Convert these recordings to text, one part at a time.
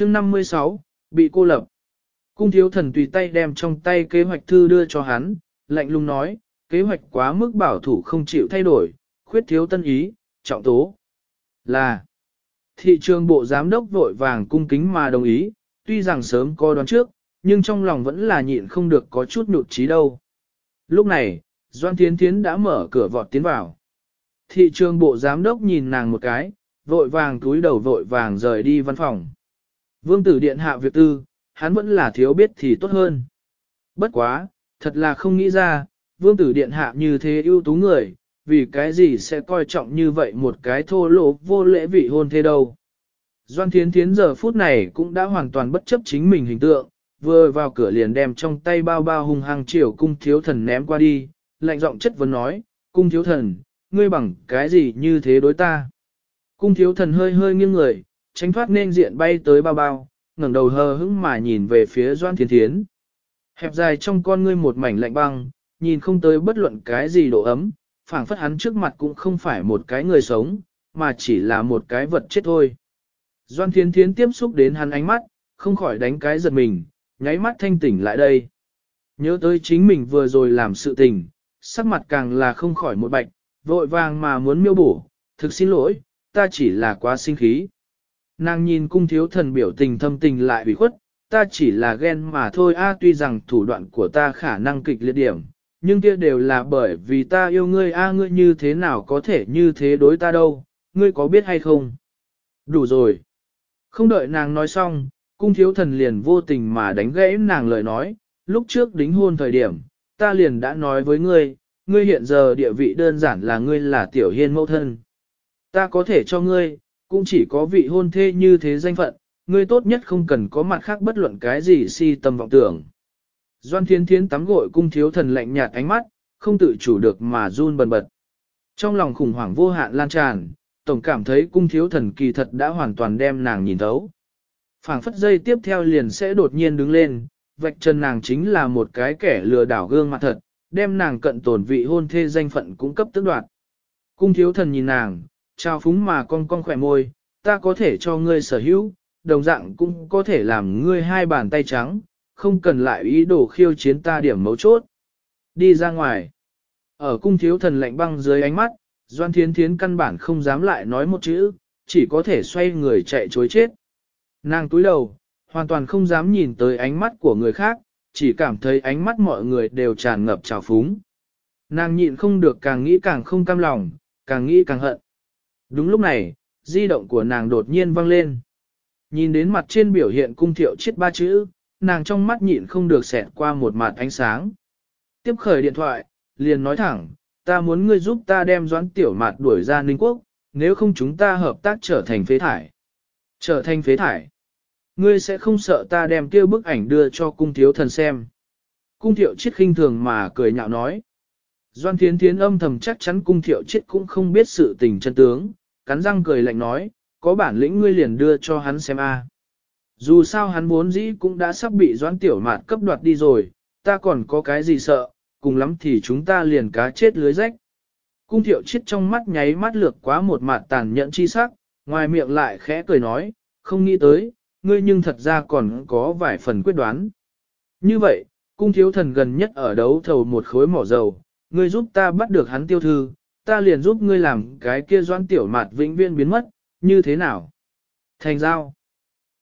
chương 56, bị cô lập. Cung thiếu thần tùy tay đem trong tay kế hoạch thư đưa cho hắn, lạnh lùng nói, kế hoạch quá mức bảo thủ không chịu thay đổi, khuyết thiếu tân ý, trọng tố. Là, thị trường bộ giám đốc vội vàng cung kính mà đồng ý, tuy rằng sớm có đoán trước, nhưng trong lòng vẫn là nhịn không được có chút nhụt chí đâu. Lúc này, Doan Thiến Thiến đã mở cửa vọt tiến vào. Thị trường bộ giám đốc nhìn nàng một cái, vội vàng túi đầu vội vàng rời đi văn phòng. Vương tử điện hạ việc tư, hắn vẫn là thiếu biết thì tốt hơn. Bất quá, thật là không nghĩ ra, vương tử điện hạ như thế ưu tú người, vì cái gì sẽ coi trọng như vậy một cái thô lỗ vô lễ vị hôn thế đâu. Doan Thiến Thiến giờ phút này cũng đã hoàn toàn bất chấp chính mình hình tượng, vừa vào cửa liền đem trong tay bao bao hung hăng chiều cung thiếu thần ném qua đi, lạnh giọng chất vấn nói, cung thiếu thần, ngươi bằng cái gì như thế đối ta. Cung thiếu thần hơi hơi nghiêng người, tránh thoát nên diện bay tới bao bao, ngẩng đầu hờ hững mà nhìn về phía Doan Thiên Thiến. Hẹp dài trong con ngươi một mảnh lạnh băng, nhìn không tới bất luận cái gì độ ấm, phảng phất hắn trước mặt cũng không phải một cái người sống, mà chỉ là một cái vật chết thôi. Doan Thiên Thiến tiếp xúc đến hắn ánh mắt, không khỏi đánh cái giật mình, nháy mắt thanh tỉnh lại đây. Nhớ tới chính mình vừa rồi làm sự tình, sắc mặt càng là không khỏi một bạch, vội vàng mà muốn miêu bổ, thực xin lỗi, ta chỉ là quá sinh khí. Nàng nhìn cung thiếu thần biểu tình thâm tình lại bị khuất, ta chỉ là ghen mà thôi a tuy rằng thủ đoạn của ta khả năng kịch liệt điểm, nhưng kia đều là bởi vì ta yêu ngươi a ngươi như thế nào có thể như thế đối ta đâu, ngươi có biết hay không? Đủ rồi. Không đợi nàng nói xong, cung thiếu thần liền vô tình mà đánh gãy nàng lời nói, lúc trước đính hôn thời điểm, ta liền đã nói với ngươi, ngươi hiện giờ địa vị đơn giản là ngươi là tiểu hiên mẫu thân. Ta có thể cho ngươi, cũng chỉ có vị hôn thê như thế danh phận, ngươi tốt nhất không cần có mặt khác bất luận cái gì si tâm vọng tưởng. Doan thiên thiến tắm gội cung thiếu thần lạnh nhạt ánh mắt, không tự chủ được mà run bần bật. Trong lòng khủng hoảng vô hạn lan tràn, tổng cảm thấy cung thiếu thần kỳ thật đã hoàn toàn đem nàng nhìn thấu. phảng phất dây tiếp theo liền sẽ đột nhiên đứng lên, vạch chân nàng chính là một cái kẻ lừa đảo gương mặt thật, đem nàng cận tổn vị hôn thê danh phận cung cấp tức đoạt. Cung thiếu thần nhìn nàng, trao phúng mà con con khỏe môi, ta có thể cho ngươi sở hữu, đồng dạng cũng có thể làm ngươi hai bàn tay trắng, không cần lại ý đồ khiêu chiến ta điểm mấu chốt. Đi ra ngoài. Ở cung thiếu thần lạnh băng dưới ánh mắt, Doan Thiến Thiến căn bản không dám lại nói một chữ, chỉ có thể xoay người chạy chối chết. Nàng túi đầu, hoàn toàn không dám nhìn tới ánh mắt của người khác, chỉ cảm thấy ánh mắt mọi người đều tràn ngập trào phúng. Nàng nhịn không được càng nghĩ càng không cam lòng, càng nghĩ càng hận. Đúng lúc này, di động của nàng đột nhiên vang lên. Nhìn đến mặt trên biểu hiện cung thiệu chết ba chữ, nàng trong mắt nhịn không được xẹt qua một mặt ánh sáng. Tiếp khởi điện thoại, liền nói thẳng, ta muốn ngươi giúp ta đem doãn tiểu mạt đuổi ra Ninh Quốc, nếu không chúng ta hợp tác trở thành phế thải. Trở thành phế thải. Ngươi sẽ không sợ ta đem kia bức ảnh đưa cho cung thiếu thần xem. Cung thiệu chết khinh thường mà cười nhạo nói. Doan thiến thiến âm thầm chắc chắn cung thiệu chết cũng không biết sự tình chân tướng, cắn răng cười lạnh nói, có bản lĩnh ngươi liền đưa cho hắn xem a. Dù sao hắn vốn dĩ cũng đã sắp bị doãn tiểu mạt cấp đoạt đi rồi, ta còn có cái gì sợ, cùng lắm thì chúng ta liền cá chết lưới rách. Cung thiệu chết trong mắt nháy mắt lược quá một mặt tàn nhẫn chi sắc, ngoài miệng lại khẽ cười nói, không nghĩ tới, ngươi nhưng thật ra còn có vài phần quyết đoán. Như vậy, cung thiếu thần gần nhất ở đấu thầu một khối mỏ dầu, ngươi giúp ta bắt được hắn tiêu thư, ta liền giúp ngươi làm cái kia doan tiểu mạt vĩnh viên biến mất, như thế nào? Thành giao.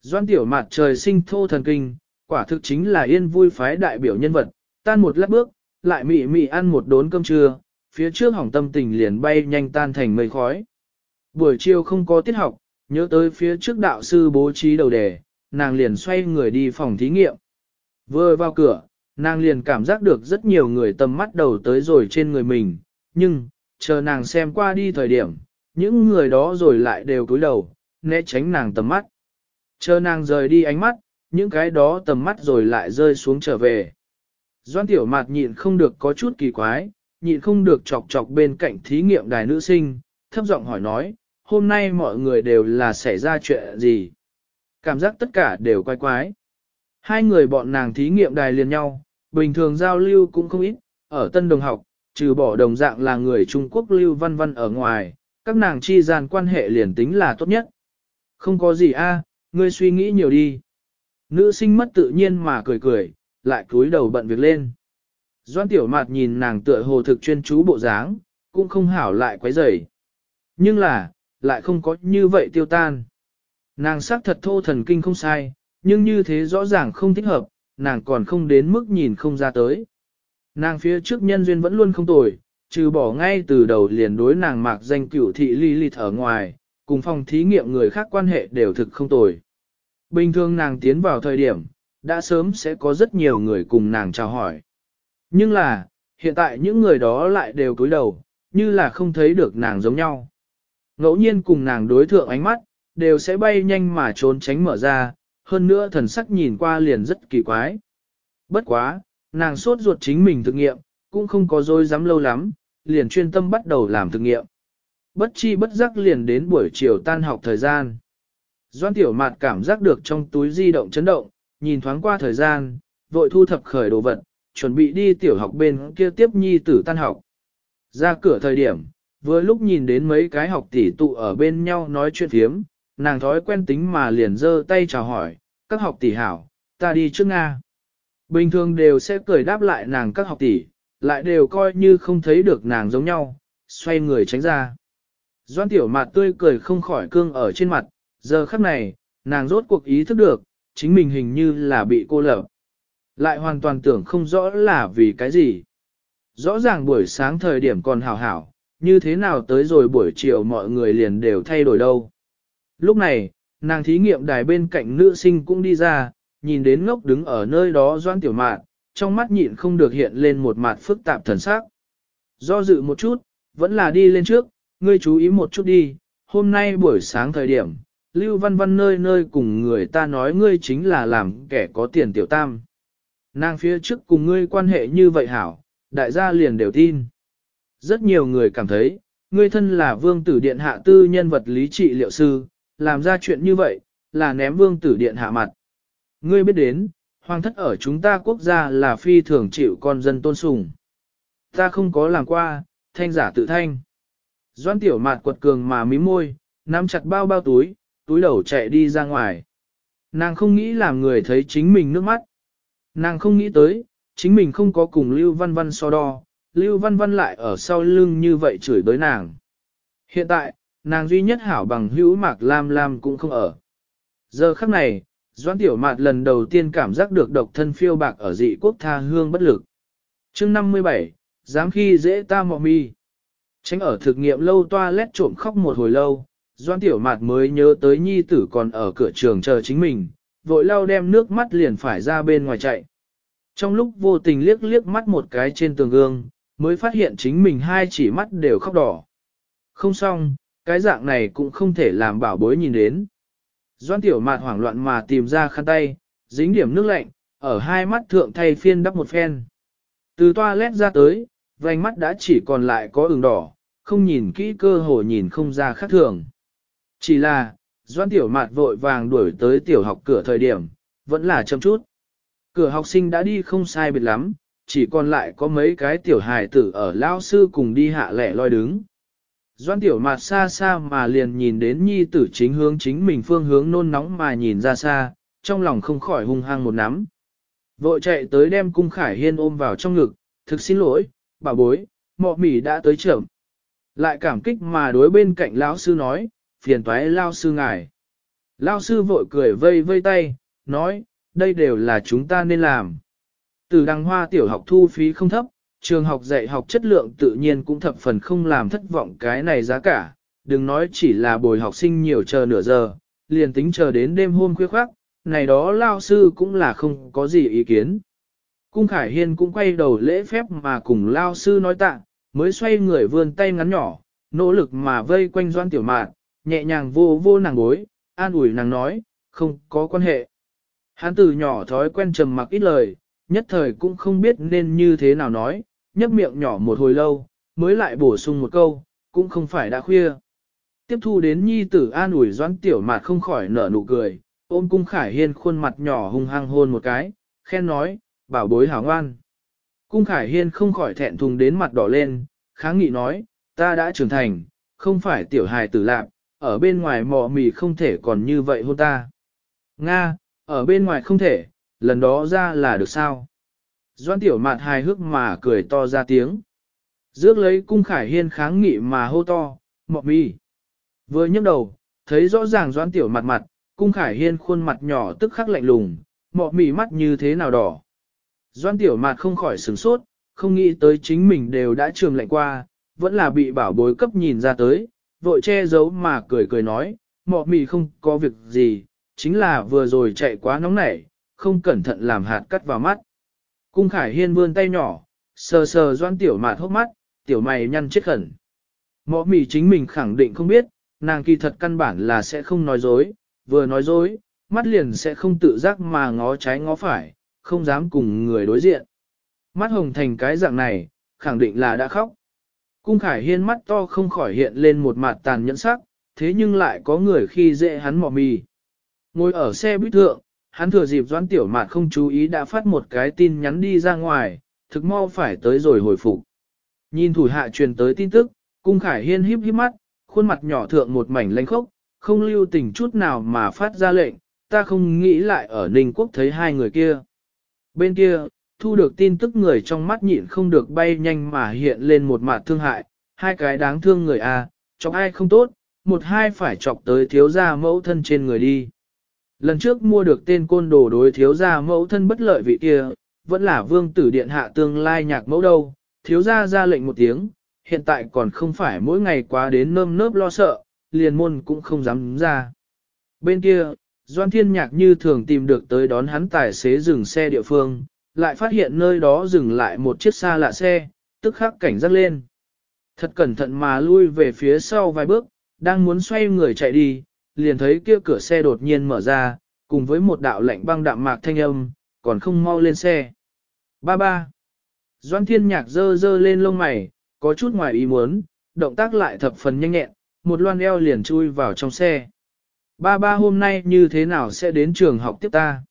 Doan tiểu mạt trời sinh thô thần kinh, quả thực chính là yên vui phái đại biểu nhân vật, tan một lát bước, lại mị mị ăn một đốn cơm trưa, phía trước hỏng tâm tình liền bay nhanh tan thành mây khói. Buổi chiều không có tiết học, nhớ tới phía trước đạo sư bố trí đầu đề, nàng liền xoay người đi phòng thí nghiệm. Vừa vào cửa, nàng liền cảm giác được rất nhiều người tầm mắt đầu tới rồi trên người mình, nhưng, chờ nàng xem qua đi thời điểm, những người đó rồi lại đều cúi đầu, né tránh nàng tầm mắt. Chờ nàng rời đi ánh mắt, những cái đó tầm mắt rồi lại rơi xuống trở về. Doan tiểu mạt nhịn không được có chút kỳ quái, nhịn không được chọc chọc bên cạnh thí nghiệm đài nữ sinh, thấp giọng hỏi nói, hôm nay mọi người đều là xảy ra chuyện gì? Cảm giác tất cả đều quái quái. Hai người bọn nàng thí nghiệm đài liền nhau, bình thường giao lưu cũng không ít, ở tân đồng học, trừ bỏ đồng dạng là người Trung Quốc lưu văn văn ở ngoài, các nàng chi gian quan hệ liền tính là tốt nhất. Không có gì a, ngươi suy nghĩ nhiều đi. Nữ sinh mất tự nhiên mà cười cười, lại cúi đầu bận việc lên. Doan tiểu mạt nhìn nàng tựa hồ thực chuyên chú bộ dáng, cũng không hảo lại quấy rầy. Nhưng là, lại không có như vậy tiêu tan. Nàng sắc thật thô thần kinh không sai, nhưng như thế rõ ràng không thích hợp, nàng còn không đến mức nhìn không ra tới. Nàng phía trước nhân duyên vẫn luôn không tồi, trừ bỏ ngay từ đầu liền đối nàng mạc danh cửu thị ly lịt ở ngoài, cùng phòng thí nghiệm người khác quan hệ đều thực không tồi. Bình thường nàng tiến vào thời điểm, đã sớm sẽ có rất nhiều người cùng nàng chào hỏi. Nhưng là, hiện tại những người đó lại đều cúi đầu, như là không thấy được nàng giống nhau. Ngẫu nhiên cùng nàng đối thượng ánh mắt, đều sẽ bay nhanh mà trốn tránh mở ra, hơn nữa thần sắc nhìn qua liền rất kỳ quái. Bất quá, nàng sốt ruột chính mình thực nghiệm, cũng không có dối dám lâu lắm, liền chuyên tâm bắt đầu làm thực nghiệm. Bất chi bất giác liền đến buổi chiều tan học thời gian. Doan tiểu mạt cảm giác được trong túi di động chấn động, nhìn thoáng qua thời gian, vội thu thập khởi đồ vật, chuẩn bị đi tiểu học bên kia tiếp nhi tử tan học. Ra cửa thời điểm, vừa lúc nhìn đến mấy cái học tỷ tụ ở bên nhau nói chuyện phiếm, nàng thói quen tính mà liền giơ tay chào hỏi, các học tỷ hảo, ta đi trước Nga. Bình thường đều sẽ cười đáp lại nàng các học tỷ, lại đều coi như không thấy được nàng giống nhau, xoay người tránh ra. Doan tiểu mặt tươi cười không khỏi cương ở trên mặt, giờ khắc này, nàng rốt cuộc ý thức được, chính mình hình như là bị cô lập. Lại hoàn toàn tưởng không rõ là vì cái gì. Rõ ràng buổi sáng thời điểm còn hảo hảo, như thế nào tới rồi buổi chiều mọi người liền đều thay đổi đâu. Lúc này, nàng thí nghiệm đài bên cạnh nữ sinh cũng đi ra, nhìn đến ngốc đứng ở nơi đó doan tiểu mạn, trong mắt nhịn không được hiện lên một mặt phức tạp thần sắc. Do dự một chút, vẫn là đi lên trước, ngươi chú ý một chút đi, hôm nay buổi sáng thời điểm, Lưu Văn Văn nơi nơi cùng người ta nói ngươi chính là làm kẻ có tiền tiểu tam. Nàng phía trước cùng ngươi quan hệ như vậy hảo, đại gia liền đều tin. Rất nhiều người cảm thấy, ngươi thân là vương tử điện hạ tư nhân vật lý trị liệu sư, làm ra chuyện như vậy, là ném vương tử điện hạ mặt. Ngươi biết đến, hoàng thất ở chúng ta quốc gia là phi thường chịu con dân tôn sùng. Ta không có làm qua, thanh giả tự thanh. Doan tiểu mạt quật cường mà mím môi, nắm chặt bao bao túi, túi đầu chạy đi ra ngoài. Nàng không nghĩ làm người thấy chính mình nước mắt. Nàng không nghĩ tới, chính mình không có cùng Lưu Văn Văn so đo, Lưu Văn Văn lại ở sau lưng như vậy chửi đối nàng. Hiện tại, nàng duy nhất hảo bằng hữu Mạc Lam Lam cũng không ở. Giờ khắc này, Doãn Tiểu Mạt lần đầu tiên cảm giác được độc thân phiêu bạc ở dị quốc tha hương bất lực. chương 57, dám khi dễ ta mọ mi. Tránh ở thực nghiệm lâu toa lét trộm khóc một hồi lâu, Doan Tiểu Mạt mới nhớ tới nhi tử còn ở cửa trường chờ chính mình, vội lau đem nước mắt liền phải ra bên ngoài chạy. Trong lúc vô tình liếc liếc mắt một cái trên tường gương, mới phát hiện chính mình hai chỉ mắt đều khóc đỏ. Không xong, cái dạng này cũng không thể làm bảo bối nhìn đến. Doan Tiểu Mạt hoảng loạn mà tìm ra khăn tay, dính điểm nước lạnh, ở hai mắt thượng thay phiên đắp một phen. Từ toa lét ra tới, vành mắt đã chỉ còn lại có ửng đỏ, không nhìn kỹ cơ hồ nhìn không ra khác thường. Chỉ là, doan tiểu mạt vội vàng đuổi tới tiểu học cửa thời điểm, vẫn là chậm chút. Cửa học sinh đã đi không sai biệt lắm, chỉ còn lại có mấy cái tiểu hài tử ở lao sư cùng đi hạ lẻ loi đứng. Doan tiểu mặt xa xa mà liền nhìn đến nhi tử chính hướng chính mình phương hướng nôn nóng mà nhìn ra xa, trong lòng không khỏi hung hăng một nắm. Vội chạy tới đem cung khải hiên ôm vào trong ngực, thực xin lỗi, bà bối, mọ mỉ đã tới trưởng. Lại cảm kích mà đối bên cạnh lão sư nói, phiền toái lao sư ngài. Lao sư vội cười vây vây tay, nói, đây đều là chúng ta nên làm. Từ đăng hoa tiểu học thu phí không thấp, trường học dạy học chất lượng tự nhiên cũng thập phần không làm thất vọng cái này giá cả, đừng nói chỉ là bồi học sinh nhiều chờ nửa giờ, liền tính chờ đến đêm hôm khuya khoác, này đó lao sư cũng là không có gì ý kiến. Cung Khải Hiên cũng quay đầu lễ phép mà cùng lao sư nói tạ, mới xoay người vươn tay ngắn nhỏ, nỗ lực mà vây quanh doan tiểu mạn, nhẹ nhàng vô vô nàng bối, an ủi nàng nói, không có quan hệ. Hắn từ nhỏ thói quen trầm mặc ít lời, nhất thời cũng không biết nên như thế nào nói, nhấp miệng nhỏ một hồi lâu, mới lại bổ sung một câu, cũng không phải đã khuya. Tiếp thu đến nhi tử an ủi doãn tiểu mạt không khỏi nở nụ cười, ôm cung khải hiên khuôn mặt nhỏ hung hăng hôn một cái, khen nói, bảo bối hảo ngoan. Cung khải hiên không khỏi thẹn thùng đến mặt đỏ lên, kháng nghị nói, ta đã trưởng thành, không phải tiểu hài tử lạc, ở bên ngoài mò mì không thể còn như vậy hôn ta. Nga, ở bên ngoài không thể, lần đó ra là được sao? Doan tiểu mạt hài hước mà cười to ra tiếng. Dước lấy cung khải hiên kháng nghị mà hô to, mọc mi. Vừa nhấc đầu, thấy rõ ràng doan tiểu mặt mặt, cung khải hiên khuôn mặt nhỏ tức khắc lạnh lùng, mọ mì mắt như thế nào đỏ. Doan tiểu mặt không khỏi sửng sốt, không nghĩ tới chính mình đều đã trường lạnh qua, vẫn là bị bảo bối cấp nhìn ra tới, vội che giấu mà cười cười nói, mọ mì không có việc gì, chính là vừa rồi chạy quá nóng nảy, không cẩn thận làm hạt cắt vào mắt. Cung khải hiên vươn tay nhỏ, sờ sờ doan tiểu mạt hốc mắt, tiểu mày nhăn chết khẩn. Mọ mì chính mình khẳng định không biết, nàng kỳ thật căn bản là sẽ không nói dối, vừa nói dối, mắt liền sẽ không tự giác mà ngó trái ngó phải, không dám cùng người đối diện. Mắt hồng thành cái dạng này, khẳng định là đã khóc. Cung khải hiên mắt to không khỏi hiện lên một mặt tàn nhẫn sắc, thế nhưng lại có người khi dễ hắn mọ mì. Ngồi ở xe buýt thượng, hắn thừa dịp doãn tiểu mạt không chú ý đã phát một cái tin nhắn đi ra ngoài, thực mau phải tới rồi hồi phục. Nhìn thủ hạ truyền tới tin tức, cung khải hiên híp híp mắt, khuôn mặt nhỏ thượng một mảnh lanh khốc, không lưu tình chút nào mà phát ra lệnh, ta không nghĩ lại ở Ninh Quốc thấy hai người kia. Bên kia, thu được tin tức người trong mắt nhịn không được bay nhanh mà hiện lên một mặt thương hại, hai cái đáng thương người a, à, chọc ai không tốt, một hai phải chọc tới thiếu gia mẫu thân trên người đi. Lần trước mua được tên côn đồ đối thiếu gia mẫu thân bất lợi vị kia, vẫn là vương tử điện hạ tương lai nhạc mẫu đâu, thiếu gia ra lệnh một tiếng, hiện tại còn không phải mỗi ngày quá đến nơm nớp lo sợ, liền môn cũng không dám ra. Bên kia, Doan Thiên Nhạc như thường tìm được tới đón hắn tài xế dừng xe địa phương, lại phát hiện nơi đó dừng lại một chiếc xa lạ xe, tức khắc cảnh giác lên. Thật cẩn thận mà lui về phía sau vài bước, đang muốn xoay người chạy đi, liền thấy kia cửa xe đột nhiên mở ra, cùng với một đạo lạnh băng đạm mạc thanh âm, còn không mau lên xe. Ba ba. Doan Thiên Nhạc dơ dơ lên lông mày, có chút ngoài ý muốn, động tác lại thập phần nhanh nhẹn, một loan eo liền chui vào trong xe. Ba ba hôm nay như thế nào sẽ đến trường học tiếp ta?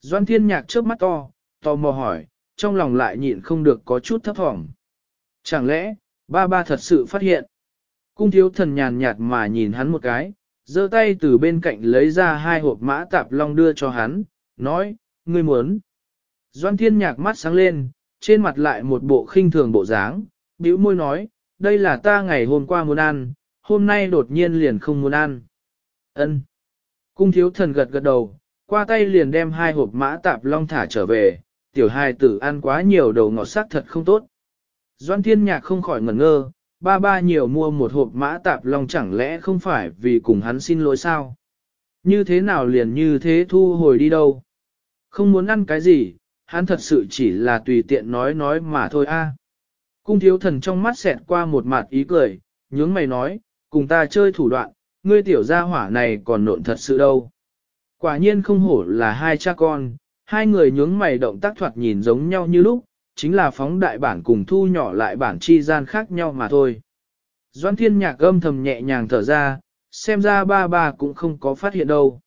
Doan thiên nhạc trước mắt to, to mò hỏi, trong lòng lại nhịn không được có chút thấp thỏm. Chẳng lẽ, ba ba thật sự phát hiện? Cung thiếu thần nhàn nhạt mà nhìn hắn một cái, giơ tay từ bên cạnh lấy ra hai hộp mã tạp long đưa cho hắn, nói, ngươi muốn. Doan thiên nhạc mắt sáng lên, trên mặt lại một bộ khinh thường bộ dáng, bĩu môi nói, đây là ta ngày hôm qua muốn ăn, hôm nay đột nhiên liền không muốn ăn. Ân. Cung thiếu thần gật gật đầu, qua tay liền đem hai hộp mã tạp long thả trở về, tiểu hài tử ăn quá nhiều đầu ngọt sắc thật không tốt. Doan thiên nhạc không khỏi ngẩn ngơ, ba ba nhiều mua một hộp mã tạp long chẳng lẽ không phải vì cùng hắn xin lỗi sao? Như thế nào liền như thế thu hồi đi đâu? Không muốn ăn cái gì, hắn thật sự chỉ là tùy tiện nói nói mà thôi a. Cung thiếu thần trong mắt xẹt qua một mặt ý cười, nhướng mày nói, cùng ta chơi thủ đoạn, ngươi tiểu gia hỏa này còn nộn thật sự đâu. Quả nhiên không hổ là hai cha con, hai người nhướng mày động tác thoạt nhìn giống nhau như lúc, chính là phóng đại bản cùng thu nhỏ lại bản chi gian khác nhau mà thôi. Doan thiên nhạc âm thầm nhẹ nhàng thở ra, xem ra ba ba cũng không có phát hiện đâu.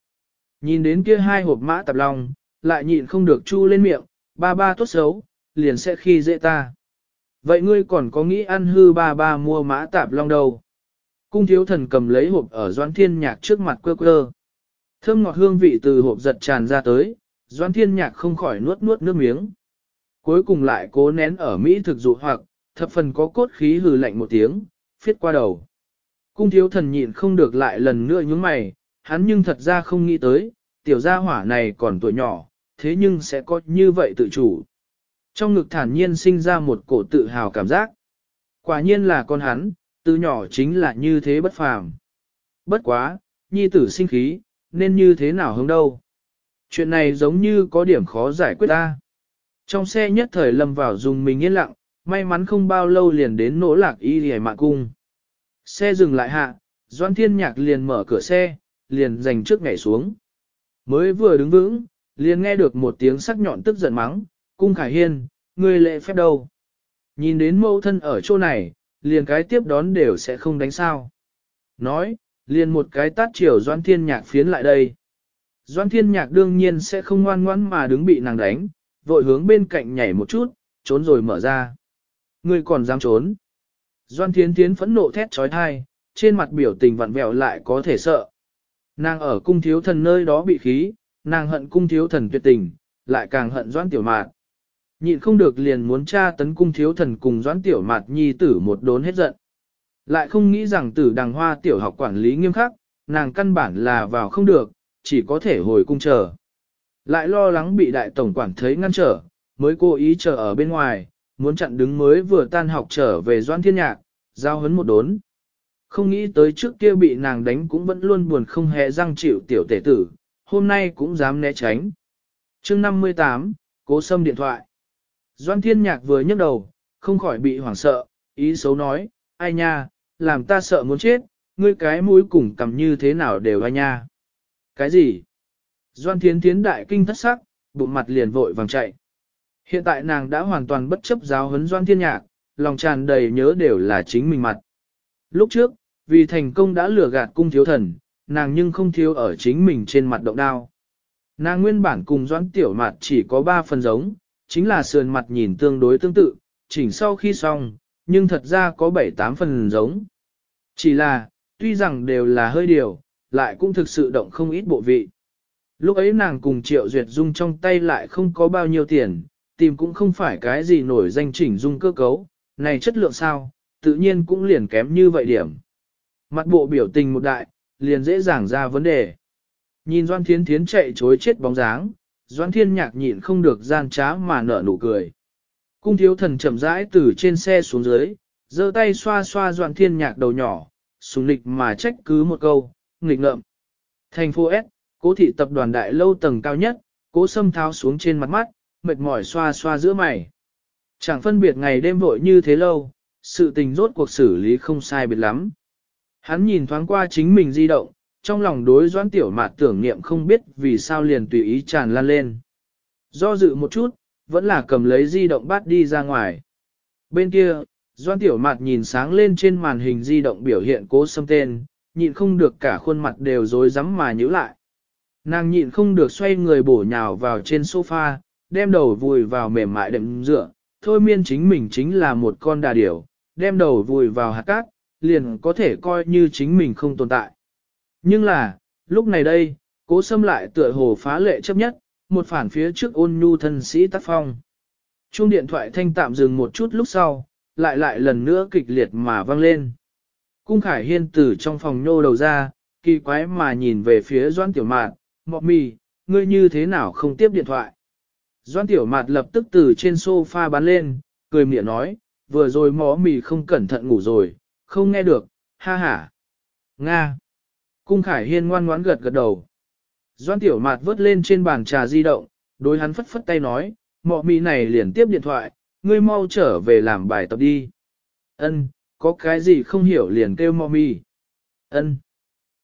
Nhìn đến kia hai hộp mã tạp lòng, lại nhịn không được chu lên miệng, ba ba tốt xấu, liền sẽ khi dễ ta. Vậy ngươi còn có nghĩ ăn hư ba ba mua mã tạp long đâu? Cung thiếu thần cầm lấy hộp ở Doan Thiên Nhạc trước mặt quơ quơ. Thơm ngọt hương vị từ hộp giật tràn ra tới, Doan Thiên Nhạc không khỏi nuốt nuốt nước miếng. Cuối cùng lại cố nén ở Mỹ thực dụ hoặc, thập phần có cốt khí hừ lạnh một tiếng, phiết qua đầu. Cung thiếu thần nhịn không được lại lần nữa nhướng mày, hắn nhưng thật ra không nghĩ tới, tiểu gia hỏa này còn tuổi nhỏ, thế nhưng sẽ có như vậy tự chủ. Trong ngực thản nhiên sinh ra một cổ tự hào cảm giác. Quả nhiên là con hắn, từ nhỏ chính là như thế bất phàm. Bất quá, nhi tử sinh khí, nên như thế nào hướng đâu. Chuyện này giống như có điểm khó giải quyết ta. Trong xe nhất thời lâm vào dùng mình yên lặng, may mắn không bao lâu liền đến nỗ lạc y hề mạng cung. Xe dừng lại hạ, Doan Thiên Nhạc liền mở cửa xe, liền dành trước nhảy xuống. Mới vừa đứng vững, liền nghe được một tiếng sắc nhọn tức giận mắng, cung khải hiên, người lệ phép đâu. Nhìn đến mẫu thân ở chỗ này, liền cái tiếp đón đều sẽ không đánh sao. Nói, liền một cái tát chiều Doan Thiên Nhạc phiến lại đây. Doan Thiên Nhạc đương nhiên sẽ không ngoan ngoãn mà đứng bị nàng đánh, vội hướng bên cạnh nhảy một chút, trốn rồi mở ra. Ngươi còn dám trốn. Doan Thiến Thiến phẫn nộ thét trói thai, trên mặt biểu tình vặn vẹo lại có thể sợ. Nàng ở cung thiếu thần nơi đó bị khí, nàng hận cung thiếu thần tuyệt tình, lại càng hận Doan tiểu mạt. Nhịn không được liền muốn tra tấn cung thiếu thần cùng Doan tiểu mạt nhi tử một đốn hết giận. Lại không nghĩ rằng tử đằng hoa tiểu học quản lý nghiêm khắc, nàng căn bản là vào không được, chỉ có thể hồi cung chờ. Lại lo lắng bị đại tổng quản thấy ngăn trở, mới cố ý chờ ở bên ngoài, muốn chặn đứng mới vừa tan học trở về doan thiên nhạc, giao hấn một đốn. Không nghĩ tới trước kia bị nàng đánh cũng vẫn luôn buồn không hề răng chịu tiểu tể tử, hôm nay cũng dám né tránh. chương 58, cố xâm điện thoại. Doan thiên nhạc vừa nhấc đầu, không khỏi bị hoảng sợ, ý xấu nói, ai nha, làm ta sợ muốn chết, ngươi cái mũi cùng cầm như thế nào đều ai nha. Cái gì? Doan Thiến Thiến đại kinh thất sắc, bụng mặt liền vội vàng chạy. Hiện tại nàng đã hoàn toàn bất chấp giáo huấn Doan Thiên Nhạc, lòng tràn đầy nhớ đều là chính mình mặt. Lúc trước, vì thành công đã lừa gạt cung thiếu thần, nàng nhưng không thiếu ở chính mình trên mặt động đao. Nàng nguyên bản cùng Doan Tiểu Mặt chỉ có 3 phần giống, chính là sườn mặt nhìn tương đối tương tự, chỉnh sau khi xong, nhưng thật ra có 7-8 phần giống. Chỉ là, tuy rằng đều là hơi điều, lại cũng thực sự động không ít bộ vị. Lúc ấy nàng cùng Triệu Duyệt Dung trong tay lại không có bao nhiêu tiền, tìm cũng không phải cái gì nổi danh chỉnh dung cơ cấu, này chất lượng sao, tự nhiên cũng liền kém như vậy điểm. Mặt bộ biểu tình một đại, liền dễ dàng ra vấn đề. Nhìn Doan Thiên Thiến chạy chối chết bóng dáng, Doan Thiên Nhạc nhịn không được gian trá mà nở nụ cười. Cung thiếu thần chậm rãi từ trên xe xuống dưới, giơ tay xoa xoa Doan Thiên Nhạc đầu nhỏ, sùng lịch mà trách cứ một câu, nghịch ngợm. Thành phố S, cố thị tập đoàn đại lâu tầng cao nhất, cố sâm tháo xuống trên mặt mắt, mệt mỏi xoa xoa giữa mày. Chẳng phân biệt ngày đêm vội như thế lâu, sự tình rốt cuộc xử lý không sai biệt lắm. Hắn nhìn thoáng qua chính mình di động, trong lòng đối doãn tiểu mạt tưởng niệm không biết vì sao liền tùy ý tràn lan lên. Do dự một chút, vẫn là cầm lấy di động bắt đi ra ngoài. Bên kia, doãn tiểu mạt nhìn sáng lên trên màn hình di động biểu hiện cố sâm tên, nhịn không được cả khuôn mặt đều rối rắm mà nhíu lại. Nàng nhịn không được xoay người bổ nhào vào trên sofa, đem đầu vùi vào mềm mại đệm dựa, thôi miên chính mình chính là một con đà điểu, đem đầu vùi vào hạt cát, liền có thể coi như chính mình không tồn tại. Nhưng là, lúc này đây, cố xâm lại tựa hồ phá lệ chấp nhất, một phản phía trước ôn nhu thân sĩ tác phong. Chuông điện thoại thanh tạm dừng một chút lúc sau, lại lại lần nữa kịch liệt mà vang lên. Cung Khải Hiên từ trong phòng nhô đầu ra, kỳ quái mà nhìn về phía Doan Tiểu Mạn, Mọ mì, ngươi như thế nào không tiếp điện thoại? Doan Tiểu Mạt lập tức từ trên sofa bắn lên, cười mỉa nói, vừa rồi mỏ mì không cẩn thận ngủ rồi, không nghe được, ha ha. Nga. Cung Khải Hiên ngoan ngoãn gật gật đầu. Doan Tiểu Mạt vớt lên trên bàn trà di động, đối hắn phất phất tay nói, mọ mì này liền tiếp điện thoại, ngươi mau trở về làm bài tập đi. Ân, có cái gì không hiểu liền kêu mọ mì. Ân.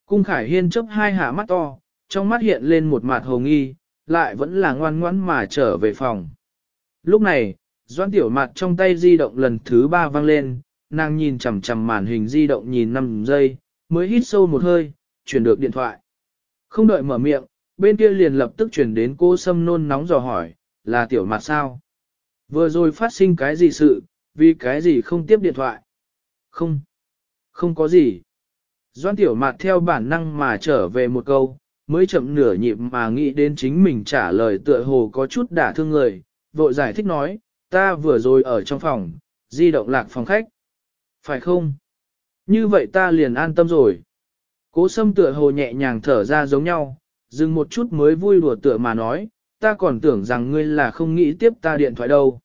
Cung Khải Hiên chớp hai hạ mắt to, trong mắt hiện lên một mặt hồ nghi, lại vẫn là ngoan ngoãn mà trở về phòng. Lúc này, doãn Tiểu Mạt trong tay di động lần thứ ba vang lên, nàng nhìn chằm chằm màn hình di động nhìn 5 giây, mới hít sâu một hơi, chuyển được điện thoại. Không đợi mở miệng, bên kia liền lập tức chuyển đến cô Sâm nôn nóng dò hỏi, là Tiểu Mạt sao? Vừa rồi phát sinh cái gì sự, vì cái gì không tiếp điện thoại? Không, không có gì. Doan Tiểu Mạt theo bản năng mà trở về một câu, mới chậm nửa nhịp mà nghĩ đến chính mình trả lời tựa hồ có chút đả thương người, vội giải thích nói, ta vừa rồi ở trong phòng, di động lạc phòng khách. Phải không? Như vậy ta liền an tâm rồi. Cố sâm tựa hồ nhẹ nhàng thở ra giống nhau, dừng một chút mới vui đùa tựa mà nói, ta còn tưởng rằng ngươi là không nghĩ tiếp ta điện thoại đâu.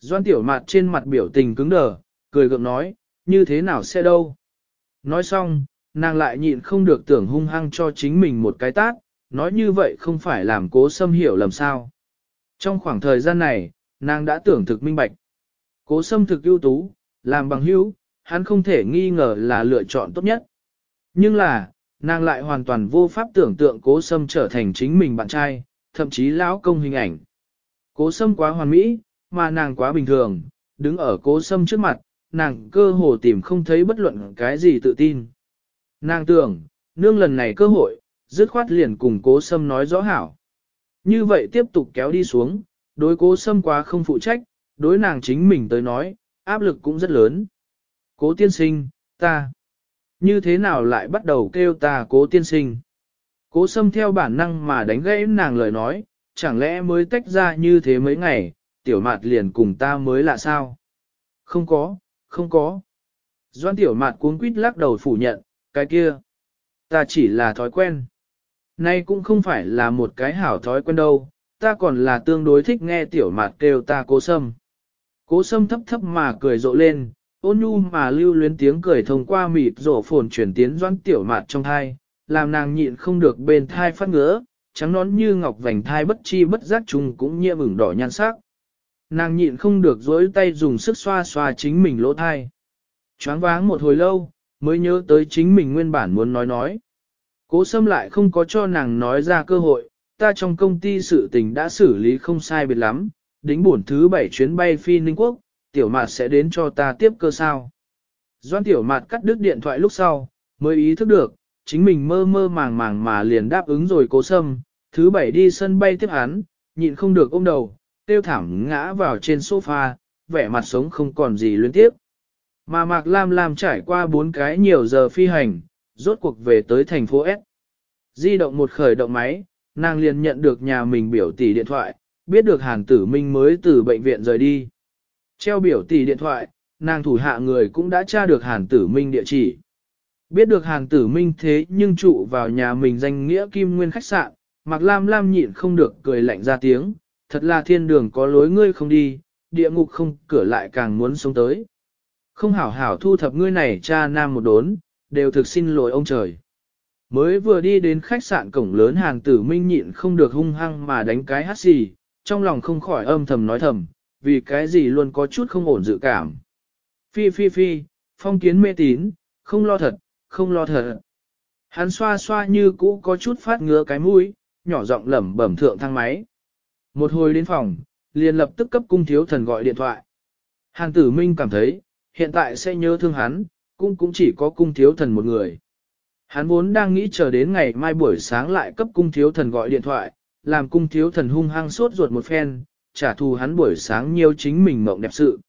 Doan tiểu mặt trên mặt biểu tình cứng đờ, cười gượng nói, như thế nào sẽ đâu. Nói xong, nàng lại nhịn không được tưởng hung hăng cho chính mình một cái tát, nói như vậy không phải làm cố sâm hiểu lầm sao. Trong khoảng thời gian này, nàng đã tưởng thực minh bạch. Cố sâm thực ưu tú, làm bằng hữu, hắn không thể nghi ngờ là lựa chọn tốt nhất. Nhưng là, nàng lại hoàn toàn vô pháp tưởng tượng cố sâm trở thành chính mình bạn trai, thậm chí lão công hình ảnh. Cố sâm quá hoàn mỹ, mà nàng quá bình thường, đứng ở cố sâm trước mặt, nàng cơ hồ tìm không thấy bất luận cái gì tự tin. Nàng tưởng, nương lần này cơ hội, dứt khoát liền cùng cố sâm nói rõ hảo. Như vậy tiếp tục kéo đi xuống, đối cố sâm quá không phụ trách, đối nàng chính mình tới nói, áp lực cũng rất lớn. Cố tiên sinh, ta, như thế nào lại bắt đầu kêu ta cố tiên sinh? Cố sâm theo bản năng mà đánh gãy nàng lời nói, chẳng lẽ mới tách ra như thế mấy ngày, tiểu mạt liền cùng ta mới là sao? Không có, không có. Doan tiểu mạt cuống quýt lắc đầu phủ nhận, cái kia. Ta chỉ là thói quen. Nay cũng không phải là một cái hảo thói quen đâu, ta còn là tương đối thích nghe tiểu mạt kêu ta cố sâm. Cố sâm thấp thấp mà cười rộ lên, ôn nhu mà lưu luyến tiếng cười thông qua mịt rổ phồn chuyển tiến doan tiểu mạt trong thai, làm nàng nhịn không được bên thai phát ngứa, trắng nón như ngọc vành thai bất chi bất giác chung cũng nhiễm ửng đỏ nhan sắc. Nàng nhịn không được dối tay dùng sức xoa xoa chính mình lỗ thai. Choáng váng một hồi lâu, mới nhớ tới chính mình nguyên bản muốn nói nói. Cố sâm lại không có cho nàng nói ra cơ hội, ta trong công ty sự tình đã xử lý không sai biệt lắm, đính buồn thứ bảy chuyến bay phi Ninh Quốc, tiểu mạt sẽ đến cho ta tiếp cơ sao. Doan tiểu mạt cắt đứt điện thoại lúc sau, mới ý thức được, chính mình mơ mơ màng màng mà liền đáp ứng rồi cố sâm, thứ bảy đi sân bay tiếp hắn, nhịn không được ôm đầu, tiêu thảm ngã vào trên sofa, vẻ mặt sống không còn gì luyến tiếp. Mà Mạc Lam Lam trải qua bốn cái nhiều giờ phi hành, rốt cuộc về tới thành phố S. Di động một khởi động máy, nàng liền nhận được nhà mình biểu tỷ điện thoại, biết được Hàn Tử Minh mới từ bệnh viện rời đi. Treo biểu tỷ điện thoại, nàng thủ hạ người cũng đã tra được Hàn Tử Minh địa chỉ. Biết được Hàn Tử Minh thế nhưng trụ vào nhà mình danh nghĩa Kim Nguyên khách sạn, Mạc Lam Lam nhịn không được cười lạnh ra tiếng, thật là thiên đường có lối ngươi không đi, địa ngục không cửa lại càng muốn sống tới. Không hảo hảo thu thập ngươi này cha nam một đốn, đều thực xin lỗi ông trời. Mới vừa đi đến khách sạn cổng lớn hàng tử minh nhịn không được hung hăng mà đánh cái hát xì, trong lòng không khỏi âm thầm nói thầm, vì cái gì luôn có chút không ổn dự cảm. Phi phi phi, phong kiến mê tín, không lo thật, không lo thật. Hắn xoa xoa như cũ có chút phát ngứa cái mũi, nhỏ giọng lẩm bẩm thượng thang máy. Một hồi đến phòng, liền lập tức cấp cung thiếu thần gọi điện thoại. hàng tử minh cảm thấy, hiện tại sẽ nhớ thương hắn, cũng cũng chỉ có cung thiếu thần một người. Hắn vốn đang nghĩ chờ đến ngày mai buổi sáng lại cấp cung thiếu thần gọi điện thoại, làm cung thiếu thần hung hăng sốt ruột một phen, trả thù hắn buổi sáng nhiều chính mình mộng đẹp sự.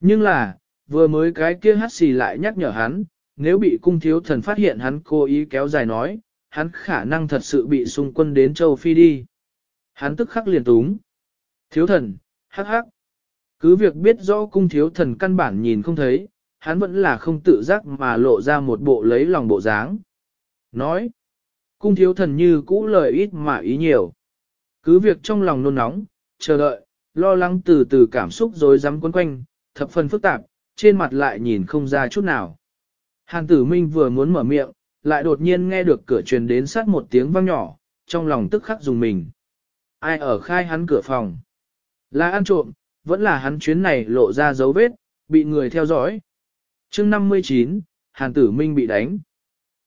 Nhưng là, vừa mới cái kia hát xì lại nhắc nhở hắn, nếu bị cung thiếu thần phát hiện hắn cố ý kéo dài nói, hắn khả năng thật sự bị xung quân đến châu Phi đi. Hắn tức khắc liền túng. Thiếu thần, hắc hắc. Cứ việc biết rõ cung thiếu thần căn bản nhìn không thấy, hắn vẫn là không tự giác mà lộ ra một bộ lấy lòng bộ dáng. Nói, cung thiếu thần như cũ lời ít mà ý nhiều. Cứ việc trong lòng nôn nóng, chờ đợi, lo lắng từ từ cảm xúc rồi dám quấn quanh, thập phần phức tạp, trên mặt lại nhìn không ra chút nào. Hàn tử minh vừa muốn mở miệng, lại đột nhiên nghe được cửa truyền đến sát một tiếng vang nhỏ, trong lòng tức khắc dùng mình. Ai ở khai hắn cửa phòng? Là ăn trộm, vẫn là hắn chuyến này lộ ra dấu vết, bị người theo dõi. chương 59, Hàn Tử Minh bị đánh.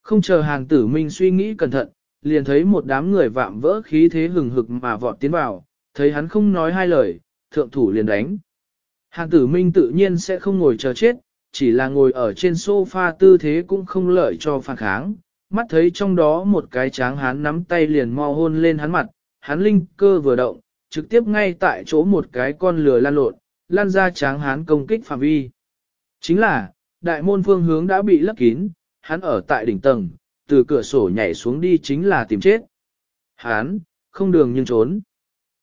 Không chờ Hàn Tử Minh suy nghĩ cẩn thận, liền thấy một đám người vạm vỡ khí thế hừng hực mà vọt tiến vào, thấy hắn không nói hai lời, thượng thủ liền đánh. Hàn Tử Minh tự nhiên sẽ không ngồi chờ chết, chỉ là ngồi ở trên sofa tư thế cũng không lợi cho phản kháng. Mắt thấy trong đó một cái tráng hắn nắm tay liền mo hôn lên hắn mặt, hắn linh cơ vừa động, trực tiếp ngay tại chỗ một cái con lừa lan lộn, lan ra tráng hán công kích phạm vi. Chính là, đại môn phương hướng đã bị lấp kín, hắn ở tại đỉnh tầng, từ cửa sổ nhảy xuống đi chính là tìm chết. Hắn, không đường nhưng trốn.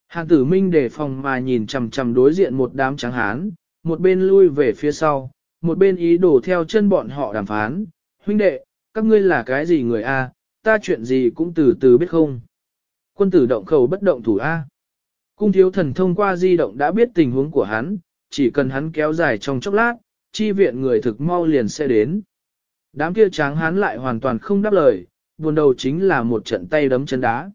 Hàng tử minh đề phòng mà nhìn chằm chằm đối diện một đám tráng hán, một bên lui về phía sau, một bên ý đồ theo chân bọn họ đàm phán. Huynh đệ, các ngươi là cái gì người a? ta chuyện gì cũng từ từ biết không. Quân tử động khẩu bất động thủ A. Cung thiếu thần thông qua di động đã biết tình huống của hắn, chỉ cần hắn kéo dài trong chốc lát, chi viện người thực mau liền sẽ đến. Đám kia tráng hắn lại hoàn toàn không đáp lời, buồn đầu chính là một trận tay đấm chân đá.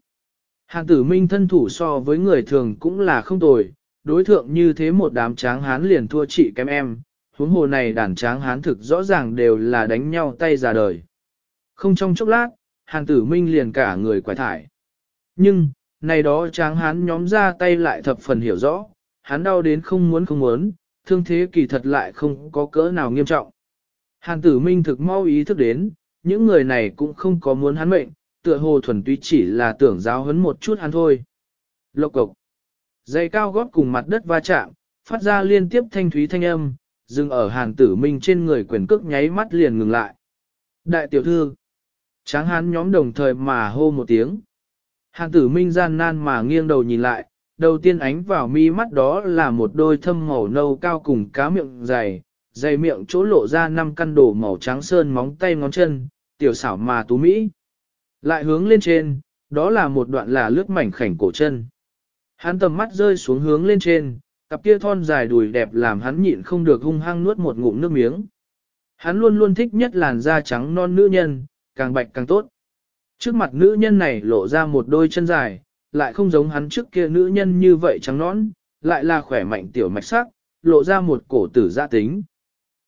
Hàng tử minh thân thủ so với người thường cũng là không tồi, đối thượng như thế một đám tráng hán liền thua chị kém em, huống hồ này đàn tráng hán thực rõ ràng đều là đánh nhau tay ra đời. Không trong chốc lát, hàng tử minh liền cả người quải thải. Nhưng, này đó tráng hán nhóm ra tay lại thập phần hiểu rõ, hắn đau đến không muốn không muốn, thương thế kỳ thật lại không có cỡ nào nghiêm trọng. Hàn tử minh thực mau ý thức đến, những người này cũng không có muốn hắn mệnh, tựa hồ thuần túy chỉ là tưởng giáo hấn một chút hắn thôi. Lộc cộc. Dây cao gót cùng mặt đất va chạm, phát ra liên tiếp thanh thúy thanh âm, dừng ở hàn tử minh trên người quyền cước nháy mắt liền ngừng lại. Đại tiểu thư. Tráng hán nhóm đồng thời mà hô một tiếng. Hàng tử minh gian nan mà nghiêng đầu nhìn lại, đầu tiên ánh vào mi mắt đó là một đôi thâm màu nâu cao cùng cá miệng dày, dày miệng chỗ lộ ra năm căn đổ màu trắng sơn móng tay ngón chân, tiểu xảo mà tú mỹ. Lại hướng lên trên, đó là một đoạn là lướt mảnh khảnh cổ chân. Hắn tầm mắt rơi xuống hướng lên trên, cặp kia thon dài đùi đẹp làm hắn nhịn không được hung hăng nuốt một ngụm nước miếng. Hắn luôn luôn thích nhất làn da trắng non nữ nhân, càng bạch càng tốt. Trước mặt nữ nhân này lộ ra một đôi chân dài, lại không giống hắn trước kia nữ nhân như vậy trắng nõn, lại là khỏe mạnh tiểu mạch sắc, lộ ra một cổ tử gia tính.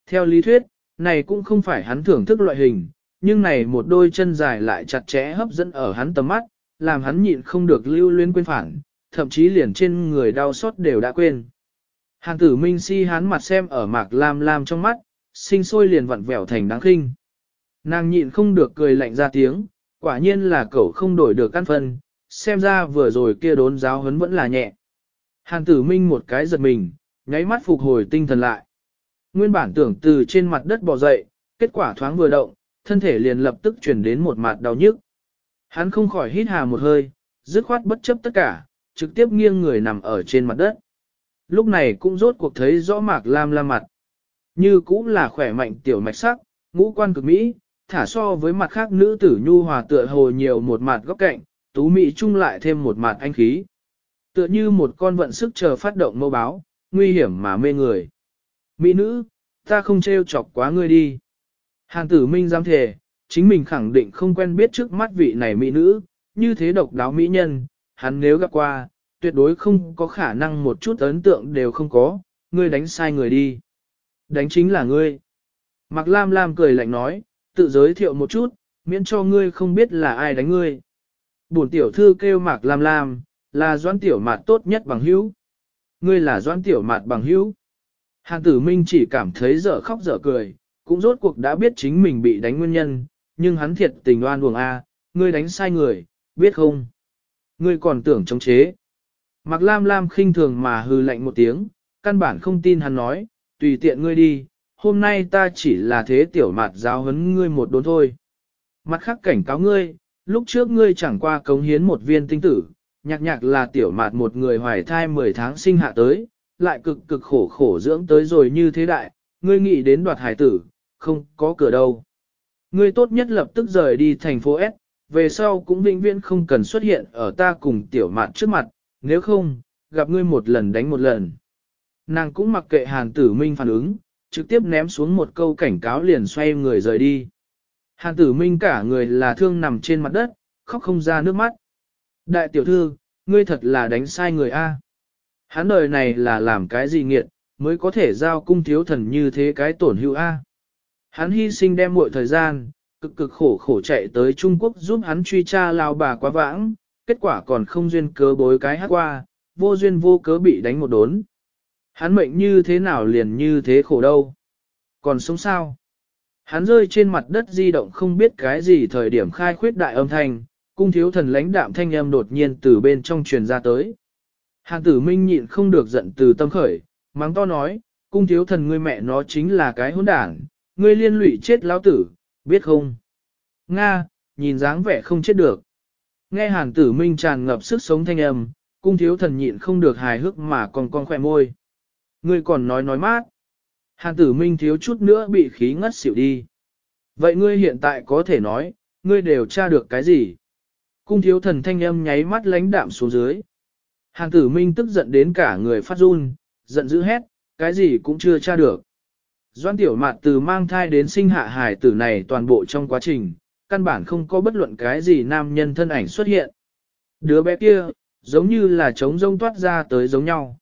Theo lý thuyết, này cũng không phải hắn thưởng thức loại hình, nhưng này một đôi chân dài lại chặt chẽ hấp dẫn ở hắn tầm mắt, làm hắn nhịn không được lưu luyến quên phản, thậm chí liền trên người đau xót đều đã quên. Hàng tử minh si hắn mặt xem ở mạc lam lam trong mắt, sinh sôi liền vặn vẹo thành đáng khinh. Nàng nhịn không được cười lạnh ra tiếng, quả nhiên là cậu không đổi được căn phân, xem ra vừa rồi kia đốn giáo hấn vẫn là nhẹ. Hàn tử minh một cái giật mình, nháy mắt phục hồi tinh thần lại. Nguyên bản tưởng từ trên mặt đất bò dậy, kết quả thoáng vừa động, thân thể liền lập tức chuyển đến một mặt đau nhức. Hắn không khỏi hít hà một hơi, dứt khoát bất chấp tất cả, trực tiếp nghiêng người nằm ở trên mặt đất. Lúc này cũng rốt cuộc thấy rõ mạc lam lam mặt. Như cũng là khỏe mạnh tiểu mạch sắc, ngũ quan cực mỹ, thả so với mặt khác nữ tử nhu hòa tựa hồ nhiều một mặt góc cạnh, tú mỹ chung lại thêm một mặt anh khí. Tựa như một con vận sức chờ phát động mâu báo, nguy hiểm mà mê người. Mỹ nữ, ta không trêu chọc quá ngươi đi. Hàn tử minh dám thề, chính mình khẳng định không quen biết trước mắt vị này mỹ nữ, như thế độc đáo mỹ nhân, hắn nếu gặp qua, tuyệt đối không có khả năng một chút ấn tượng đều không có, ngươi đánh sai người đi. Đánh chính là ngươi. Mạc Lam Lam cười lạnh nói, tự giới thiệu một chút, miễn cho ngươi không biết là ai đánh ngươi. Bổn tiểu thư kêu Mạc Lam Lam, là doãn tiểu mạt tốt nhất bằng hữu. Ngươi là doãn tiểu mạt bằng hữu. Hàng tử minh chỉ cảm thấy dở khóc dở cười, cũng rốt cuộc đã biết chính mình bị đánh nguyên nhân, nhưng hắn thiệt tình oan uổng a, ngươi đánh sai người, biết không? Ngươi còn tưởng chống chế. Mạc Lam Lam khinh thường mà hư lạnh một tiếng, căn bản không tin hắn nói, tùy tiện ngươi đi, hôm nay ta chỉ là thế tiểu mạt giáo huấn ngươi một đốn thôi. Mặt khác cảnh cáo ngươi, lúc trước ngươi chẳng qua cống hiến một viên tinh tử, nhạc nhạc là tiểu mạt một người hoài thai 10 tháng sinh hạ tới, lại cực cực khổ khổ dưỡng tới rồi như thế đại, ngươi nghĩ đến đoạt hải tử, không có cửa đâu. Ngươi tốt nhất lập tức rời đi thành phố S, về sau cũng vĩnh viễn không cần xuất hiện ở ta cùng tiểu mạt trước mặt, nếu không, gặp ngươi một lần đánh một lần. Nàng cũng mặc kệ hàn tử minh phản ứng, trực tiếp ném xuống một câu cảnh cáo liền xoay người rời đi. Hàn tử minh cả người là thương nằm trên mặt đất, khóc không ra nước mắt. Đại tiểu thư, ngươi thật là đánh sai người A. Hắn đời này là làm cái gì nghiệt, mới có thể giao cung thiếu thần như thế cái tổn hữu A. Hắn hy sinh đem muội thời gian, cực cực khổ khổ chạy tới Trung Quốc giúp hắn truy tra lao bà quá vãng, kết quả còn không duyên cớ bối cái hát qua, vô duyên vô cớ bị đánh một đốn. Hắn mệnh như thế nào liền như thế khổ đâu. Còn sống sao? Hắn rơi trên mặt đất di động không biết cái gì thời điểm khai khuyết đại âm thanh, cung thiếu thần lãnh đạm thanh âm đột nhiên từ bên trong truyền ra tới. Hàn tử minh nhịn không được giận từ tâm khởi, mắng to nói, cung thiếu thần ngươi mẹ nó chính là cái hỗn đảng, ngươi liên lụy chết lão tử, biết không? Nga, nhìn dáng vẻ không chết được. Nghe hàn tử minh tràn ngập sức sống thanh âm, cung thiếu thần nhịn không được hài hước mà còn con khỏe môi. Ngươi còn nói nói mát. Hàn tử minh thiếu chút nữa bị khí ngất xỉu đi. Vậy ngươi hiện tại có thể nói, ngươi đều tra được cái gì? Cung thiếu thần thanh âm nháy mắt lánh đạm xuống dưới. Hàn tử minh tức giận đến cả người phát run, giận dữ hét, cái gì cũng chưa tra được. Doan tiểu mạt từ mang thai đến sinh hạ hải tử này toàn bộ trong quá trình, căn bản không có bất luận cái gì nam nhân thân ảnh xuất hiện. Đứa bé kia, giống như là trống rông toát ra tới giống nhau.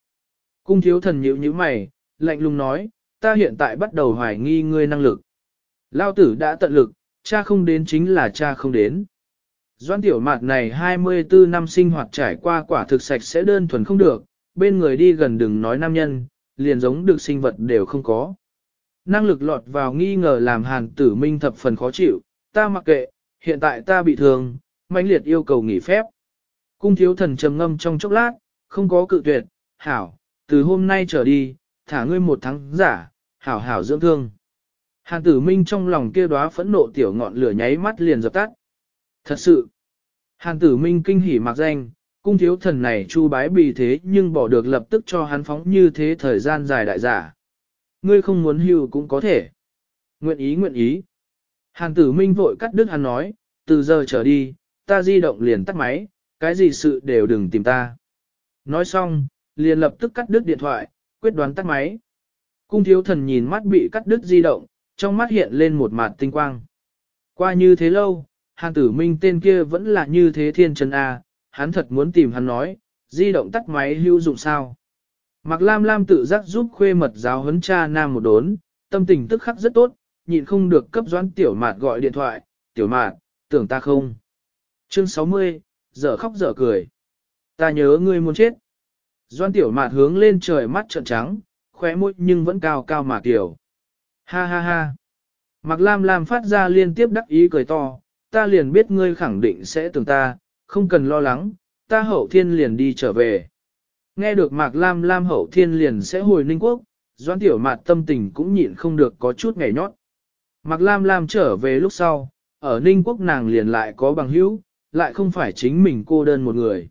Cung thiếu thần nhíu nhíu mày, lạnh lùng nói, ta hiện tại bắt đầu hoài nghi ngươi năng lực. Lao tử đã tận lực, cha không đến chính là cha không đến. Doan tiểu mạt này 24 năm sinh hoạt trải qua quả thực sạch sẽ đơn thuần không được, bên người đi gần đừng nói nam nhân, liền giống được sinh vật đều không có. Năng lực lọt vào nghi ngờ làm hàn tử minh thập phần khó chịu, ta mặc kệ, hiện tại ta bị thương, mãnh liệt yêu cầu nghỉ phép. Cung thiếu thần trầm ngâm trong chốc lát, không có cự tuyệt, hảo, từ hôm nay trở đi, thả ngươi một tháng giả, hảo hảo dưỡng thương. Hàn tử minh trong lòng kia đóa phẫn nộ tiểu ngọn lửa nháy mắt liền dập tắt. Thật sự, hàn tử minh kinh hỉ mặc danh, cung thiếu thần này chu bái bì thế nhưng bỏ được lập tức cho hắn phóng như thế thời gian dài đại giả. Ngươi không muốn hưu cũng có thể. Nguyện ý nguyện ý. Hàn tử minh vội cắt đứt hắn nói, từ giờ trở đi, ta di động liền tắt máy, cái gì sự đều đừng tìm ta. Nói xong, liền lập tức cắt đứt điện thoại, quyết đoán tắt máy. Cung thiếu thần nhìn mắt bị cắt đứt di động, trong mắt hiện lên một mặt tinh quang. Qua như thế lâu, hàng tử minh tên kia vẫn là như thế thiên chân A, hắn thật muốn tìm hắn nói, di động tắt máy hữu dụng sao. Mạc Lam Lam tự giác giúp khuê mật giáo huấn cha nam một đốn, tâm tình tức khắc rất tốt, nhịn không được cấp doãn tiểu mạt gọi điện thoại, tiểu mạt, tưởng ta không. Chương 60, dở khóc dở cười. Ta nhớ ngươi muốn chết. Doan tiểu mạt hướng lên trời mắt trợn trắng, khóe môi nhưng vẫn cao cao mà tiểu. Ha ha ha. Mạc Lam Lam phát ra liên tiếp đắc ý cười to, ta liền biết ngươi khẳng định sẽ tưởng ta, không cần lo lắng, ta hậu thiên liền đi trở về. Nghe được Mạc Lam Lam hậu thiên liền sẽ hồi Ninh Quốc, Doan Tiểu Mạt tâm tình cũng nhịn không được có chút ngày nhót. Mạc Lam Lam trở về lúc sau, ở Ninh Quốc nàng liền lại có bằng hữu, lại không phải chính mình cô đơn một người.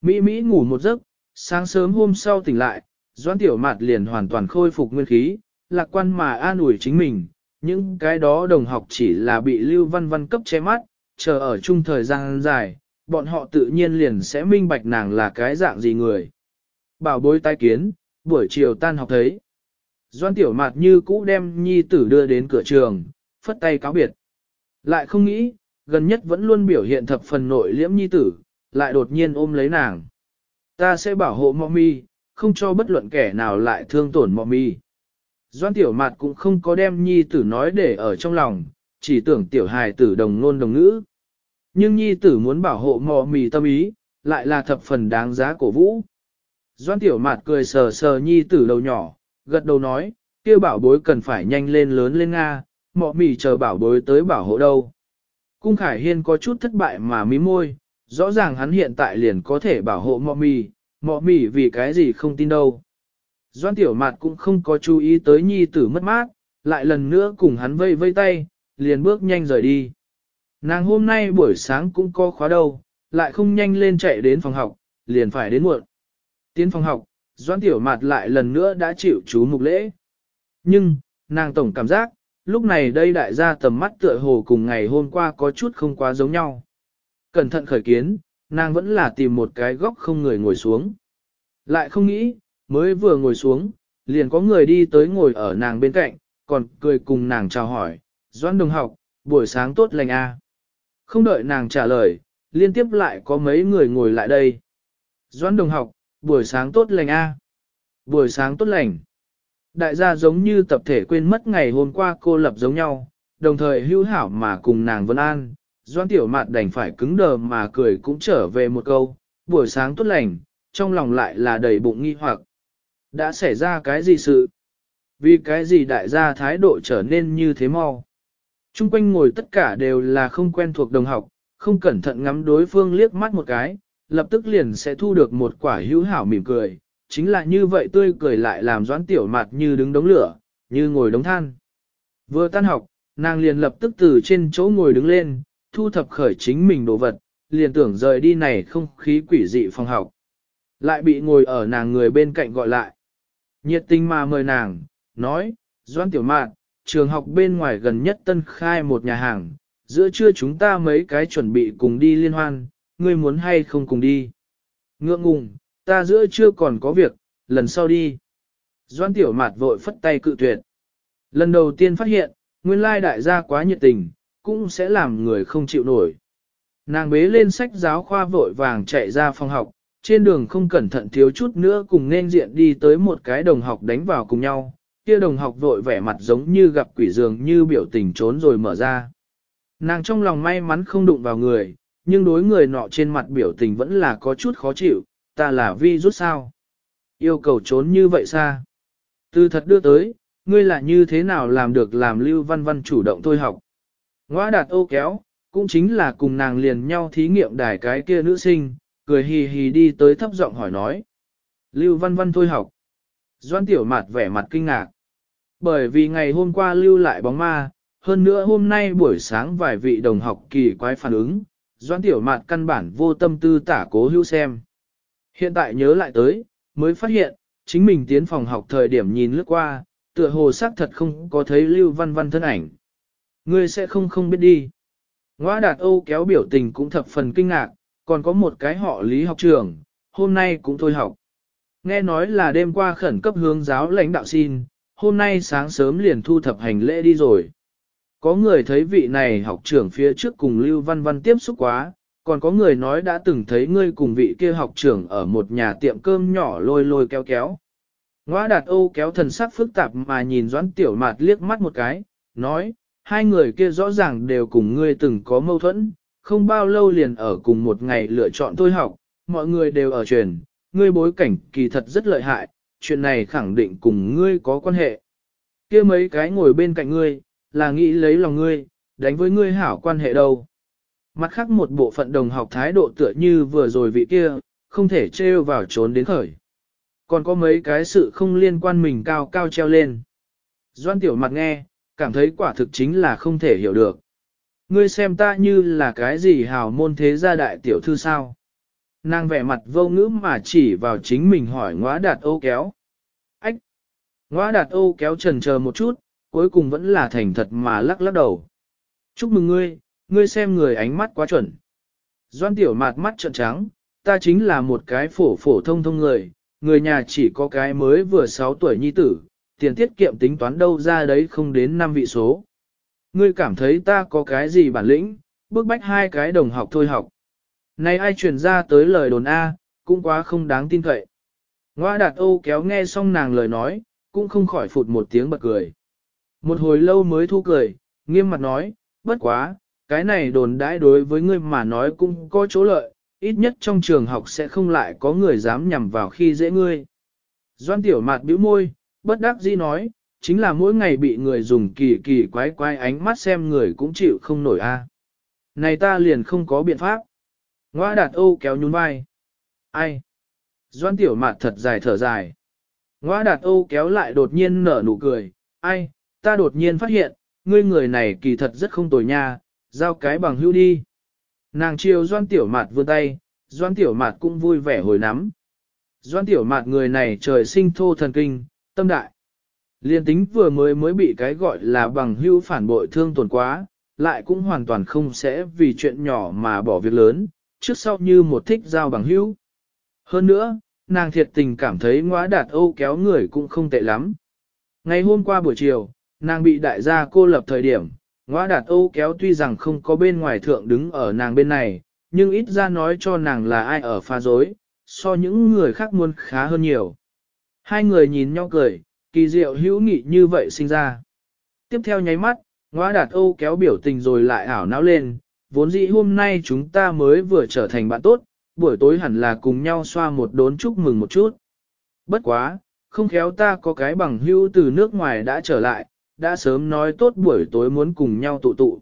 Mỹ Mỹ ngủ một giấc, sáng sớm hôm sau tỉnh lại, Doãn Tiểu Mạt liền hoàn toàn khôi phục nguyên khí, lạc quan mà an ủi chính mình, những cái đó đồng học chỉ là bị Lưu Văn Văn cấp che mắt, chờ ở chung thời gian dài, bọn họ tự nhiên liền sẽ minh bạch nàng là cái dạng gì người. Bảo bối tai kiến, buổi chiều tan học thấy. Doan Tiểu Mạt như cũ đem nhi tử đưa đến cửa trường, phất tay cáo biệt. Lại không nghĩ, gần nhất vẫn luôn biểu hiện thập phần nội liễm nhi tử, lại đột nhiên ôm lấy nàng. Ta sẽ bảo hộ mọ mi, không cho bất luận kẻ nào lại thương tổn mọ mi. Doan tiểu mặt cũng không có đem nhi tử nói để ở trong lòng, chỉ tưởng tiểu hài tử đồng ngôn đồng ngữ. Nhưng nhi tử muốn bảo hộ mọ mì tâm ý, lại là thập phần đáng giá cổ vũ. Doan tiểu mặt cười sờ sờ nhi tử đầu nhỏ, gật đầu nói, kia bảo bối cần phải nhanh lên lớn lên Nga, mọ mì chờ bảo bối tới bảo hộ đâu. Cung Khải Hiên có chút thất bại mà mí môi, rõ ràng hắn hiện tại liền có thể bảo hộ mọ mì, mọ mì vì cái gì không tin đâu. Doan tiểu mạt cũng không có chú ý tới nhi tử mất mát, lại lần nữa cùng hắn vây vây tay, liền bước nhanh rời đi. Nàng hôm nay buổi sáng cũng có khóa đâu, lại không nhanh lên chạy đến phòng học, liền phải đến muộn. Tiến phòng học, Doan tiểu mạt lại lần nữa đã chịu chú mục lễ. Nhưng, nàng tổng cảm giác, lúc này đây đại gia tầm mắt tựa hồ cùng ngày hôm qua có chút không quá giống nhau. Cẩn thận khởi kiến, nàng vẫn là tìm một cái góc không người ngồi xuống. Lại không nghĩ, mới vừa ngồi xuống, liền có người đi tới ngồi ở nàng bên cạnh, còn cười cùng nàng chào hỏi, doãn đồng học, buổi sáng tốt lành a. À? Không đợi nàng trả lời, liên tiếp lại có mấy người ngồi lại đây. doãn đồng học, buổi sáng tốt lành a. À? Buổi sáng tốt lành. Đại gia giống như tập thể quên mất ngày hôm qua cô lập giống nhau, đồng thời hữu hảo mà cùng nàng Vân An, Doan Tiểu Mạt đành phải cứng đờ mà cười cũng trở về một câu, buổi sáng tốt lành, trong lòng lại là đầy bụng nghi hoặc. Đã xảy ra cái gì sự? Vì cái gì đại gia thái độ trở nên như thế mau? Trung quanh ngồi tất cả đều là không quen thuộc đồng học, không cẩn thận ngắm đối phương liếc mắt một cái, lập tức liền sẽ thu được một quả hữu hảo mỉm cười, chính là như vậy tươi cười lại làm doãn tiểu mặt như đứng đống lửa, như ngồi đống than. Vừa tan học, nàng liền lập tức từ trên chỗ ngồi đứng lên, thu thập khởi chính mình đồ vật, liền tưởng rời đi này không khí quỷ dị phòng học. Lại bị ngồi ở nàng người bên cạnh gọi lại. Nhiệt tình mà mời nàng, nói, Doan Tiểu Mạn, trường học bên ngoài gần nhất tân khai một nhà hàng, giữa trưa chúng ta mấy cái chuẩn bị cùng đi liên hoan, ngươi muốn hay không cùng đi. Ngượng ngùng, ta giữa trưa còn có việc, lần sau đi. Doan Tiểu Mạt vội phất tay cự tuyệt. Lần đầu tiên phát hiện, nguyên lai đại gia quá nhiệt tình, cũng sẽ làm người không chịu nổi. Nàng bế lên sách giáo khoa vội vàng chạy ra phòng học, trên đường không cẩn thận thiếu chút nữa cùng nên diện đi tới một cái đồng học đánh vào cùng nhau, kia đồng học vội vẻ mặt giống như gặp quỷ dường như biểu tình trốn rồi mở ra. Nàng trong lòng may mắn không đụng vào người, nhưng đối người nọ trên mặt biểu tình vẫn là có chút khó chịu, ta là vi rút sao? Yêu cầu trốn như vậy xa? Từ thật đưa tới, ngươi là như thế nào làm được làm lưu văn văn chủ động thôi học? Ngoa đạt ô kéo, cũng chính là cùng nàng liền nhau thí nghiệm đài cái kia nữ sinh, cười hì hì đi tới thấp giọng hỏi nói. Lưu văn văn thôi học. Doan tiểu mặt vẻ mặt kinh ngạc. Bởi vì ngày hôm qua lưu lại bóng ma, hơn nữa hôm nay buổi sáng vài vị đồng học kỳ quái phản ứng, Doan tiểu mạt căn bản vô tâm tư tả cố hữu xem. Hiện tại nhớ lại tới, mới phát hiện, chính mình tiến phòng học thời điểm nhìn lướt qua, tựa hồ xác thật không có thấy lưu văn văn thân ảnh. Ngươi sẽ không không biết đi. Ngoa đạt Âu kéo biểu tình cũng thập phần kinh ngạc, còn có một cái họ lý học trường, hôm nay cũng thôi học. Nghe nói là đêm qua khẩn cấp hướng giáo lãnh đạo xin, hôm nay sáng sớm liền thu thập hành lễ đi rồi. Có người thấy vị này học trưởng phía trước cùng Lưu Văn Văn tiếp xúc quá, còn có người nói đã từng thấy ngươi cùng vị kia học trưởng ở một nhà tiệm cơm nhỏ lôi lôi kéo kéo. Ngoa đạt Âu kéo thần sắc phức tạp mà nhìn Doãn Tiểu Mạt liếc mắt một cái, nói, hai người kia rõ ràng đều cùng ngươi từng có mâu thuẫn, không bao lâu liền ở cùng một ngày lựa chọn thôi học, mọi người đều ở truyền, ngươi bối cảnh kỳ thật rất lợi hại, chuyện này khẳng định cùng ngươi có quan hệ. kia mấy cái ngồi bên cạnh ngươi, là nghĩ lấy lòng ngươi, đánh với ngươi hảo quan hệ đâu. Mặt khác một bộ phận đồng học thái độ tựa như vừa rồi vị kia, không thể trêu vào trốn đến khởi. Còn có mấy cái sự không liên quan mình cao cao treo lên. Doan tiểu mặt nghe, cảm thấy quả thực chính là không thể hiểu được. Ngươi xem ta như là cái gì hào môn thế gia đại tiểu thư sao? Nàng vẻ mặt vô ngữ mà chỉ vào chính mình hỏi ngóa đạt ô kéo. Ách! Ngóa đạt ô kéo trần chờ một chút, cuối cùng vẫn là thành thật mà lắc lắc đầu. Chúc mừng ngươi, ngươi xem người ánh mắt quá chuẩn. Doan tiểu mạt mắt trợn trắng, ta chính là một cái phổ phổ thông thông người, người nhà chỉ có cái mới vừa 6 tuổi nhi tử, tiền tiết kiệm tính toán đâu ra đấy không đến 5 vị số. Ngươi cảm thấy ta có cái gì bản lĩnh, bước bách hai cái đồng học thôi học. Này ai truyền ra tới lời đồn A, cũng quá không đáng tin cậy. Ngoa đạt Âu kéo nghe xong nàng lời nói, cũng không khỏi phụt một tiếng bật cười. Một hồi lâu mới thu cười, nghiêm mặt nói, bất quá, cái này đồn đãi đối với ngươi mà nói cũng có chỗ lợi, ít nhất trong trường học sẽ không lại có người dám nhằm vào khi dễ ngươi. Doan tiểu mạt bĩu môi, bất đắc dĩ nói, chính là mỗi ngày bị người dùng kỳ kỳ quái quái ánh mắt xem người cũng chịu không nổi a. Này ta liền không có biện pháp. Ngoa đạt Âu kéo nhún vai. Ai? Doan tiểu mạt thật dài thở dài. Ngoa đạt Âu kéo lại đột nhiên nở nụ cười. Ai? Ta đột nhiên phát hiện, ngươi người này kỳ thật rất không tồi nha, giao cái bằng hữu đi. Nàng chiều doan tiểu mạt vươn tay, doan tiểu mạt cũng vui vẻ hồi nắm. Doan tiểu mạt người này trời sinh thô thần kinh, tâm đại. Liên tính vừa mới mới bị cái gọi là bằng hữu phản bội thương tổn quá, lại cũng hoàn toàn không sẽ vì chuyện nhỏ mà bỏ việc lớn, trước sau như một thích giao bằng hữu. Hơn nữa, nàng thiệt tình cảm thấy ngóa đạt âu kéo người cũng không tệ lắm. Ngày hôm qua buổi chiều, nàng bị đại gia cô lập thời điểm, ngóa đạt âu kéo tuy rằng không có bên ngoài thượng đứng ở nàng bên này, nhưng ít ra nói cho nàng là ai ở pha dối, so những người khác muốn khá hơn nhiều. Hai người nhìn nhau cười, kỳ diệu hữu nghị như vậy sinh ra. Tiếp theo nháy mắt, ngõa đạt âu kéo biểu tình rồi lại ảo não lên, vốn dĩ hôm nay chúng ta mới vừa trở thành bạn tốt, buổi tối hẳn là cùng nhau xoa một đốn chúc mừng một chút. Bất quá, không khéo ta có cái bằng hữu từ nước ngoài đã trở lại, đã sớm nói tốt buổi tối muốn cùng nhau tụ tụ.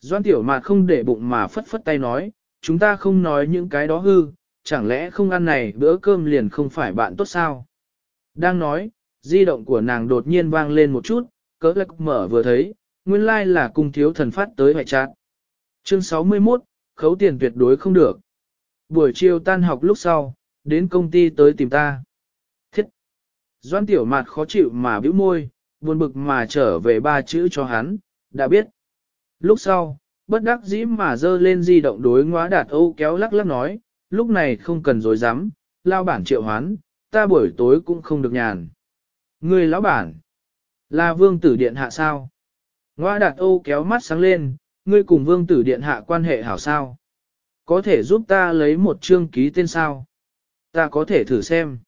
Doan tiểu mạt không để bụng mà phất phất tay nói, chúng ta không nói những cái đó hư, chẳng lẽ không ăn này bữa cơm liền không phải bạn tốt sao? Đang nói, di động của nàng đột nhiên vang lên một chút, cỡ lắc mở vừa thấy, nguyên lai like là cung thiếu thần phát tới hoại trạng. Chương 61, khấu tiền tuyệt đối không được. Buổi chiều tan học lúc sau, đến công ty tới tìm ta. Thiết! Doan tiểu mặt khó chịu mà bĩu môi, buồn bực mà trở về ba chữ cho hắn, đã biết. Lúc sau, bất đắc dĩ mà dơ lên di động đối ngóa đạt âu kéo lắc lắc nói, lúc này không cần dối dám, lao bản triệu hoán, ta buổi tối cũng không được nhàn. Người lão bản, là vương tử điện hạ sao? Ngoa đạt âu kéo mắt sáng lên, ngươi cùng vương tử điện hạ quan hệ hảo sao? Có thể giúp ta lấy một chương ký tên sao? Ta có thể thử xem.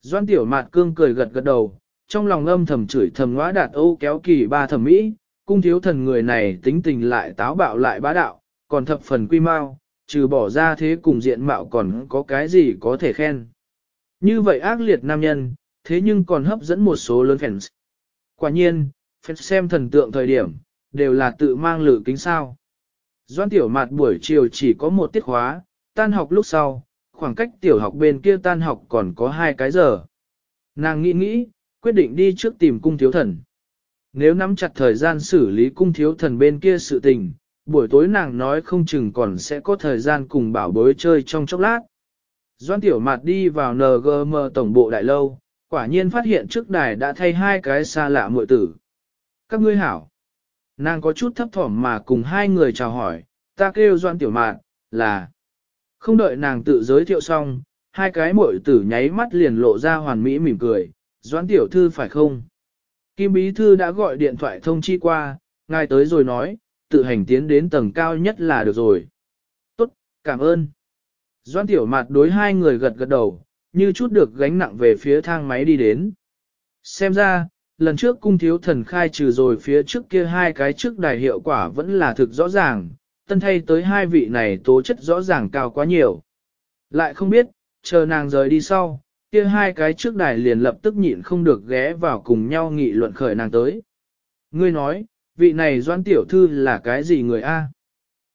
Doan tiểu mạt cương cười gật gật đầu, trong lòng âm thầm chửi thầm ngõa đạt âu kéo kỳ ba thẩm mỹ, cung thiếu thần người này tính tình lại táo bạo lại bá đạo, còn thập phần quy mau, trừ bỏ ra thế cùng diện mạo còn có cái gì có thể khen. Như vậy ác liệt nam nhân, thế nhưng còn hấp dẫn một số lớn fans. Quả nhiên, fans xem thần tượng thời điểm, đều là tự mang lử kính sao. Doan tiểu mạt buổi chiều chỉ có một tiết khóa, tan học lúc sau, khoảng cách tiểu học bên kia tan học còn có hai cái giờ. Nàng nghĩ nghĩ, quyết định đi trước tìm cung thiếu thần. Nếu nắm chặt thời gian xử lý cung thiếu thần bên kia sự tình, buổi tối nàng nói không chừng còn sẽ có thời gian cùng bảo bối chơi trong chốc lát. Doan Tiểu Mạt đi vào NGM tổng bộ đại lâu, quả nhiên phát hiện trước đài đã thay hai cái xa lạ muội tử. Các ngươi hảo. Nàng có chút thấp thỏm mà cùng hai người chào hỏi, ta kêu Doan Tiểu Mạt, là... Không đợi nàng tự giới thiệu xong, hai cái muội tử nháy mắt liền lộ ra hoàn mỹ mỉm cười, Doan Tiểu Thư phải không? Kim Bí Thư đã gọi điện thoại thông chi qua, ngài tới rồi nói, tự hành tiến đến tầng cao nhất là được rồi. Tốt, cảm ơn. Doan Tiểu Mạt đối hai người gật gật đầu, như chút được gánh nặng về phía thang máy đi đến. Xem ra, lần trước cung thiếu thần khai trừ rồi phía trước kia hai cái trước đài hiệu quả vẫn là thực rõ ràng, tân thay tới hai vị này tố chất rõ ràng cao quá nhiều. Lại không biết, chờ nàng rời đi sau, kia hai cái trước đài liền lập tức nhịn không được ghé vào cùng nhau nghị luận khởi nàng tới. Ngươi nói, vị này doan tiểu thư là cái gì người A?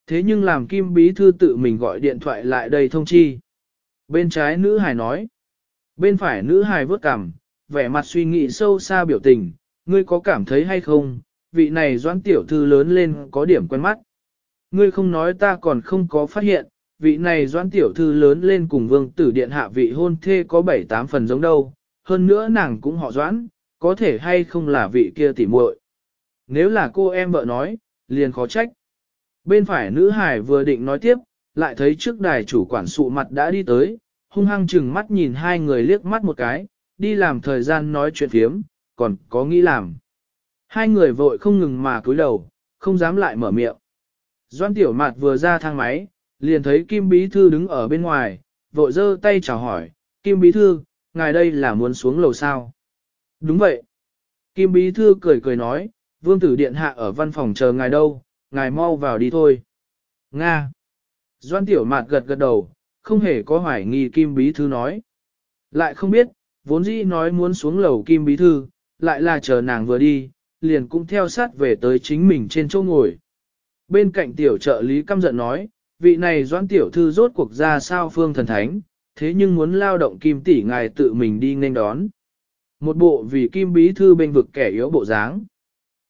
Thế nhưng làm kim bí thư tự mình gọi điện thoại lại đây thông chi. Bên trái nữ hài nói. Bên phải nữ hài vớt cằm, vẻ mặt suy nghĩ sâu xa biểu tình, ngươi có cảm thấy hay không, vị này doãn tiểu thư lớn lên có điểm quen mắt. Ngươi không nói ta còn không có phát hiện, vị này doãn tiểu thư lớn lên cùng vương tử điện hạ vị hôn thê có bảy tám phần giống đâu, hơn nữa nàng cũng họ doãn, có thể hay không là vị kia tỉ muội. Nếu là cô em vợ nói, liền khó trách. Bên phải nữ hải vừa định nói tiếp, lại thấy trước đài chủ quản sụ mặt đã đi tới, hung hăng chừng mắt nhìn hai người liếc mắt một cái, đi làm thời gian nói chuyện phiếm, còn có nghĩ làm. Hai người vội không ngừng mà cúi đầu, không dám lại mở miệng. Doan tiểu mạt vừa ra thang máy, liền thấy Kim Bí Thư đứng ở bên ngoài, vội giơ tay chào hỏi, Kim Bí Thư, ngài đây là muốn xuống lầu sao? Đúng vậy. Kim Bí Thư cười cười nói, Vương Tử Điện Hạ ở văn phòng chờ ngài đâu, ngài mau vào đi thôi. Nga. Doan Tiểu Mạt gật gật đầu, không hề có hoài nghi Kim Bí Thư nói. Lại không biết, vốn dĩ nói muốn xuống lầu Kim Bí Thư, lại là chờ nàng vừa đi, liền cũng theo sát về tới chính mình trên chỗ ngồi. Bên cạnh tiểu trợ lý căm giận nói, vị này doãn tiểu thư rốt cuộc ra sao phương thần thánh, thế nhưng muốn lao động Kim tỷ ngài tự mình đi nên đón. Một bộ vì Kim Bí Thư bên vực kẻ yếu bộ dáng.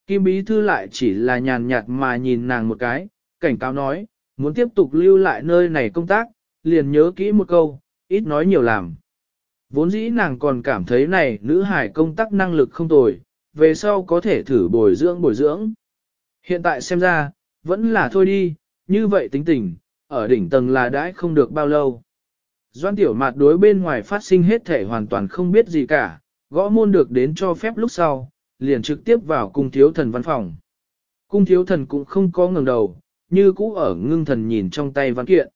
Kim Bí Thư lại chỉ là nhàn nhạt mà nhìn nàng một cái, cảnh cáo nói, muốn tiếp tục lưu lại nơi này công tác, liền nhớ kỹ một câu, ít nói nhiều làm. Vốn dĩ nàng còn cảm thấy này nữ hải công tác năng lực không tồi, về sau có thể thử bồi dưỡng bồi dưỡng. Hiện tại xem ra, vẫn là thôi đi, như vậy tính tình, ở đỉnh tầng là đãi không được bao lâu. Doan tiểu mạt đối bên ngoài phát sinh hết thể hoàn toàn không biết gì cả, gõ môn được đến cho phép lúc sau, liền trực tiếp vào cung thiếu thần văn phòng. Cung thiếu thần cũng không có ngừng đầu, như cũ ở ngưng thần nhìn trong tay văn kiện.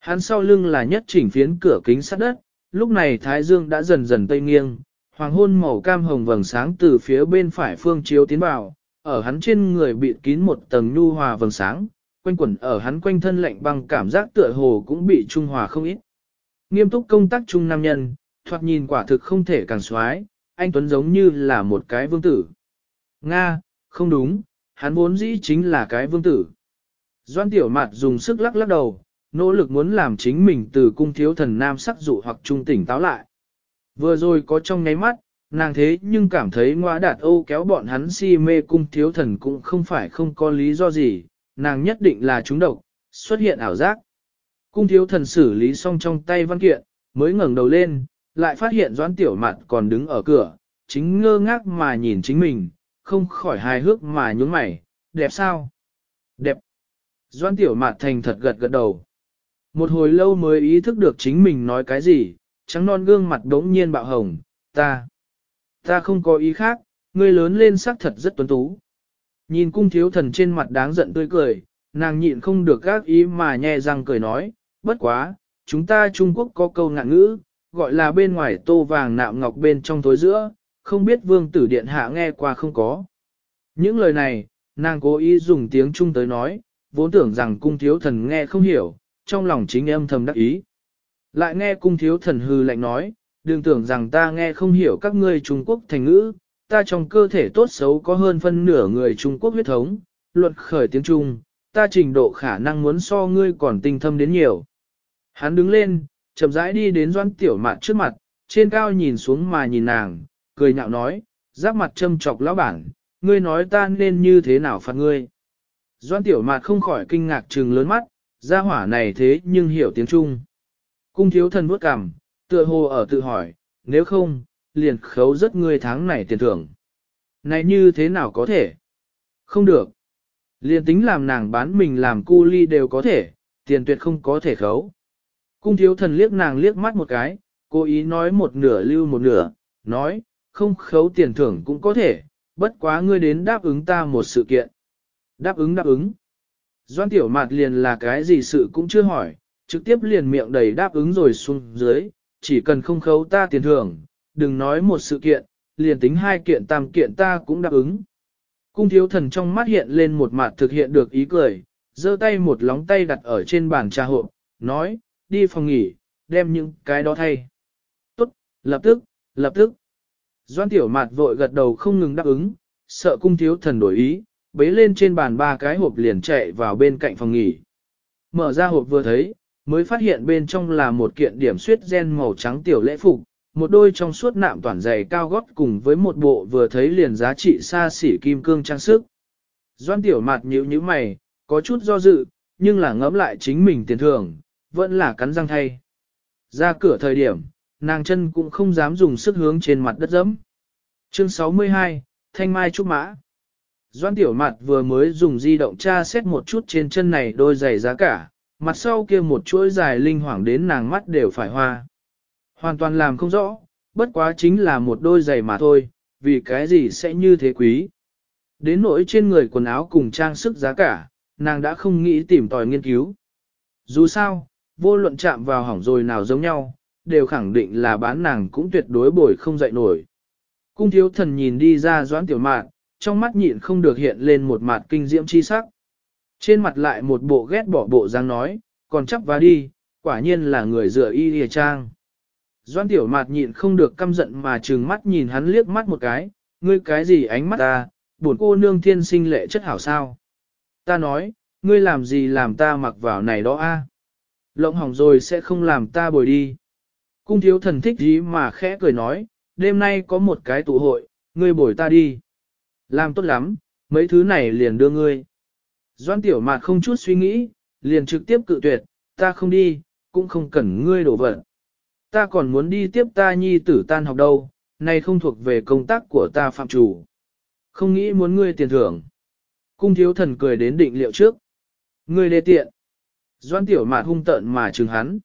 Hắn sau lưng là nhất chỉnh phiến cửa kính sắt đất, lúc này thái dương đã dần dần tây nghiêng, hoàng hôn màu cam hồng vầng sáng từ phía bên phải phương chiếu tiến vào, ở hắn trên người bị kín một tầng nhu hòa vầng sáng, quanh quẩn ở hắn quanh thân lạnh băng cảm giác tựa hồ cũng bị trung hòa không ít. Nghiêm túc công tác trung nam nhân, thoạt nhìn quả thực không thể càng xoái, anh Tuấn giống như là một cái vương tử. Nga, không đúng, hắn vốn dĩ chính là cái vương tử. Doan tiểu mặt dùng sức lắc lắc đầu, nỗ lực muốn làm chính mình từ cung thiếu thần nam sắc dụ hoặc trung tỉnh táo lại. Vừa rồi có trong nháy mắt, nàng thế nhưng cảm thấy ngoa đạt ô kéo bọn hắn si mê cung thiếu thần cũng không phải không có lý do gì, nàng nhất định là trúng độc, xuất hiện ảo giác. Cung thiếu thần xử lý xong trong tay văn kiện, mới ngẩng đầu lên, lại phát hiện doãn tiểu mặt còn đứng ở cửa, chính ngơ ngác mà nhìn chính mình, không khỏi hài hước mà nhún mày, đẹp sao? Đẹp. Doãn tiểu mặt thành thật gật gật đầu. Một hồi lâu mới ý thức được chính mình nói cái gì, trắng non gương mặt đống nhiên bạo hồng, ta, ta không có ý khác, ngươi lớn lên sắc thật rất tuấn tú. Nhìn cung thiếu thần trên mặt đáng giận tươi cười, nàng nhịn không được gác ý mà nhẹ răng cười nói, bất quá, chúng ta Trung Quốc có câu ngạn ngữ, gọi là bên ngoài tô vàng nạm ngọc bên trong tối giữa, không biết vương tử điện hạ nghe qua không có. Những lời này, nàng cố ý dùng tiếng Trung tới nói, vốn tưởng rằng cung thiếu thần nghe không hiểu, trong lòng chính âm thầm đắc ý. Lại nghe cung thiếu thần hư lạnh nói, đừng tưởng rằng ta nghe không hiểu các ngươi Trung Quốc thành ngữ, ta trong cơ thể tốt xấu có hơn phân nửa người Trung Quốc huyết thống, luật khởi tiếng Trung, ta trình độ khả năng muốn so ngươi còn tinh thâm đến nhiều. Hắn đứng lên, chậm rãi đi đến doan tiểu mạn trước mặt, trên cao nhìn xuống mà nhìn nàng, cười nhạo nói, giáp mặt châm chọc lão bản, ngươi nói ta nên như thế nào phạt ngươi. Doan tiểu Mạn không khỏi kinh ngạc trừng lớn mắt, gia hỏa này thế nhưng hiểu tiếng Trung. Cung thiếu thần vuốt cằm, tựa hồ ở tự hỏi, nếu không, liền khấu rất ngươi tháng này tiền thưởng. Này như thế nào có thể? Không được. Liền tính làm nàng bán mình làm cu ly đều có thể, tiền tuyệt không có thể khấu. Cung thiếu thần liếc nàng liếc mắt một cái, cố ý nói một nửa lưu một nửa, nói, không khấu tiền thưởng cũng có thể, bất quá ngươi đến đáp ứng ta một sự kiện. Đáp ứng đáp ứng. Doan tiểu mạt liền là cái gì sự cũng chưa hỏi, trực tiếp liền miệng đầy đáp ứng rồi xuống dưới, chỉ cần không khấu ta tiền thưởng, đừng nói một sự kiện, liền tính hai kiện tam kiện ta cũng đáp ứng. Cung thiếu thần trong mắt hiện lên một mặt thực hiện được ý cười, giơ tay một lóng tay đặt ở trên bàn trà hộp, nói, đi phòng nghỉ, đem những cái đó thay. Tốt, lập tức, lập tức. Doan tiểu mạt vội gật đầu không ngừng đáp ứng, sợ cung thiếu thần đổi ý, bế lên trên bàn ba cái hộp liền chạy vào bên cạnh phòng nghỉ. Mở ra hộp vừa thấy, mới phát hiện bên trong là một kiện điểm suyết gen màu trắng tiểu lễ phục, một đôi trong suốt nạm toàn giày cao gót cùng với một bộ vừa thấy liền giá trị xa xỉ kim cương trang sức. Doan tiểu mạt nhíu nhíu mày, có chút do dự, nhưng là ngẫm lại chính mình tiền thưởng, vẫn là cắn răng thay. Ra cửa thời điểm, nàng chân cũng không dám dùng sức hướng trên mặt đất dẫm. Chương 62, Thanh Mai Trúc Mã Doan tiểu mặt vừa mới dùng di động tra xét một chút trên chân này đôi giày giá cả, mặt sau kia một chuỗi dài linh hoảng đến nàng mắt đều phải hoa. Hoàn toàn làm không rõ, bất quá chính là một đôi giày mà thôi, vì cái gì sẽ như thế quý. Đến nỗi trên người quần áo cùng trang sức giá cả, nàng đã không nghĩ tìm tòi nghiên cứu. Dù sao, vô luận chạm vào hỏng rồi nào giống nhau, đều khẳng định là bán nàng cũng tuyệt đối bồi không dậy nổi. Cung thiếu thần nhìn đi ra doãn tiểu mạn, trong mắt nhịn không được hiện lên một mặt kinh diễm chi sắc. Trên mặt lại một bộ ghét bỏ bộ dáng nói, còn chấp vá đi, quả nhiên là người dựa y hề trang. Doan tiểu mạt nhịn không được căm giận mà trừng mắt nhìn hắn liếc mắt một cái, ngươi cái gì ánh mắt ta, buồn cô nương thiên sinh lệ chất hảo sao. Ta nói, ngươi làm gì làm ta mặc vào này đó a? Lộng hỏng rồi sẽ không làm ta bồi đi. Cung thiếu thần thích gì mà khẽ cười nói, đêm nay có một cái tụ hội, ngươi bồi ta đi. Làm tốt lắm, mấy thứ này liền đưa ngươi. Doan tiểu mạt không chút suy nghĩ, liền trực tiếp cự tuyệt, ta không đi, cũng không cần ngươi đổ vật. Ta còn muốn đi tiếp ta nhi tử tan học đâu, này không thuộc về công tác của ta phạm chủ. Không nghĩ muốn ngươi tiền thưởng. Cung thiếu thần cười đến định liệu trước. Ngươi đê tiện. Doan tiểu mạt hung tợn mà trừng hắn.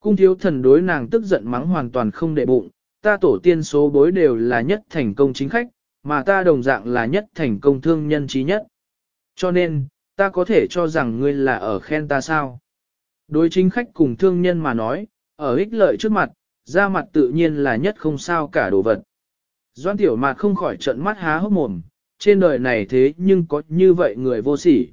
Cung thiếu thần đối nàng tức giận mắng hoàn toàn không đệ bụng, ta tổ tiên số bối đều là nhất thành công chính khách, mà ta đồng dạng là nhất thành công thương nhân trí nhất. Cho nên, ta có thể cho rằng ngươi là ở khen ta sao. Đối chính khách cùng thương nhân mà nói, ở ích lợi trước mặt, ra mặt tự nhiên là nhất không sao cả đồ vật. Doan tiểu mạt không khỏi trận mắt há hốc mồm, trên đời này thế nhưng có như vậy người vô sỉ.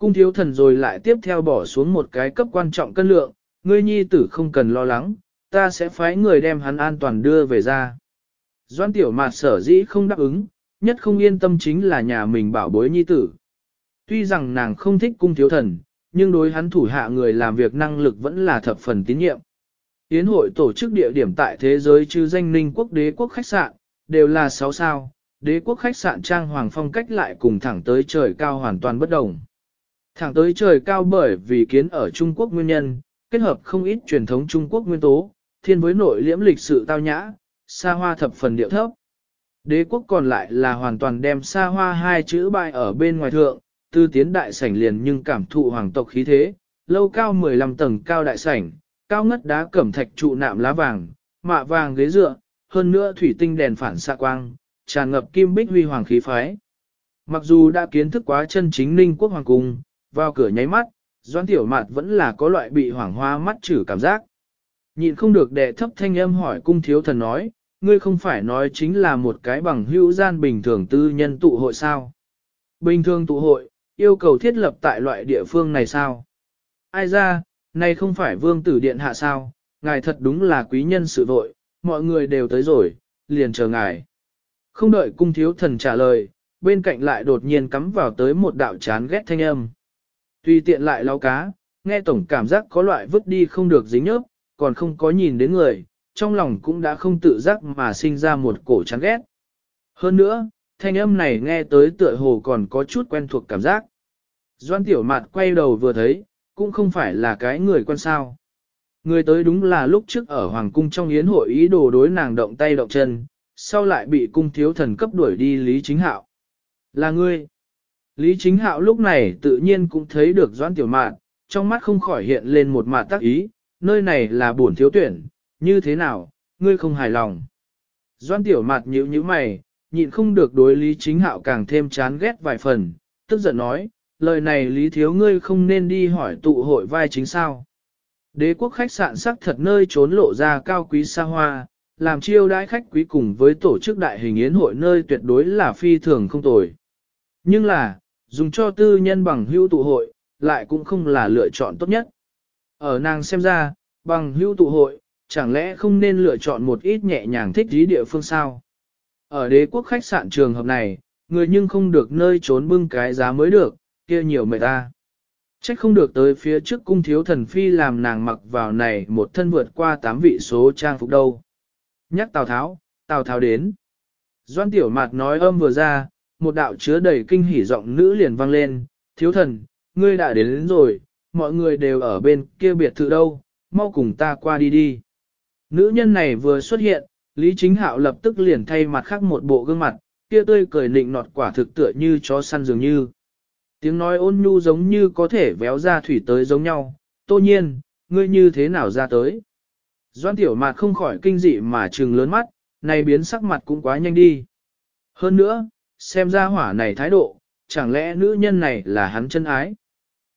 Cung thiếu thần rồi lại tiếp theo bỏ xuống một cái cấp quan trọng cân lượng, ngươi nhi tử không cần lo lắng, ta sẽ phái người đem hắn an toàn đưa về ra. Doan tiểu mạt sở dĩ không đáp ứng, nhất không yên tâm chính là nhà mình bảo bối nhi tử. Tuy rằng nàng không thích cung thiếu thần, nhưng đối hắn thủ hạ người làm việc năng lực vẫn là thập phần tín nhiệm. Yến hội tổ chức địa điểm tại thế giới chứ danh ninh quốc đế quốc khách sạn, đều là 6 sao, đế quốc khách sạn trang hoàng phong cách lại cùng thẳng tới trời cao hoàn toàn bất đồng. Thẳng tới trời cao bởi vì kiến ở Trung Quốc nguyên nhân, kết hợp không ít truyền thống Trung Quốc nguyên tố, thiên với nội liễm lịch sự tao nhã, xa hoa thập phần điệu thấp. Đế quốc còn lại là hoàn toàn đem xa hoa hai chữ bài ở bên ngoài thượng, tư tiến đại sảnh liền nhưng cảm thụ hoàng tộc khí thế, lâu cao 15 tầng cao đại sảnh, cao ngất đá cẩm thạch trụ nạm lá vàng, mạ vàng ghế dựa, hơn nữa thủy tinh đèn phản xạ quang, tràn ngập kim bích huy hoàng khí phái. Mặc dù đã kiến thức quá chân chính ninh quốc hoàng cung, vào cửa nháy mắt, doan tiểu mạt vẫn là có loại bị hoảng hoa mắt chử cảm giác. Nhịn không được đệ thấp thanh âm hỏi cung thiếu thần nói, ngươi không phải nói chính là một cái bằng hữu gian bình thường tư nhân tụ hội sao. Bình thường tụ hội, yêu cầu thiết lập tại loại địa phương này sao? Ai ra, này không phải vương tử điện hạ sao, ngài thật đúng là quý nhân sự vội, mọi người đều tới rồi, liền chờ ngài. Không đợi cung thiếu thần trả lời, bên cạnh lại đột nhiên cắm vào tới một đạo chán ghét thanh âm. Tuy tiện lại lau cá, nghe tổng cảm giác có loại vứt đi không được dính nhớp, còn không có nhìn đến người, trong lòng cũng đã không tự giác mà sinh ra một cổ chán ghét. Hơn nữa, thanh âm này nghe tới tựa hồ còn có chút quen thuộc cảm giác. Doan tiểu mạt quay đầu vừa thấy, cũng không phải là cái người quan sao. Người tới đúng là lúc trước ở Hoàng cung trong yến hội ý đồ đối nàng động tay động chân, sau lại bị cung thiếu thần cấp đuổi đi Lý Chính Hạo. Là ngươi. Lý Chính Hạo lúc này tự nhiên cũng thấy được Doan Tiểu Mạn, trong mắt không khỏi hiện lên một mạt tác ý, nơi này là buồn thiếu tuyển, như thế nào, ngươi không hài lòng. Doan Tiểu Mạt nhíu nhíu mày, nhịn không được đối Lý Chính Hạo càng thêm chán ghét vài phần, tức giận nói, lời này Lý Thiếu ngươi không nên đi hỏi tụ hội vai chính sao. Đế quốc khách sạn sắc thật nơi trốn lộ ra cao quý xa hoa, làm chiêu đãi khách quý cùng với tổ chức đại hình yến hội nơi tuyệt đối là phi thường không tồi. Nhưng là, dùng cho tư nhân bằng hữu tụ hội, lại cũng không là lựa chọn tốt nhất. Ở nàng xem ra, bằng hữu tụ hội, chẳng lẽ không nên lựa chọn một ít nhẹ nhàng thích dí địa phương sao? Ở đế quốc khách sạn trường hợp này, người nhưng không được nơi trốn bưng cái giá mới được, kia nhiều mệt ta. Trách không được tới phía trước cung thiếu thần phi làm nàng mặc vào này một thân vượt qua tám vị số trang phục đâu. Nhắc Tào Tháo, Tào Tháo đến. Doan tiểu mạt nói âm vừa ra, một đạo chứa đầy kinh hỉ giọng nữ liền vang lên, thiếu thần, ngươi đã đến, đến rồi, mọi người đều ở bên kia biệt thự đâu, mau cùng ta qua đi đi. Nữ nhân này vừa xuất hiện, Lý Chính Hạo lập tức liền thay mặt khác một bộ gương mặt, kia tươi cười nịnh nọt quả thực tựa như chó săn dường như. Tiếng nói ôn nhu giống như có thể véo ra thủy tới giống nhau, tô nhiên, ngươi như thế nào ra tới. Doan tiểu mặt không khỏi kinh dị mà trừng lớn mắt, này biến sắc mặt cũng quá nhanh đi. Hơn nữa, xem ra hỏa này thái độ, chẳng lẽ nữ nhân này là hắn chân ái.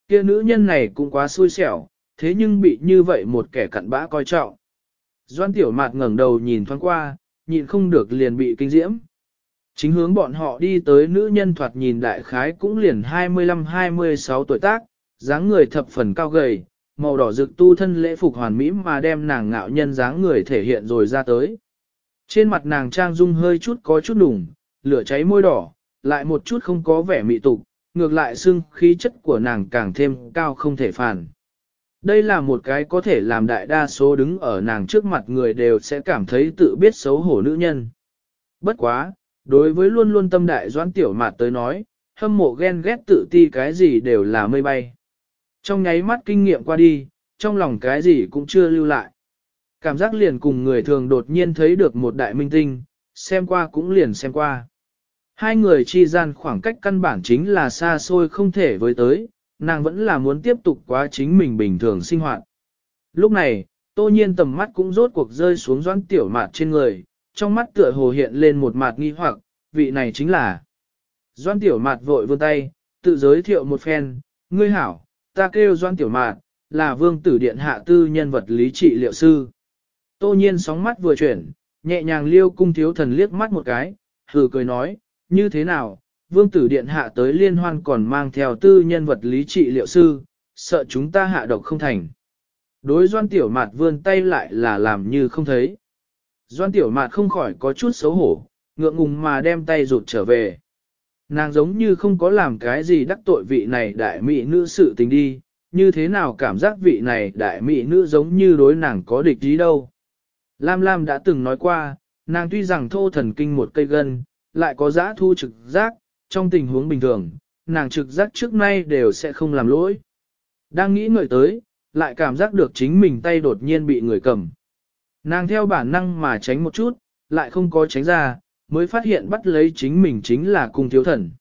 Kia nữ nhân này cũng quá xui xẻo, thế nhưng bị như vậy một kẻ cặn bã coi trọng. Doan tiểu mạt ngẩng đầu nhìn thoáng qua, nhìn không được liền bị kinh diễm. Chính hướng bọn họ đi tới nữ nhân thoạt nhìn đại khái cũng liền 25-26 tuổi tác, dáng người thập phần cao gầy, màu đỏ rực tu thân lễ phục hoàn mỹ mà đem nàng ngạo nhân dáng người thể hiện rồi ra tới. Trên mặt nàng trang dung hơi chút có chút đủng, lửa cháy môi đỏ, lại một chút không có vẻ mị tục, ngược lại xưng khí chất của nàng càng thêm cao không thể phản. Đây là một cái có thể làm đại đa số đứng ở nàng trước mặt người đều sẽ cảm thấy tự biết xấu hổ nữ nhân. Bất quá, đối với luôn luôn tâm đại doãn tiểu mạt tới nói, hâm mộ ghen ghét tự ti cái gì đều là mây bay. Trong nháy mắt kinh nghiệm qua đi, trong lòng cái gì cũng chưa lưu lại. Cảm giác liền cùng người thường đột nhiên thấy được một đại minh tinh, xem qua cũng liền xem qua. Hai người chi gian khoảng cách căn bản chính là xa xôi không thể với tới, nàng vẫn là muốn tiếp tục quá chính mình bình thường sinh hoạt. Lúc này, tô nhiên tầm mắt cũng rốt cuộc rơi xuống doãn tiểu mạt trên người, trong mắt tựa hồ hiện lên một mặt nghi hoặc, vị này chính là. Doan tiểu mạt vội vươn tay, tự giới thiệu một phen, ngươi hảo, ta kêu doan tiểu mạt, là vương tử điện hạ tư nhân vật lý trị liệu sư. Tô nhiên sóng mắt vừa chuyển, nhẹ nhàng liêu cung thiếu thần liếc mắt một cái, hừ cười nói, như thế nào, vương tử điện hạ tới liên hoan còn mang theo tư nhân vật lý trị liệu sư, sợ chúng ta hạ độc không thành. Đối doan tiểu mạt vươn tay lại là làm như không thấy. Doan tiểu mạt không khỏi có chút xấu hổ, ngượng ngùng mà đem tay rụt trở về. Nàng giống như không có làm cái gì đắc tội vị này đại mỹ nữ sự tình đi, như thế nào cảm giác vị này đại mỹ nữ giống như đối nàng có địch ý đâu. Lam Lam đã từng nói qua, nàng tuy rằng thô thần kinh một cây gân, lại có giã thu trực giác, trong tình huống bình thường, nàng trực giác trước nay đều sẽ không làm lỗi. Đang nghĩ ngợi tới, lại cảm giác được chính mình tay đột nhiên bị người cầm. Nàng theo bản năng mà tránh một chút, lại không có tránh ra, mới phát hiện bắt lấy chính mình chính là cung thiếu thần.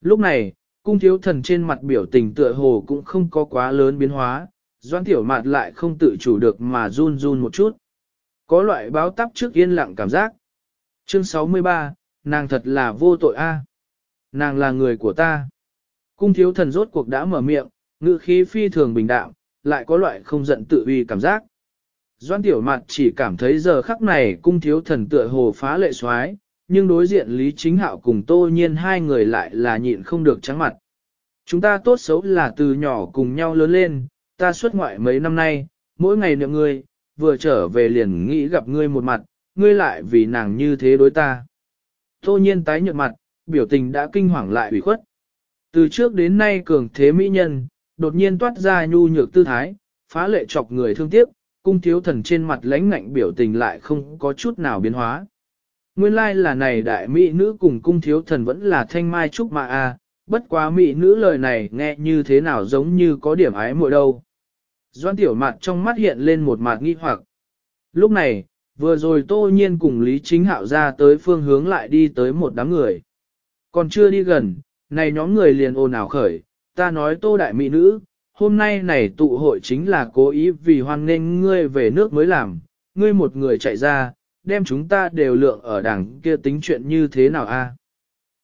Lúc này, cung thiếu thần trên mặt biểu tình tựa hồ cũng không có quá lớn biến hóa, doan tiểu mạt lại không tự chủ được mà run run một chút. Có loại báo tắp trước yên lặng cảm giác. Chương 63, nàng thật là vô tội a. Nàng là người của ta. Cung thiếu thần rốt cuộc đã mở miệng, ngữ khí phi thường bình đạm, lại có loại không giận tự uy cảm giác. Doan tiểu mặt chỉ cảm thấy giờ khắc này cung thiếu thần tựa hồ phá lệ xoái, nhưng đối diện Lý Chính Hạo cùng Tô Nhiên hai người lại là nhịn không được trắng mặt. Chúng ta tốt xấu là từ nhỏ cùng nhau lớn lên, ta xuất ngoại mấy năm nay, mỗi ngày niệm ngươi, vừa trở về liền nghĩ gặp ngươi một mặt, ngươi lại vì nàng như thế đối ta. Tô Nhiên tái nhợt mặt, biểu tình đã kinh hoàng lại ủy khuất. Từ trước đến nay cường thế mỹ nhân, đột nhiên toát ra nhu nhược tư thái, phá lệ chọc người thương tiếc, cung thiếu thần trên mặt lãnh ngạnh biểu tình lại không có chút nào biến hóa. Nguyên lai là này đại mỹ nữ cùng cung thiếu thần vẫn là thanh mai trúc mà a, bất quá mỹ nữ lời này nghe như thế nào giống như có điểm ái muội đâu. Doan tiểu mặt trong mắt hiện lên một mặt nghi hoặc. Lúc này, vừa rồi tô nhiên cùng Lý Chính Hạo ra tới phương hướng lại đi tới một đám người. Còn chưa đi gần, này nhóm người liền ồn ào khởi, ta nói tô đại mỹ nữ, hôm nay này tụ hội chính là cố ý vì hoan nghênh ngươi về nước mới làm, ngươi một người chạy ra, đem chúng ta đều lượng ở đằng kia tính chuyện như thế nào a?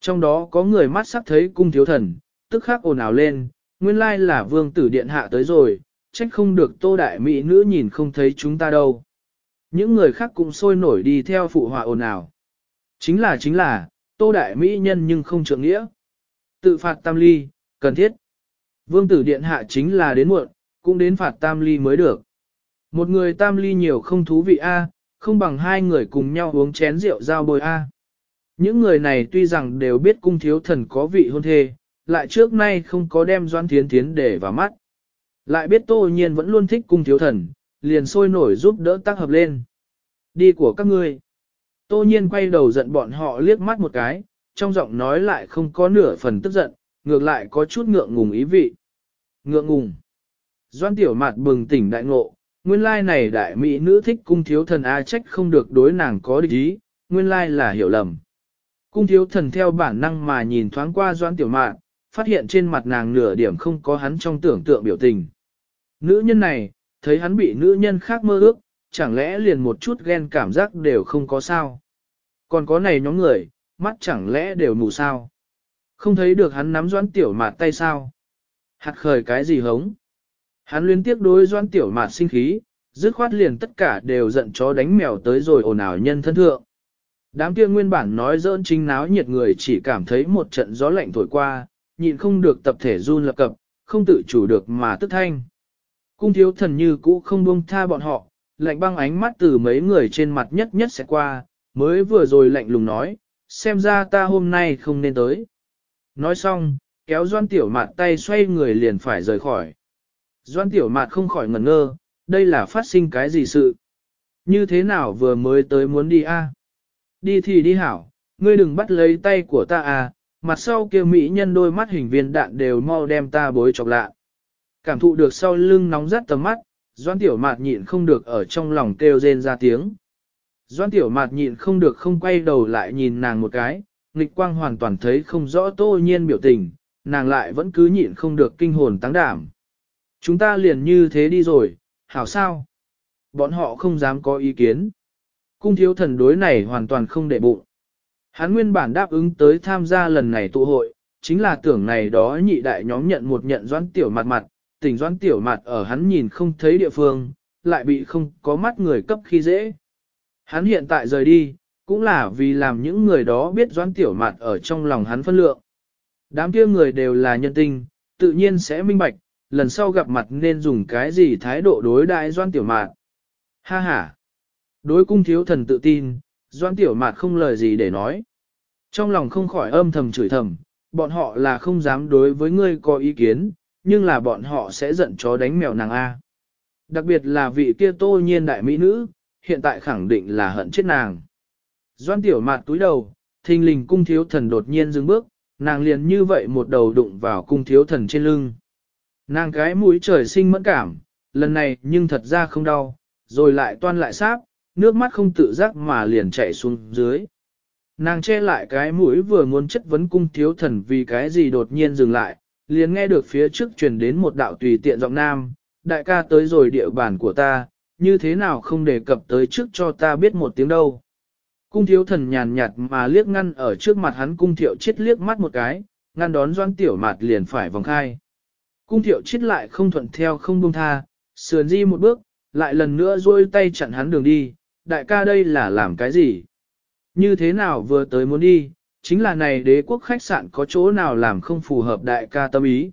Trong đó có người mắt sắc thấy cung thiếu thần, tức khắc ồn ào lên, nguyên lai là vương tử điện hạ tới rồi, trách không được tô đại mỹ nữ nhìn không thấy chúng ta đâu. Những người khác cũng sôi nổi đi theo phụ họa ồn ào. Chính là chính là, tô đại mỹ nhân nhưng không trượng nghĩa. Tự phạt tam ly, cần thiết. Vương tử điện hạ chính là đến muộn, cũng đến phạt tam ly mới được. Một người tam ly nhiều không thú vị a, không bằng hai người cùng nhau uống chén rượu giao bồi a. Những người này tuy rằng đều biết cung thiếu thần có vị hôn thê, lại trước nay không có đem doan thiến thiến để vào mắt. Lại biết tô nhiên vẫn luôn thích cung thiếu thần, liền sôi nổi giúp đỡ tác hợp lên. Đi của các ngươi. Tô nhiên quay đầu giận bọn họ liếc mắt một cái, trong giọng nói lại không có nửa phần tức giận, ngược lại có chút ngượng ngùng ý vị. Ngượng ngùng. Doan tiểu mạt bừng tỉnh đại ngộ, nguyên lai này đại mỹ nữ thích cung thiếu thần A trách không được đối nàng có địch ý, nguyên lai là hiểu lầm. Cung thiếu thần theo bản năng mà nhìn thoáng qua doan tiểu mạn, phát hiện trên mặt nàng nửa điểm không có hắn trong tưởng tượng biểu tình. Nữ nhân này, thấy hắn bị nữ nhân khác mơ ước, chẳng lẽ liền một chút ghen cảm giác đều không có sao. Còn có này nhóm người, mắt chẳng lẽ đều mù sao. Không thấy được hắn nắm doãn tiểu mạt tay sao. Hạt khởi cái gì hống. Hắn liên tiếp đối doãn tiểu mạt sinh khí, dứt khoát liền tất cả đều giận chó đánh mèo tới rồi ồn ào nhân thân thượng. Đám kia nguyên bản nói dỡn chính náo nhiệt người chỉ cảm thấy một trận gió lạnh thổi qua, nhịn không được tập thể run lập cập, không tự chủ được mà tức thanh. Cung thiếu thần như cũ không buông tha bọn họ, lạnh băng ánh mắt từ mấy người trên mặt nhất nhất sẽ qua, mới vừa rồi lạnh lùng nói, xem ra ta hôm nay không nên tới. Nói xong, kéo doan tiểu mạt tay xoay người liền phải rời khỏi. Doan tiểu mạt không khỏi ngẩn ngơ, đây là phát sinh cái gì sự? Như thế nào vừa mới tới muốn đi a? Đi thì đi hảo, ngươi đừng bắt lấy tay của ta à, mặt sau kia mỹ nhân đôi mắt hình viên đạn đều mau đem ta bối chọc lạ. Cảm thụ được sau lưng nóng rát tầm mắt, Doan Tiểu Mạt nhịn không được ở trong lòng kêu rên ra tiếng. Doan Tiểu Mạt nhịn không được không quay đầu lại nhìn nàng một cái, nghịch quang hoàn toàn thấy không rõ tô nhiên biểu tình, nàng lại vẫn cứ nhịn không được kinh hồn tăng đảm. Chúng ta liền như thế đi rồi, hảo sao? Bọn họ không dám có ý kiến. Cung thiếu thần đối này hoàn toàn không để bụng. Hắn nguyên bản đáp ứng tới tham gia lần này tụ hội, chính là tưởng này đó nhị đại nhóm nhận một nhận doãn tiểu mặt mặt, tỉnh doãn tiểu mặt ở hắn nhìn không thấy địa phương, lại bị không có mắt người cấp khi dễ. Hắn hiện tại rời đi, cũng là vì làm những người đó biết doãn tiểu mặt ở trong lòng hắn phân lượng. Đám kia người đều là nhân tinh, tự nhiên sẽ minh bạch, lần sau gặp mặt nên dùng cái gì thái độ đối đại doãn tiểu mạt. Ha ha! Đối cung thiếu thần tự tin, doan tiểu mạt không lời gì để nói. Trong lòng không khỏi âm thầm chửi thầm, bọn họ là không dám đối với ngươi có ý kiến, nhưng là bọn họ sẽ giận chó đánh mèo nàng A. Đặc biệt là vị kia tô nhiên đại mỹ nữ, hiện tại khẳng định là hận chết nàng. Doan tiểu mạt túi đầu, thình lình cung thiếu thần đột nhiên dừng bước, nàng liền như vậy một đầu đụng vào cung thiếu thần trên lưng. Nàng cái mũi trời sinh mẫn cảm, lần này nhưng thật ra không đau, rồi lại toan lại sáp, nước mắt không tự giác mà liền chảy xuống dưới. Nàng che lại cái mũi vừa muốn chất vấn cung thiếu thần vì cái gì đột nhiên dừng lại, liền nghe được phía trước truyền đến một đạo tùy tiện giọng nam, đại ca tới rồi địa bàn của ta, như thế nào không đề cập tới trước cho ta biết một tiếng đâu. Cung thiếu thần nhàn nhạt mà liếc ngăn ở trước mặt hắn cung thiệu chết liếc mắt một cái, ngăn đón doan tiểu mạt liền phải vòng khai. Cung thiệu chết lại không thuận theo không buông tha, sườn di một bước, lại lần nữa duỗi tay chặn hắn đường đi, đại ca đây là làm cái gì? Như thế nào vừa tới muốn đi, chính là này đế quốc khách sạn có chỗ nào làm không phù hợp đại ca tâm ý.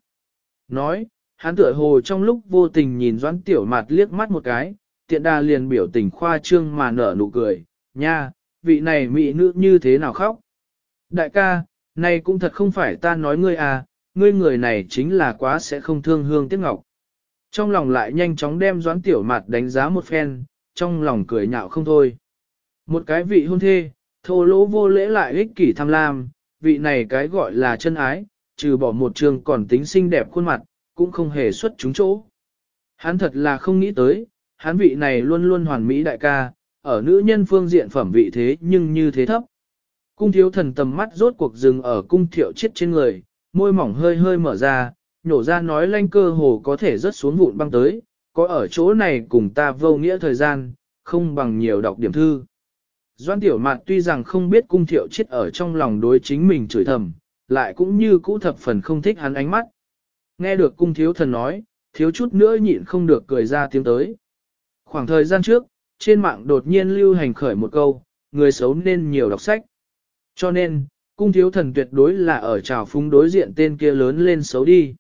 Nói, hắn tựa hồ trong lúc vô tình nhìn doãn tiểu mặt liếc mắt một cái, tiện đà liền biểu tình khoa trương mà nở nụ cười, nha, vị này mỹ nữ như thế nào khóc. Đại ca, này cũng thật không phải ta nói ngươi à, ngươi người này chính là quá sẽ không thương hương tiếc ngọc. Trong lòng lại nhanh chóng đem doãn tiểu mặt đánh giá một phen, trong lòng cười nhạo không thôi. Một cái vị hôn thê, thô lỗ vô lễ lại ích kỷ tham lam, vị này cái gọi là chân ái, trừ bỏ một trường còn tính xinh đẹp khuôn mặt, cũng không hề xuất chúng chỗ. Hắn thật là không nghĩ tới, hắn vị này luôn luôn hoàn mỹ đại ca, ở nữ nhân phương diện phẩm vị thế nhưng như thế thấp. Cung thiếu thần tầm mắt rốt cuộc dừng ở cung thiệu chết trên người, môi mỏng hơi hơi mở ra, nhổ ra nói lanh cơ hồ có thể rớt xuống vụn băng tới, có ở chỗ này cùng ta vô nghĩa thời gian, không bằng nhiều đọc điểm thư. Doan tiểu mạn tuy rằng không biết cung thiệu chết ở trong lòng đối chính mình chửi thầm, lại cũng như cũ thập phần không thích hắn ánh mắt. Nghe được cung thiếu thần nói, thiếu chút nữa nhịn không được cười ra tiếng tới. Khoảng thời gian trước, trên mạng đột nhiên lưu hành khởi một câu, người xấu nên nhiều đọc sách. Cho nên, cung thiếu thần tuyệt đối là ở trào phúng đối diện tên kia lớn lên xấu đi.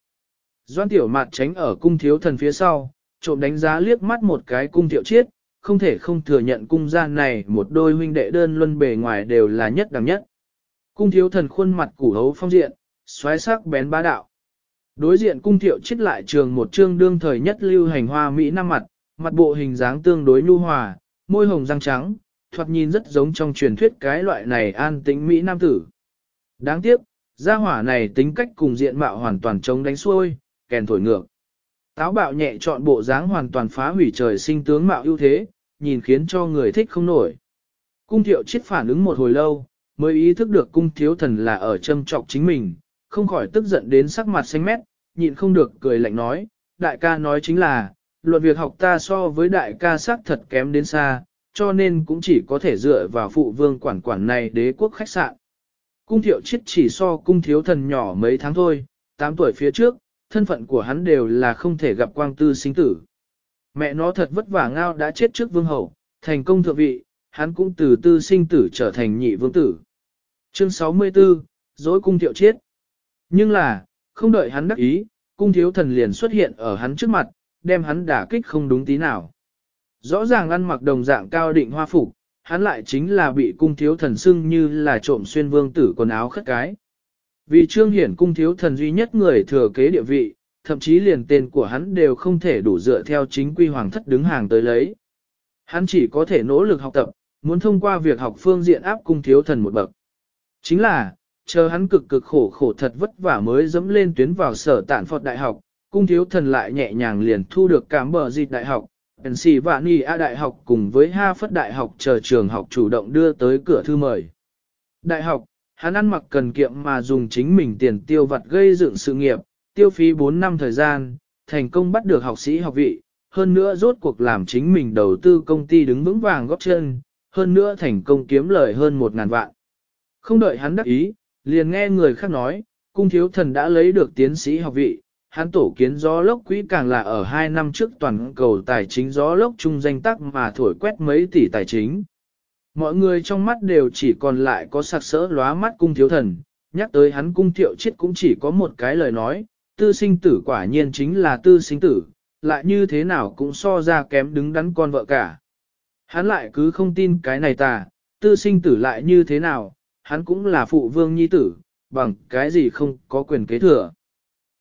Doan tiểu mạt tránh ở cung thiếu thần phía sau, trộm đánh giá liếc mắt một cái cung thiệu chiết, không thể không thừa nhận cung gia này một đôi huynh đệ đơn luân bề ngoài đều là nhất đẳng nhất. Cung thiếu thần khuôn mặt củ hấu phong diện, xoáy sắc bén bá đạo. Đối diện cung thiệu chiết lại trường một chương đương thời nhất lưu hành hoa Mỹ nam mặt, mặt bộ hình dáng tương đối nhu hòa, môi hồng răng trắng, thoạt nhìn rất giống trong truyền thuyết cái loại này an tĩnh Mỹ nam tử. Đáng tiếc, gia hỏa này tính cách cùng diện mạo hoàn toàn chống đánh xuôi, kèn thổi ngược. Táo bạo nhẹ chọn bộ dáng hoàn toàn phá hủy trời sinh tướng mạo ưu thế, nhìn khiến cho người thích không nổi. Cung thiệu chết phản ứng một hồi lâu, mới ý thức được cung thiếu thần là ở châm trọc chính mình, không khỏi tức giận đến sắc mặt xanh mét, nhịn không được cười lạnh nói, đại ca nói chính là, luận việc học ta so với đại ca sắc thật kém đến xa, cho nên cũng chỉ có thể dựa vào phụ vương quản quản này đế quốc khách sạn. Cung thiệu chết chỉ so cung thiếu thần nhỏ mấy tháng thôi, 8 tuổi phía trước, thân phận của hắn đều là không thể gặp quang tư sinh tử. Mẹ nó thật vất vả ngao đã chết trước vương hậu, thành công thượng vị, hắn cũng từ tư sinh tử trở thành nhị vương tử. Chương 64, dối cung thiệu chết. Nhưng là, không đợi hắn đắc ý, cung thiếu thần liền xuất hiện ở hắn trước mặt, đem hắn đả kích không đúng tí nào. Rõ ràng ăn mặc đồng dạng cao định hoa phục, hắn lại chính là bị cung thiếu thần xưng như là trộm xuyên vương tử quần áo khất cái. Vì trương hiển cung thiếu thần duy nhất người thừa kế địa vị, thậm chí liền tên của hắn đều không thể đủ dựa theo chính quy hoàng thất đứng hàng tới lấy. Hắn chỉ có thể nỗ lực học tập, muốn thông qua việc học phương diện áp cung thiếu thần một bậc. Chính là, chờ hắn cực cực khổ khổ thật vất vả mới dẫm lên tuyến vào sở tản Phật Đại học, cung thiếu thần lại nhẹ nhàng liền thu được cảm bờ dịch đại học, Pennsylvania Đại học cùng với ha phất Đại học chờ trường học chủ động đưa tới cửa thư mời. Đại học, hắn ăn mặc cần kiệm mà dùng chính mình tiền tiêu vặt gây dựng sự nghiệp, tiêu phí 4 năm thời gian, thành công bắt được học sĩ học vị, hơn nữa rốt cuộc làm chính mình đầu tư công ty đứng vững vàng góp chân, hơn nữa thành công kiếm lời hơn 1 ngàn vạn. Không đợi hắn đắc ý, liền nghe người khác nói, cung thiếu thần đã lấy được tiến sĩ học vị, hắn tổ kiến gió lốc quỹ càng là ở 2 năm trước toàn cầu tài chính gió lốc chung danh tắc mà thổi quét mấy tỷ tài chính. Mọi người trong mắt đều chỉ còn lại có sặc sỡ lóa mắt cung thiếu thần, nhắc tới hắn cung thiệu chết cũng chỉ có một cái lời nói, tư sinh tử quả nhiên chính là tư sinh tử, lại như thế nào cũng so ra kém đứng đắn con vợ cả. Hắn lại cứ không tin cái này tà, tư sinh tử lại như thế nào, hắn cũng là phụ vương nhi tử, bằng cái gì không có quyền kế thừa.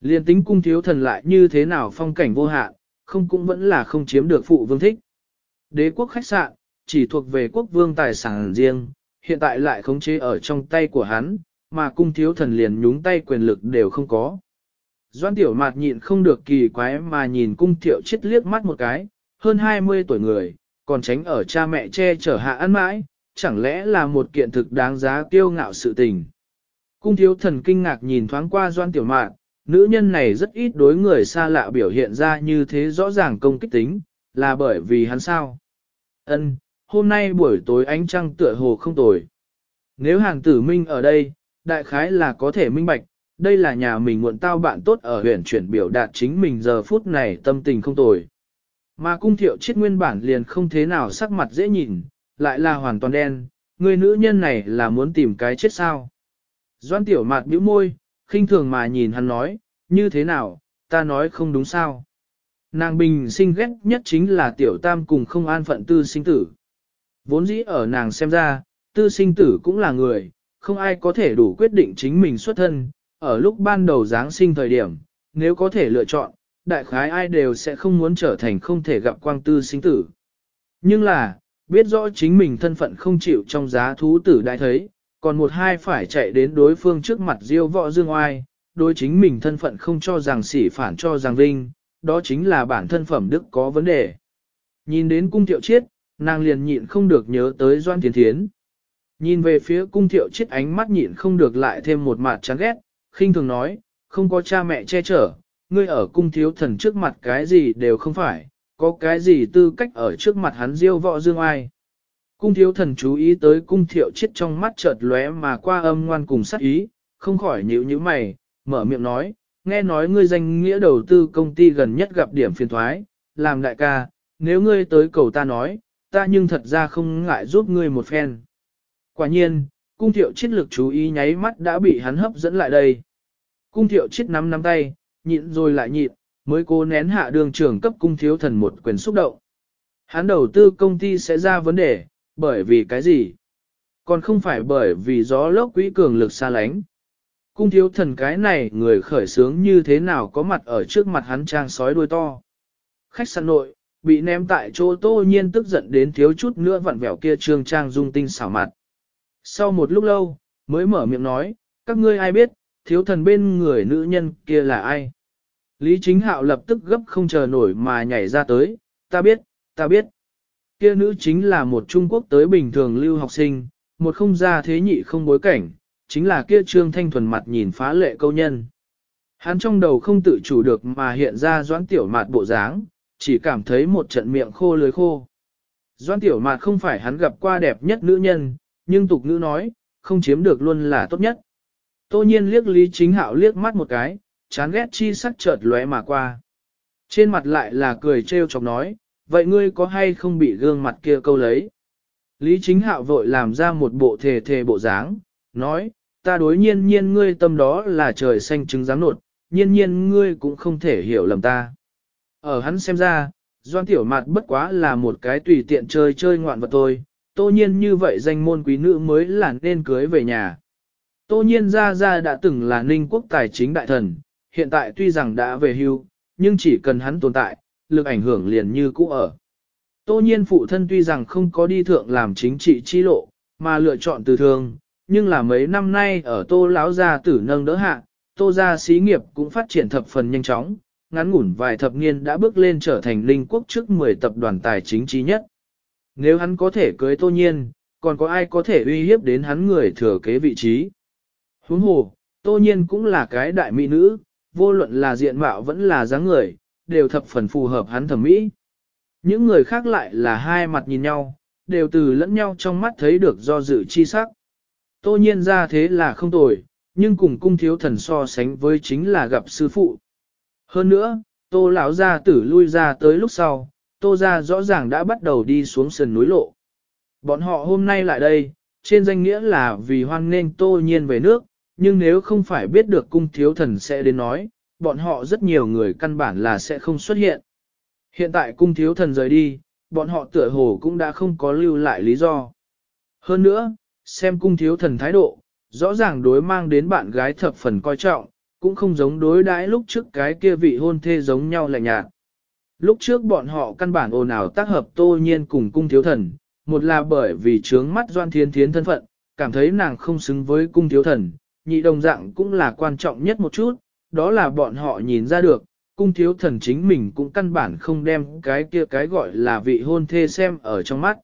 Liên tính cung thiếu thần lại như thế nào phong cảnh vô hạn, không cũng vẫn là không chiếm được phụ vương thích. Đế quốc khách sạn, chỉ thuộc về quốc vương tài sản riêng, hiện tại lại khống chế ở trong tay của hắn, mà cung thiếu thần liền nhúng tay quyền lực đều không có. Doan tiểu mạt nhịn không được kỳ quái mà nhìn cung thiệu chết liếc mắt một cái, hơn 20 tuổi người, còn tránh ở cha mẹ che chở hạ ăn mãi, chẳng lẽ là một kiện thực đáng giá kiêu ngạo sự tình. Cung thiếu thần kinh ngạc nhìn thoáng qua doan tiểu mạn, nữ nhân này rất ít đối người xa lạ biểu hiện ra như thế rõ ràng công kích tính, là bởi vì hắn sao. Ân, hôm nay buổi tối ánh trăng tựa hồ không tồi. Nếu hàng tử minh ở đây, đại khái là có thể minh bạch, đây là nhà mình muộn tao bạn tốt ở huyện chuyển biểu đạt chính mình giờ phút này tâm tình không tồi. Mà cung thiệu chết nguyên bản liền không thế nào sắc mặt dễ nhìn, lại là hoàn toàn đen, người nữ nhân này là muốn tìm cái chết sao. Doan tiểu mạt bĩu môi, khinh thường mà nhìn hắn nói, như thế nào, ta nói không đúng sao. Nàng bình sinh ghét nhất chính là tiểu tam cùng không an phận tư sinh tử. Vốn dĩ ở nàng xem ra, tư sinh tử cũng là người, không ai có thể đủ quyết định chính mình xuất thân, ở lúc ban đầu Giáng sinh thời điểm, nếu có thể lựa chọn, đại khái ai đều sẽ không muốn trở thành không thể gặp quang tư sinh tử. Nhưng là, biết rõ chính mình thân phận không chịu trong giá thú tử đại thấy, còn một hai phải chạy đến đối phương trước mặt diêu võ dương oai, đối chính mình thân phận không cho rằng sỉ phản cho rằng vinh, đó chính là bản thân phẩm đức có vấn đề. Nhìn đến cung Tiệu chiết, nàng liền nhịn không được nhớ tới Doan Thiến Thiến. Nhìn về phía cung thiệu chiết ánh mắt nhịn không được lại thêm một mặt chán ghét, khinh thường nói, không có cha mẹ che chở, ngươi ở cung thiếu thần trước mặt cái gì đều không phải, có cái gì tư cách ở trước mặt hắn diêu võ dương ai. Cung thiếu thần chú ý tới cung thiệu chết trong mắt chợt lóe mà qua âm ngoan cùng sắc ý, không khỏi nhíu nhíu mày, mở miệng nói, nghe nói ngươi danh nghĩa đầu tư công ty gần nhất gặp điểm phiền thoái, làm đại ca, nếu ngươi tới cầu ta nói, ta nhưng thật ra không ngại giúp ngươi một phen. Quả nhiên, cung thiệu chết lực chú ý nháy mắt đã bị hắn hấp dẫn lại đây. Cung thiệu chết nắm nắm tay, nhịn rồi lại nhịn, mới cố nén hạ đường trưởng cấp cung thiếu thần một quyền xúc động. Hắn đầu tư công ty sẽ ra vấn đề, bởi vì cái gì? Còn không phải bởi vì gió lốc quỹ cường lực xa lánh. Cung thiếu thần cái này người khởi sướng như thế nào có mặt ở trước mặt hắn trang sói đuôi to. Khách sạn nội, bị ném tại chỗ tô nhiên tức giận đến thiếu chút nữa vặn vẹo kia trương trang dung tinh xảo mặt. Sau một lúc lâu, mới mở miệng nói, các ngươi ai biết, thiếu thần bên người nữ nhân kia là ai? Lý Chính Hạo lập tức gấp không chờ nổi mà nhảy ra tới, ta biết, ta biết. Kia nữ chính là một Trung Quốc tới bình thường lưu học sinh, một không gia thế nhị không bối cảnh, chính là kia trương thanh thuần mặt nhìn phá lệ câu nhân. Hắn trong đầu không tự chủ được mà hiện ra doãn tiểu mạt bộ dáng, chỉ cảm thấy một trận miệng khô lưới khô. Doãn tiểu mạt không phải hắn gặp qua đẹp nhất nữ nhân, nhưng tục nữ nói, không chiếm được luôn là tốt nhất. Tô nhiên liếc Lý Chính Hạo liếc mắt một cái, chán ghét chi sắc chợt lóe mà qua. Trên mặt lại là cười trêu chọc nói, vậy ngươi có hay không bị gương mặt kia câu lấy? Lý Chính Hạo vội làm ra một bộ thề thề bộ dáng, nói, ta đối nhiên nhiên ngươi tâm đó là trời xanh trứng ráng nột, nhiên nhiên ngươi cũng không thể hiểu lầm ta. Ở hắn xem ra, Doan Tiểu Mạt bất quá là một cái tùy tiện chơi chơi ngoạn vật thôi, tô nhiên như vậy danh môn quý nữ mới là nên cưới về nhà. Tô nhiên ra ra đã từng là ninh quốc tài chính đại thần, hiện tại tuy rằng đã về hưu, nhưng chỉ cần hắn tồn tại, lực ảnh hưởng liền như cũ ở. Tô nhiên phụ thân tuy rằng không có đi thượng làm chính trị chi lộ, mà lựa chọn từ thương nhưng là mấy năm nay ở tô lão gia tử nâng đỡ hạ, tô gia xí nghiệp cũng phát triển thập phần nhanh chóng, ngắn ngủn vài thập niên đã bước lên trở thành linh quốc trước 10 tập đoàn tài chính trí nhất. Nếu hắn có thể cưới tô nhiên, còn có ai có thể uy hiếp đến hắn người thừa kế vị trí. Huống hồ, tô nhiên cũng là cái đại mỹ nữ, vô luận là diện mạo vẫn là dáng người, đều thập phần phù hợp hắn thẩm mỹ. Những người khác lại là hai mặt nhìn nhau, đều từ lẫn nhau trong mắt thấy được do dự chi sắc. Tô nhiên ra thế là không tồi, nhưng cùng cung thiếu thần so sánh với chính là gặp sư phụ. Hơn nữa, tô lão gia tử lui ra tới lúc sau, tô gia rõ ràng đã bắt đầu đi xuống sườn núi lộ. Bọn họ hôm nay lại đây, trên danh nghĩa là vì hoan nghênh tô nhiên về nước, nhưng nếu không phải biết được cung thiếu thần sẽ đến nói, bọn họ rất nhiều người căn bản là sẽ không xuất hiện. Hiện tại cung thiếu thần rời đi, bọn họ tựa hồ cũng đã không có lưu lại lý do. Hơn nữa, xem cung thiếu thần thái độ, rõ ràng đối mang đến bạn gái thập phần coi trọng, cũng không giống đối đãi lúc trước cái kia vị hôn thê giống nhau lạnh nhạt. Lúc trước bọn họ căn bản ồn ào tác hợp tô nhiên cùng cung thiếu thần, một là bởi vì trướng mắt doan thiên thiến thân phận, cảm thấy nàng không xứng với cung thiếu thần, nhị đồng dạng cũng là quan trọng nhất một chút, đó là bọn họ nhìn ra được, cung thiếu thần chính mình cũng căn bản không đem cái kia cái gọi là vị hôn thê xem ở trong mắt.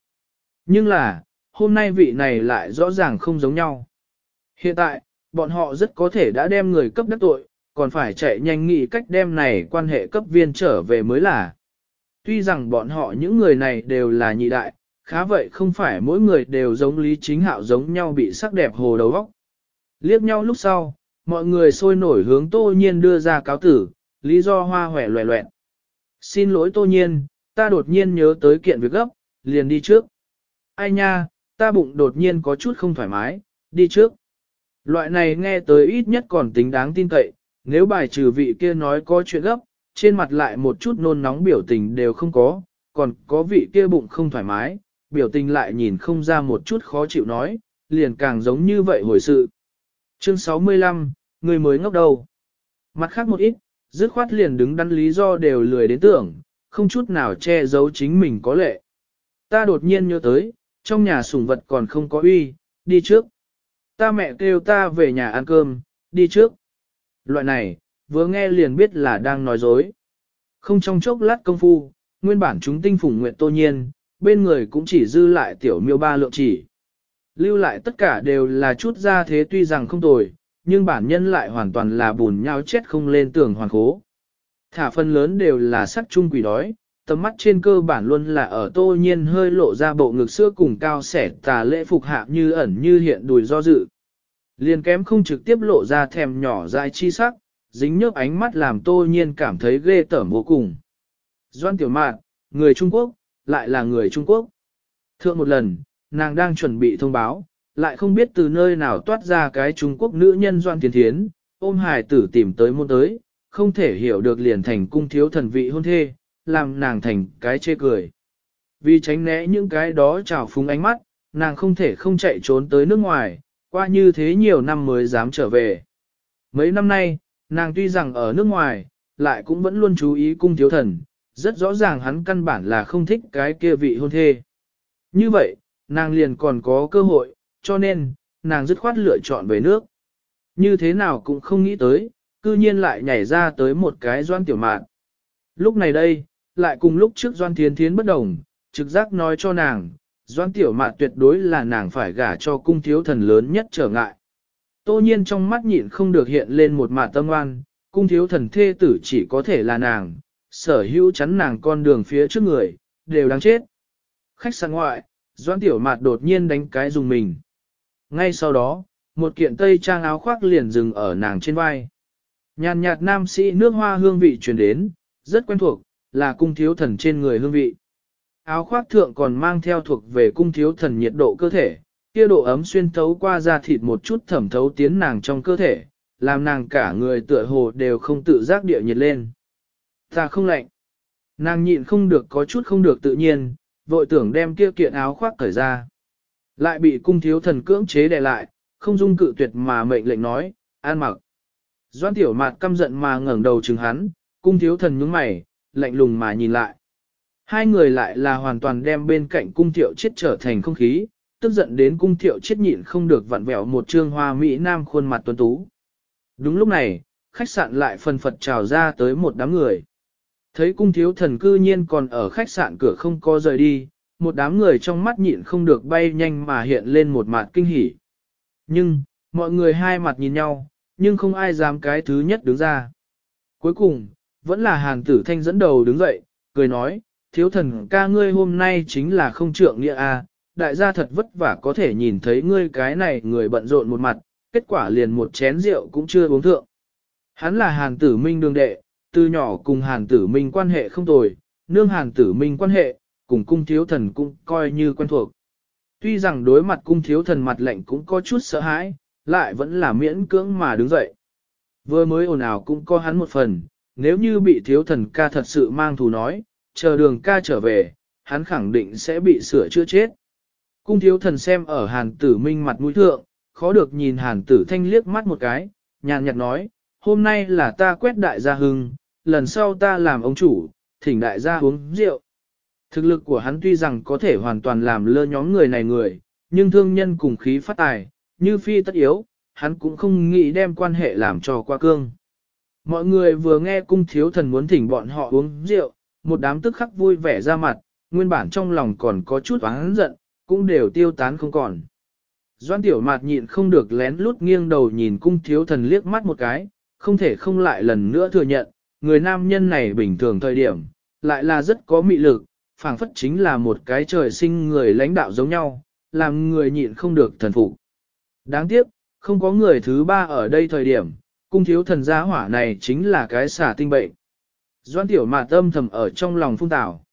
Nhưng là, hôm nay vị này lại rõ ràng không giống nhau. Hiện tại, bọn họ rất có thể đã đem người cấp đắc tội, còn phải chạy nhanh nghĩ cách đem này quan hệ cấp viên trở về mới là. Tuy rằng bọn họ những người này đều là nhị đại, khá vậy không phải mỗi người đều giống lý chính hạo giống nhau bị sắc đẹp hồ đầu óc. Liếc nhau lúc sau, mọi người sôi nổi hướng tô nhiên đưa ra cáo tử, lý do hoa hòe loẹ loẹn. Xin lỗi tô nhiên, ta đột nhiên nhớ tới kiện việc gấp, liền đi trước. Ai nha, ta bụng đột nhiên có chút không thoải mái, đi trước. Loại này nghe tới ít nhất còn tính đáng tin cậy, nếu bài trừ vị kia nói có chuyện gấp, trên mặt lại một chút nôn nóng biểu tình đều không có, còn có vị kia bụng không thoải mái, biểu tình lại nhìn không ra một chút khó chịu nói, liền càng giống như vậy hồi sự. Chương 65, người mới ngốc đầu. Mặt khác một ít, dứt khoát liền đứng đắn lý do đều lười đến tưởng, không chút nào che giấu chính mình có lệ. Ta đột nhiên nhớ tới, trong nhà sủng vật còn không có uy, đi trước. Ta mẹ kêu ta về nhà ăn cơm, đi trước. Loại này, vừa nghe liền biết là đang nói dối. Không trong chốc lát công phu, nguyên bản chúng tinh phủng nguyện tô nhiên, bên người cũng chỉ dư lại tiểu miêu ba lượng chỉ. Lưu lại tất cả đều là chút ra thế tuy rằng không tồi, nhưng bản nhân lại hoàn toàn là bùn nhau chết không lên tường hoàn khố. Thả phần lớn đều là sắc chung quỷ đói, tầm mắt trên cơ bản luôn là ở tô nhiên hơi lộ ra bộ ngực xưa cùng cao sẻ tà lễ phục hạ như ẩn như hiện đùi do dự. Liền kém không trực tiếp lộ ra thèm nhỏ dại chi sắc, dính nhớp ánh mắt làm tô nhiên cảm thấy ghê tởm vô cùng. Doan tiểu mạn, người Trung Quốc, lại là người Trung Quốc. Thượng một lần, nàng đang chuẩn bị thông báo, lại không biết từ nơi nào toát ra cái Trung Quốc nữ nhân Doan Tiến Thiến, ôm hài tử tìm tới môn tới, không thể hiểu được liền thành cung thiếu thần vị hôn thê, làm nàng thành cái chê cười. Vì tránh né những cái đó trào phúng ánh mắt, nàng không thể không chạy trốn tới nước ngoài, qua như thế nhiều năm mới dám trở về. Mấy năm nay, nàng tuy rằng ở nước ngoài, lại cũng vẫn luôn chú ý cung thiếu thần, rất rõ ràng hắn căn bản là không thích cái kia vị hôn thê. Như vậy, nàng liền còn có cơ hội, cho nên, nàng dứt khoát lựa chọn về nước. Như thế nào cũng không nghĩ tới, cư nhiên lại nhảy ra tới một cái doan tiểu mạn. Lúc này đây, lại cùng lúc trước doan thiến thiến bất đồng, trực giác nói cho nàng, doan tiểu mạn tuyệt đối là nàng phải gả cho cung thiếu thần lớn nhất trở ngại. Tô nhiên trong mắt nhịn không được hiện lên một mạt tâm oan, cung thiếu thần thê tử chỉ có thể là nàng, sở hữu chắn nàng con đường phía trước người, đều đáng chết. Khách sạn ngoại, doan tiểu mạt đột nhiên đánh cái dùng mình. Ngay sau đó, một kiện tây trang áo khoác liền dừng ở nàng trên vai. Nhàn nhạt nam sĩ nước hoa hương vị truyền đến, rất quen thuộc, là cung thiếu thần trên người hương vị. Áo khoác thượng còn mang theo thuộc về cung thiếu thần nhiệt độ cơ thể, kia độ ấm xuyên thấu qua da thịt một chút thẩm thấu tiến nàng trong cơ thể, làm nàng cả người tựa hồ đều không tự giác địa nhiệt lên. Ta không lạnh. Nàng nhịn không được có chút không được tự nhiên, vội tưởng đem kia kiện áo khoác cởi ra. Lại bị cung thiếu thần cưỡng chế đè lại, không dung cự tuyệt mà mệnh lệnh nói, an mặc. Doan tiểu mạt căm giận mà ngẩng đầu chừng hắn, cung thiếu thần nhướng mày, lạnh lùng mà nhìn lại. Hai người lại là hoàn toàn đem bên cạnh cung thiệu chết trở thành không khí, tức giận đến cung thiệu chết nhịn không được vặn vẹo một trương hoa Mỹ Nam khuôn mặt tuấn tú. Đúng lúc này, khách sạn lại phần phật trào ra tới một đám người. Thấy cung thiếu thần cư nhiên còn ở khách sạn cửa không có rời đi, một đám người trong mắt nhịn không được bay nhanh mà hiện lên một mặt kinh hỉ. Nhưng, mọi người hai mặt nhìn nhau, nhưng không ai dám cái thứ nhất đứng ra. Cuối cùng, vẫn là hàn tử thanh dẫn đầu đứng dậy, cười nói, thiếu thần ca ngươi hôm nay chính là không trượng nghĩa a, đại gia thật vất vả có thể nhìn thấy ngươi cái này người bận rộn một mặt, kết quả liền một chén rượu cũng chưa uống thượng. Hắn là hàn tử minh đường đệ, từ nhỏ cùng hàn tử minh quan hệ không tồi, nương hàn tử minh quan hệ, cùng cung thiếu thần cũng coi như quen thuộc. Tuy rằng đối mặt cung thiếu thần mặt lạnh cũng có chút sợ hãi, lại vẫn là miễn cưỡng mà đứng dậy. Vừa mới ồn ào cũng có hắn một phần, nếu như bị thiếu thần ca thật sự mang thù nói, chờ đường ca trở về, hắn khẳng định sẽ bị sửa chữa chết. Cung thiếu thần xem ở hàn tử minh mặt mũi thượng, khó được nhìn hàn tử thanh liếc mắt một cái, nhàn nhạt nói, hôm nay là ta quét đại gia hưng, lần sau ta làm ông chủ, thỉnh đại gia uống rượu. Thực lực của hắn tuy rằng có thể hoàn toàn làm lơ nhóm người này người, nhưng thương nhân cùng khí phát tài, như phi tất yếu, hắn cũng không nghĩ đem quan hệ làm cho qua cương. Mọi người vừa nghe cung thiếu thần muốn thỉnh bọn họ uống rượu, một đám tức khắc vui vẻ ra mặt, nguyên bản trong lòng còn có chút oán giận, cũng đều tiêu tán không còn. Doan tiểu mạt nhịn không được lén lút nghiêng đầu nhìn cung thiếu thần liếc mắt một cái, không thể không lại lần nữa thừa nhận, người nam nhân này bình thường thời điểm, lại là rất có mị lực, phảng phất chính là một cái trời sinh người lãnh đạo giống nhau, làm người nhịn không được thần phục. Đáng tiếc, không có người thứ ba ở đây thời điểm, cung thiếu thần gia hỏa này chính là cái xả tinh bệnh. Doan tiểu mà tâm thầm ở trong lòng phung tảo.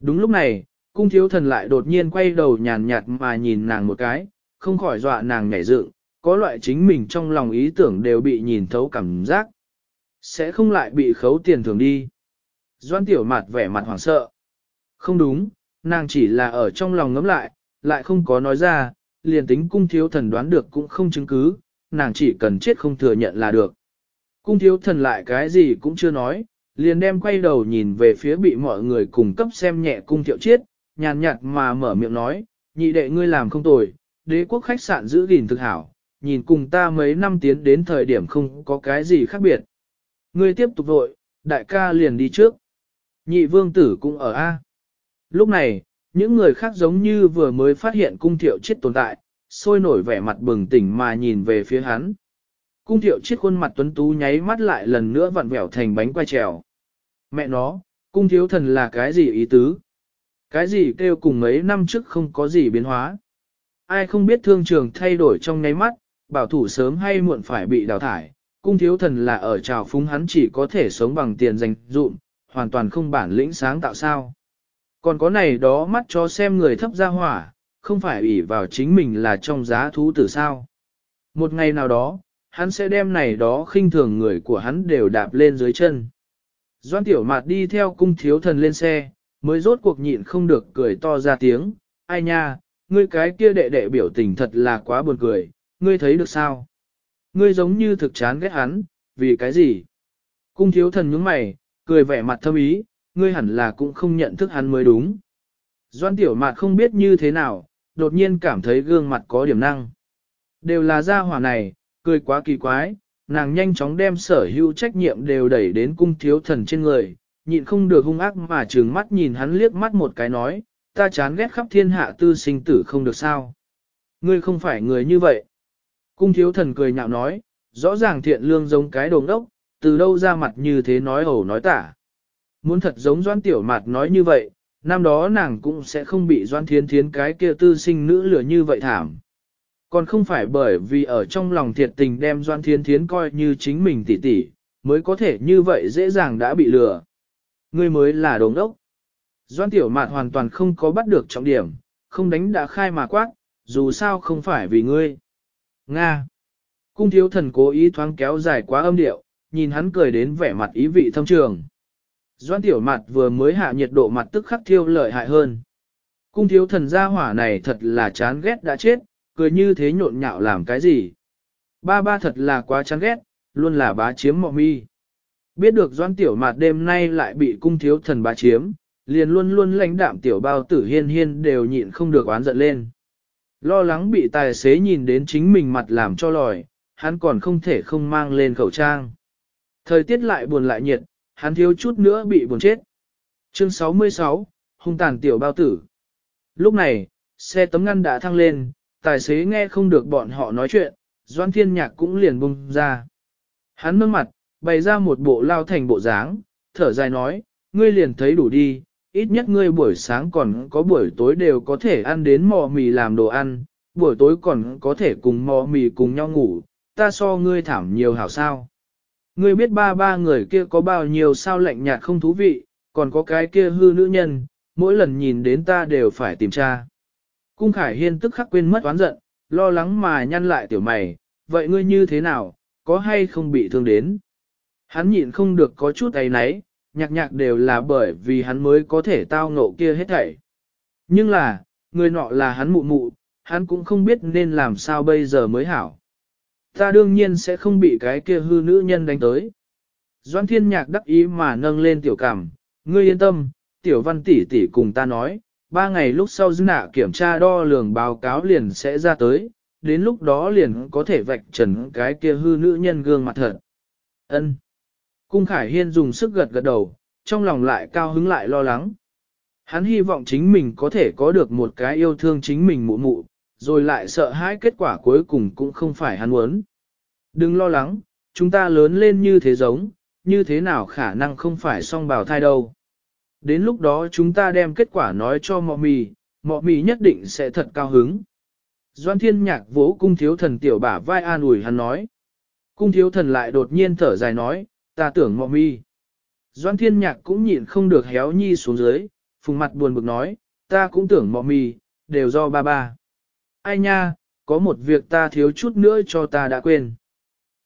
Đúng lúc này, cung thiếu thần lại đột nhiên quay đầu nhàn nhạt mà nhìn nàng một cái, không khỏi dọa nàng nhảy dựng, có loại chính mình trong lòng ý tưởng đều bị nhìn thấu cảm giác. Sẽ không lại bị khấu tiền thường đi. Doan tiểu mặt vẻ mặt hoảng sợ. Không đúng, nàng chỉ là ở trong lòng ngấm lại, lại không có nói ra, liền tính cung thiếu thần đoán được cũng không chứng cứ, nàng chỉ cần chết không thừa nhận là được. Cung thiếu thần lại cái gì cũng chưa nói, liền đem quay đầu nhìn về phía bị mọi người cùng cấp xem nhẹ cung thiệu chiết, nhàn nhạt mà mở miệng nói, nhị đệ ngươi làm không tồi, đế quốc khách sạn giữ gìn thực hảo, nhìn cùng ta mấy năm tiến đến thời điểm không có cái gì khác biệt. Ngươi tiếp tục vội, đại ca liền đi trước. Nhị vương tử cũng ở A. Lúc này, những người khác giống như vừa mới phát hiện cung thiệu chết tồn tại, sôi nổi vẻ mặt bừng tỉnh mà nhìn về phía hắn. Cung thiệu chiếc khuôn mặt tuấn tú nháy mắt lại lần nữa vặn vẹo thành bánh quay trèo. Mẹ nó, cung thiếu thần là cái gì ý tứ? Cái gì kêu cùng mấy năm trước không có gì biến hóa? Ai không biết thương trường thay đổi trong nháy mắt, bảo thủ sớm hay muộn phải bị đào thải, cung thiếu thần là ở trào phúng hắn chỉ có thể sống bằng tiền dành dụm, hoàn toàn không bản lĩnh sáng tạo sao. Còn có này đó mắt cho xem người thấp ra hỏa, không phải ủy vào chính mình là trong giá thú tử sao. Một ngày nào đó, hắn sẽ đem này đó khinh thường người của hắn đều đạp lên dưới chân. Doan tiểu mạt đi theo cung thiếu thần lên xe, mới rốt cuộc nhịn không được cười to ra tiếng, ai nha, ngươi cái kia đệ đệ biểu tình thật là quá buồn cười, ngươi thấy được sao? Ngươi giống như thực chán ghét hắn, vì cái gì? Cung thiếu thần nhướng mày, cười vẻ mặt thâm ý, ngươi hẳn là cũng không nhận thức hắn mới đúng. Doan tiểu mạt không biết như thế nào, đột nhiên cảm thấy gương mặt có điểm năng. Đều là gia hỏa này, cười quá kỳ quái, nàng nhanh chóng đem sở hữu trách nhiệm đều đẩy đến cung thiếu thần trên người, nhịn không được hung ác mà trừng mắt nhìn hắn liếc mắt một cái nói, ta chán ghét khắp thiên hạ tư sinh tử không được sao. Ngươi không phải người như vậy. Cung thiếu thần cười nhạo nói, rõ ràng thiện lương giống cái đồng đốc, từ đâu ra mặt như thế nói ẩu nói tả. Muốn thật giống doan tiểu mặt nói như vậy, năm đó nàng cũng sẽ không bị doan thiến thiến cái kia tư sinh nữ lửa như vậy thảm. Còn không phải bởi vì ở trong lòng thiệt tình đem doan thiến thiến coi như chính mình tỷ tỷ, mới có thể như vậy dễ dàng đã bị lừa. Ngươi mới là đồng đốc. Doan tiểu mạt hoàn toàn không có bắt được trọng điểm, không đánh đã khai mà quát, dù sao không phải vì ngươi. Nga. Cung thiếu thần cố ý thoáng kéo dài quá âm điệu, nhìn hắn cười đến vẻ mặt ý vị thâm trường. Doan tiểu mặt vừa mới hạ nhiệt độ mặt tức khắc thiêu lợi hại hơn. Cung thiếu thần gia hỏa này thật là chán ghét đã chết, cười như thế nhộn nhạo làm cái gì. Ba ba thật là quá chán ghét, luôn là bá chiếm mọ mi. Biết được doan tiểu mặt đêm nay lại bị cung thiếu thần bá chiếm, liền luôn luôn lãnh đạm tiểu bao tử hiên hiên đều nhịn không được oán giận lên. Lo lắng bị tài xế nhìn đến chính mình mặt làm cho lòi, hắn còn không thể không mang lên khẩu trang. Thời tiết lại buồn lại nhiệt, hắn thiếu chút nữa bị buồn chết. Chương 66, hung tàn tiểu bao tử. Lúc này, xe tấm ngăn đã thăng lên, tài xế nghe không được bọn họ nói chuyện, Doan Thiên Nhạc cũng liền bung ra. Hắn nâng mặt, bày ra một bộ lao thành bộ dáng, thở dài nói, ngươi liền thấy đủ đi, ít nhất ngươi buổi sáng còn có buổi tối đều có thể ăn đến mò mì làm đồ ăn, buổi tối còn có thể cùng mò mì cùng nhau ngủ, ta so ngươi thảm nhiều hảo sao. Ngươi biết ba ba người kia có bao nhiêu sao lạnh nhạt không thú vị, còn có cái kia hư nữ nhân, mỗi lần nhìn đến ta đều phải tìm tra. Cung Khải Hiên tức khắc quên mất oán giận, lo lắng mà nhăn lại tiểu mày, vậy ngươi như thế nào, có hay không bị thương đến? Hắn nhịn không được có chút ấy náy, nhạc nhạc đều là bởi vì hắn mới có thể tao ngộ kia hết thảy. Nhưng là, người nọ là hắn mụ mụ, hắn cũng không biết nên làm sao bây giờ mới hảo. Ta đương nhiên sẽ không bị cái kia hư nữ nhân đánh tới. Doan thiên nhạc đắc ý mà nâng lên tiểu cảm, ngươi yên tâm, tiểu văn tỷ tỷ cùng ta nói, ba ngày lúc sau dư nạ kiểm tra đo lường báo cáo liền sẽ ra tới, đến lúc đó liền có thể vạch trần cái kia hư nữ nhân gương mặt thật. Ân. Cung Khải Hiên dùng sức gật gật đầu, trong lòng lại cao hứng lại lo lắng. Hắn hy vọng chính mình có thể có được một cái yêu thương chính mình mụ mụ, rồi lại sợ hãi kết quả cuối cùng cũng không phải hắn muốn. Đừng lo lắng, chúng ta lớn lên như thế giống, như thế nào khả năng không phải song bào thai đâu. Đến lúc đó chúng ta đem kết quả nói cho mọ mì, mọ mì nhất định sẽ thật cao hứng. Doan thiên nhạc vỗ cung thiếu thần tiểu bả vai an ủi hắn nói. Cung thiếu thần lại đột nhiên thở dài nói, ta tưởng mọ mi. Doan thiên nhạc cũng nhịn không được héo nhi xuống dưới, phùng mặt buồn bực nói, ta cũng tưởng mọ mi, đều do ba ba. Ai nha, có một việc ta thiếu chút nữa cho ta đã quên.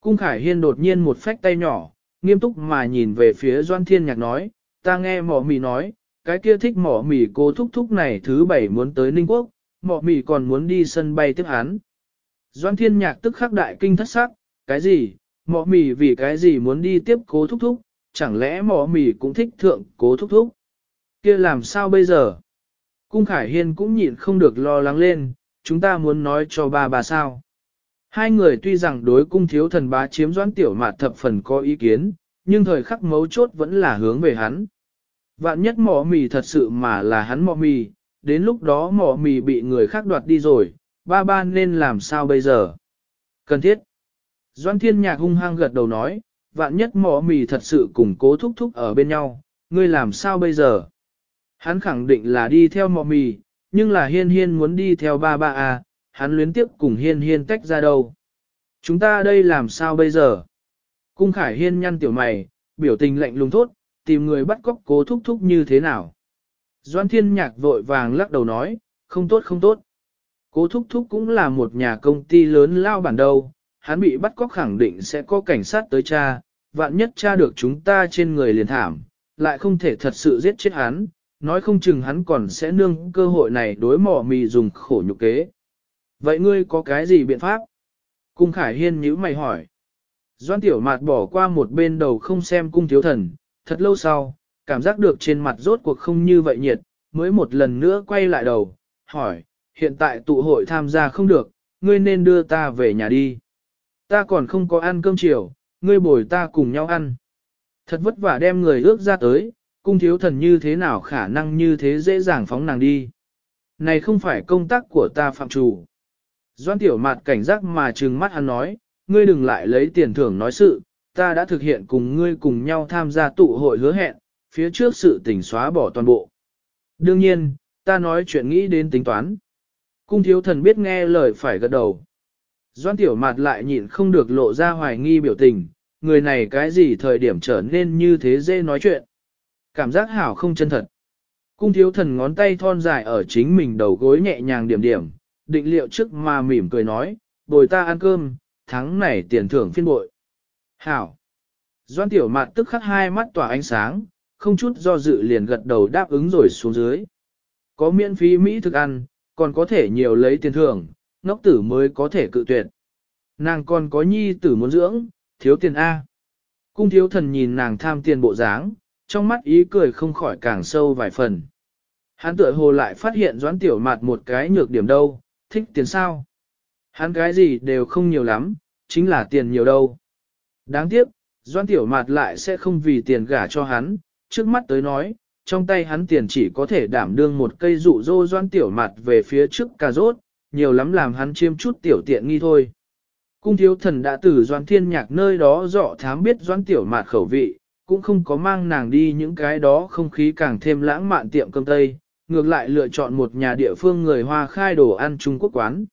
Cung Khải Hiên đột nhiên một phách tay nhỏ, nghiêm túc mà nhìn về phía Doan Thiên Nhạc nói, ta nghe mỏ mì nói, cái kia thích mỏ mì cô thúc thúc này thứ bảy muốn tới Ninh Quốc, mỏ mì còn muốn đi sân bay tiếp hắn. Doan Thiên Nhạc tức khắc đại kinh thất sắc, cái gì, mỏ mì vì cái gì muốn đi tiếp cố thúc thúc, chẳng lẽ mỏ mì cũng thích thượng cố thúc thúc. kia làm sao bây giờ? Cung Khải Hiên cũng nhịn không được lo lắng lên, chúng ta muốn nói cho ba bà sao. Hai người tuy rằng đối cung thiếu thần bá chiếm doãn tiểu mạt thập phần có ý kiến, nhưng thời khắc mấu chốt vẫn là hướng về hắn. Vạn nhất mỏ mì thật sự mà là hắn mỏ mì, đến lúc đó mỏ mì bị người khác đoạt đi rồi, ba ba nên làm sao bây giờ? Cần thiết. Doan thiên nhạc hung hăng gật đầu nói, vạn nhất mỏ mì thật sự cùng cố thúc thúc ở bên nhau, ngươi làm sao bây giờ? Hắn khẳng định là đi theo mỏ mì, nhưng là hiên hiên muốn đi theo ba ba à, hắn luyến tiếp cùng hiên hiên tách ra đâu. Chúng ta đây làm sao bây giờ? Cung khải hiên nhăn tiểu mày, biểu tình lạnh lùng thốt, tìm người bắt cóc cố thúc thúc như thế nào? Doan thiên nhạc vội vàng lắc đầu nói, không tốt không tốt. Cố thúc thúc cũng là một nhà công ty lớn lao bản đâu, hắn bị bắt cóc khẳng định sẽ có cảnh sát tới cha, vạn nhất cha được chúng ta trên người liền thảm, lại không thể thật sự giết chết hắn, nói không chừng hắn còn sẽ nương cơ hội này đối mỏ mì dùng khổ nhục kế. Vậy ngươi có cái gì biện pháp? Cung Khải Hiên nhíu mày hỏi. Doan Tiểu Mạt bỏ qua một bên đầu không xem cung thiếu thần, thật lâu sau, cảm giác được trên mặt rốt cuộc không như vậy nhiệt, mới một lần nữa quay lại đầu, hỏi, hiện tại tụ hội tham gia không được, ngươi nên đưa ta về nhà đi. Ta còn không có ăn cơm chiều, ngươi bồi ta cùng nhau ăn. Thật vất vả đem người ước ra tới, cung thiếu thần như thế nào khả năng như thế dễ dàng phóng nàng đi. Này không phải công tác của ta phạm chủ. Doan tiểu mặt cảnh giác mà trừng mắt hắn nói, ngươi đừng lại lấy tiền thưởng nói sự, ta đã thực hiện cùng ngươi cùng nhau tham gia tụ hội hứa hẹn, phía trước sự tình xóa bỏ toàn bộ. Đương nhiên, ta nói chuyện nghĩ đến tính toán. Cung thiếu thần biết nghe lời phải gật đầu. Doan tiểu mặt lại nhịn không được lộ ra hoài nghi biểu tình, người này cái gì thời điểm trở nên như thế dễ nói chuyện. Cảm giác hảo không chân thật. Cung thiếu thần ngón tay thon dài ở chính mình đầu gối nhẹ nhàng điểm điểm, định liệu trước mà mỉm cười nói, bồi ta ăn cơm, tháng này tiền thưởng phiên bội. Hảo. Doan tiểu mạt tức khắc hai mắt tỏa ánh sáng, không chút do dự liền gật đầu đáp ứng rồi xuống dưới. Có miễn phí Mỹ thức ăn, còn có thể nhiều lấy tiền thưởng, ngốc tử mới có thể cự tuyệt. Nàng còn có nhi tử muốn dưỡng, thiếu tiền A. Cung thiếu thần nhìn nàng tham tiền bộ dáng, trong mắt ý cười không khỏi càng sâu vài phần. Hắn tựa hồ lại phát hiện doãn tiểu mạt một cái nhược điểm đâu, thích tiền sao. Hắn cái gì đều không nhiều lắm, chính là tiền nhiều đâu. Đáng tiếc, doãn tiểu mạt lại sẽ không vì tiền gả cho hắn, trước mắt tới nói, trong tay hắn tiền chỉ có thể đảm đương một cây rụ rô doãn tiểu mạt về phía trước cà rốt, nhiều lắm làm hắn chiêm chút tiểu tiện nghi thôi. Cung thiếu thần đã từ doãn thiên nhạc nơi đó dọ thám biết doãn tiểu mạt khẩu vị, cũng không có mang nàng đi những cái đó không khí càng thêm lãng mạn tiệm cơm tây, ngược lại lựa chọn một nhà địa phương người Hoa khai đồ ăn Trung Quốc quán.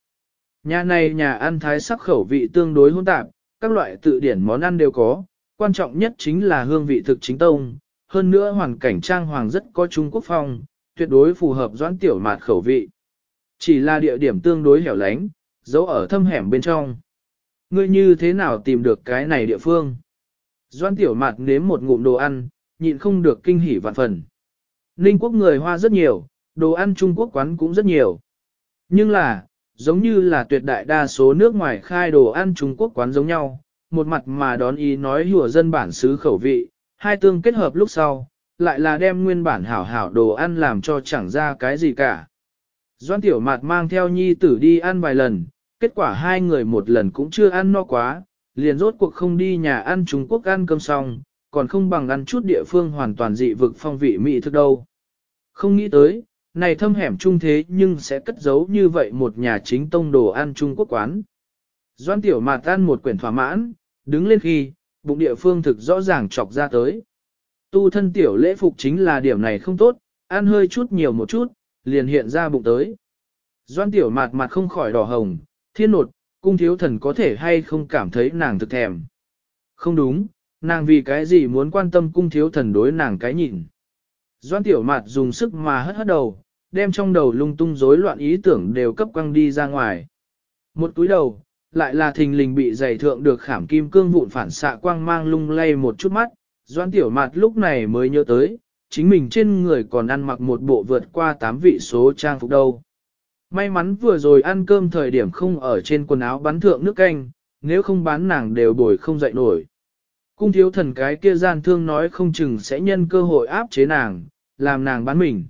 Nhà này nhà ăn thái sắc khẩu vị tương đối hỗn tạp, các loại tự điển món ăn đều có, quan trọng nhất chính là hương vị thực chính tông, hơn nữa hoàn cảnh trang hoàng rất có Trung Quốc phong, tuyệt đối phù hợp doãn tiểu mạt khẩu vị. Chỉ là địa điểm tương đối hẻo lánh, giấu ở thâm hẻm bên trong. Ngươi như thế nào tìm được cái này địa phương? Doan tiểu mạt nếm một ngụm đồ ăn, nhịn không được kinh hỉ vạn phần. Ninh quốc người Hoa rất nhiều, đồ ăn Trung Quốc quán cũng rất nhiều. Nhưng là, giống như là tuyệt đại đa số nước ngoài khai đồ ăn Trung Quốc quán giống nhau, một mặt mà đón ý nói hùa dân bản xứ khẩu vị, hai tương kết hợp lúc sau, lại là đem nguyên bản hảo hảo đồ ăn làm cho chẳng ra cái gì cả. Doan tiểu mạt mang theo nhi tử đi ăn vài lần, kết quả hai người một lần cũng chưa ăn no quá, liền rốt cuộc không đi nhà ăn Trung Quốc ăn cơm xong, còn không bằng ăn chút địa phương hoàn toàn dị vực phong vị mỹ thức đâu. Không nghĩ tới, này thâm hẻm trung thế nhưng sẽ cất giấu như vậy một nhà chính tông đồ ăn Trung Quốc quán. Doan tiểu mạt tan một quyển thỏa mãn, đứng lên khi, bụng địa phương thực rõ ràng chọc ra tới. Tu thân tiểu lễ phục chính là điểm này không tốt, ăn hơi chút nhiều một chút, liền hiện ra bụng tới. Doan tiểu mạt mặt không khỏi đỏ hồng, thiên nột, cung thiếu thần có thể hay không cảm thấy nàng thực thèm. Không đúng, nàng vì cái gì muốn quan tâm cung thiếu thần đối nàng cái nhìn. Doan tiểu mạt dùng sức mà hất hất đầu, đem trong đầu lung tung rối loạn ý tưởng đều cấp quăng đi ra ngoài. Một túi đầu, lại là thình lình bị giày thượng được khảm kim cương vụn phản xạ quang mang lung lay một chút mắt, doan tiểu mạt lúc này mới nhớ tới, chính mình trên người còn ăn mặc một bộ vượt qua 8 vị số trang phục đâu. May mắn vừa rồi ăn cơm thời điểm không ở trên quần áo bắn thượng nước canh, nếu không bán nàng đều bồi không dậy nổi. Cung thiếu thần cái kia gian thương nói không chừng sẽ nhân cơ hội áp chế nàng, làm nàng bán mình.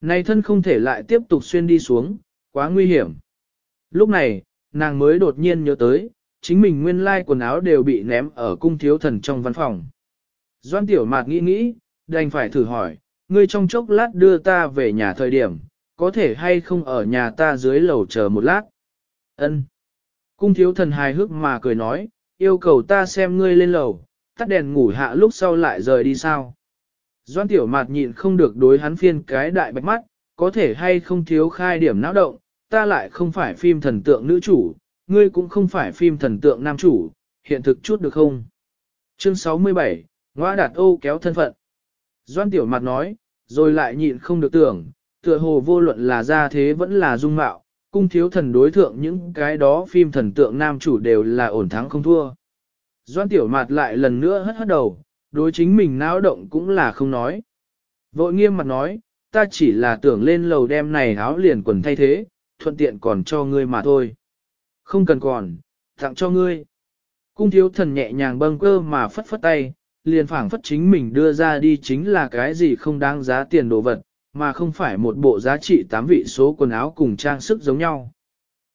Này thân không thể lại tiếp tục xuyên đi xuống, quá nguy hiểm. Lúc này, nàng mới đột nhiên nhớ tới, chính mình nguyên lai quần áo đều bị ném ở cung thiếu thần trong văn phòng. Doan tiểu mạt nghĩ nghĩ, đành phải thử hỏi, ngươi trong chốc lát đưa ta về nhà thời điểm, có thể hay không ở nhà ta dưới lầu chờ một lát. Ân. Cung thiếu thần hài hước mà cười nói, yêu cầu ta xem ngươi lên lầu, tắt đèn ngủ hạ lúc sau lại rời đi sao. Doan tiểu mạt nhịn không được đối hắn phiên cái đại bạch mắt, có thể hay không thiếu khai điểm não động, ta lại không phải phim thần tượng nữ chủ, ngươi cũng không phải phim thần tượng nam chủ, hiện thực chút được không? Chương 67, Ngoa đạt ô kéo thân phận. Doan tiểu mặt nói, rồi lại nhịn không được tưởng, tựa hồ vô luận là gia thế vẫn là dung mạo, cung thiếu thần đối thượng những cái đó phim thần tượng nam chủ đều là ổn thắng không thua. Doan tiểu mạt lại lần nữa hất hất đầu, đối chính mình náo động cũng là không nói. Vội nghiêm mặt nói, ta chỉ là tưởng lên lầu đem này áo liền quần thay thế, thuận tiện còn cho ngươi mà thôi. Không cần còn, tặng cho ngươi. Cung thiếu thần nhẹ nhàng bâng cơ mà phất phất tay, liền phảng phất chính mình đưa ra đi chính là cái gì không đáng giá tiền đồ vật, mà không phải một bộ giá trị tám vị số quần áo cùng trang sức giống nhau.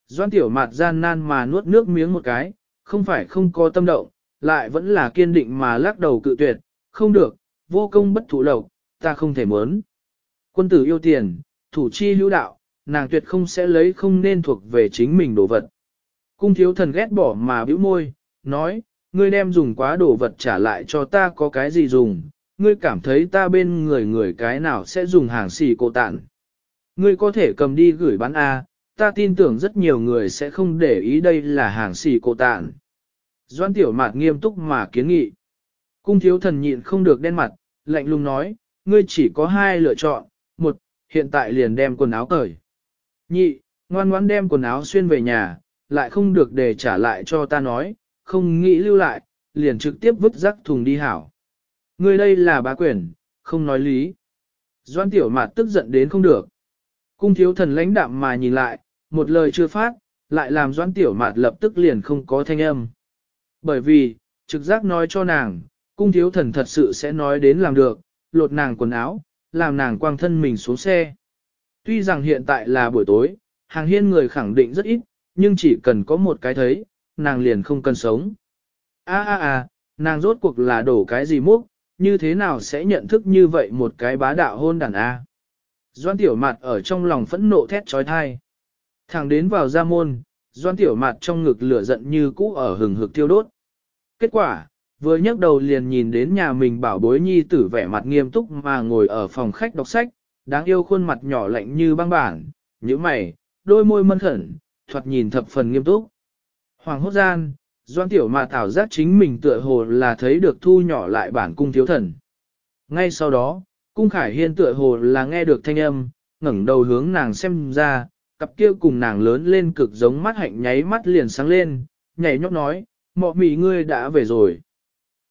Doan tiểu mặt gian nan mà nuốt nước miếng một cái, không phải không có tâm động, lại vẫn là kiên định mà lắc đầu cự tuyệt, không được, vô công bất thủ lộc, ta không thể muốn. Quân tử yêu tiền, thủ chi hữu đạo, nàng tuyệt không sẽ lấy không nên thuộc về chính mình đồ vật. Cung thiếu thần ghét bỏ mà bĩu môi, nói, ngươi đem dùng quá đồ vật trả lại cho ta có cái gì dùng, ngươi cảm thấy ta bên người người cái nào sẽ dùng hàng xì cổ tạn. Ngươi có thể cầm đi gửi bán A, ta tin tưởng rất nhiều người sẽ không để ý đây là hàng xì cổ tạn. Doan tiểu mạt nghiêm túc mà kiến nghị. Cung thiếu thần nhịn không được đen mặt, lạnh lùng nói, ngươi chỉ có hai lựa chọn, một, hiện tại liền đem quần áo cởi. Nhị, ngoan ngoãn đem quần áo xuyên về nhà, lại không được để trả lại cho ta nói, không nghĩ lưu lại, liền trực tiếp vứt rắc thùng đi hảo. Ngươi đây là bá quyền, không nói lý. Doan tiểu mạt tức giận đến không được. Cung thiếu thần lãnh đạm mà nhìn lại, một lời chưa phát, lại làm doan tiểu mạt lập tức liền không có thanh âm. Bởi vì, trực giác nói cho nàng, cung thiếu thần thật sự sẽ nói đến làm được, lột nàng quần áo, làm nàng quang thân mình xuống xe. Tuy rằng hiện tại là buổi tối, hàng hiên người khẳng định rất ít, nhưng chỉ cần có một cái thấy, nàng liền không cần sống. A a a, nàng rốt cuộc là đổ cái gì múc, như thế nào sẽ nhận thức như vậy một cái bá đạo hôn đàn A. Doan tiểu mặt ở trong lòng phẫn nộ thét trói thai. Thẳng đến vào ra môn, doan tiểu mặt trong ngực lửa giận như cũ ở hừng hực tiêu đốt. Kết quả, vừa nhấc đầu liền nhìn đến nhà mình bảo bối nhi tử vẻ mặt nghiêm túc mà ngồi ở phòng khách đọc sách, đáng yêu khuôn mặt nhỏ lạnh như băng bản, như mày, đôi môi mân khẩn, thoạt nhìn thập phần nghiêm túc. Hoàng hốt gian, doan tiểu mà thảo giác chính mình tựa hồ là thấy được thu nhỏ lại bản cung thiếu thần. Ngay sau đó, cung khải hiên tựa hồ là nghe được thanh âm, ngẩng đầu hướng nàng xem ra, cặp kia cùng nàng lớn lên cực giống mắt hạnh nháy mắt liền sáng lên, nhảy nhóc nói, mọ Mị ngươi đã về rồi.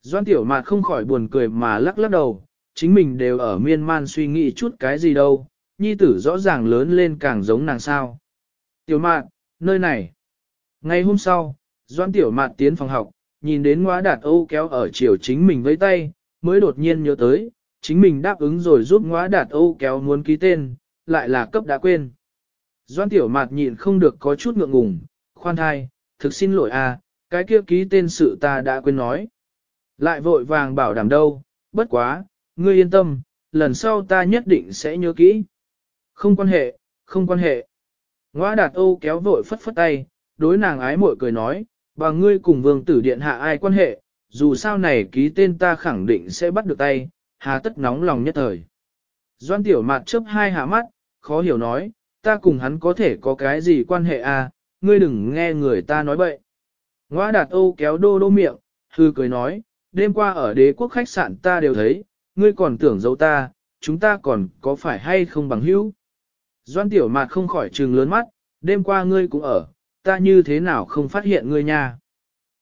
Doan tiểu mạt không khỏi buồn cười mà lắc lắc đầu, chính mình đều ở miên man suy nghĩ chút cái gì đâu, nhi tử rõ ràng lớn lên càng giống nàng sao. Tiểu mạt, nơi này. Ngày hôm sau, Doan Tiểu Mạt tiến phòng học, nhìn đến ngóa đạt Âu kéo ở chiều chính mình với tay, mới đột nhiên nhớ tới, chính mình đáp ứng rồi giúp ngóa đạt Âu kéo muốn ký tên, lại là cấp đã quên. Doan Tiểu Mạt nhịn không được có chút ngượng ngùng, khoan thai, thực xin lỗi à, cái kia ký tên sự ta đã quên nói. Lại vội vàng bảo đảm đâu, bất quá, ngươi yên tâm, lần sau ta nhất định sẽ nhớ kỹ. Không quan hệ, không quan hệ. Ngoa đạt Âu kéo vội phất phất tay, đối nàng ái muội cười nói, bà ngươi cùng vương tử điện hạ ai quan hệ, dù sao này ký tên ta khẳng định sẽ bắt được tay, hà tất nóng lòng nhất thời. Doan tiểu mạt chớp hai hạ mắt, khó hiểu nói, ta cùng hắn có thể có cái gì quan hệ à, ngươi đừng nghe người ta nói bậy. Ngoa đạt Âu kéo đô đô miệng, hư cười nói, đêm qua ở đế quốc khách sạn ta đều thấy, ngươi còn tưởng giấu ta, chúng ta còn có phải hay không bằng hữu. Doan tiểu mạt không khỏi trừng lớn mắt, đêm qua ngươi cũng ở, ta như thế nào không phát hiện ngươi nha.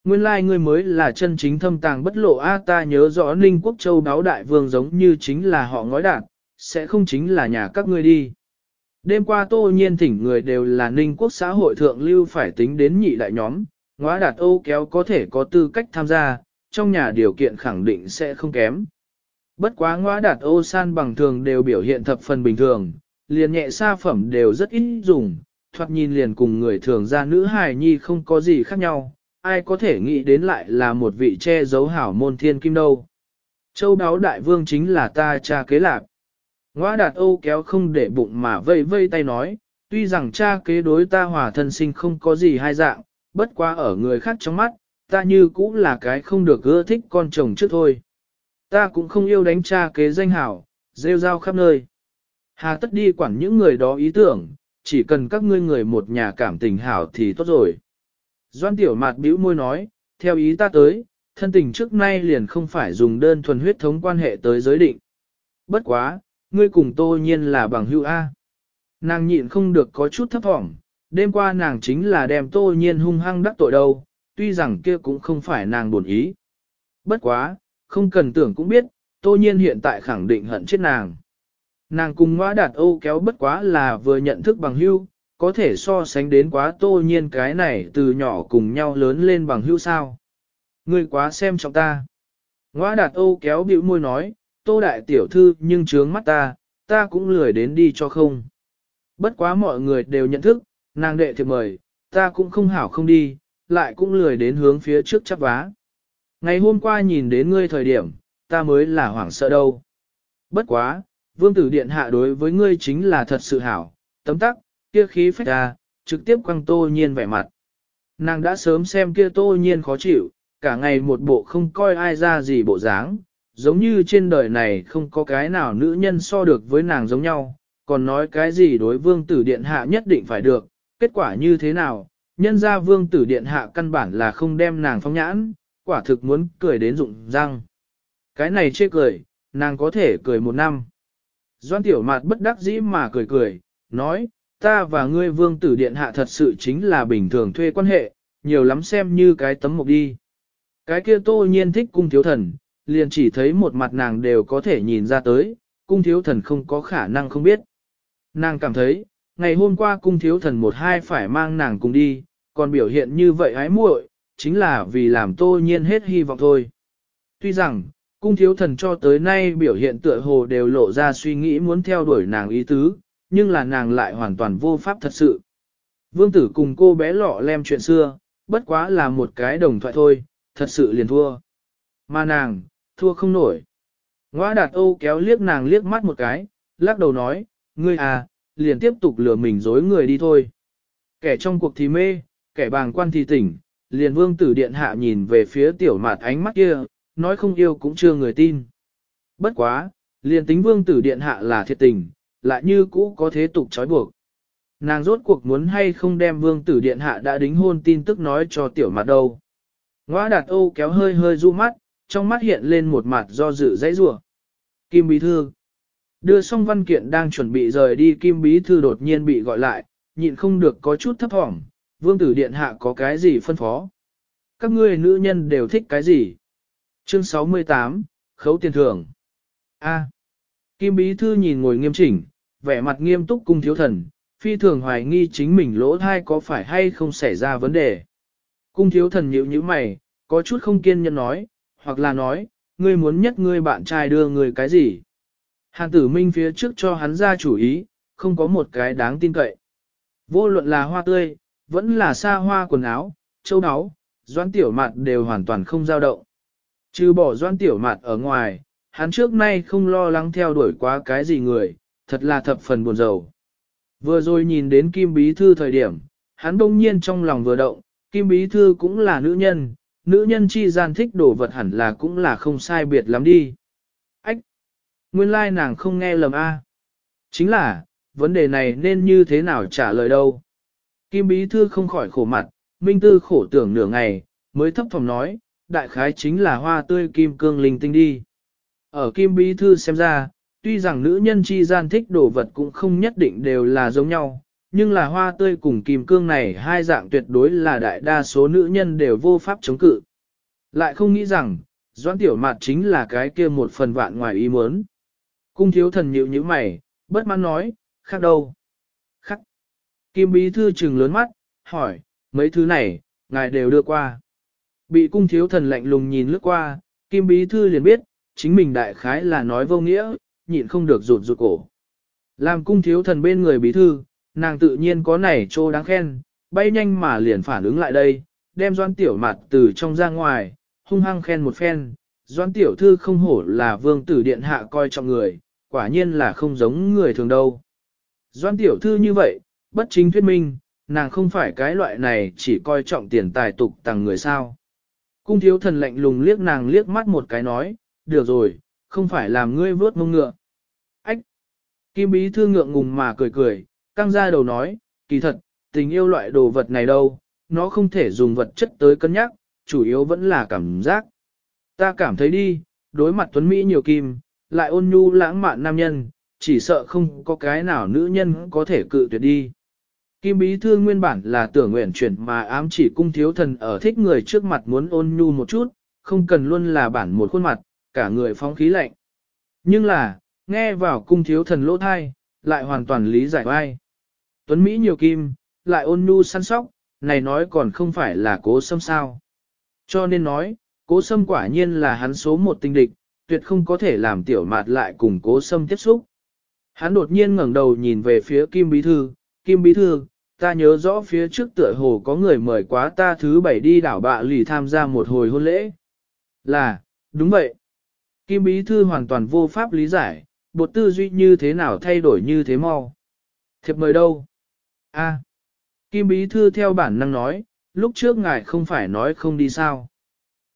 Nguyên lai like ngươi mới là chân chính thâm tàng bất lộ a ta nhớ rõ Ninh Quốc Châu đáo đại vương giống như chính là họ ngói đạt, sẽ không chính là nhà các ngươi đi. Đêm qua tô nhiên thỉnh người đều là Ninh Quốc xã hội thượng lưu phải tính đến nhị đại nhóm, ngóa đạt Âu kéo có thể có tư cách tham gia, trong nhà điều kiện khẳng định sẽ không kém. Bất quá ngóa đạt Âu san bằng thường đều biểu hiện thập phần bình thường, liền nhẹ sa phẩm đều rất ít dùng, thoạt nhìn liền cùng người thường ra nữ hài nhi không có gì khác nhau, ai có thể nghĩ đến lại là một vị che giấu hảo môn thiên kim đâu. Châu đáo đại vương chính là ta cha kế lạc. Ngoa đạt Âu kéo không để bụng mà vây vây tay nói, tuy rằng cha kế đối ta hòa thân sinh không có gì hai dạng, bất quá ở người khác trong mắt, ta như cũng là cái không được ưa thích con chồng trước thôi. Ta cũng không yêu đánh cha kế danh hảo, rêu rao khắp nơi. Hà tất đi quản những người đó ý tưởng, chỉ cần các ngươi người một nhà cảm tình hảo thì tốt rồi. Doan tiểu mạt bĩu môi nói, theo ý ta tới, thân tình trước nay liền không phải dùng đơn thuần huyết thống quan hệ tới giới định. Bất quá, ngươi cùng tô nhiên là bằng hữu A. Nàng nhịn không được có chút thấp thỏm, đêm qua nàng chính là đem tô nhiên hung hăng đắc tội đâu, tuy rằng kia cũng không phải nàng buồn ý. Bất quá, không cần tưởng cũng biết, tô nhiên hiện tại khẳng định hận chết nàng. Nàng cùng ngõa đạt Âu kéo bất quá là vừa nhận thức bằng hữu, có thể so sánh đến quá tô nhiên cái này từ nhỏ cùng nhau lớn lên bằng hữu sao. Ngươi quá xem trọng ta. Ngoa đạt Âu kéo bĩu môi nói, tô đại tiểu thư nhưng trướng mắt ta, ta cũng lười đến đi cho không. Bất quá mọi người đều nhận thức, nàng đệ thiệp mời, ta cũng không hảo không đi, lại cũng lười đến hướng phía trước chắp vá. Ngày hôm qua nhìn đến ngươi thời điểm, ta mới là hoảng sợ đâu. Bất quá, vương tử điện hạ đối với ngươi chính là thật sự hảo, tấm tắc, kia khí phách ra, trực tiếp quăng tô nhiên vẻ mặt. Nàng đã sớm xem kia tô nhiên khó chịu, cả ngày một bộ không coi ai ra gì bộ dáng, giống như trên đời này không có cái nào nữ nhân so được với nàng giống nhau, còn nói cái gì đối vương tử điện hạ nhất định phải được, kết quả như thế nào, nhân ra vương tử điện hạ căn bản là không đem nàng phong nhãn, quả thực muốn cười đến rụng răng. Cái này chê cười, nàng có thể cười một năm. Doan tiểu mạt bất đắc dĩ mà cười cười, nói, ta và ngươi vương tử điện hạ thật sự chính là bình thường thuê quan hệ, nhiều lắm xem như cái tấm mộc đi. Cái kia tô nhiên thích cung thiếu thần, liền chỉ thấy một mặt nàng đều có thể nhìn ra tới, cung thiếu thần không có khả năng không biết. Nàng cảm thấy, ngày hôm qua cung thiếu thần một hai phải mang nàng cùng đi, còn biểu hiện như vậy ái muội, chính là vì làm tô nhiên hết hy vọng thôi. Tuy rằng, cung thiếu thần cho tới nay biểu hiện tựa hồ đều lộ ra suy nghĩ muốn theo đuổi nàng ý tứ, nhưng là nàng lại hoàn toàn vô pháp thật sự. Vương tử cùng cô bé lọ lem chuyện xưa, bất quá là một cái đồng thoại thôi, thật sự liền thua. Mà nàng, thua không nổi. Ngoa đạt Âu kéo liếc nàng liếc mắt một cái, lắc đầu nói, ngươi à, liền tiếp tục lừa mình dối người đi thôi. Kẻ trong cuộc thì mê, kẻ bàng quan thì tỉnh, liền vương tử điện hạ nhìn về phía tiểu mạt ánh mắt kia, nói không yêu cũng chưa người tin. Bất quá, liền tính vương tử điện hạ là thiệt tình, lại như cũ có thế tục trói buộc. Nàng rốt cuộc muốn hay không đem vương tử điện hạ đã đính hôn tin tức nói cho tiểu mặt đâu. Ngoa đạt Âu kéo hơi hơi du mắt, trong mắt hiện lên một mặt do dự dãy rủa. Kim Bí Thư Đưa xong văn kiện đang chuẩn bị rời đi Kim Bí Thư đột nhiên bị gọi lại, nhịn không được có chút thấp thỏm, vương tử điện hạ có cái gì phân phó. Các ngươi nữ nhân đều thích cái gì? Chương 68, Khấu tiền thưởng. A. Kim Bí Thư nhìn ngồi nghiêm chỉnh, vẻ mặt nghiêm túc cung thiếu thần, phi thường hoài nghi chính mình lỗ thai có phải hay không xảy ra vấn đề. Cung thiếu thần nhíu như mày, có chút không kiên nhẫn nói, hoặc là nói, ngươi muốn nhất ngươi bạn trai đưa người cái gì. Hàn tử minh phía trước cho hắn ra chủ ý, không có một cái đáng tin cậy. Vô luận là hoa tươi, vẫn là xa hoa quần áo, châu áo, doãn tiểu mặt đều hoàn toàn không dao động. Trừ bỏ doan tiểu mặt ở ngoài, hắn trước nay không lo lắng theo đuổi quá cái gì người, thật là thập phần buồn rầu. Vừa rồi nhìn đến Kim Bí Thư thời điểm, hắn đông nhiên trong lòng vừa động, Kim Bí Thư cũng là nữ nhân, nữ nhân chi gian thích đồ vật hẳn là cũng là không sai biệt lắm đi. Ách! Nguyên lai nàng không nghe lầm a. Chính là, vấn đề này nên như thế nào trả lời đâu. Kim Bí Thư không khỏi khổ mặt, Minh Tư khổ tưởng nửa ngày, mới thấp phòng nói, đại khái chính là hoa tươi kim cương linh tinh đi. Ở Kim Bí Thư xem ra, tuy rằng nữ nhân chi gian thích đồ vật cũng không nhất định đều là giống nhau, nhưng là hoa tươi cùng kim cương này hai dạng tuyệt đối là đại đa số nữ nhân đều vô pháp chống cự. Lại không nghĩ rằng, doãn tiểu mạt chính là cái kia một phần vạn ngoài ý muốn. Cung thiếu thần nhịu như mày, bất mãn nói, khác đâu? Khắc. Kim bí thư trừng lớn mắt, hỏi, mấy thứ này, ngài đều đưa qua. Bị cung thiếu thần lạnh lùng nhìn lướt qua, kim bí thư liền biết, chính mình đại khái là nói vô nghĩa, nhịn không được rụt rụt cổ. Làm cung thiếu thần bên người bí thư, nàng tự nhiên có nảy trô đáng khen, bay nhanh mà liền phản ứng lại đây, đem doan tiểu mặt từ trong ra ngoài, hung hăng khen một phen, doan tiểu thư không hổ là vương tử điện hạ coi trọng người, quả nhiên là không giống người thường đâu. Doan tiểu thư như vậy, bất chính thuyết minh, nàng không phải cái loại này chỉ coi trọng tiền tài tục tàng người sao. Cung thiếu thần lạnh lùng liếc nàng liếc mắt một cái nói, được rồi, không phải làm ngươi vớt mông ngựa. Ách! Kim bí thư ngượng ngùng mà cười cười, căng ra đầu nói, kỳ thật, tình yêu loại đồ vật này đâu, nó không thể dùng vật chất tới cân nhắc, chủ yếu vẫn là cảm giác. Ta cảm thấy đi, đối mặt tuấn Mỹ nhiều kim, lại ôn nhu lãng mạn nam nhân, chỉ sợ không có cái nào nữ nhân có thể cự tuyệt đi. Kim bí thư nguyên bản là tưởng nguyện chuyển mà ám chỉ cung thiếu thần ở thích người trước mặt muốn ôn nhu một chút, không cần luôn là bản một khuôn mặt, cả người phóng khí lạnh. Nhưng là, nghe vào cung thiếu thần lỗ thai, lại hoàn toàn lý giải vai. Tuấn Mỹ nhiều kim, lại ôn nhu săn sóc, này nói còn không phải là cố sâm sao. Cho nên nói, cố sâm quả nhiên là hắn số một tinh địch, tuyệt không có thể làm tiểu mạt lại cùng cố sâm tiếp xúc. Hắn đột nhiên ngẩng đầu nhìn về phía Kim Bí Thư, Kim Bí Thư, ta nhớ rõ phía trước tựa hồ có người mời quá ta thứ bảy đi đảo bạ lì tham gia một hồi hôn lễ. Là, đúng vậy. Kim Bí Thư hoàn toàn vô pháp lý giải, bột tư duy như thế nào thay đổi như thế mau. Thiệp mời đâu? A. Kim Bí Thư theo bản năng nói, lúc trước ngài không phải nói không đi sao.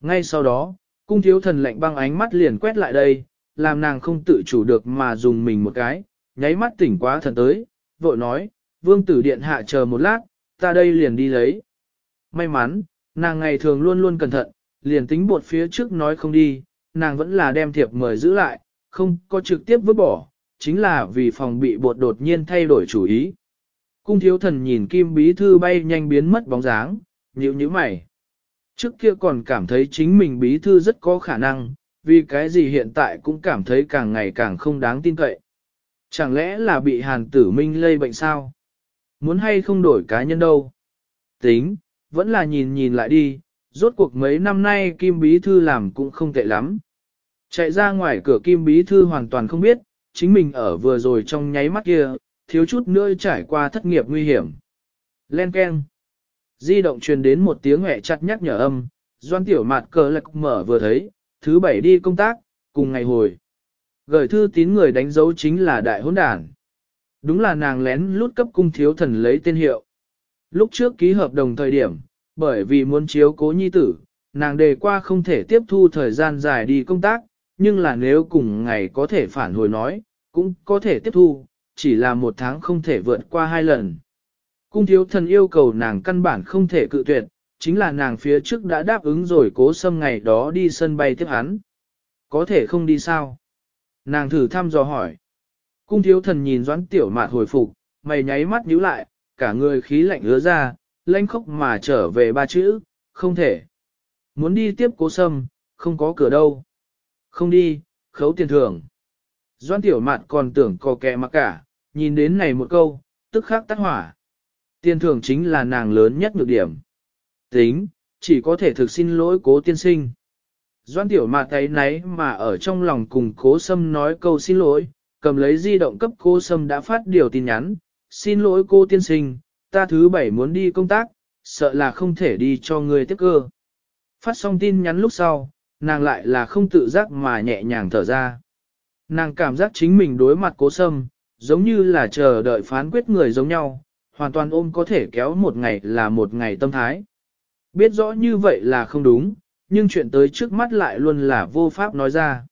Ngay sau đó, cung thiếu thần lạnh băng ánh mắt liền quét lại đây, làm nàng không tự chủ được mà dùng mình một cái, nháy mắt tỉnh quá thần tới, vội nói, vương tử điện hạ chờ một lát, ta đây liền đi lấy. May mắn, nàng ngày thường luôn luôn cẩn thận, liền tính bột phía trước nói không đi, nàng vẫn là đem thiệp mời giữ lại, không có trực tiếp vứt bỏ, chính là vì phòng bị bột đột nhiên thay đổi chủ ý. Cung thiếu thần nhìn kim bí thư bay nhanh biến mất bóng dáng, nhíu nhíu mày. Trước kia còn cảm thấy chính mình bí thư rất có khả năng, vì cái gì hiện tại cũng cảm thấy càng ngày càng không đáng tin cậy. Chẳng lẽ là bị hàn tử minh lây bệnh sao? Muốn hay không đổi cá nhân đâu? Tính, vẫn là nhìn nhìn lại đi, rốt cuộc mấy năm nay Kim Bí Thư làm cũng không tệ lắm. Chạy ra ngoài cửa Kim Bí Thư hoàn toàn không biết, chính mình ở vừa rồi trong nháy mắt kia, thiếu chút nữa trải qua thất nghiệp nguy hiểm. Len Ken. Di động truyền đến một tiếng hẹ chặt nhắc nhở âm, doan tiểu mạt cờ lạc mở vừa thấy, thứ bảy đi công tác, cùng ngày hồi. Gửi thư tín người đánh dấu chính là đại hỗn đàn. Đúng là nàng lén lút cấp cung thiếu thần lấy tên hiệu. Lúc trước ký hợp đồng thời điểm, bởi vì muốn chiếu cố nhi tử, nàng đề qua không thể tiếp thu thời gian dài đi công tác, nhưng là nếu cùng ngày có thể phản hồi nói, cũng có thể tiếp thu, chỉ là một tháng không thể vượt qua hai lần. Cung thiếu thần yêu cầu nàng căn bản không thể cự tuyệt, chính là nàng phía trước đã đáp ứng rồi cố xâm ngày đó đi sân bay tiếp hắn. Có thể không đi sao? Nàng thử thăm dò hỏi. Cung thiếu thần nhìn doãn tiểu mạt hồi phục, mày nháy mắt nhíu lại, cả người khí lạnh ứa ra, lanh khóc mà trở về ba chữ, không thể. Muốn đi tiếp cố sâm, không có cửa đâu. Không đi, khấu tiền thưởng. Doan tiểu mạt còn tưởng có kẻ mà cả, nhìn đến này một câu, tức khắc tắt hỏa. Tiền thưởng chính là nàng lớn nhất nhược điểm. Tính, chỉ có thể thực xin lỗi cố tiên sinh. Doan tiểu mạt thấy nấy mà ở trong lòng cùng cố sâm nói câu xin lỗi, cầm lấy di động cấp cô sâm đã phát điều tin nhắn, xin lỗi cô tiên sinh, ta thứ bảy muốn đi công tác, sợ là không thể đi cho người tiếp cơ. Phát xong tin nhắn lúc sau, nàng lại là không tự giác mà nhẹ nhàng thở ra. Nàng cảm giác chính mình đối mặt cố sâm, giống như là chờ đợi phán quyết người giống nhau, hoàn toàn ôm có thể kéo một ngày là một ngày tâm thái. Biết rõ như vậy là không đúng, nhưng chuyện tới trước mắt lại luôn là vô pháp nói ra.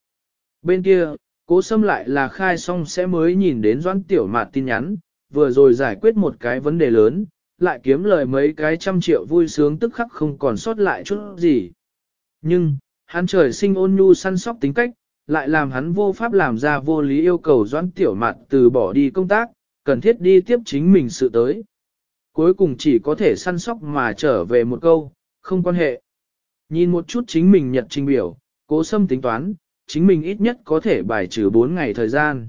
Bên kia, cố sâm lại là khai xong sẽ mới nhìn đến doãn tiểu mạt tin nhắn, vừa rồi giải quyết một cái vấn đề lớn, lại kiếm lời mấy cái trăm triệu vui sướng tức khắc không còn sót lại chút gì. Nhưng, hắn trời sinh ôn nhu săn sóc tính cách, lại làm hắn vô pháp làm ra vô lý yêu cầu doãn tiểu mạt từ bỏ đi công tác, cần thiết đi tiếp chính mình sự tới. Cuối cùng chỉ có thể săn sóc mà trở về một câu, không quan hệ. Nhìn một chút chính mình nhật trình biểu, cố sâm tính toán, chính mình ít nhất có thể bài trừ 4 ngày thời gian.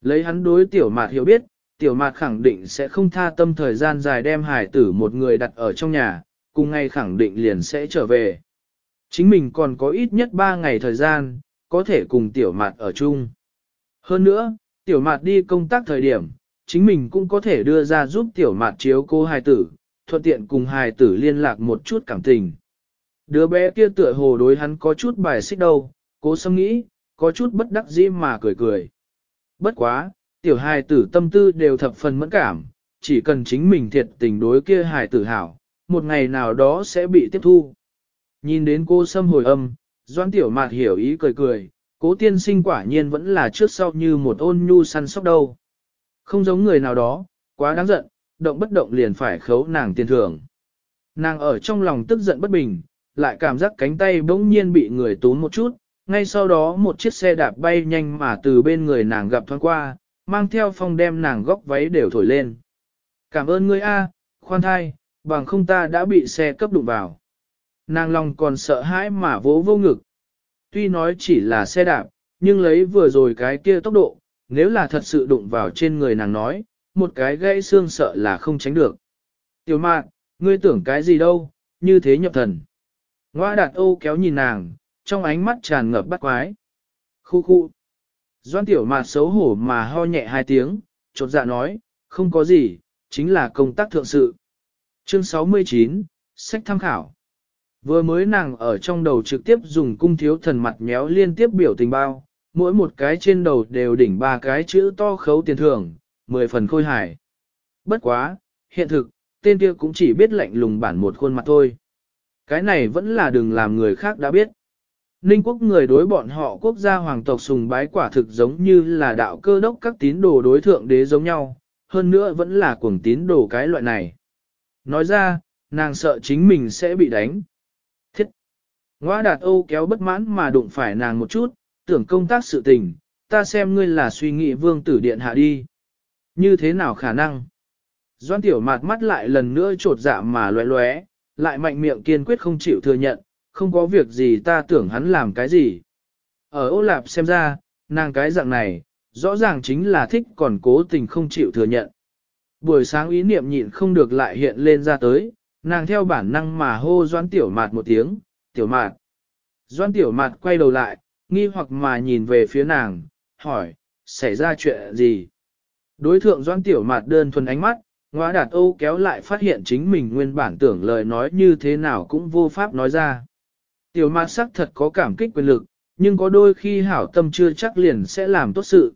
Lấy hắn đối tiểu mạt hiểu biết, tiểu mạt khẳng định sẽ không tha tâm thời gian dài đem hải tử một người đặt ở trong nhà, cùng ngay khẳng định liền sẽ trở về. Chính mình còn có ít nhất 3 ngày thời gian, có thể cùng tiểu mạt ở chung. Hơn nữa, tiểu mạt đi công tác thời điểm, chính mình cũng có thể đưa ra giúp tiểu mạt chiếu cô hài tử, thuận tiện cùng hài tử liên lạc một chút cảm tình. Đứa bé kia tựa hồ đối hắn có chút bài xích đâu, cố sâm nghĩ, có chút bất đắc dĩ mà cười cười. Bất quá, tiểu hài tử tâm tư đều thập phần mẫn cảm, chỉ cần chính mình thiệt tình đối kia hài tử hảo, một ngày nào đó sẽ bị tiếp thu. Nhìn đến cô sâm hồi âm, doan tiểu mạt hiểu ý cười cười, cố tiên sinh quả nhiên vẫn là trước sau như một ôn nhu săn sóc đâu. Không giống người nào đó, quá đáng giận, động bất động liền phải khấu nàng tiền thưởng. Nàng ở trong lòng tức giận bất bình, lại cảm giác cánh tay bỗng nhiên bị người tốn một chút, ngay sau đó một chiếc xe đạp bay nhanh mà từ bên người nàng gặp thoáng qua, mang theo phong đem nàng góc váy đều thổi lên. Cảm ơn ngươi A, khoan thai, bằng không ta đã bị xe cấp đụng vào. Nàng lòng còn sợ hãi mà vỗ vô ngực. Tuy nói chỉ là xe đạp, nhưng lấy vừa rồi cái kia tốc độ, nếu là thật sự đụng vào trên người nàng nói, một cái gãy xương sợ là không tránh được. Tiểu mạn, ngươi tưởng cái gì đâu, như thế nhập thần. Ngoa đạt ô kéo nhìn nàng, trong ánh mắt tràn ngập bắt quái. Khu khu. Doan tiểu mạt xấu hổ mà ho nhẹ hai tiếng, chột dạ nói, không có gì, chính là công tác thượng sự. Chương 69, sách tham khảo. Vừa mới nàng ở trong đầu trực tiếp dùng cung thiếu thần mặt méo liên tiếp biểu tình bao, mỗi một cái trên đầu đều đỉnh ba cái chữ to khấu tiền thưởng, mười phần khôi hài. Bất quá, hiện thực, tên kia cũng chỉ biết lạnh lùng bản một khuôn mặt thôi. Cái này vẫn là đừng làm người khác đã biết. Ninh quốc người đối bọn họ quốc gia hoàng tộc sùng bái quả thực giống như là đạo cơ đốc các tín đồ đối thượng đế giống nhau, hơn nữa vẫn là cuồng tín đồ cái loại này. Nói ra, nàng sợ chính mình sẽ bị đánh. Thiết! Ngoa đạt Âu kéo bất mãn mà đụng phải nàng một chút, tưởng công tác sự tình, ta xem ngươi là suy nghĩ vương tử điện hạ đi. Như thế nào khả năng? Doan tiểu mạt mắt lại lần nữa trột dạ mà loé loé, lại mạnh miệng kiên quyết không chịu thừa nhận, không có việc gì ta tưởng hắn làm cái gì. Ở ô lạp xem ra, nàng cái dạng này, rõ ràng chính là thích còn cố tình không chịu thừa nhận. Buổi sáng ý niệm nhịn không được lại hiện lên ra tới, nàng theo bản năng mà hô doan tiểu mạt một tiếng, tiểu mạt. Doan tiểu mạt quay đầu lại, nghi hoặc mà nhìn về phía nàng, hỏi, xảy ra chuyện gì? Đối thượng doan tiểu mạt đơn thuần ánh mắt, ngóa đạt âu kéo lại phát hiện chính mình nguyên bản tưởng lời nói như thế nào cũng vô pháp nói ra. Tiểu mạt sắc thật có cảm kích quyền lực, nhưng có đôi khi hảo tâm chưa chắc liền sẽ làm tốt sự.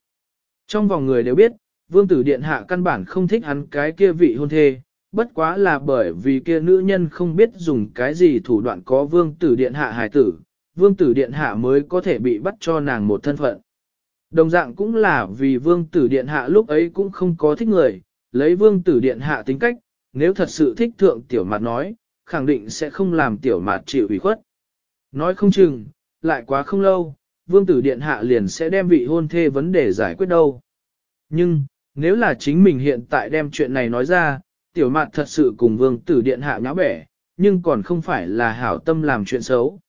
Trong vòng người đều biết, vương tử điện hạ căn bản không thích hắn cái kia vị hôn thê, bất quá là bởi vì kia nữ nhân không biết dùng cái gì thủ đoạn có vương tử điện hạ hài tử, vương tử điện hạ mới có thể bị bắt cho nàng một thân phận. Đồng dạng cũng là vì vương tử điện hạ lúc ấy cũng không có thích người, lấy vương tử điện hạ tính cách, nếu thật sự thích thượng tiểu mặt nói, khẳng định sẽ không làm tiểu mặt chịu ủy khuất. Nói không chừng, lại quá không lâu, vương tử điện hạ liền sẽ đem vị hôn thê vấn đề giải quyết đâu. Nhưng, nếu là chính mình hiện tại đem chuyện này nói ra, tiểu mặt thật sự cùng vương tử điện hạ nháo bẻ, nhưng còn không phải là hảo tâm làm chuyện xấu.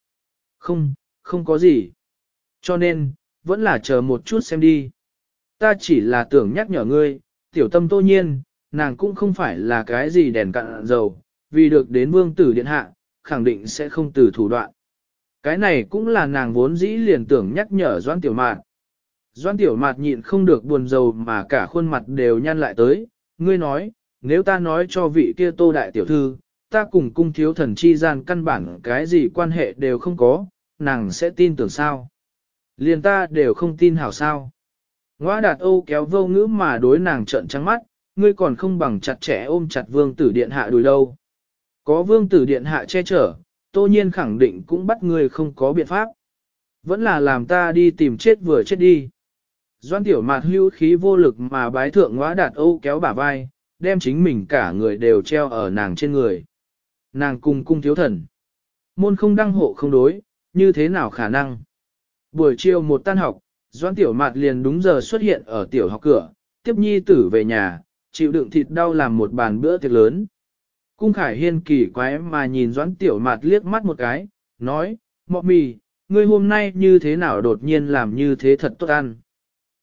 Không, không có gì. Cho nên, vẫn là chờ một chút xem đi. Ta chỉ là tưởng nhắc nhở ngươi, tiểu tâm tô nhiên, nàng cũng không phải là cái gì đèn cạn dầu, vì được đến vương tử điện hạ, khẳng định sẽ không từ thủ đoạn. Cái này cũng là nàng vốn dĩ liền tưởng nhắc nhở Doan Tiểu Mạt. Doan Tiểu Mạt nhịn không được buồn rầu mà cả khuôn mặt đều nhăn lại tới, ngươi nói, nếu ta nói cho vị kia tô đại tiểu thư, ta cùng cung thiếu thần chi gian căn bản cái gì quan hệ đều không có, nàng sẽ tin tưởng sao. Liền ta đều không tin hảo sao. Ngoa đạt Âu kéo vô ngữ mà đối nàng trợn trắng mắt, ngươi còn không bằng chặt chẽ ôm chặt vương tử điện hạ đùi đâu. Có vương tử điện hạ che chở, tô nhiên khẳng định cũng bắt ngươi không có biện pháp. Vẫn là làm ta đi tìm chết vừa chết đi. Doan tiểu mạt hưu khí vô lực mà bái thượng ngõa đạt Âu kéo bả vai, đem chính mình cả người đều treo ở nàng trên người. Nàng cung cung thiếu thần. Môn không đăng hộ không đối, như thế nào khả năng? Buổi chiều một tan học, Doan Tiểu Mạt liền đúng giờ xuất hiện ở tiểu học cửa, tiếp nhi tử về nhà, chịu đựng thịt đau làm một bàn bữa tiệc lớn. Cung Khải Hiên kỳ quái mà nhìn Doãn Tiểu Mạt liếc mắt một cái, nói, Mọ mì, ngươi hôm nay như thế nào đột nhiên làm như thế thật tốt ăn.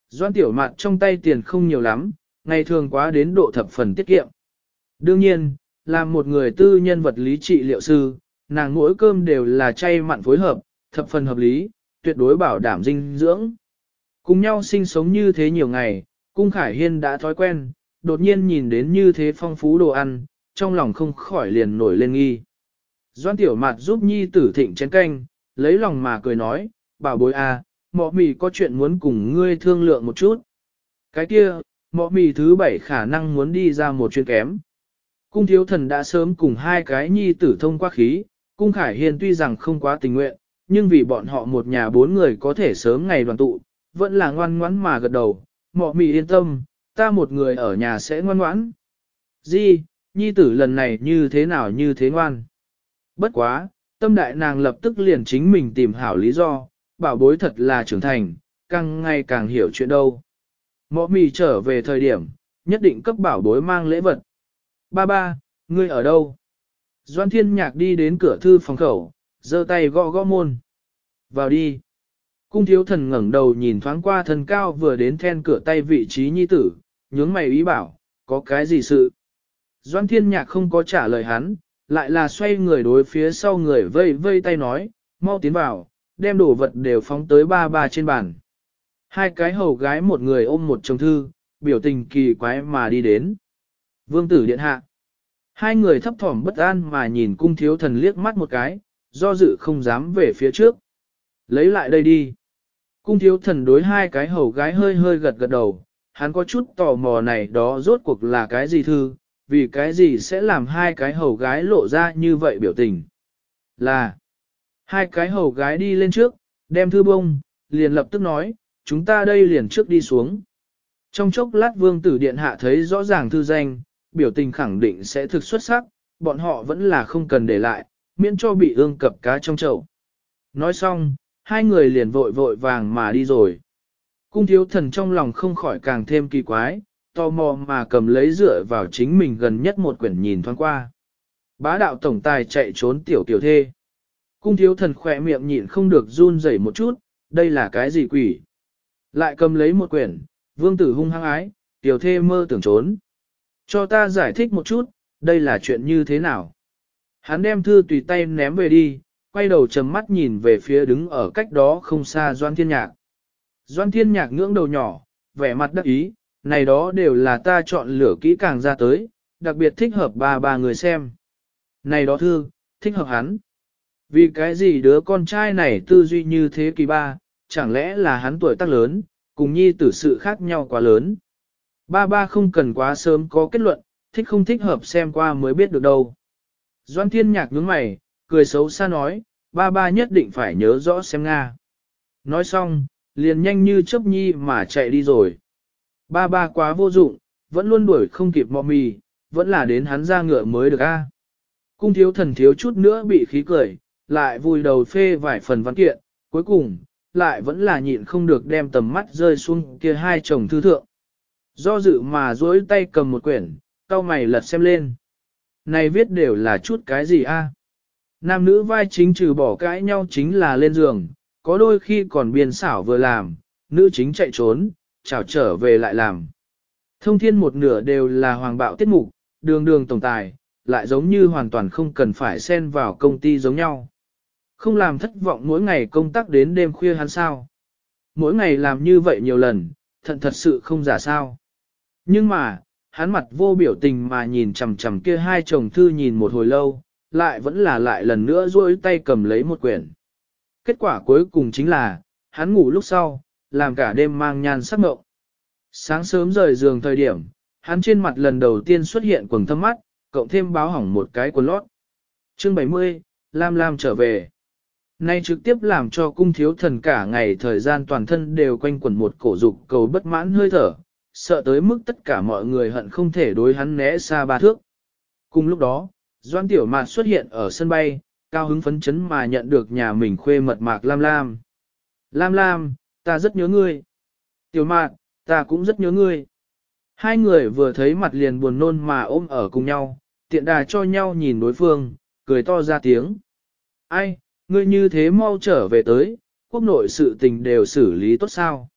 Doãn Tiểu Mạt trong tay tiền không nhiều lắm, ngày thường quá đến độ thập phần tiết kiệm. Đương nhiên, làm một người tư nhân vật lý trị liệu sư, nàng mỗi cơm đều là chay mặn phối hợp, thập phần hợp lý, tuyệt đối bảo đảm dinh dưỡng. Cùng nhau sinh sống như thế nhiều ngày, cung Khải Hiên đã thói quen, đột nhiên nhìn đến như thế phong phú đồ ăn, trong lòng không khỏi liền nổi lên nghi. Doan tiểu mặt giúp nhi tử thịnh chén canh, lấy lòng mà cười nói, bảo bối à, mọ mì có chuyện muốn cùng ngươi thương lượng một chút. Cái kia, mọ mì thứ bảy khả năng muốn đi ra một chuyên kém. Cung thiếu thần đã sớm cùng hai cái nhi tử thông qua khí, cung khải hiền tuy rằng không quá tình nguyện, nhưng vì bọn họ một nhà bốn người có thể sớm ngày đoàn tụ, vẫn là ngoan ngoãn mà gật đầu, mọ mì yên tâm, ta một người ở nhà sẽ ngoan ngoãn. Di, nhi tử lần này như thế nào như thế ngoan. Bất quá, tâm đại nàng lập tức liền chính mình tìm hảo lý do, bảo bối thật là trưởng thành, càng ngày càng hiểu chuyện đâu. Mọ mì trở về thời điểm, nhất định cấp bảo bối mang lễ vật. Ba ba, ngươi ở đâu? Doan thiên nhạc đi đến cửa thư phòng khẩu, giơ tay gõ gõ môn. Vào đi. Cung thiếu thần ngẩng đầu nhìn thoáng qua thần cao vừa đến then cửa tay vị trí nhi tử, nhướng mày ý bảo, có cái gì sự? Doan thiên nhạc không có trả lời hắn, lại là xoay người đối phía sau người vây vây tay nói, mau tiến vào, đem đồ vật đều phóng tới ba ba trên bàn. Hai cái hầu gái một người ôm một chồng thư, biểu tình kỳ quái mà đi đến. Vương tử điện hạ. Hai người thấp thỏm bất an mà nhìn cung thiếu thần liếc mắt một cái, do dự không dám về phía trước. Lấy lại đây đi. Cung thiếu thần đối hai cái hầu gái hơi hơi gật gật đầu, hắn có chút tò mò này đó rốt cuộc là cái gì thư, vì cái gì sẽ làm hai cái hầu gái lộ ra như vậy biểu tình. Là, hai cái hầu gái đi lên trước, đem thư bông, liền lập tức nói, chúng ta đây liền trước đi xuống. Trong chốc lát vương tử điện hạ thấy rõ ràng thư danh, biểu tình khẳng định sẽ thực xuất sắc, bọn họ vẫn là không cần để lại, miễn cho bị ương cập cá trong chậu. Nói xong, hai người liền vội vội vàng mà đi rồi. Cung thiếu thần trong lòng không khỏi càng thêm kỳ quái, tò mò mà cầm lấy dựa vào chính mình gần nhất một quyển nhìn thoáng qua. Bá đạo tổng tài chạy trốn tiểu tiểu thê. Cung thiếu thần khỏe miệng nhịn không được run rẩy một chút, đây là cái gì quỷ? Lại cầm lấy một quyển, vương tử hung hăng ái, tiểu thê mơ tưởng trốn. Cho ta giải thích một chút, đây là chuyện như thế nào? Hắn đem thư tùy tay ném về đi, quay đầu trầm mắt nhìn về phía đứng ở cách đó không xa Doan Thiên Nhạc. Doan Thiên Nhạc ngưỡng đầu nhỏ, vẻ mặt đắc ý, này đó đều là ta chọn lựa kỹ càng ra tới, đặc biệt thích hợp ba ba người xem. Này đó thư, thích hợp hắn. Vì cái gì đứa con trai này tư duy như thế kỳ ba, chẳng lẽ là hắn tuổi tác lớn, cùng nhi tử sự khác nhau quá lớn. Ba ba không cần quá sớm có kết luận, thích không thích hợp xem qua mới biết được đâu. Doan thiên nhạc nhướng mày, cười xấu xa nói, ba ba nhất định phải nhớ rõ xem Nga. Nói xong, liền nhanh như chớp nhi mà chạy đi rồi. Ba ba quá vô dụng, vẫn luôn đuổi không kịp mò mì, vẫn là đến hắn ra ngựa mới được a. Cung thiếu thần thiếu chút nữa bị khí cười, lại vùi đầu phê vài phần văn kiện, cuối cùng, lại vẫn là nhịn không được đem tầm mắt rơi xuống kia hai chồng thư thượng. Do dự mà duỗi tay cầm một quyển, cau mày lật xem lên. Này viết đều là chút cái gì a? Nam nữ vai chính trừ bỏ cãi nhau chính là lên giường, có đôi khi còn biên xảo vừa làm, nữ chính chạy trốn, chào trở về lại làm. Thông thiên một nửa đều là hoàng bạo tiết mục, đường đường tổng tài, lại giống như hoàn toàn không cần phải xen vào công ty giống nhau. Không làm thất vọng mỗi ngày công tác đến đêm khuya hắn sao. Mỗi ngày làm như vậy nhiều lần, thận thật sự không giả sao. Nhưng mà, hắn mặt vô biểu tình mà nhìn chằm chằm kia hai chồng thư nhìn một hồi lâu, lại vẫn là lại lần nữa duỗi tay cầm lấy một quyển. Kết quả cuối cùng chính là, hắn ngủ lúc sau, làm cả đêm mang nhan sắc ngộng. Sáng sớm rời giường thời điểm, hắn trên mặt lần đầu tiên xuất hiện quần thâm mắt, cộng thêm báo hỏng một cái quần lót. Chương 70, Lam Lam trở về. Nay trực tiếp làm cho cung thiếu thần cả ngày thời gian toàn thân đều quanh quẩn một cổ dục cầu bất mãn hơi thở, sợ tới mức tất cả mọi người hận không thể đối hắn né xa ba thước. Cùng lúc đó, Doan Tiểu Mạt xuất hiện ở sân bay, cao hứng phấn chấn mà nhận được nhà mình khuê mật mạc Lam Lam. Lam Lam, ta rất nhớ ngươi. Tiểu Mạt, ta cũng rất nhớ ngươi. Hai người vừa thấy mặt liền buồn nôn mà ôm ở cùng nhau, tiện đà cho nhau nhìn đối phương, cười to ra tiếng. Ai, ngươi như thế mau trở về tới, quốc nội sự tình đều xử lý tốt sao?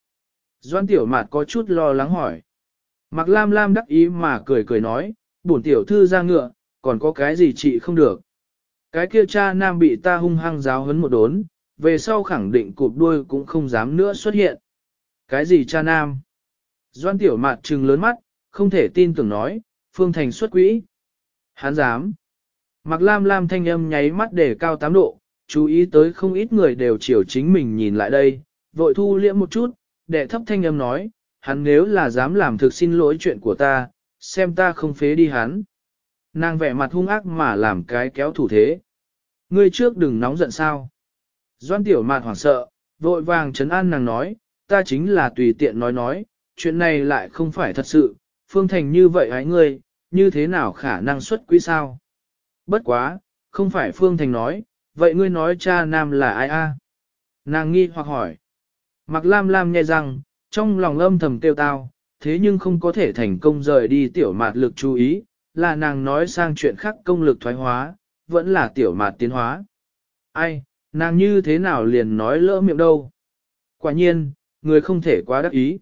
Doan Tiểu Mạt có chút lo lắng hỏi. mặc Lam Lam đắc ý mà cười cười nói, bổn tiểu thư ra ngựa, còn có cái gì chị không được. Cái kia cha nam bị ta hung hăng giáo hấn một đốn, về sau khẳng định cụp đuôi cũng không dám nữa xuất hiện. Cái gì cha nam? Doan tiểu mạt trừng lớn mắt, không thể tin tưởng nói, Phương Thành xuất quỹ. Hắn dám. Mặc lam lam thanh âm nháy mắt để cao tám độ, chú ý tới không ít người đều chiều chính mình nhìn lại đây, vội thu liễm một chút, để thấp thanh âm nói, hắn nếu là dám làm thực xin lỗi chuyện của ta, xem ta không phế đi hắn. Nàng vẻ mặt hung ác mà làm cái kéo thủ thế. Ngươi trước đừng nóng giận sao. Doan tiểu mạt hoảng sợ, vội vàng trấn an nàng nói, ta chính là tùy tiện nói nói, chuyện này lại không phải thật sự, phương thành như vậy hãy ngươi, như thế nào khả năng xuất quý sao? Bất quá, không phải phương thành nói, vậy ngươi nói cha nam là ai a? Nàng nghi hoặc hỏi. Mặc lam lam nghe rằng, trong lòng âm thầm tiêu tao, thế nhưng không có thể thành công rời đi tiểu mạt lực chú ý, là nàng nói sang chuyện khác công lực thoái hóa, vẫn là tiểu mạt tiến hóa. Ai, nàng như thế nào liền nói lỡ miệng đâu? Quả nhiên, người không thể quá đắc ý.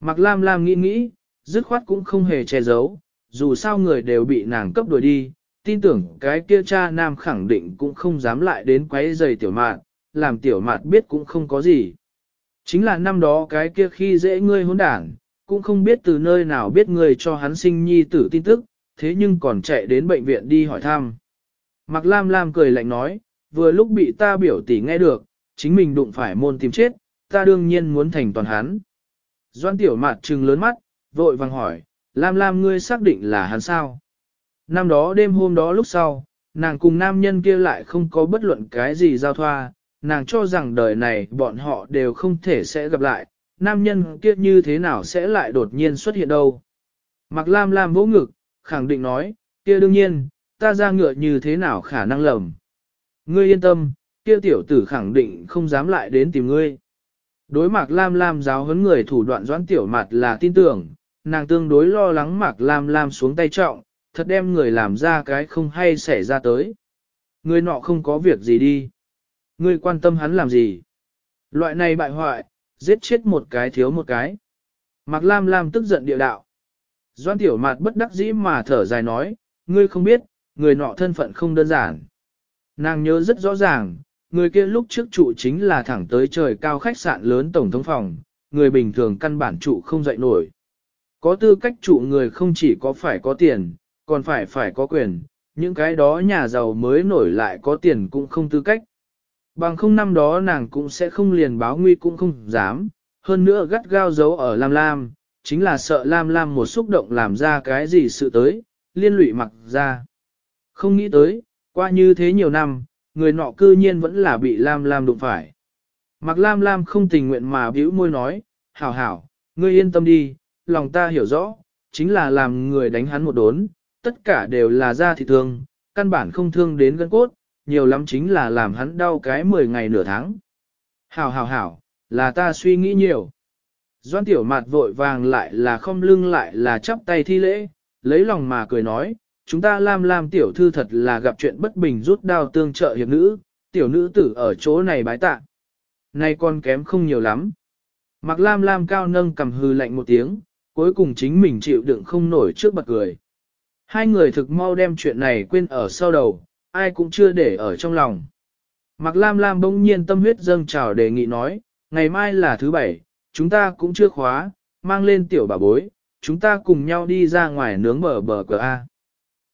Mặc lam lam nghĩ nghĩ, dứt khoát cũng không hề che giấu, dù sao người đều bị nàng cấp đuổi đi, tin tưởng cái kia cha nam khẳng định cũng không dám lại đến quấy giày tiểu mạn. làm tiểu mạn biết cũng không có gì. Chính là năm đó cái kia khi dễ ngươi hỗn đảng, cũng không biết từ nơi nào biết người cho hắn sinh nhi tử tin tức, thế nhưng còn chạy đến bệnh viện đi hỏi thăm. Mạc Lam Lam cười lạnh nói, vừa lúc bị ta biểu tỷ nghe được, chính mình đụng phải môn tìm chết, ta đương nhiên muốn thành toàn hắn. Doan tiểu mạt trừng lớn mắt, vội vàng hỏi, Lam Lam ngươi xác định là hắn sao? Năm đó đêm hôm đó lúc sau, nàng cùng nam nhân kia lại không có bất luận cái gì giao thoa, nàng cho rằng đời này bọn họ đều không thể sẽ gặp lại, nam nhân kia như thế nào sẽ lại đột nhiên xuất hiện đâu. mặc Lam Lam vỗ ngực, khẳng định nói, kia đương nhiên, ta ra ngựa như thế nào khả năng lầm. Ngươi yên tâm, kia tiểu tử khẳng định không dám lại đến tìm ngươi. Đối Mạc Lam Lam giáo huấn người thủ đoạn doãn tiểu mặt là tin tưởng, nàng tương đối lo lắng Mạc Lam Lam xuống tay trọng, thật đem người làm ra cái không hay xảy ra tới. Ngươi nọ không có việc gì đi. Ngươi quan tâm hắn làm gì? Loại này bại hoại, giết chết một cái thiếu một cái. Mạc Lam Lam tức giận địa đạo. Doan tiểu mạt bất đắc dĩ mà thở dài nói, ngươi không biết, người nọ thân phận không đơn giản. Nàng nhớ rất rõ ràng, người kia lúc trước trụ chính là thẳng tới trời cao khách sạn lớn tổng thống phòng, người bình thường căn bản trụ không dậy nổi. Có tư cách trụ người không chỉ có phải có tiền, còn phải phải có quyền, những cái đó nhà giàu mới nổi lại có tiền cũng không tư cách. Bằng không năm đó nàng cũng sẽ không liền báo nguy cũng không dám, hơn nữa gắt gao giấu ở Lam Lam, chính là sợ Lam Lam một xúc động làm ra cái gì sự tới, liên lụy mặc ra. Không nghĩ tới, qua như thế nhiều năm, người nọ cư nhiên vẫn là bị Lam Lam đụng phải. Mặc Lam Lam không tình nguyện mà bĩu môi nói, hảo hảo, ngươi yên tâm đi, lòng ta hiểu rõ, chính là làm người đánh hắn một đốn, tất cả đều là da thịt thương, căn bản không thương đến gân cốt, nhiều lắm chính là làm hắn đau cái 10 ngày nửa tháng. Hảo hảo hảo, là ta suy nghĩ nhiều. Doan tiểu mặt vội vàng lại là không lưng lại là chắp tay thi lễ, lấy lòng mà cười nói, chúng ta lam lam tiểu thư thật là gặp chuyện bất bình rút đao tương trợ hiệp nữ, tiểu nữ tử ở chỗ này bái tạ. Nay con kém không nhiều lắm. Mặc lam lam cao nâng cầm hư lạnh một tiếng, cuối cùng chính mình chịu đựng không nổi trước bật cười. Hai người thực mau đem chuyện này quên ở sau đầu, ai cũng chưa để ở trong lòng. Mặc lam lam bỗng nhiên tâm huyết dâng trào đề nghị nói, ngày mai là thứ bảy, chúng ta cũng chưa khóa, mang lên tiểu bà bối, chúng ta cùng nhau đi ra ngoài nướng bờ bờ cờ A.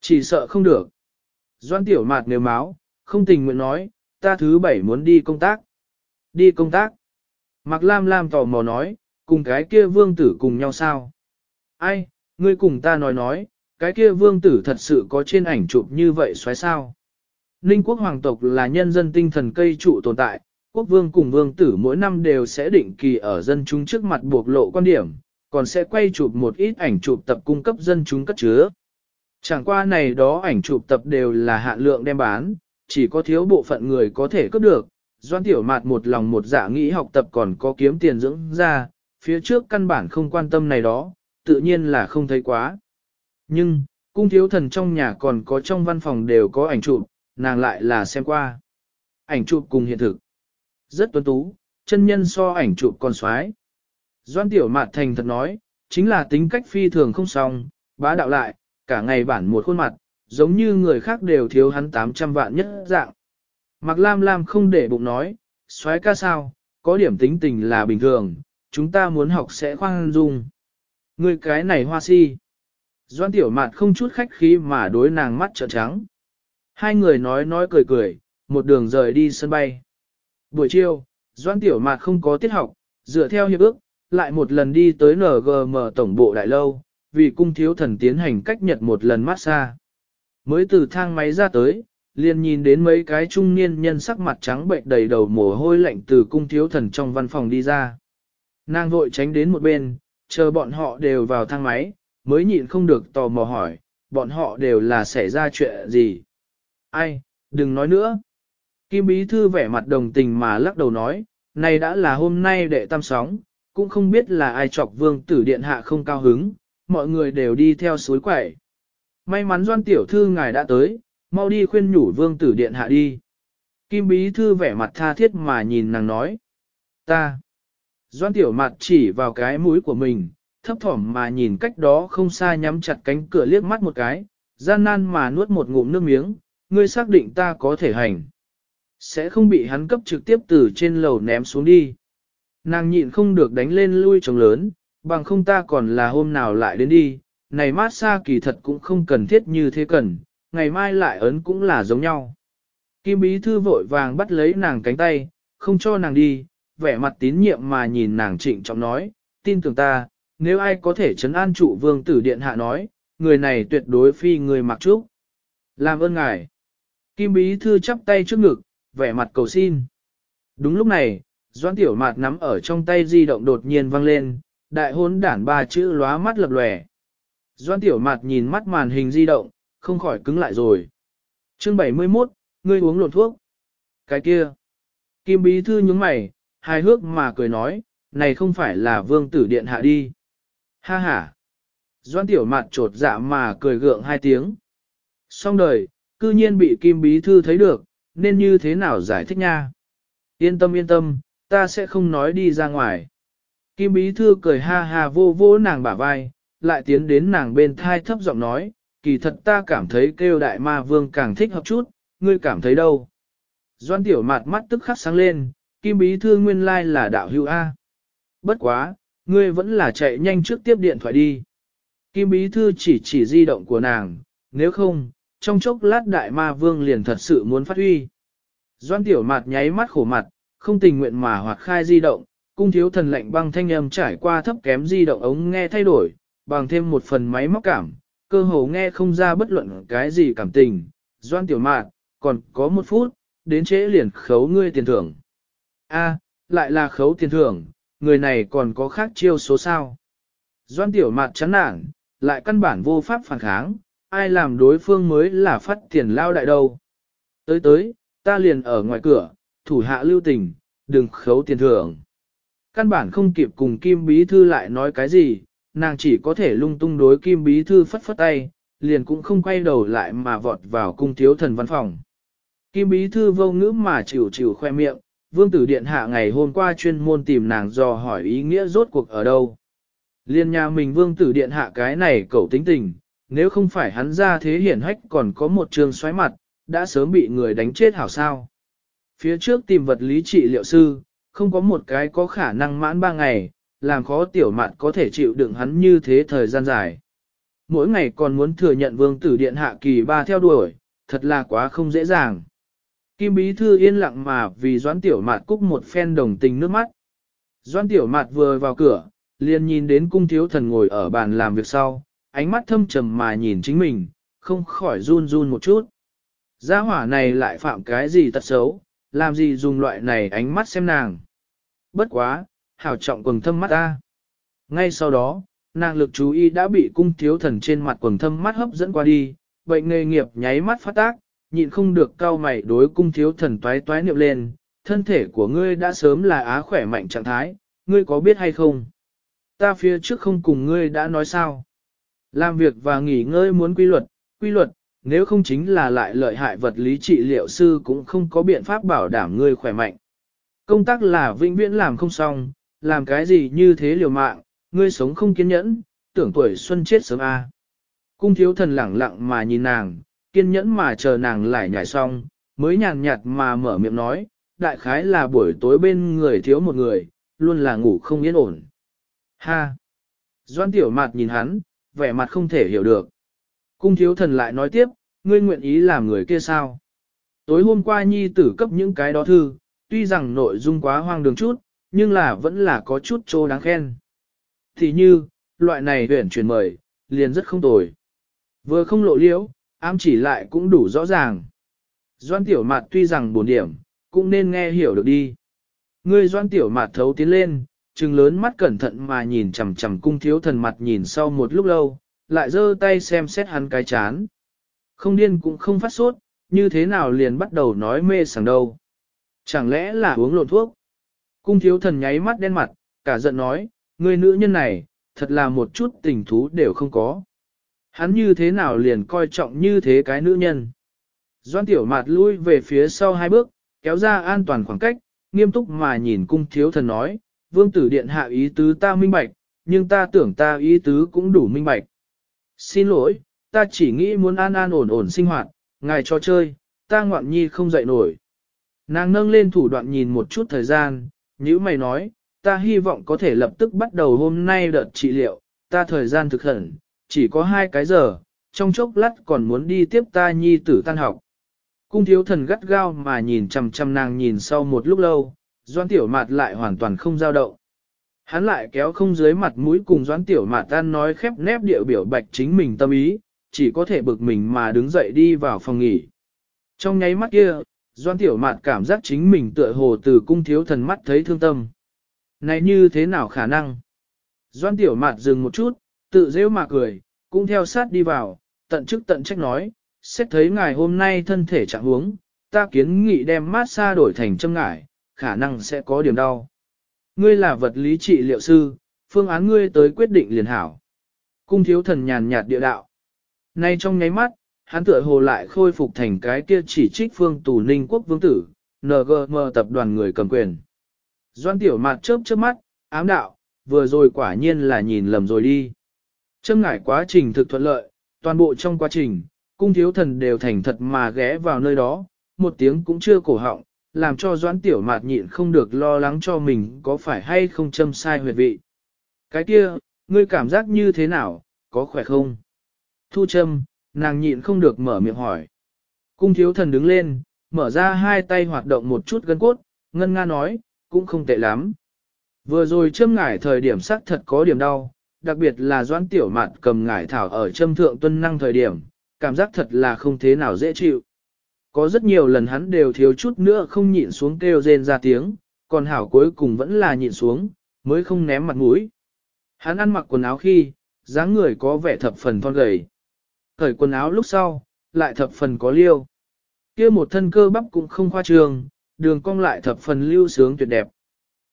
Chỉ sợ không được. Doan tiểu mạt nếu máu, không tình nguyện nói, ta thứ bảy muốn đi công tác. Đi công tác. Mạc Lam Lam tò mò nói, cùng cái kia vương tử cùng nhau sao? Ai, ngươi cùng ta nói nói, cái kia vương tử thật sự có trên ảnh chụp như vậy xoáy sao? Ninh quốc hoàng tộc là nhân dân tinh thần cây trụ tồn tại, quốc vương cùng vương tử mỗi năm đều sẽ định kỳ ở dân chúng trước mặt buộc lộ quan điểm, còn sẽ quay chụp một ít ảnh chụp tập cung cấp dân chúng cất chứa. Chẳng qua này đó ảnh chụp tập đều là hạn lượng đem bán, chỉ có thiếu bộ phận người có thể cướp được. Doan tiểu mạt một lòng một dạ nghĩ học tập còn có kiếm tiền dưỡng ra, phía trước căn bản không quan tâm này đó, tự nhiên là không thấy quá. Nhưng, cung thiếu thần trong nhà còn có trong văn phòng đều có ảnh chụp, nàng lại là xem qua. Ảnh chụp cùng hiện thực. Rất tuấn tú, chân nhân so ảnh chụp còn xoái. Doan tiểu mạt thành thật nói, chính là tính cách phi thường không xong, bá đạo lại, cả ngày bản một khuôn mặt, giống như người khác đều thiếu hắn 800 vạn nhất dạng. Mạc Lam Lam không để bụng nói, xoái ca sao, có điểm tính tình là bình thường, chúng ta muốn học sẽ khoan dung. Người cái này hoa si. Doan tiểu mạt không chút khách khí mà đối nàng mắt trợn trắng. Hai người nói nói cười cười, một đường rời đi sân bay. Buổi chiều, Doan tiểu mạt không có tiết học, dựa theo hiệp ước, lại một lần đi tới NGM tổng bộ đại lâu, vì cung thiếu thần tiến hành cách nhật một lần massage. Mới từ thang máy ra tới, liền nhìn đến mấy cái trung niên nhân sắc mặt trắng bệnh đầy đầu mồ hôi lạnh từ cung thiếu thần trong văn phòng đi ra. Nàng vội tránh đến một bên, chờ bọn họ đều vào thang máy, mới nhịn không được tò mò hỏi, bọn họ đều là xảy ra chuyện gì. Ai, đừng nói nữa. Kim Bí Thư vẻ mặt đồng tình mà lắc đầu nói, này đã là hôm nay đệ tam sóng, cũng không biết là ai chọc vương tử điện hạ không cao hứng, mọi người đều đi theo suối quẩy. May mắn doan tiểu thư ngài đã tới, mau đi khuyên nhủ vương tử điện hạ đi. Kim bí thư vẻ mặt tha thiết mà nhìn nàng nói. Ta. Doan tiểu mặt chỉ vào cái mũi của mình, thấp thỏm mà nhìn cách đó không xa nhắm chặt cánh cửa liếc mắt một cái, gian nan mà nuốt một ngụm nước miếng, ngươi xác định ta có thể hành. Sẽ không bị hắn cấp trực tiếp từ trên lầu ném xuống đi. Nàng nhịn không được đánh lên lui trống lớn, bằng không ta còn là hôm nào lại đến đi, này mát xa kỳ thật cũng không cần thiết như thế cần, ngày mai lại ấn cũng là giống nhau. Kim bí thư vội vàng bắt lấy nàng cánh tay, không cho nàng đi, vẻ mặt tín nhiệm mà nhìn nàng trịnh trọng nói, tin tưởng ta, nếu ai có thể chấn an trụ vương tử điện hạ nói, người này tuyệt đối phi người mặc trúc. Làm ơn ngài. Kim bí thư chắp tay trước ngực, vẻ mặt cầu xin. Đúng lúc này, doãn Tiểu Mạt nắm ở trong tay di động đột nhiên vang lên, đại hôn đản ba chữ lóa mắt lập lòe. Doan Tiểu mặt nhìn mắt màn hình di động, không khỏi cứng lại rồi. Chương 71, ngươi uống lộn thuốc. Cái kia. Kim Bí Thư nhướng mày, hài hước mà cười nói, này không phải là vương tử điện hạ đi. Ha ha. Doan Tiểu mặt trột dạ mà cười gượng hai tiếng. Xong đời, cư nhiên bị Kim Bí Thư thấy được, nên như thế nào giải thích nha. Yên tâm yên tâm, ta sẽ không nói đi ra ngoài. Kim bí thư cười ha ha vô vô nàng bả vai, lại tiến đến nàng bên thai thấp giọng nói, kỳ thật ta cảm thấy kêu đại ma vương càng thích hợp chút, ngươi cảm thấy đâu. Doan tiểu mạt mắt tức khắc sáng lên, kim bí thư nguyên lai là đạo hữu A. Bất quá, ngươi vẫn là chạy nhanh trước tiếp điện thoại đi. Kim bí thư chỉ chỉ di động của nàng, nếu không, trong chốc lát đại ma vương liền thật sự muốn phát huy. Doan tiểu mạt nháy mắt khổ mặt, không tình nguyện mà hoặc khai di động, cung thiếu thần lệnh băng thanh âm trải qua thấp kém di động ống nghe thay đổi, bằng thêm một phần máy móc cảm, cơ hồ nghe không ra bất luận cái gì cảm tình, doan tiểu mạn, còn có một phút, đến trễ liền khấu ngươi tiền thưởng. A, lại là khấu tiền thưởng, người này còn có khác chiêu số sao. Doan tiểu mạn chán nản, lại căn bản vô pháp phản kháng, ai làm đối phương mới là phát tiền lao đại đâu. Tới tới, ta liền ở ngoài cửa, thủ hạ lưu tình, đừng khấu tiền thưởng. Căn bản không kịp cùng Kim Bí Thư lại nói cái gì, nàng chỉ có thể lung tung đối Kim Bí Thư phất phất tay, liền cũng không quay đầu lại mà vọt vào cung thiếu thần văn phòng. Kim Bí Thư vô ngữ mà chịu chịu khoe miệng, Vương Tử Điện Hạ ngày hôm qua chuyên môn tìm nàng dò hỏi ý nghĩa rốt cuộc ở đâu. Liên nhà mình Vương Tử Điện Hạ cái này cậu tính tình, nếu không phải hắn ra thế hiển hách còn có một trường xoáy mặt, đã sớm bị người đánh chết hảo sao. Phía trước tìm vật lý trị liệu sư, không có một cái có khả năng mãn ba ngày, làm khó tiểu mạn có thể chịu đựng hắn như thế thời gian dài. Mỗi ngày còn muốn thừa nhận vương tử điện hạ kỳ ba theo đuổi, thật là quá không dễ dàng. Kim bí thư yên lặng mà vì doãn tiểu mạt cúc một phen đồng tình nước mắt. Doãn tiểu mạt vừa vào cửa, liền nhìn đến cung thiếu thần ngồi ở bàn làm việc sau, ánh mắt thâm trầm mà nhìn chính mình, không khỏi run run một chút. Gia hỏa này lại phạm cái gì tật xấu, làm gì dùng loại này ánh mắt xem nàng. Bất quá, hảo trọng quần thâm mắt ta. Ngay sau đó, nàng lực chú ý đã bị cung thiếu thần trên mặt quần thâm mắt hấp dẫn qua đi, bệnh nghề nghiệp nháy mắt phát tác, nhịn không được cao mày đối cung thiếu thần toái toái niệm lên, thân thể của ngươi đã sớm là á khỏe mạnh trạng thái, ngươi có biết hay không? Ta phía trước không cùng ngươi đã nói sao? Làm việc và nghỉ ngơi muốn quy luật, quy luật, nếu không chính là lại lợi hại vật lý trị liệu sư cũng không có biện pháp bảo đảm ngươi khỏe mạnh. Công tác là vĩnh viễn làm không xong, làm cái gì như thế liều mạng, ngươi sống không kiên nhẫn, tưởng tuổi xuân chết sớm a. À. Cung thiếu thần lẳng lặng mà nhìn nàng, kiên nhẫn mà chờ nàng lại nhảy xong, mới nhàn nhạt mà mở miệng nói, đại khái là buổi tối bên người thiếu một người, luôn là ngủ không yên ổn. Ha! Doan tiểu mạt nhìn hắn, vẻ mặt không thể hiểu được. Cung thiếu thần lại nói tiếp, ngươi nguyện ý làm người kia sao? Tối hôm qua nhi tử cấp những cái đó thư, tuy rằng nội dung quá hoang đường chút, nhưng là vẫn là có chút trô đáng khen. Thì như, loại này huyển truyền mời, liền rất không tồi. Vừa không lộ liễu, ám chỉ lại cũng đủ rõ ràng. Doan tiểu mạt tuy rằng buồn điểm, cũng nên nghe hiểu được đi. Ngươi doan tiểu mạt thấu tiến lên, trừng lớn mắt cẩn thận mà nhìn chằm chằm cung thiếu thần mặt nhìn sau một lúc lâu, lại giơ tay xem xét hắn cái chán. Không điên cũng không phát sốt, như thế nào liền bắt đầu nói mê sảng đâu. Chẳng lẽ là uống lộn thuốc? Cung thiếu thần nháy mắt đen mặt, cả giận nói, người nữ nhân này, thật là một chút tình thú đều không có. Hắn như thế nào liền coi trọng như thế cái nữ nhân. Doan tiểu mạt lui về phía sau hai bước, kéo ra an toàn khoảng cách, nghiêm túc mà nhìn cung thiếu thần nói, vương tử điện hạ ý tứ ta minh bạch, nhưng ta tưởng ta ý tứ cũng đủ minh bạch. Xin lỗi, ta chỉ nghĩ muốn an an ổn ổn sinh hoạt, ngài cho chơi, ta ngoạn nhi không dậy nổi. Nàng nâng lên thủ đoạn nhìn một chút thời gian, như mày nói, ta hy vọng có thể lập tức bắt đầu hôm nay đợt trị liệu, ta thời gian thực hẳn, chỉ có hai cái giờ, trong chốc lát còn muốn đi tiếp ta nhi tử tan học. Cung thiếu thần gắt gao mà nhìn chằm chằm nàng nhìn sau một lúc lâu, doan tiểu mạt lại hoàn toàn không dao động. Hắn lại kéo không dưới mặt mũi cùng doãn tiểu mạt tan nói khép nép địa biểu bạch chính mình tâm ý, chỉ có thể bực mình mà đứng dậy đi vào phòng nghỉ. Trong nháy mắt kia, doãn tiểu mạt cảm giác chính mình tựa hồ từ cung thiếu thần mắt thấy thương tâm. Này như thế nào khả năng? Doan tiểu mạt dừng một chút, tự rêu mà cười, cũng theo sát đi vào, tận chức tận trách nói, xét thấy ngài hôm nay thân thể trạng huống, ta kiến nghị đem mát xa đổi thành châm ngải, khả năng sẽ có điểm đau. Ngươi là vật lý trị liệu sư, phương án ngươi tới quyết định liền hảo. Cung thiếu thần nhàn nhạt địa đạo. Nay trong nháy mắt, hắn tựa hồ lại khôi phục thành cái kia chỉ trích phương tù ninh quốc vương tử, NGM tập đoàn người cầm quyền. Doan tiểu mặt chớp chớp mắt, ám đạo, vừa rồi quả nhiên là nhìn lầm rồi đi. Châm ngải quá trình thực thuận lợi, toàn bộ trong quá trình, cung thiếu thần đều thành thật mà ghé vào nơi đó, một tiếng cũng chưa cổ họng, làm cho doãn tiểu mạt nhịn không được lo lắng cho mình có phải hay không châm sai huyệt vị. Cái kia, ngươi cảm giác như thế nào, có khỏe không? Thu châm, nàng nhịn không được mở miệng hỏi. Cung thiếu thần đứng lên, mở ra hai tay hoạt động một chút gân cốt, ngân nga nói, cũng không tệ lắm. Vừa rồi châm ngải thời điểm sắc thật có điểm đau, đặc biệt là doãn tiểu mạt cầm ngải thảo ở châm thượng tuân năng thời điểm, cảm giác thật là không thế nào dễ chịu. Có rất nhiều lần hắn đều thiếu chút nữa không nhịn xuống kêu rên ra tiếng, còn hảo cuối cùng vẫn là nhịn xuống, mới không ném mặt mũi. Hắn ăn mặc quần áo khi, dáng người có vẻ thập phần thon gầy. Cởi quần áo lúc sau, lại thập phần có liêu. kia một thân cơ bắp cũng không khoa trương, đường cong lại thập phần lưu sướng tuyệt đẹp.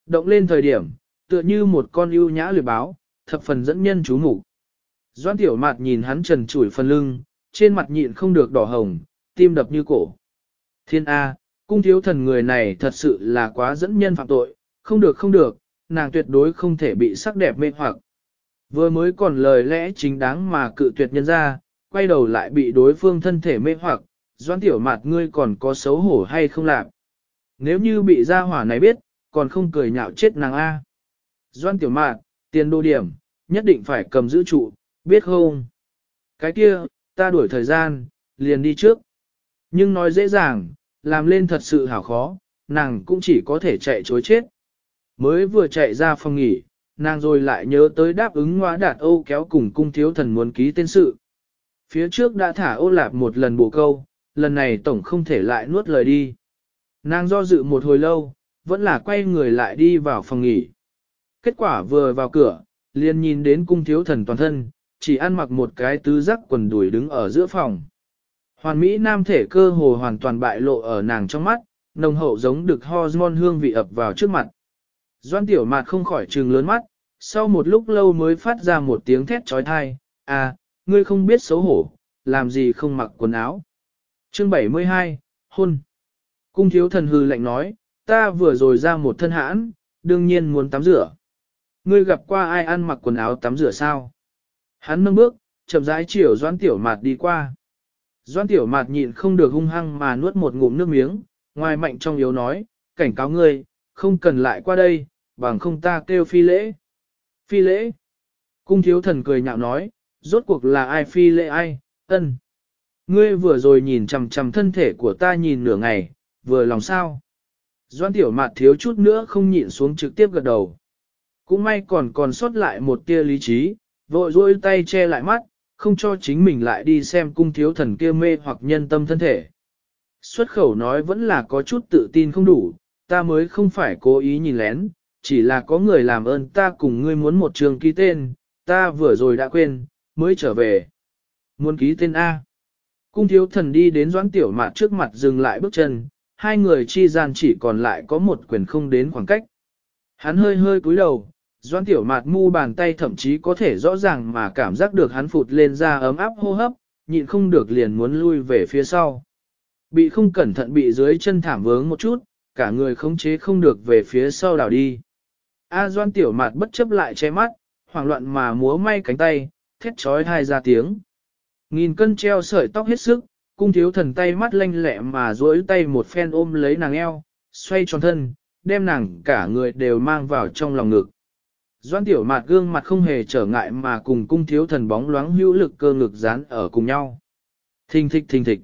Động lên thời điểm, tựa như một con ưu nhã lười báo, thập phần dẫn nhân chú mục Doan tiểu mạt nhìn hắn trần trụi phần lưng, trên mặt nhịn không được đỏ hồng, tim đập như cổ. Thiên A, cung thiếu thần người này thật sự là quá dẫn nhân phạm tội, không được không được, nàng tuyệt đối không thể bị sắc đẹp mê hoặc. Vừa mới còn lời lẽ chính đáng mà cự tuyệt nhân ra, quay đầu lại bị đối phương thân thể mê hoặc, doan tiểu mạt ngươi còn có xấu hổ hay không làm. Nếu như bị gia hỏa này biết, còn không cười nhạo chết nàng A. Doan tiểu mạt, tiền đô điểm, nhất định phải cầm giữ trụ, biết không? Cái kia, ta đuổi thời gian, liền đi trước. Nhưng nói dễ dàng, làm lên thật sự hảo khó, nàng cũng chỉ có thể chạy chối chết. Mới vừa chạy ra phòng nghỉ, nàng rồi lại nhớ tới đáp ứng ngoá đạt Âu kéo cùng cung thiếu thần muốn ký tên sự. Phía trước đã thả ô lạp một lần bộ câu, lần này tổng không thể lại nuốt lời đi. Nàng do dự một hồi lâu, vẫn là quay người lại đi vào phòng nghỉ. Kết quả vừa vào cửa, liền nhìn đến cung thiếu thần toàn thân, chỉ ăn mặc một cái tứ giác quần đùi đứng ở giữa phòng. Hoàn mỹ nam thể cơ hồ hoàn toàn bại lộ ở nàng trong mắt, nồng hậu giống được hormone hương vị ập vào trước mặt. Doan tiểu mạt không khỏi trừng lớn mắt, sau một lúc lâu mới phát ra một tiếng thét trói thai, à, ngươi không biết xấu hổ, làm gì không mặc quần áo. Chương 72, Hôn Cung thiếu thần hư lạnh nói, ta vừa rồi ra một thân hãn, đương nhiên muốn tắm rửa. Ngươi gặp qua ai ăn mặc quần áo tắm rửa sao? Hắn nâng bước, chậm rãi chiều doan tiểu mạt đi qua. Doan tiểu mạt nhịn không được hung hăng mà nuốt một ngụm nước miếng, ngoài mạnh trong yếu nói, cảnh cáo ngươi, không cần lại qua đây, bằng không ta kêu phi lễ. Phi lễ. Cung thiếu thần cười nhạo nói, rốt cuộc là ai phi lễ ai, ân. Ngươi vừa rồi nhìn chằm chằm thân thể của ta nhìn nửa ngày, vừa lòng sao. Doan tiểu mạt thiếu chút nữa không nhịn xuống trực tiếp gật đầu. Cũng may còn còn sót lại một tia lý trí, vội dôi tay che lại mắt, không cho chính mình lại đi xem cung thiếu thần kia mê hoặc nhân tâm thân thể. Xuất khẩu nói vẫn là có chút tự tin không đủ, ta mới không phải cố ý nhìn lén, chỉ là có người làm ơn ta cùng ngươi muốn một trường ký tên, ta vừa rồi đã quên, mới trở về. Muốn ký tên A. Cung thiếu thần đi đến doãn tiểu mạt trước mặt dừng lại bước chân, hai người chi gian chỉ còn lại có một quyền không đến khoảng cách. Hắn hơi hơi cúi đầu, doãn tiểu mạt mu bàn tay thậm chí có thể rõ ràng mà cảm giác được hắn phụt lên ra ấm áp hô hấp, nhịn không được liền muốn lui về phía sau. Bị không cẩn thận bị dưới chân thảm vướng một chút, cả người khống chế không được về phía sau đảo đi. A doan tiểu mạt bất chấp lại che mắt, hoảng loạn mà múa may cánh tay, thét trói hai ra tiếng. Nghìn cân treo sợi tóc hết sức, cung thiếu thần tay mắt lanh lẹ mà duỗi tay một phen ôm lấy nàng eo, xoay tròn thân, đem nàng cả người đều mang vào trong lòng ngực. Doan tiểu mạt gương mặt không hề trở ngại mà cùng cung thiếu thần bóng loáng hữu lực cơ ngực dán ở cùng nhau. Thình thịch thình thịch.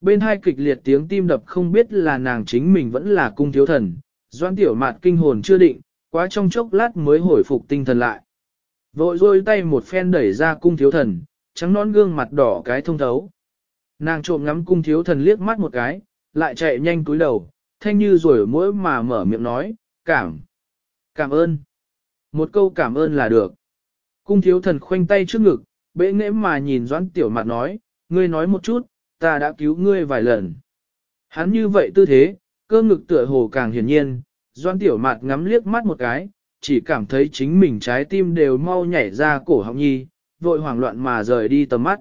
Bên hai kịch liệt tiếng tim đập không biết là nàng chính mình vẫn là cung thiếu thần, doan tiểu mạt kinh hồn chưa định, quá trong chốc lát mới hồi phục tinh thần lại. Vội rôi tay một phen đẩy ra cung thiếu thần, trắng nón gương mặt đỏ cái thông thấu. Nàng trộm ngắm cung thiếu thần liếc mắt một cái, lại chạy nhanh túi đầu, thanh như rồi mỗi mà mở miệng nói, cảm, cảm ơn. Một câu cảm ơn là được. Cung thiếu thần khoanh tay trước ngực, bệ nễ mà nhìn doãn tiểu mặt nói, ngươi nói một chút, ta đã cứu ngươi vài lần. Hắn như vậy tư thế, cơ ngực tựa hồ càng hiển nhiên, doãn tiểu mặt ngắm liếc mắt một cái, chỉ cảm thấy chính mình trái tim đều mau nhảy ra cổ họng nhi, vội hoảng loạn mà rời đi tầm mắt.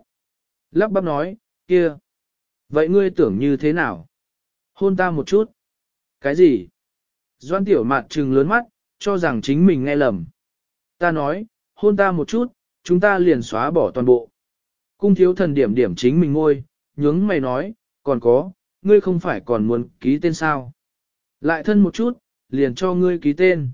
Lắp bắp nói, kia, vậy ngươi tưởng như thế nào? Hôn ta một chút. Cái gì? Doan tiểu mạt trừng lớn mắt, cho rằng chính mình nghe lầm. Ta nói, hôn ta một chút, chúng ta liền xóa bỏ toàn bộ. Cung thiếu thần điểm điểm chính mình ngôi, nhướng mày nói, còn có, ngươi không phải còn muốn ký tên sao? Lại thân một chút, liền cho ngươi ký tên.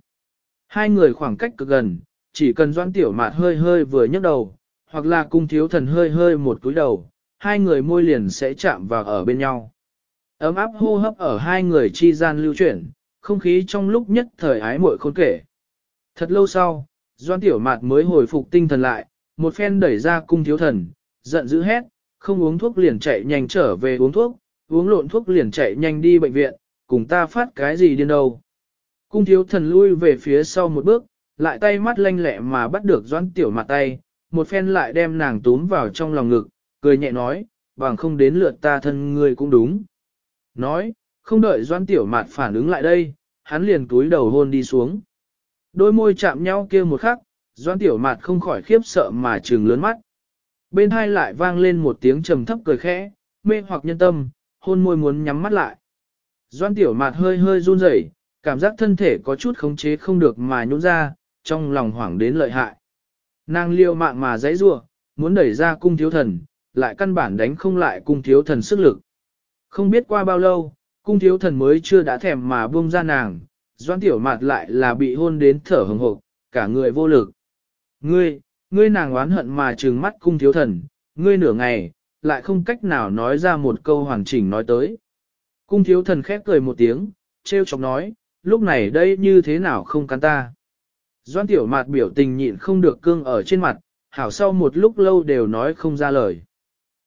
Hai người khoảng cách cực gần, chỉ cần doan tiểu mạt hơi hơi vừa nhấc đầu, hoặc là cung thiếu thần hơi hơi một cúi đầu, hai người môi liền sẽ chạm vào ở bên nhau. Ấm áp hô hấp ở hai người chi gian lưu chuyển, không khí trong lúc nhất thời ái muội khôn kể. Thật lâu sau, doan tiểu mạt mới hồi phục tinh thần lại, một phen đẩy ra cung thiếu thần, giận dữ hét, không uống thuốc liền chạy nhanh trở về uống thuốc, uống lộn thuốc liền chạy nhanh đi bệnh viện, cùng ta phát cái gì điên đâu. Cung thiếu thần lui về phía sau một bước, lại tay mắt lanh lẹ mà bắt được doãn tiểu Mạt tay, một phen lại đem nàng túm vào trong lòng ngực, cười nhẹ nói, bằng không đến lượt ta thân ngươi cũng đúng. Nói, không đợi doãn tiểu mạt phản ứng lại đây, hắn liền túi đầu hôn đi xuống. Đôi môi chạm nhau kia một khắc, doãn tiểu mạt không khỏi khiếp sợ mà trừng lớn mắt. Bên hai lại vang lên một tiếng trầm thấp cười khẽ, mê hoặc nhân tâm, hôn môi muốn nhắm mắt lại. Doan tiểu mạt hơi hơi run rẩy, cảm giác thân thể có chút khống chế không được mà nhũn ra, trong lòng hoảng đến lợi hại. Nàng liêu mạng mà dãy rua, muốn đẩy ra cung thiếu thần, lại căn bản đánh không lại cung thiếu thần sức lực. Không biết qua bao lâu, cung thiếu thần mới chưa đã thèm mà buông ra nàng, doan tiểu mạt lại là bị hôn đến thở hồng hộc, cả người vô lực. Ngươi, ngươi nàng oán hận mà trừng mắt cung thiếu thần, ngươi nửa ngày, lại không cách nào nói ra một câu hoàn chỉnh nói tới. Cung thiếu thần khép cười một tiếng, treo chọc nói, lúc này đây như thế nào không cắn ta. Doan tiểu mạt biểu tình nhịn không được cương ở trên mặt, hảo sau một lúc lâu đều nói không ra lời.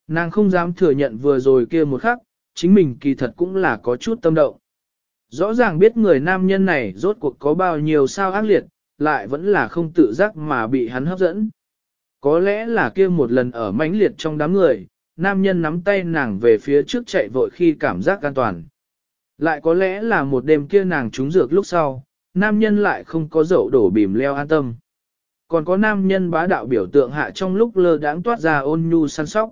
Nàng không dám thừa nhận vừa rồi kia một khắc, chính mình kỳ thật cũng là có chút tâm động. Rõ ràng biết người nam nhân này rốt cuộc có bao nhiêu sao ác liệt, lại vẫn là không tự giác mà bị hắn hấp dẫn. Có lẽ là kia một lần ở mãnh liệt trong đám người, nam nhân nắm tay nàng về phía trước chạy vội khi cảm giác an toàn. Lại có lẽ là một đêm kia nàng trúng dược lúc sau, nam nhân lại không có dậu đổ bìm leo an tâm. Còn có nam nhân bá đạo biểu tượng hạ trong lúc lơ đãng toát ra ôn nhu săn sóc.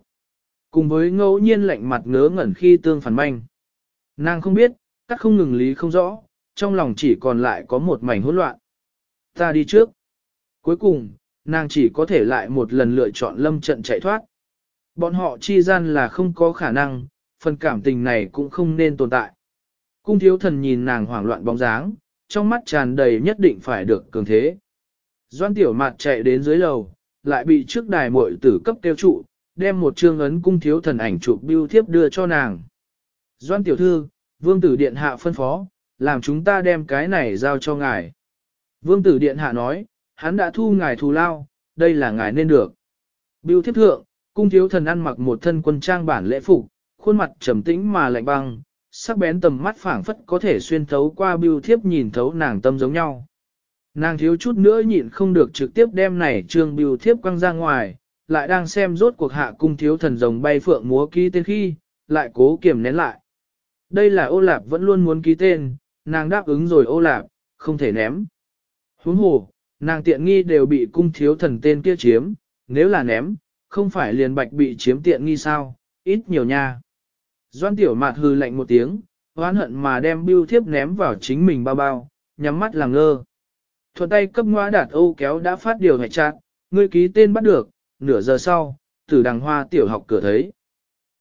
Cùng với ngẫu nhiên lạnh mặt ngớ ngẩn khi tương phản manh. Nàng không biết, các không ngừng lý không rõ, trong lòng chỉ còn lại có một mảnh hỗn loạn. Ta đi trước. Cuối cùng, nàng chỉ có thể lại một lần lựa chọn lâm trận chạy thoát. Bọn họ chi gian là không có khả năng, phần cảm tình này cũng không nên tồn tại. Cung thiếu thần nhìn nàng hoảng loạn bóng dáng, trong mắt tràn đầy nhất định phải được cường thế. Doan tiểu mạt chạy đến dưới lầu, lại bị trước đài muội tử cấp tiêu trụ, đem một trương ấn cung thiếu thần ảnh chụp bưu thiếp đưa cho nàng. Doan tiểu thư, vương tử điện hạ phân phó, làm chúng ta đem cái này giao cho ngài. Vương tử điện hạ nói, hắn đã thu ngài thù lao, đây là ngài nên được. Bưu thiếp thượng, cung thiếu thần ăn mặc một thân quân trang bản lễ phục, khuôn mặt trầm tĩnh mà lạnh băng, sắc bén tầm mắt phảng phất có thể xuyên thấu qua bưu thiếp nhìn thấu nàng tâm giống nhau. Nàng thiếu chút nữa nhịn không được trực tiếp đem này trương bưu thiếp quăng ra ngoài, lại đang xem rốt cuộc hạ cung thiếu thần rồng bay phượng múa ký tên khi, lại cố kiềm nén lại. Đây là ô lạp vẫn luôn muốn ký tên, nàng đáp ứng rồi ô lạp, không thể ném. Huống hồ, nàng tiện nghi đều bị cung thiếu thần tên kia chiếm, nếu là ném, không phải liền bạch bị chiếm tiện nghi sao, ít nhiều nha. Doan tiểu mạt hư lạnh một tiếng, oán hận mà đem bưu thiếp ném vào chính mình bao bao, nhắm mắt làm ngơ. Thuận tay cấp ngoa đạt Âu kéo đã phát điều hệ chặt, ngươi ký tên bắt được, nửa giờ sau, từ đằng hoa tiểu học cửa thấy.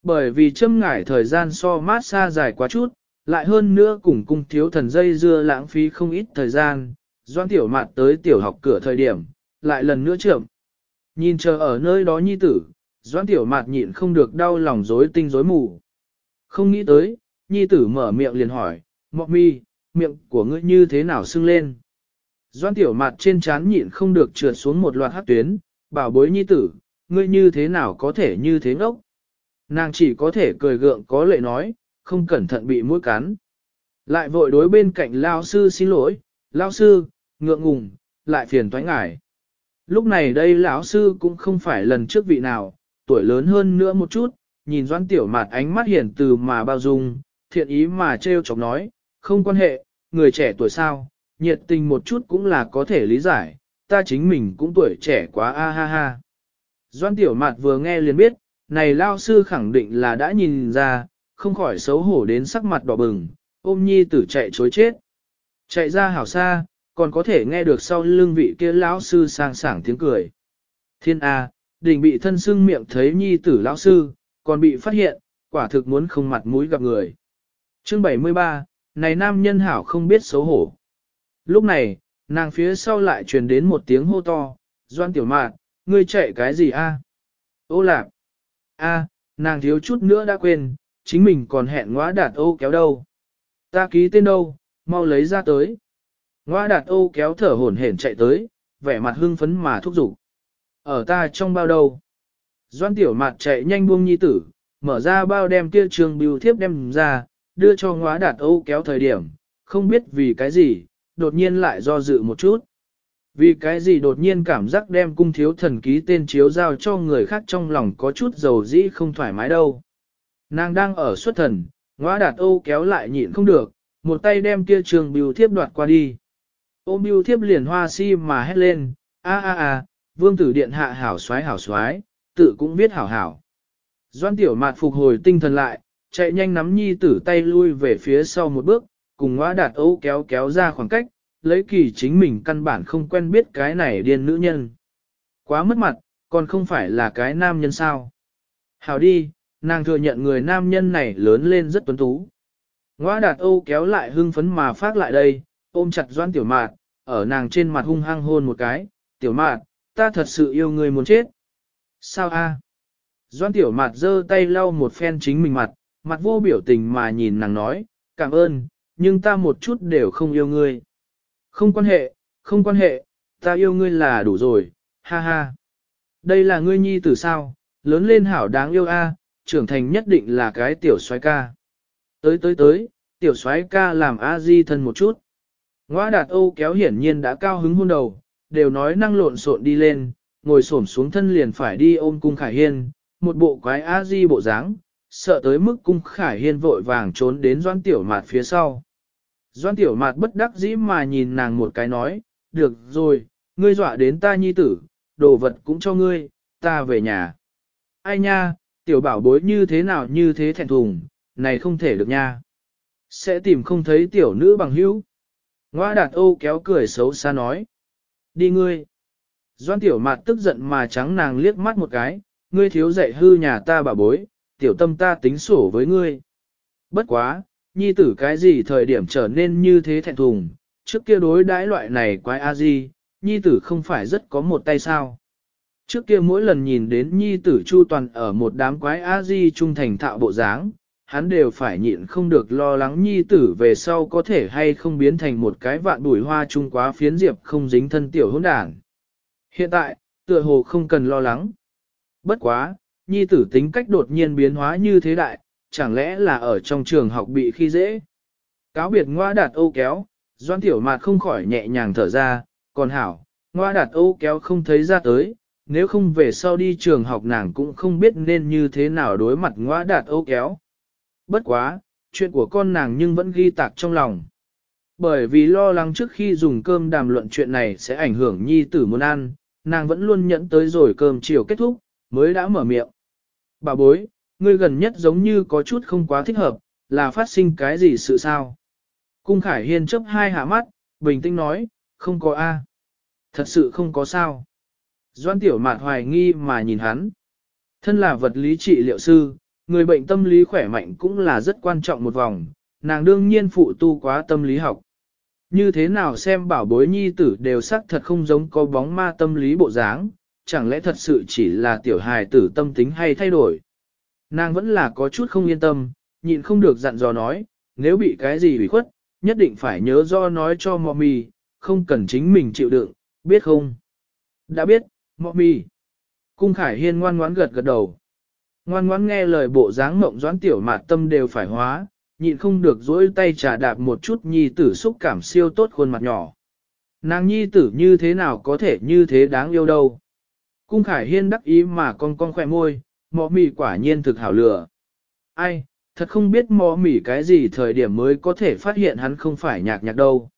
Bởi vì châm ngải thời gian so mát xa dài quá chút, lại hơn nữa cùng cung thiếu thần dây dưa lãng phí không ít thời gian, doan tiểu mạt tới tiểu học cửa thời điểm, lại lần nữa trưởng. Nhìn chờ ở nơi đó nhi tử, doan tiểu mạt nhịn không được đau lòng rối tinh rối mù. Không nghĩ tới, nhi tử mở miệng liền hỏi, mọc mi, miệng của ngươi như thế nào sưng lên. Doan tiểu mặt trên trán nhịn không được trượt xuống một loạt hát tuyến, bảo bối nhi tử, ngươi như thế nào có thể như thế ngốc. Nàng chỉ có thể cười gượng có lệ nói, không cẩn thận bị mũi cắn. Lại vội đối bên cạnh lao sư xin lỗi, lao sư, ngượng ngùng, lại phiền toái ngải. Lúc này đây lão sư cũng không phải lần trước vị nào, tuổi lớn hơn nữa một chút, nhìn doan tiểu mạt ánh mắt hiển từ mà bao dung, thiện ý mà trêu chọc nói, không quan hệ, người trẻ tuổi sao, nhiệt tình một chút cũng là có thể lý giải, ta chính mình cũng tuổi trẻ quá a ha ha. Doan tiểu mạt vừa nghe liền biết, này lao sư khẳng định là đã nhìn ra, không khỏi xấu hổ đến sắc mặt đỏ bừng, ôm nhi tử chạy chối chết. Chạy ra hảo xa, còn có thể nghe được sau lưng vị kia lão sư sang sảng tiếng cười. Thiên A, đình bị thân sưng miệng thấy nhi tử lão sư, còn bị phát hiện, quả thực muốn không mặt mũi gặp người. Chương 73, này nam nhân hảo không biết xấu hổ. Lúc này, nàng phía sau lại truyền đến một tiếng hô to, Doan Tiểu Mạn, ngươi chạy cái gì a? Ô lạc! A, nàng thiếu chút nữa đã quên, chính mình còn hẹn ngõa đạt ô kéo đâu. Ta ký tên đâu, mau lấy ra tới. Ngoa đạt ô kéo thở hổn hển chạy tới, vẻ mặt hưng phấn mà thúc giục. Ở ta trong bao đâu? Doan tiểu mạn chạy nhanh buông nhi tử, mở ra bao đem kia trường bưu thiếp đem ra, đưa cho ngóa đạt ô kéo thời điểm, không biết vì cái gì, đột nhiên lại do dự một chút. Vì cái gì đột nhiên cảm giác đem cung thiếu thần ký tên chiếu giao cho người khác trong lòng có chút dầu dĩ không thoải mái đâu. Nàng đang ở xuất thần, ngóa đạt ô kéo lại nhịn không được, một tay đem kia trường biểu thiếp đoạt qua đi. Ôm biểu thiếp liền hoa si mà hét lên, a a a, vương tử điện hạ hảo xoái hảo xoái, tự cũng viết hảo hảo. Doan tiểu mạt phục hồi tinh thần lại, chạy nhanh nắm nhi tử tay lui về phía sau một bước, cùng ngõ đạt ấu kéo kéo ra khoảng cách, lấy kỳ chính mình căn bản không quen biết cái này điên nữ nhân. Quá mất mặt, còn không phải là cái nam nhân sao. Hảo đi, nàng thừa nhận người nam nhân này lớn lên rất tuấn tú. Ngoa đạt âu kéo lại hưng phấn mà phát lại đây, ôm chặt doan tiểu mạt, ở nàng trên mặt hung hăng hôn một cái, tiểu mạt, ta thật sự yêu người muốn chết. Sao a? Doan tiểu mạt giơ tay lau một phen chính mình mặt, mặt vô biểu tình mà nhìn nàng nói, cảm ơn, nhưng ta một chút đều không yêu ngươi. Không quan hệ, không quan hệ, ta yêu ngươi là đủ rồi, ha ha. Đây là ngươi nhi tử sao, lớn lên hảo đáng yêu a, trưởng thành nhất định là cái tiểu soái ca. Tới tới tới, tiểu soái ca làm a di thân một chút. Ngoa đạt Âu kéo hiển nhiên đã cao hứng hôn đầu, đều nói năng lộn xộn đi lên, ngồi xổm xuống thân liền phải đi ôm cung khải hiên, một bộ quái a di bộ dáng, sợ tới mức cung khải hiên vội vàng trốn đến doan tiểu mạt phía sau. Doan tiểu mạt bất đắc dĩ mà nhìn nàng một cái nói, được rồi, ngươi dọa đến ta nhi tử, đồ vật cũng cho ngươi, ta về nhà. Ai nha, tiểu bảo bối như thế nào như thế thẹn thùng, này không thể được nha. Sẽ tìm không thấy tiểu nữ bằng hữu. Ngoa đạt ô kéo cười xấu xa nói. Đi ngươi. Doan tiểu mạt tức giận mà trắng nàng liếc mắt một cái, ngươi thiếu dạy hư nhà ta bà bối, tiểu tâm ta tính sổ với ngươi. Bất quá, nhi tử cái gì thời điểm trở nên như thế thẹn thùng, trước kia đối đãi loại này quái a di, nhi tử không phải rất có một tay sao. Trước kia mỗi lần nhìn đến nhi tử Chu Toàn ở một đám quái A-di trung thành thạo bộ dáng, hắn đều phải nhịn không được lo lắng nhi tử về sau có thể hay không biến thành một cái vạn bùi hoa trung quá phiến diệp không dính thân tiểu hỗn đảng. Hiện tại, tựa hồ không cần lo lắng. Bất quá, nhi tử tính cách đột nhiên biến hóa như thế đại, chẳng lẽ là ở trong trường học bị khi dễ. Cáo biệt ngoa đạt ô kéo, doan tiểu mạt không khỏi nhẹ nhàng thở ra, còn hảo, ngoa đạt ô kéo không thấy ra tới, nếu không về sau đi trường học nàng cũng không biết nên như thế nào đối mặt ngoa đạt ô kéo. Bất quá, chuyện của con nàng nhưng vẫn ghi tạc trong lòng. Bởi vì lo lắng trước khi dùng cơm đàm luận chuyện này sẽ ảnh hưởng nhi tử muốn ăn, nàng vẫn luôn nhẫn tới rồi cơm chiều kết thúc, mới đã mở miệng. Bà bối, ngươi gần nhất giống như có chút không quá thích hợp, là phát sinh cái gì sự sao? Cung Khải Hiên chấp hai hạ mắt, bình tĩnh nói, không có A. Thật sự không có sao. Doan tiểu mạt hoài nghi mà nhìn hắn. Thân là vật lý trị liệu sư, người bệnh tâm lý khỏe mạnh cũng là rất quan trọng một vòng, nàng đương nhiên phụ tu quá tâm lý học. Như thế nào xem bảo bối nhi tử đều sắc thật không giống có bóng ma tâm lý bộ dáng, chẳng lẽ thật sự chỉ là tiểu hài tử tâm tính hay thay đổi. Nàng vẫn là có chút không yên tâm, nhịn không được dặn dò nói, nếu bị cái gì bị khuất, nhất định phải nhớ do nói cho mọ mì, không cần chính mình chịu đựng, biết không? Đã biết, mọ mì. Cung Khải Hiên ngoan ngoãn gật gật đầu. Ngoan ngoãn nghe lời bộ dáng mộng doãn tiểu mạt tâm đều phải hóa, nhịn không được dỗi tay trà đạp một chút nhi tử xúc cảm siêu tốt khuôn mặt nhỏ. Nàng nhi tử như thế nào có thể như thế đáng yêu đâu. Cung Khải Hiên đắc ý mà con con khỏe môi, mọ mì quả nhiên thực hảo lửa. Ai, thật không biết mò mỉ cái gì thời điểm mới có thể phát hiện hắn không phải nhạc nhạc đâu.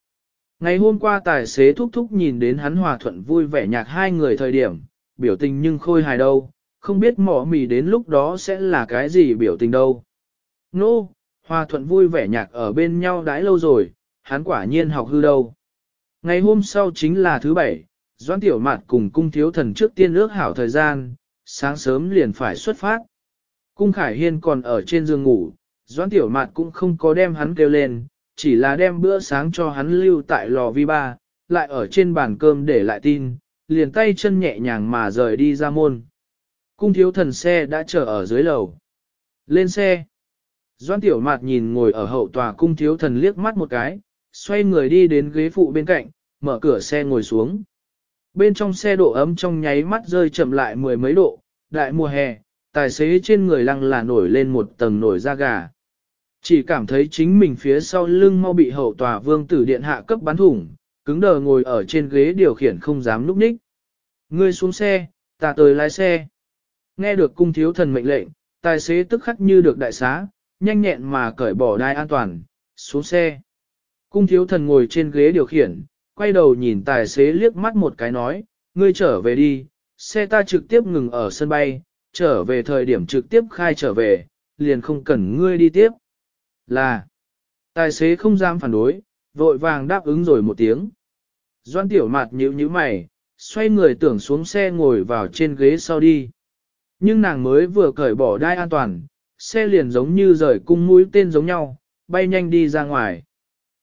Ngày hôm qua tài xế thúc thúc nhìn đến hắn hòa thuận vui vẻ nhạc hai người thời điểm, biểu tình nhưng khôi hài đâu, không biết mỏ mì đến lúc đó sẽ là cái gì biểu tình đâu. Nô, no, hòa thuận vui vẻ nhạc ở bên nhau đãi lâu rồi, hắn quả nhiên học hư đâu. Ngày hôm sau chính là thứ bảy, Doãn Tiểu Mạt cùng cung thiếu thần trước tiên ước hảo thời gian, sáng sớm liền phải xuất phát. Cung Khải Hiên còn ở trên giường ngủ, Doãn Tiểu Mạt cũng không có đem hắn kêu lên, chỉ là đem bữa sáng cho hắn lưu tại lò vi ba, lại ở trên bàn cơm để lại tin, liền tay chân nhẹ nhàng mà rời đi ra môn. Cung thiếu thần xe đã chờ ở dưới lầu. Lên xe. Doan Tiểu Mạt nhìn ngồi ở hậu tòa cung thiếu thần liếc mắt một cái, xoay người đi đến ghế phụ bên cạnh, mở cửa xe ngồi xuống. Bên trong xe độ ấm trong nháy mắt rơi chậm lại mười mấy độ, đại mùa hè, tài xế trên người lăng là nổi lên một tầng nổi da gà. Chỉ cảm thấy chính mình phía sau lưng mau bị hậu tòa vương tử điện hạ cấp bắn thủng, cứng đờ ngồi ở trên ghế điều khiển không dám núp ních. Ngươi xuống xe, ta tới lái xe. Nghe được cung thiếu thần mệnh lệnh, tài xế tức khắc như được đại xá, nhanh nhẹn mà cởi bỏ đai an toàn, xuống xe. Cung thiếu thần ngồi trên ghế điều khiển, quay đầu nhìn tài xế liếc mắt một cái nói, ngươi trở về đi, xe ta trực tiếp ngừng ở sân bay, trở về thời điểm trực tiếp khai trở về, liền không cần ngươi đi tiếp. Là, tài xế không dám phản đối, vội vàng đáp ứng rồi một tiếng. Doan tiểu mặt nhíu nhíu mày, xoay người tưởng xuống xe ngồi vào trên ghế sau đi. Nhưng nàng mới vừa cởi bỏ đai an toàn, xe liền giống như rời cung mũi tên giống nhau, bay nhanh đi ra ngoài.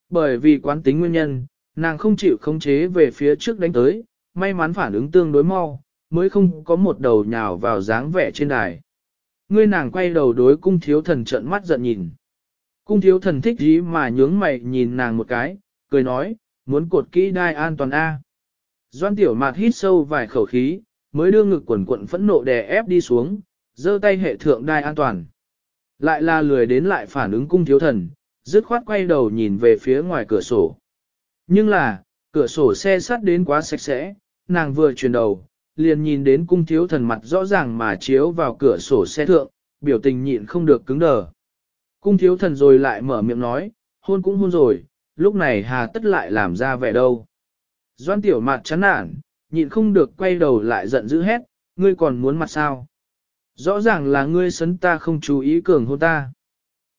Bởi vì quán tính nguyên nhân, nàng không chịu khống chế về phía trước đánh tới, may mắn phản ứng tương đối mau, mới không có một đầu nhào vào dáng vẻ trên đài. Ngươi nàng quay đầu đối cung thiếu thần trợn mắt giận nhìn. Cung thiếu thần thích gì mà nhướng mày nhìn nàng một cái, cười nói, muốn cột kỹ đai an toàn A. Doan tiểu mạt hít sâu vài khẩu khí, mới đưa ngực quần quận phẫn nộ đè ép đi xuống, giơ tay hệ thượng đai an toàn. Lại là lười đến lại phản ứng cung thiếu thần, dứt khoát quay đầu nhìn về phía ngoài cửa sổ. Nhưng là, cửa sổ xe sắt đến quá sạch sẽ, nàng vừa chuyển đầu, liền nhìn đến cung thiếu thần mặt rõ ràng mà chiếu vào cửa sổ xe thượng, biểu tình nhịn không được cứng đờ. Cung thiếu thần rồi lại mở miệng nói, hôn cũng hôn rồi, lúc này hà tất lại làm ra vẻ đâu. Doan tiểu mặt chán nản, nhịn không được quay đầu lại giận dữ hét, ngươi còn muốn mặt sao? Rõ ràng là ngươi sấn ta không chú ý cường hôn ta.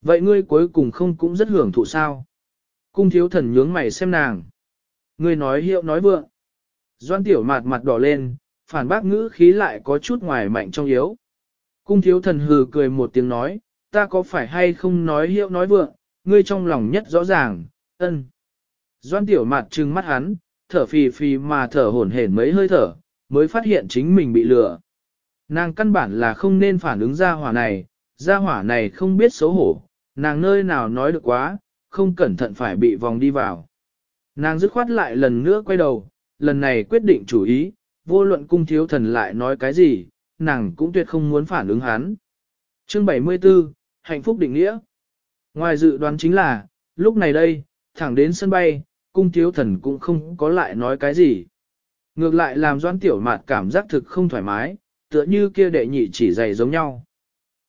Vậy ngươi cuối cùng không cũng rất hưởng thụ sao? Cung thiếu thần nhướng mày xem nàng. Ngươi nói hiệu nói vượng. Doan tiểu mạt mặt đỏ lên, phản bác ngữ khí lại có chút ngoài mạnh trong yếu. Cung thiếu thần hừ cười một tiếng nói, ta có phải hay không nói hiệu nói vượng, ngươi trong lòng nhất rõ ràng, ân. Doan tiểu mạt trừng mắt hắn, thở phì phì mà thở hổn hển mấy hơi thở, mới phát hiện chính mình bị lừa. Nàng căn bản là không nên phản ứng ra hỏa này, ra hỏa này không biết xấu hổ, nàng nơi nào nói được quá, không cẩn thận phải bị vòng đi vào. Nàng dứt khoát lại lần nữa quay đầu, lần này quyết định chủ ý, vô luận cung thiếu thần lại nói cái gì, nàng cũng tuyệt không muốn phản ứng hắn. Chương 74, Hạnh phúc định nghĩa. Ngoài dự đoán chính là, lúc này đây, thẳng đến sân bay, cung thiếu thần cũng không có lại nói cái gì. Ngược lại làm doan tiểu mạt cảm giác thực không thoải mái, tựa như kia đệ nhị chỉ giày giống nhau.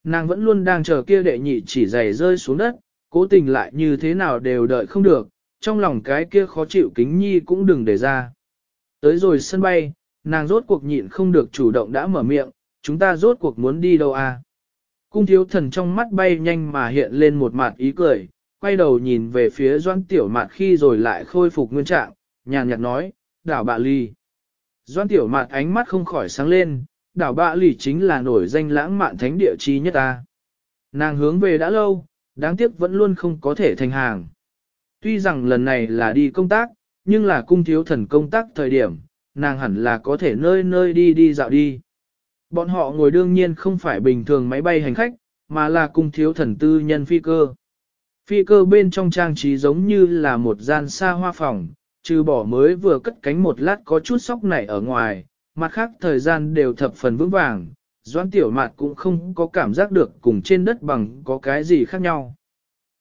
Nàng vẫn luôn đang chờ kia đệ nhị chỉ giày rơi xuống đất, cố tình lại như thế nào đều đợi không được, trong lòng cái kia khó chịu kính nhi cũng đừng để ra. Tới rồi sân bay, nàng rốt cuộc nhịn không được chủ động đã mở miệng, chúng ta rốt cuộc muốn đi đâu à? Cung thiếu thần trong mắt bay nhanh mà hiện lên một mặt ý cười, quay đầu nhìn về phía doan tiểu mạt khi rồi lại khôi phục nguyên trạng, nhàn nhạt nói, đảo bạ ly. Doan tiểu mạt ánh mắt không khỏi sáng lên, đảo bạ ly chính là nổi danh lãng mạn thánh địa chi nhất ta. Nàng hướng về đã lâu, đáng tiếc vẫn luôn không có thể thành hàng. Tuy rằng lần này là đi công tác, nhưng là cung thiếu thần công tác thời điểm, nàng hẳn là có thể nơi nơi đi đi dạo đi. Bọn họ ngồi đương nhiên không phải bình thường máy bay hành khách, mà là cung thiếu thần tư nhân phi cơ. Phi cơ bên trong trang trí giống như là một gian xa hoa phòng, trừ bỏ mới vừa cất cánh một lát có chút sóc nảy ở ngoài, mặt khác thời gian đều thập phần vững vàng, Doan Tiểu Mạt cũng không có cảm giác được cùng trên đất bằng có cái gì khác nhau.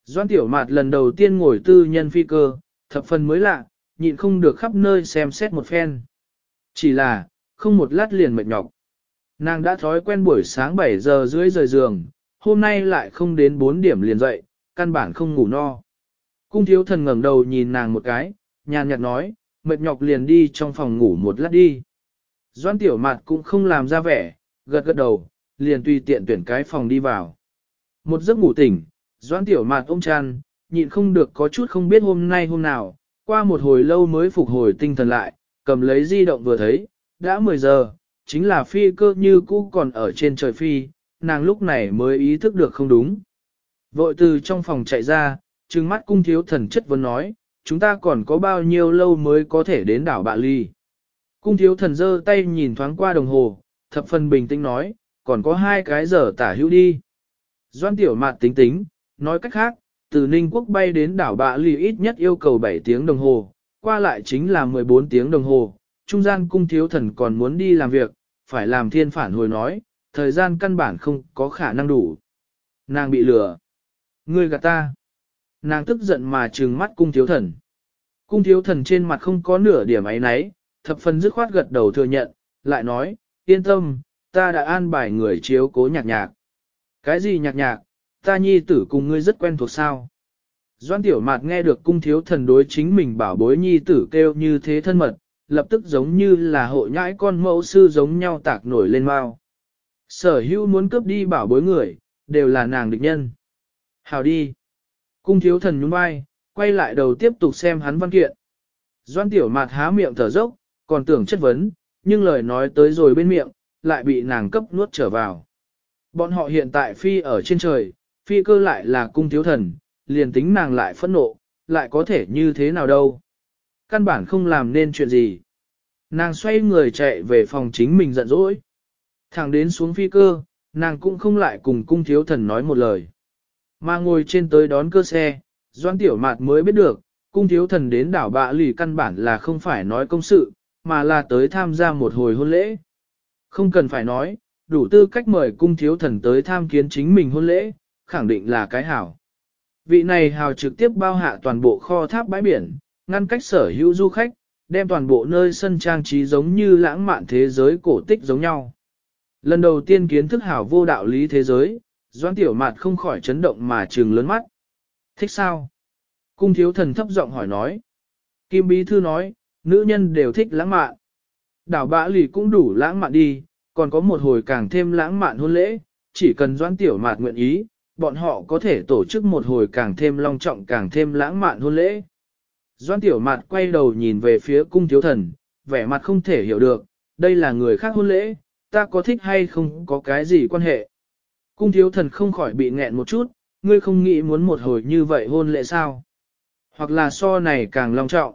Doan Tiểu Mạt lần đầu tiên ngồi tư nhân phi cơ, thập phần mới lạ, nhịn không được khắp nơi xem xét một phen. Chỉ là, không một lát liền mệt nhọc. Nàng đã thói quen buổi sáng 7 giờ rưỡi rời giường, hôm nay lại không đến 4 điểm liền dậy, căn bản không ngủ no. Cung thiếu thần ngẩng đầu nhìn nàng một cái, nhàn nhạt nói, mệt nhọc liền đi trong phòng ngủ một lát đi. Doan tiểu mặt cũng không làm ra vẻ, gật gật đầu, liền tùy tiện tuyển cái phòng đi vào. Một giấc ngủ tỉnh, doãn tiểu mạt ôm chăn, nhịn không được có chút không biết hôm nay hôm nào, qua một hồi lâu mới phục hồi tinh thần lại, cầm lấy di động vừa thấy, đã 10 giờ, chính là phi cơ như cũ còn ở trên trời phi, nàng lúc này mới ý thức được không đúng. Vội từ trong phòng chạy ra, trừng mắt cung thiếu thần chất vấn nói, chúng ta còn có bao nhiêu lâu mới có thể đến đảo Bạ Ly. Cung thiếu thần giơ tay nhìn thoáng qua đồng hồ, thập phần bình tĩnh nói, còn có hai cái giờ tả hữu đi. Doan tiểu mạt tính tính, nói cách khác, từ Ninh Quốc bay đến đảo Bạ Lì ít nhất yêu cầu 7 tiếng đồng hồ, qua lại chính là 14 tiếng đồng hồ, trung gian cung thiếu thần còn muốn đi làm việc, phải làm thiên phản hồi nói, thời gian căn bản không có khả năng đủ. Nàng bị lừa. Ngươi gạt ta. Nàng tức giận mà trừng mắt cung thiếu thần. Cung thiếu thần trên mặt không có nửa điểm ấy nấy, thập phần dứt khoát gật đầu thừa nhận, lại nói, yên tâm, ta đã an bài người chiếu cố nhạc nhạc. Cái gì nhạc nhạc, ta nhi tử cùng ngươi rất quen thuộc sao. Doan tiểu mạt nghe được cung thiếu thần đối chính mình bảo bối nhi tử kêu như thế thân mật, lập tức giống như là hộ nhãi con mẫu sư giống nhau tạc nổi lên mau. Sở hữu muốn cướp đi bảo bối người, đều là nàng địch nhân. Hào đi. Cung thiếu thần nhún vai, quay lại đầu tiếp tục xem hắn văn kiện. Doan tiểu mạt há miệng thở dốc, còn tưởng chất vấn, nhưng lời nói tới rồi bên miệng, lại bị nàng cấp nuốt trở vào. Bọn họ hiện tại phi ở trên trời, phi cơ lại là cung thiếu thần, liền tính nàng lại phẫn nộ, lại có thể như thế nào đâu. Căn bản không làm nên chuyện gì. Nàng xoay người chạy về phòng chính mình giận dỗi. Thẳng đến xuống phi cơ, nàng cũng không lại cùng cung thiếu thần nói một lời. Mà ngồi trên tới đón cơ xe, Doan Tiểu Mạt mới biết được, cung thiếu thần đến đảo bạ lì căn bản là không phải nói công sự, mà là tới tham gia một hồi hôn lễ. Không cần phải nói, đủ tư cách mời cung thiếu thần tới tham kiến chính mình hôn lễ, khẳng định là cái hảo. Vị này hào trực tiếp bao hạ toàn bộ kho tháp bãi biển, ngăn cách sở hữu du khách, đem toàn bộ nơi sân trang trí giống như lãng mạn thế giới cổ tích giống nhau. Lần đầu tiên kiến thức hảo vô đạo lý thế giới, Doan Tiểu Mạt không khỏi chấn động mà trừng lớn mắt. Thích sao? Cung thiếu thần thấp giọng hỏi nói. Kim Bí Thư nói, nữ nhân đều thích lãng mạn. Đảo bã lì cũng đủ lãng mạn đi, còn có một hồi càng thêm lãng mạn hôn lễ, chỉ cần Doan Tiểu Mạt nguyện ý, bọn họ có thể tổ chức một hồi càng thêm long trọng càng thêm lãng mạn hôn lễ. Doan Tiểu Mạt quay đầu nhìn về phía cung thiếu thần, vẻ mặt không thể hiểu được, đây là người khác hôn lễ, ta có thích hay không có cái gì quan hệ. Cung thiếu thần không khỏi bị nghẹn một chút, ngươi không nghĩ muốn một hồi như vậy hôn lễ sao? Hoặc là so này càng long trọng.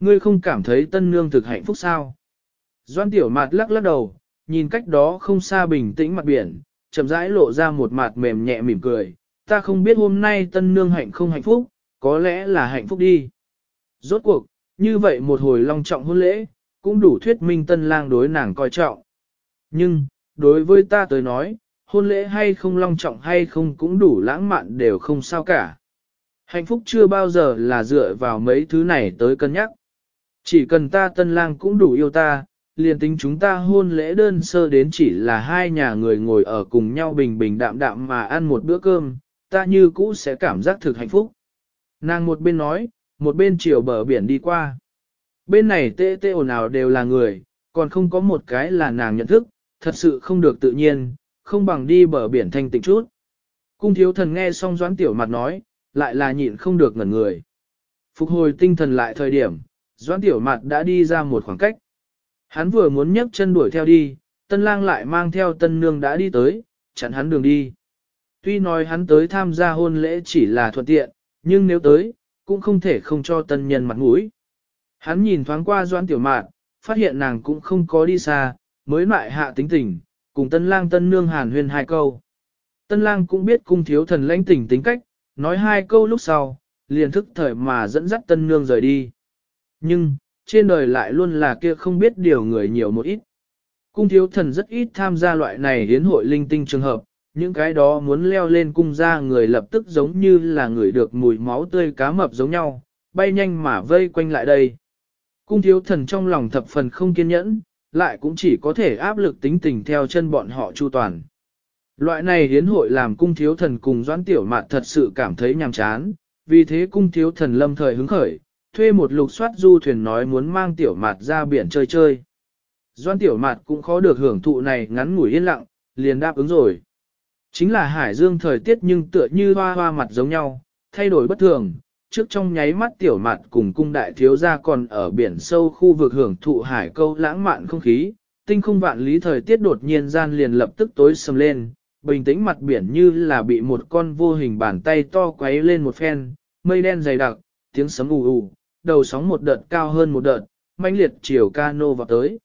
Ngươi không cảm thấy tân nương thực hạnh phúc sao? Doan tiểu mạt lắc lắc đầu, nhìn cách đó không xa bình tĩnh mặt biển, chậm rãi lộ ra một mặt mềm nhẹ mỉm cười, ta không biết hôm nay tân nương hạnh không hạnh phúc, có lẽ là hạnh phúc đi. Rốt cuộc, như vậy một hồi long trọng hôn lễ, cũng đủ thuyết minh tân lang đối nàng coi trọng. Nhưng, đối với ta tới nói, hôn lễ hay không long trọng hay không cũng đủ lãng mạn đều không sao cả. Hạnh phúc chưa bao giờ là dựa vào mấy thứ này tới cân nhắc. Chỉ cần ta tân lang cũng đủ yêu ta, liền tính chúng ta hôn lễ đơn sơ đến chỉ là hai nhà người ngồi ở cùng nhau bình bình đạm đạm mà ăn một bữa cơm, ta như cũ sẽ cảm giác thực hạnh phúc. Nàng một bên nói, một bên chiều bờ biển đi qua. Bên này tê tê ồn ào đều là người, còn không có một cái là nàng nhận thức, thật sự không được tự nhiên, không bằng đi bờ biển thanh tịnh chút. Cung thiếu thần nghe xong doãn tiểu mặt nói, lại là nhịn không được ngẩn người. Phục hồi tinh thần lại thời điểm, doãn tiểu Mạt đã đi ra một khoảng cách. Hắn vừa muốn nhấc chân đuổi theo đi, tân lang lại mang theo tân nương đã đi tới, chặn hắn đường đi. Tuy nói hắn tới tham gia hôn lễ chỉ là thuận tiện, nhưng nếu tới, cũng không thể không cho tân nhân mặt mũi. Hắn nhìn thoáng qua doãn tiểu Mạt, phát hiện nàng cũng không có đi xa, mới mại hạ tính tình, cùng tân lang tân nương hàn huyên hai câu. Tân lang cũng biết cung thiếu thần lãnh tình tính cách, nói hai câu lúc sau, liền thức thời mà dẫn dắt tân nương rời đi. Nhưng, trên đời lại luôn là kia không biết điều người nhiều một ít. Cung thiếu thần rất ít tham gia loại này hiến hội linh tinh trường hợp, những cái đó muốn leo lên cung ra người lập tức giống như là người được mùi máu tươi cá mập giống nhau, bay nhanh mà vây quanh lại đây. Cung thiếu thần trong lòng thập phần không kiên nhẫn, lại cũng chỉ có thể áp lực tính tình theo chân bọn họ chu toàn. Loại này hiến hội làm cung thiếu thần cùng doãn tiểu mạn thật sự cảm thấy nhàm chán, vì thế cung thiếu thần lâm thời hứng khởi, thuê một lục soát du thuyền nói muốn mang tiểu mạt ra biển chơi chơi. Doan tiểu mạt cũng khó được hưởng thụ này ngắn ngủi yên lặng, liền đáp ứng rồi. Chính là hải dương thời tiết nhưng tựa như hoa hoa mặt giống nhau, thay đổi bất thường, trước trong nháy mắt tiểu mạt cùng cung đại thiếu gia còn ở biển sâu khu vực hưởng thụ hải câu lãng mạn không khí, tinh không vạn lý thời tiết đột nhiên gian liền lập tức tối sầm lên, bình tĩnh mặt biển như là bị một con vô hình bàn tay to quấy lên một phen, mây đen dày đặc, tiếng sấm ù ù, đầu sóng một đợt cao hơn một đợt, mãnh liệt chiều cano vào tới.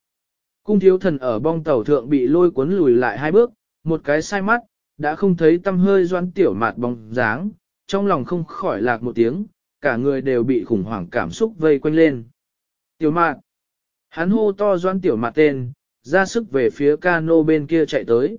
Cung thiếu thần ở bong tàu thượng bị lôi cuốn lùi lại hai bước, một cái sai mắt, đã không thấy tâm hơi doan tiểu mạt bóng dáng, trong lòng không khỏi lạc một tiếng, cả người đều bị khủng hoảng cảm xúc vây quanh lên. Tiểu mạt, hắn hô to doan tiểu mạt tên, ra sức về phía cano bên kia chạy tới.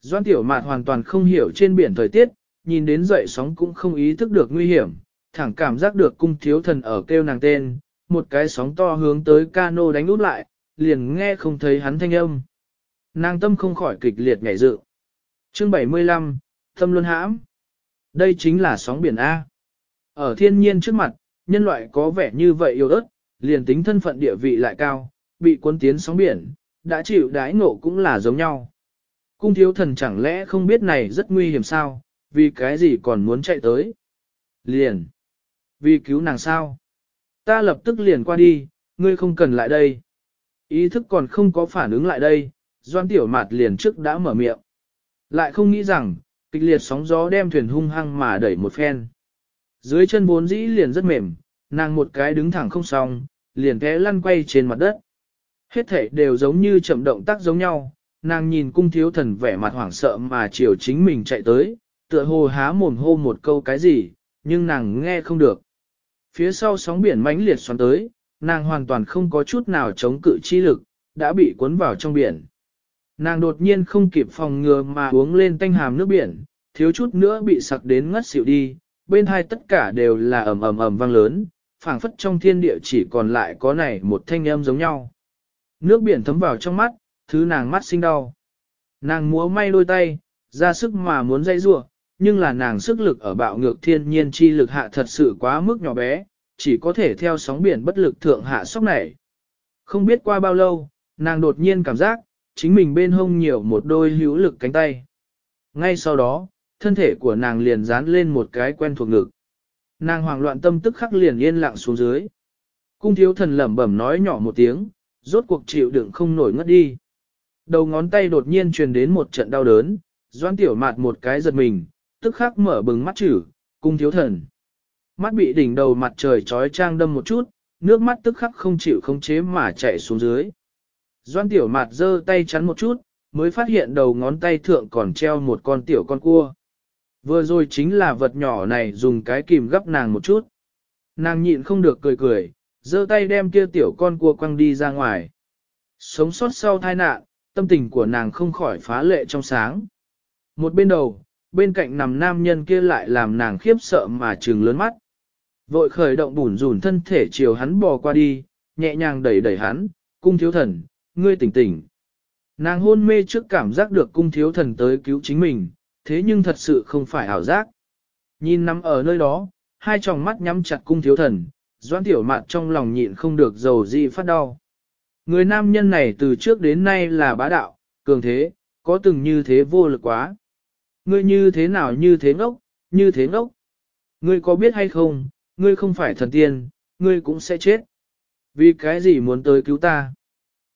Doan tiểu mạt hoàn toàn không hiểu trên biển thời tiết, nhìn đến dậy sóng cũng không ý thức được nguy hiểm, thẳng cảm giác được cung thiếu thần ở kêu nàng tên, một cái sóng to hướng tới cano đánh út lại, liền nghe không thấy hắn thanh âm. Nàng tâm không khỏi kịch liệt nhảy dự. Chương 75, Tâm Luân Hãm. Đây chính là sóng biển A. Ở thiên nhiên trước mặt, nhân loại có vẻ như vậy yếu ớt, liền tính thân phận địa vị lại cao, bị cuốn tiến sóng biển, đã chịu đái ngộ cũng là giống nhau. Cung thiếu thần chẳng lẽ không biết này rất nguy hiểm sao, vì cái gì còn muốn chạy tới. Liền. Vì cứu nàng sao? Ta lập tức liền qua đi, ngươi không cần lại đây. Ý thức còn không có phản ứng lại đây, doan tiểu mạt liền trước đã mở miệng. Lại không nghĩ rằng, kịch liệt sóng gió đem thuyền hung hăng mà đẩy một phen. Dưới chân bốn dĩ liền rất mềm, nàng một cái đứng thẳng không xong, liền té lăn quay trên mặt đất. Hết thể đều giống như chậm động tác giống nhau, nàng nhìn cung thiếu thần vẻ mặt hoảng sợ mà chiều chính mình chạy tới, tựa hồ há mồm hô một câu cái gì, nhưng nàng nghe không được. Phía sau sóng biển mãnh liệt xoắn tới, nàng hoàn toàn không có chút nào chống cự chi lực, đã bị cuốn vào trong biển. Nàng đột nhiên không kịp phòng ngừa mà uống lên tanh hàm nước biển, thiếu chút nữa bị sặc đến ngất xỉu đi, bên hai tất cả đều là ầm ầm ầm vang lớn, phảng phất trong thiên địa chỉ còn lại có này một thanh âm giống nhau. Nước biển thấm vào trong mắt, thứ nàng mắt sinh đau. Nàng múa may đôi tay, ra sức mà muốn dây rua, nhưng là nàng sức lực ở bạo ngược thiên nhiên chi lực hạ thật sự quá mức nhỏ bé, chỉ có thể theo sóng biển bất lực thượng hạ sóc này. Không biết qua bao lâu, nàng đột nhiên cảm giác, chính mình bên hông nhiều một đôi hữu lực cánh tay. Ngay sau đó, thân thể của nàng liền dán lên một cái quen thuộc ngực. Nàng hoảng loạn tâm tức khắc liền yên lặng xuống dưới. Cung thiếu thần lẩm bẩm nói nhỏ một tiếng, rốt cuộc chịu đựng không nổi ngất đi. Đầu ngón tay đột nhiên truyền đến một trận đau đớn, doan tiểu mạt một cái giật mình, tức khắc mở bừng mắt chữ, cung thiếu thần. Mắt bị đỉnh đầu mặt trời trói trang đâm một chút, nước mắt tức khắc không chịu khống chế mà chạy xuống dưới. Doan tiểu mạt giơ tay chắn một chút, mới phát hiện đầu ngón tay thượng còn treo một con tiểu con cua. Vừa rồi chính là vật nhỏ này dùng cái kìm gấp nàng một chút. Nàng nhịn không được cười cười, giơ tay đem kia tiểu con cua quăng đi ra ngoài. Sống sót sau tai nạn, tâm tình của nàng không khỏi phá lệ trong sáng. Một bên đầu, bên cạnh nằm nam nhân kia lại làm nàng khiếp sợ mà trừng lớn mắt. Vội khởi động bùn rùn thân thể chiều hắn bò qua đi, nhẹ nhàng đẩy đẩy hắn, cung thiếu thần, ngươi tỉnh tỉnh. Nàng hôn mê trước cảm giác được cung thiếu thần tới cứu chính mình, thế nhưng thật sự không phải ảo giác. Nhìn nằm ở nơi đó, hai tròng mắt nhắm chặt cung thiếu thần, doan tiểu mạn trong lòng nhịn không được dầu gì phát đau. Người nam nhân này từ trước đến nay là bá đạo, cường thế, có từng như thế vô lực quá. Ngươi như thế nào như thế ngốc, như thế ngốc. Ngươi có biết hay không, ngươi không phải thần tiên, ngươi cũng sẽ chết. Vì cái gì muốn tới cứu ta?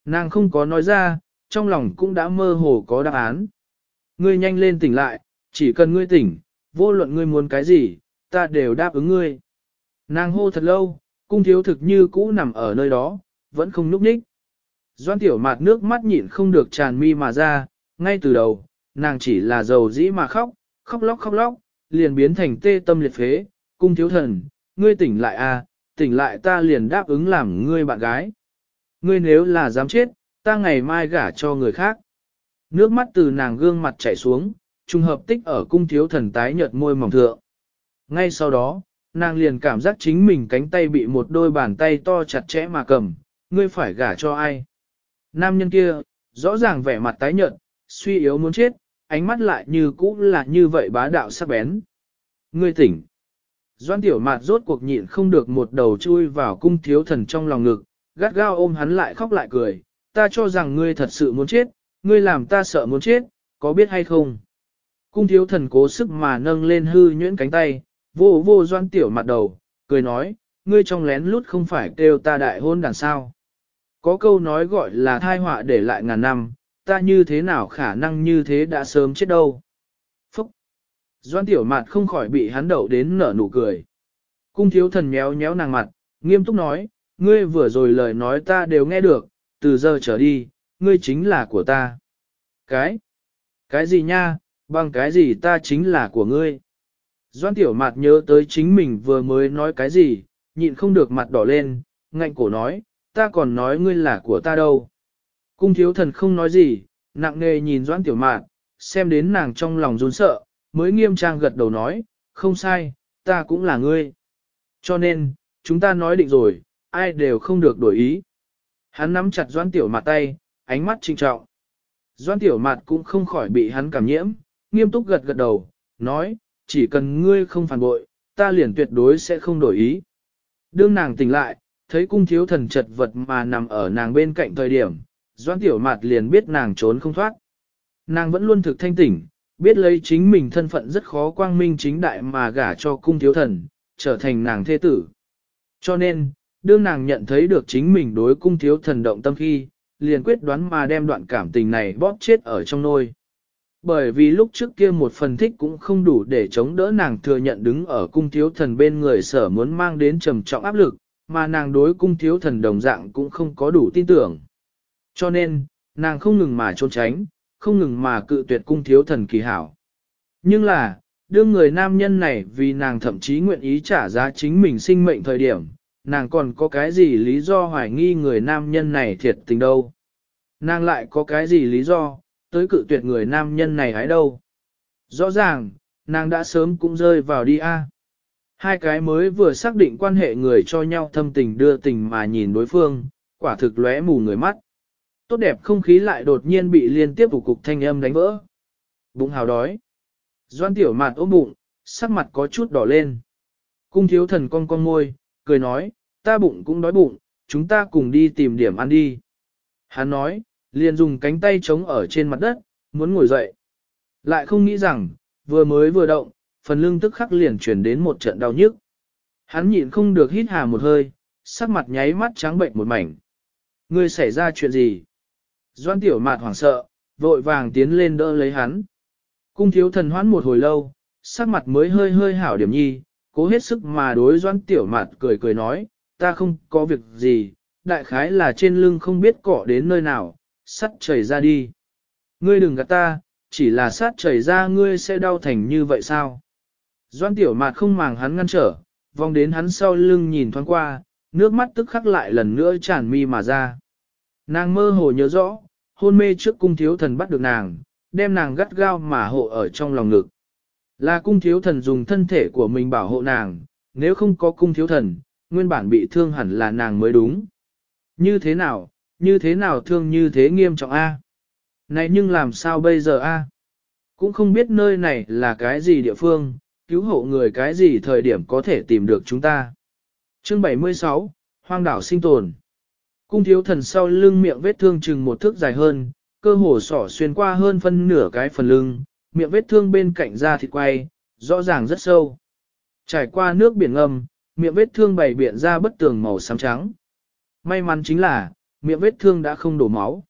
Nàng không có nói ra, trong lòng cũng đã mơ hồ có đáp án. Ngươi nhanh lên tỉnh lại, chỉ cần ngươi tỉnh, vô luận ngươi muốn cái gì, ta đều đáp ứng ngươi. Nàng hô thật lâu, cung thiếu thực như cũ nằm ở nơi đó, vẫn không núp ních. Doan tiểu mạt nước mắt nhịn không được tràn mi mà ra, ngay từ đầu, nàng chỉ là dầu dĩ mà khóc, khóc lóc khóc lóc, liền biến thành tê tâm liệt phế, cung thiếu thần, ngươi tỉnh lại à, tỉnh lại ta liền đáp ứng làm ngươi bạn gái. Ngươi nếu là dám chết, ta ngày mai gả cho người khác. Nước mắt từ nàng gương mặt chảy xuống, trùng hợp tích ở cung thiếu thần tái nhợt môi mỏng thượng. Ngay sau đó, nàng liền cảm giác chính mình cánh tay bị một đôi bàn tay to chặt chẽ mà cầm, ngươi phải gả cho ai. Nam nhân kia, rõ ràng vẻ mặt tái nhợt, suy yếu muốn chết, ánh mắt lại như cũ là như vậy bá đạo sắc bén. Ngươi tỉnh. Doan tiểu mạt rốt cuộc nhịn không được một đầu chui vào cung thiếu thần trong lòng ngực, gắt gao ôm hắn lại khóc lại cười, ta cho rằng ngươi thật sự muốn chết, ngươi làm ta sợ muốn chết, có biết hay không? Cung thiếu thần cố sức mà nâng lên hư nhuyễn cánh tay, vô vô doan tiểu mặt đầu, cười nói, ngươi trong lén lút không phải kêu ta đại hôn đằng sao. Có câu nói gọi là thai họa để lại ngàn năm, ta như thế nào khả năng như thế đã sớm chết đâu. Phúc! Doan tiểu mạt không khỏi bị hắn đậu đến nở nụ cười. Cung thiếu thần méo méo nàng mặt, nghiêm túc nói, ngươi vừa rồi lời nói ta đều nghe được, từ giờ trở đi, ngươi chính là của ta. Cái? Cái gì nha, bằng cái gì ta chính là của ngươi? Doan tiểu mạt nhớ tới chính mình vừa mới nói cái gì, nhịn không được mặt đỏ lên, ngạnh cổ nói, ta còn nói ngươi là của ta đâu. Cung thiếu thần không nói gì, nặng nề nhìn Doãn tiểu mạn, xem đến nàng trong lòng run sợ, mới nghiêm trang gật đầu nói, không sai, ta cũng là ngươi. Cho nên, chúng ta nói định rồi, ai đều không được đổi ý. Hắn nắm chặt Doãn tiểu mạn tay, ánh mắt trinh trọng. Doan tiểu mạn cũng không khỏi bị hắn cảm nhiễm, nghiêm túc gật gật đầu, nói, chỉ cần ngươi không phản bội, ta liền tuyệt đối sẽ không đổi ý. Đương nàng tỉnh lại, thấy cung thiếu thần chật vật mà nằm ở nàng bên cạnh thời điểm, doan tiểu Mạt liền biết nàng trốn không thoát. Nàng vẫn luôn thực thanh tỉnh, biết lấy chính mình thân phận rất khó quang minh chính đại mà gả cho cung thiếu thần, trở thành nàng thê tử. Cho nên, đương nàng nhận thấy được chính mình đối cung thiếu thần động tâm khi, liền quyết đoán mà đem đoạn cảm tình này bóp chết ở trong nôi. Bởi vì lúc trước kia một phần thích cũng không đủ để chống đỡ nàng thừa nhận đứng ở cung thiếu thần bên người sở muốn mang đến trầm trọng áp lực, mà nàng đối cung thiếu thần đồng dạng cũng không có đủ tin tưởng. Cho nên, nàng không ngừng mà trốn tránh, không ngừng mà cự tuyệt cung thiếu thần kỳ hảo. Nhưng là, đương người nam nhân này vì nàng thậm chí nguyện ý trả giá chính mình sinh mệnh thời điểm, nàng còn có cái gì lý do hoài nghi người nam nhân này thiệt tình đâu. Nàng lại có cái gì lý do, tới cự tuyệt người nam nhân này hái đâu. Rõ ràng, nàng đã sớm cũng rơi vào đi a. Hai cái mới vừa xác định quan hệ người cho nhau thâm tình đưa tình mà nhìn đối phương, quả thực lóe mù người mắt. Tốt đẹp không khí lại đột nhiên bị liên tiếp của cục thanh âm đánh vỡ. Bụng hào đói. Doan tiểu mạt ôm bụng, sắc mặt có chút đỏ lên. Cung thiếu thần con con môi, cười nói, ta bụng cũng đói bụng, chúng ta cùng đi tìm điểm ăn đi. Hắn nói, liền dùng cánh tay chống ở trên mặt đất, muốn ngồi dậy. Lại không nghĩ rằng, vừa mới vừa động, phần lưng tức khắc liền chuyển đến một trận đau nhức. Hắn nhịn không được hít hà một hơi, sắc mặt nháy mắt trắng bệnh một mảnh. Ngươi xảy ra chuyện gì? Doan tiểu mạt hoảng sợ, vội vàng tiến lên đỡ lấy hắn. Cung thiếu thần hoãn một hồi lâu, sắc mặt mới hơi hơi hảo điểm nhi, cố hết sức mà đối doan tiểu mạt cười cười nói, ta không có việc gì, đại khái là trên lưng không biết cỏ đến nơi nào, sắt chảy ra đi. Ngươi đừng gạt ta, chỉ là sát chảy ra ngươi sẽ đau thành như vậy sao? Doan tiểu mạt không màng hắn ngăn trở, vòng đến hắn sau lưng nhìn thoáng qua, nước mắt tức khắc lại lần nữa tràn mi mà ra. Nàng mơ hồ nhớ rõ, hôn mê trước cung thiếu thần bắt được nàng, đem nàng gắt gao mà hộ ở trong lòng ngực. Là cung thiếu thần dùng thân thể của mình bảo hộ nàng, nếu không có cung thiếu thần, nguyên bản bị thương hẳn là nàng mới đúng. Như thế nào, như thế nào thương như thế nghiêm trọng a? Này nhưng làm sao bây giờ a? Cũng không biết nơi này là cái gì địa phương, cứu hộ người cái gì thời điểm có thể tìm được chúng ta. Chương 76, Hoang đảo sinh tồn. Cung thiếu thần sau lưng miệng vết thương chừng một thước dài hơn, cơ hồ sỏ xuyên qua hơn phân nửa cái phần lưng, miệng vết thương bên cạnh da thịt quay, rõ ràng rất sâu. Trải qua nước biển ngâm, miệng vết thương bày biện ra bất tường màu xám trắng. May mắn chính là, miệng vết thương đã không đổ máu.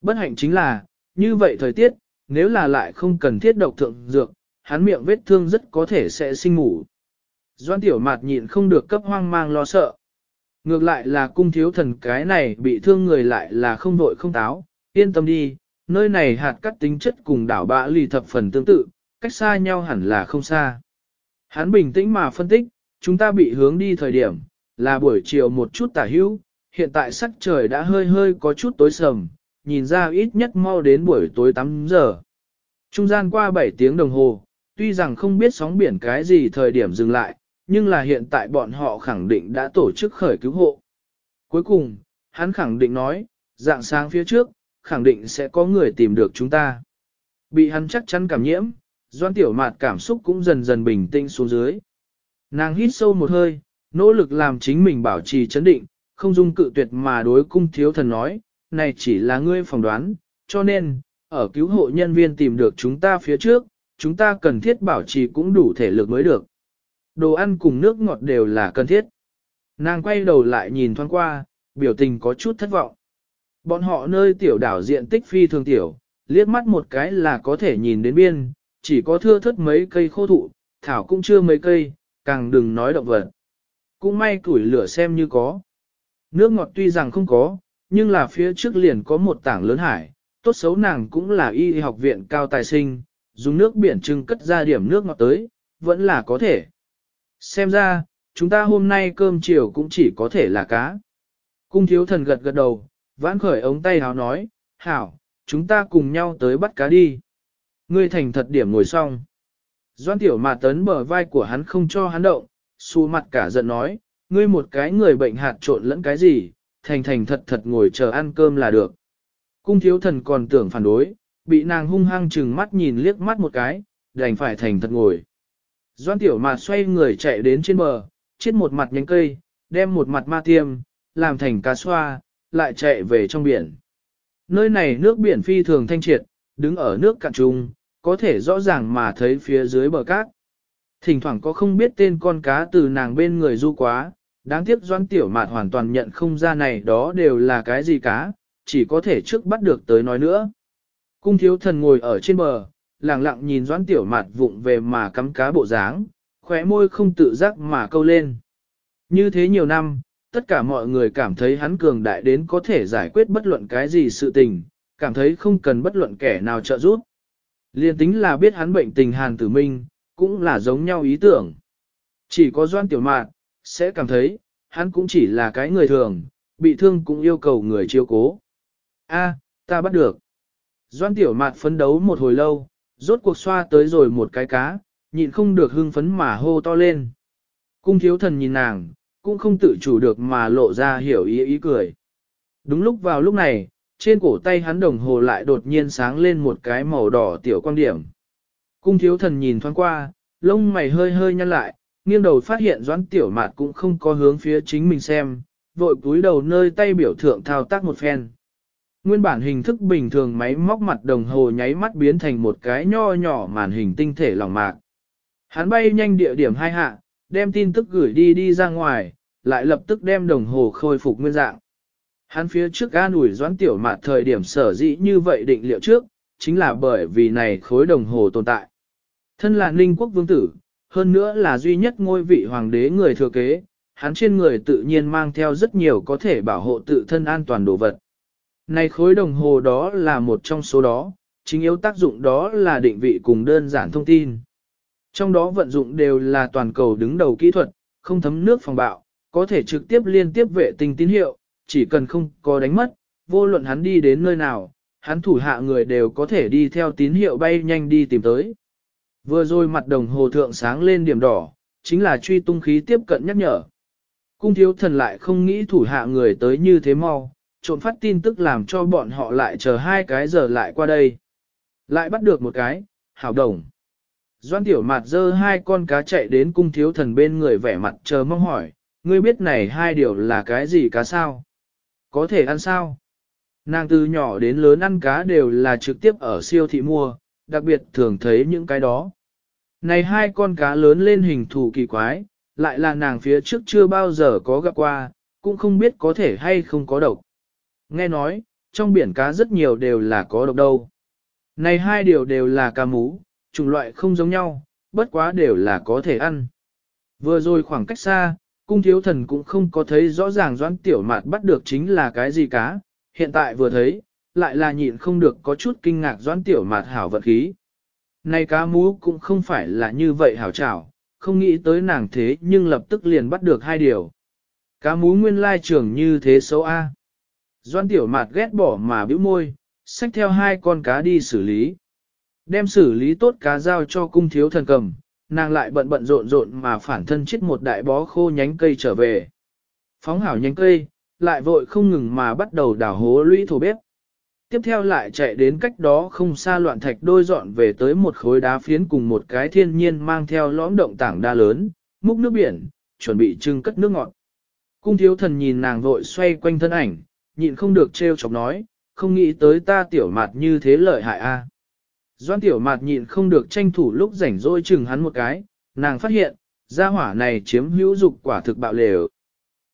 Bất hạnh chính là, như vậy thời tiết, nếu là lại không cần thiết độc thượng dược, hắn miệng vết thương rất có thể sẽ sinh ngủ. Doan tiểu mạt nhịn không được cấp hoang mang lo sợ. Ngược lại là cung thiếu thần cái này bị thương người lại là không vội không táo, yên tâm đi, nơi này hạt cắt tính chất cùng đảo bạ lì thập phần tương tự, cách xa nhau hẳn là không xa. Hắn bình tĩnh mà phân tích, chúng ta bị hướng đi thời điểm, là buổi chiều một chút tả hữu, hiện tại sắc trời đã hơi hơi có chút tối sầm, nhìn ra ít nhất mau đến buổi tối 8 giờ. Trung gian qua 7 tiếng đồng hồ, tuy rằng không biết sóng biển cái gì thời điểm dừng lại, nhưng là hiện tại bọn họ khẳng định đã tổ chức khởi cứu hộ. Cuối cùng, hắn khẳng định nói, dạng sáng phía trước, khẳng định sẽ có người tìm được chúng ta. Bị hắn chắc chắn cảm nhiễm, doan tiểu mạt cảm xúc cũng dần dần bình tĩnh xuống dưới. Nàng hít sâu một hơi, nỗ lực làm chính mình bảo trì chấn định, không dung cự tuyệt mà đối cung thiếu thần nói, này chỉ là ngươi phỏng đoán, cho nên, ở cứu hộ nhân viên tìm được chúng ta phía trước, chúng ta cần thiết bảo trì cũng đủ thể lực mới được. Đồ ăn cùng nước ngọt đều là cần thiết. Nàng quay đầu lại nhìn thoáng qua, biểu tình có chút thất vọng. Bọn họ nơi tiểu đảo diện tích phi thường tiểu, liếc mắt một cái là có thể nhìn đến biên, chỉ có thưa thất mấy cây khô thụ, thảo cũng chưa mấy cây, càng đừng nói động vật. Cũng may củi lửa xem như có. Nước ngọt tuy rằng không có, nhưng là phía trước liền có một tảng lớn hải, tốt xấu nàng cũng là y học viện cao tài sinh, dùng nước biển trưng cất ra điểm nước ngọt tới, vẫn là có thể. Xem ra, chúng ta hôm nay cơm chiều cũng chỉ có thể là cá. Cung thiếu thần gật gật đầu, vãn khởi ống tay háo nói, hảo, chúng ta cùng nhau tới bắt cá đi. Ngươi thành thật điểm ngồi xong. Doan tiểu mà tấn bờ vai của hắn không cho hắn động, xù mặt cả giận nói, ngươi một cái người bệnh hạt trộn lẫn cái gì, thành thành thật thật ngồi chờ ăn cơm là được. Cung thiếu thần còn tưởng phản đối, bị nàng hung hăng chừng mắt nhìn liếc mắt một cái, đành phải thành thật ngồi. Doan tiểu mà xoay người chạy đến trên bờ, chết một mặt nhánh cây, đem một mặt ma tiêm, làm thành cá xoa, lại chạy về trong biển. Nơi này nước biển phi thường thanh triệt, đứng ở nước cạn trung, có thể rõ ràng mà thấy phía dưới bờ cát. Thỉnh thoảng có không biết tên con cá từ nàng bên người du quá, đáng tiếc doan tiểu mạt hoàn toàn nhận không ra này đó đều là cái gì cá, chỉ có thể trước bắt được tới nói nữa. Cung thiếu thần ngồi ở trên bờ, lặng lặng nhìn doãn tiểu mạt vụng về mà cắm cá bộ dáng, khóe môi không tự giác mà câu lên. Như thế nhiều năm, tất cả mọi người cảm thấy hắn cường đại đến có thể giải quyết bất luận cái gì sự tình, cảm thấy không cần bất luận kẻ nào trợ giúp. Liên tính là biết hắn bệnh tình hàn tử minh, cũng là giống nhau ý tưởng. Chỉ có doan tiểu mạt, sẽ cảm thấy, hắn cũng chỉ là cái người thường, bị thương cũng yêu cầu người chiêu cố. A, ta bắt được. Doan tiểu mạt phấn đấu một hồi lâu, rốt cuộc xoa tới rồi một cái cá, nhịn không được hưng phấn mà hô to lên. Cung thiếu thần nhìn nàng, cũng không tự chủ được mà lộ ra hiểu ý ý cười. Đúng lúc vào lúc này, trên cổ tay hắn đồng hồ lại đột nhiên sáng lên một cái màu đỏ tiểu quan điểm. Cung thiếu thần nhìn thoáng qua, lông mày hơi hơi nhăn lại, nghiêng đầu phát hiện doãn tiểu mạt cũng không có hướng phía chính mình xem, vội cúi đầu nơi tay biểu thượng thao tác một phen. Nguyên bản hình thức bình thường máy móc mặt đồng hồ nháy mắt biến thành một cái nho nhỏ màn hình tinh thể lỏng mạc. Hắn bay nhanh địa điểm hai hạ, đem tin tức gửi đi đi ra ngoài, lại lập tức đem đồng hồ khôi phục nguyên dạng. Hắn phía trước an ủi doãn tiểu mạt thời điểm sở dĩ như vậy định liệu trước, chính là bởi vì này khối đồng hồ tồn tại. Thân là ninh quốc vương tử, hơn nữa là duy nhất ngôi vị hoàng đế người thừa kế, hắn trên người tự nhiên mang theo rất nhiều có thể bảo hộ tự thân an toàn đồ vật. Này khối đồng hồ đó là một trong số đó, chính yếu tác dụng đó là định vị cùng đơn giản thông tin. Trong đó vận dụng đều là toàn cầu đứng đầu kỹ thuật, không thấm nước phòng bạo, có thể trực tiếp liên tiếp vệ tinh tín hiệu, chỉ cần không có đánh mất, vô luận hắn đi đến nơi nào, hắn thủ hạ người đều có thể đi theo tín hiệu bay nhanh đi tìm tới. Vừa rồi mặt đồng hồ thượng sáng lên điểm đỏ, chính là truy tung khí tiếp cận nhắc nhở. Cung thiếu thần lại không nghĩ thủ hạ người tới như thế mau, trộn phát tin tức làm cho bọn họ lại chờ hai cái giờ lại qua đây. Lại bắt được một cái, hảo đồng. Doan tiểu mạt dơ hai con cá chạy đến cung thiếu thần bên người vẻ mặt chờ mong hỏi, ngươi biết này hai điều là cái gì cá sao? Có thể ăn sao? Nàng từ nhỏ đến lớn ăn cá đều là trực tiếp ở siêu thị mua, đặc biệt thường thấy những cái đó. Này hai con cá lớn lên hình thù kỳ quái, lại là nàng phía trước chưa bao giờ có gặp qua, cũng không biết có thể hay không có độc. Nghe nói, trong biển cá rất nhiều đều là có độc đâu. Này hai điều đều là cá mú, chủng loại không giống nhau, bất quá đều là có thể ăn. Vừa rồi khoảng cách xa, cung thiếu thần cũng không có thấy rõ ràng doãn tiểu mạt bắt được chính là cái gì cá, hiện tại vừa thấy, lại là nhịn không được có chút kinh ngạc doãn tiểu mạt hảo vật khí. Này cá mú cũng không phải là như vậy hảo trảo, không nghĩ tới nàng thế nhưng lập tức liền bắt được hai điều. Cá mú nguyên lai trưởng như thế xấu A. Doan tiểu mạt ghét bỏ mà bĩu môi, xách theo hai con cá đi xử lý. Đem xử lý tốt cá giao cho cung thiếu thần cầm, nàng lại bận bận rộn rộn mà phản thân chết một đại bó khô nhánh cây trở về. Phóng hảo nhánh cây, lại vội không ngừng mà bắt đầu đào hố lũy thổ bếp. Tiếp theo lại chạy đến cách đó không xa loạn thạch đôi dọn về tới một khối đá phiến cùng một cái thiên nhiên mang theo lõm động tảng đa lớn, múc nước biển, chuẩn bị trưng cất nước ngọt. Cung thiếu thần nhìn nàng vội xoay quanh thân ảnh, nhịn không được trêu chọc nói, không nghĩ tới ta tiểu mạt như thế lợi hại a. Doan tiểu mạt nhịn không được tranh thủ lúc rảnh rỗi chừng hắn một cái, nàng phát hiện, gia hỏa này chiếm hữu dục quả thực bạo lều.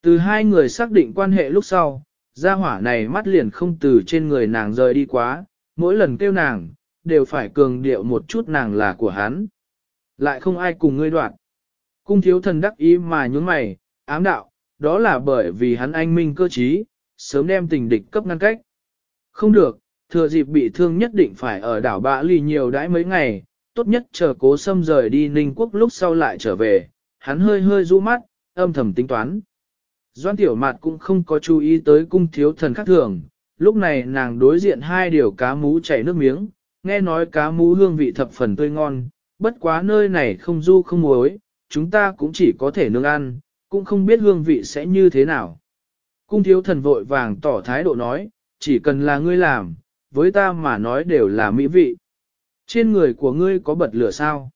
Từ hai người xác định quan hệ lúc sau, gia hỏa này mắt liền không từ trên người nàng rời đi quá, mỗi lần kêu nàng, đều phải cường điệu một chút nàng là của hắn. Lại không ai cùng ngươi đoạn. Cung thiếu thần đắc ý mà nhún mày, ám đạo, đó là bởi vì hắn anh minh cơ trí, sớm đem tình địch cấp ngăn cách. Không được, thừa dịp bị thương nhất định phải ở đảo Bạ Lì nhiều đãi mấy ngày, tốt nhất chờ cố xâm rời đi Ninh Quốc lúc sau lại trở về, hắn hơi hơi rũ mắt, âm thầm tính toán. Doan Tiểu Mạt cũng không có chú ý tới cung thiếu thần khác thường, lúc này nàng đối diện hai điều cá mú chảy nước miếng, nghe nói cá mú hương vị thập phần tươi ngon, bất quá nơi này không du không muối, chúng ta cũng chỉ có thể nướng ăn, cũng không biết hương vị sẽ như thế nào. Cung thiếu thần vội vàng tỏ thái độ nói, chỉ cần là ngươi làm, với ta mà nói đều là mỹ vị. Trên người của ngươi có bật lửa sao?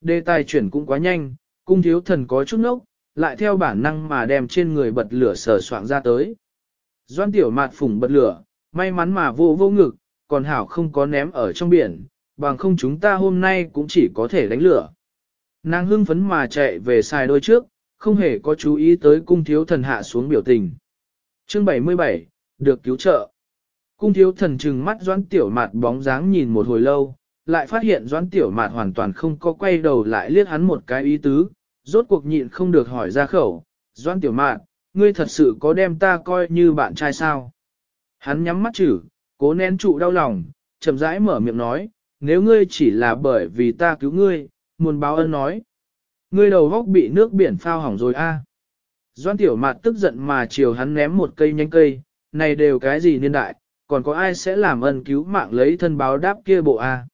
Đề tài chuyển cũng quá nhanh, cung thiếu thần có chút nốc, lại theo bản năng mà đem trên người bật lửa sờ soạn ra tới. Doan tiểu mạt phủng bật lửa, may mắn mà vô vô ngực, còn hảo không có ném ở trong biển, bằng không chúng ta hôm nay cũng chỉ có thể đánh lửa. Nàng hưng phấn mà chạy về xài đôi trước, không hề có chú ý tới cung thiếu thần hạ xuống biểu tình. Chương 77, được cứu trợ. Cung thiếu thần trừng mắt doãn tiểu mạt bóng dáng nhìn một hồi lâu, lại phát hiện doãn tiểu mạt hoàn toàn không có quay đầu lại liếc hắn một cái ý tứ, rốt cuộc nhịn không được hỏi ra khẩu, doãn tiểu mạt, ngươi thật sự có đem ta coi như bạn trai sao? Hắn nhắm mắt chử, cố nén trụ đau lòng, chậm rãi mở miệng nói, nếu ngươi chỉ là bởi vì ta cứu ngươi, muốn báo ân nói. Ngươi đầu góc bị nước biển phao hỏng rồi a. Doan tiểu mạt tức giận mà chiều hắn ném một cây nhánh cây, này đều cái gì niên đại, còn có ai sẽ làm ân cứu mạng lấy thân báo đáp kia bộ a?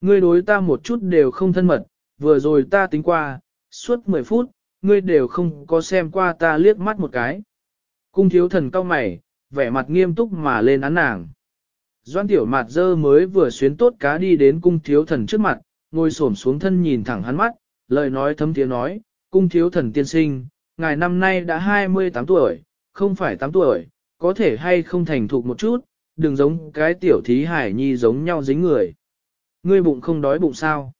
Ngươi đối ta một chút đều không thân mật, vừa rồi ta tính qua, suốt 10 phút, ngươi đều không có xem qua ta liếc mắt một cái. Cung thiếu thần cao mày, vẻ mặt nghiêm túc mà lên án nàng. Doan tiểu mạt dơ mới vừa xuyến tốt cá đi đến cung thiếu thần trước mặt, ngồi xổm xuống thân nhìn thẳng hắn mắt, lời nói thấm tiếng nói, cung thiếu thần tiên sinh, ngài năm nay đã 28 tuổi, không phải 8 tuổi, có thể hay không thành thục một chút, đừng giống cái tiểu thí hải nhi giống nhau dính người. Ngươi bụng không đói bụng sao?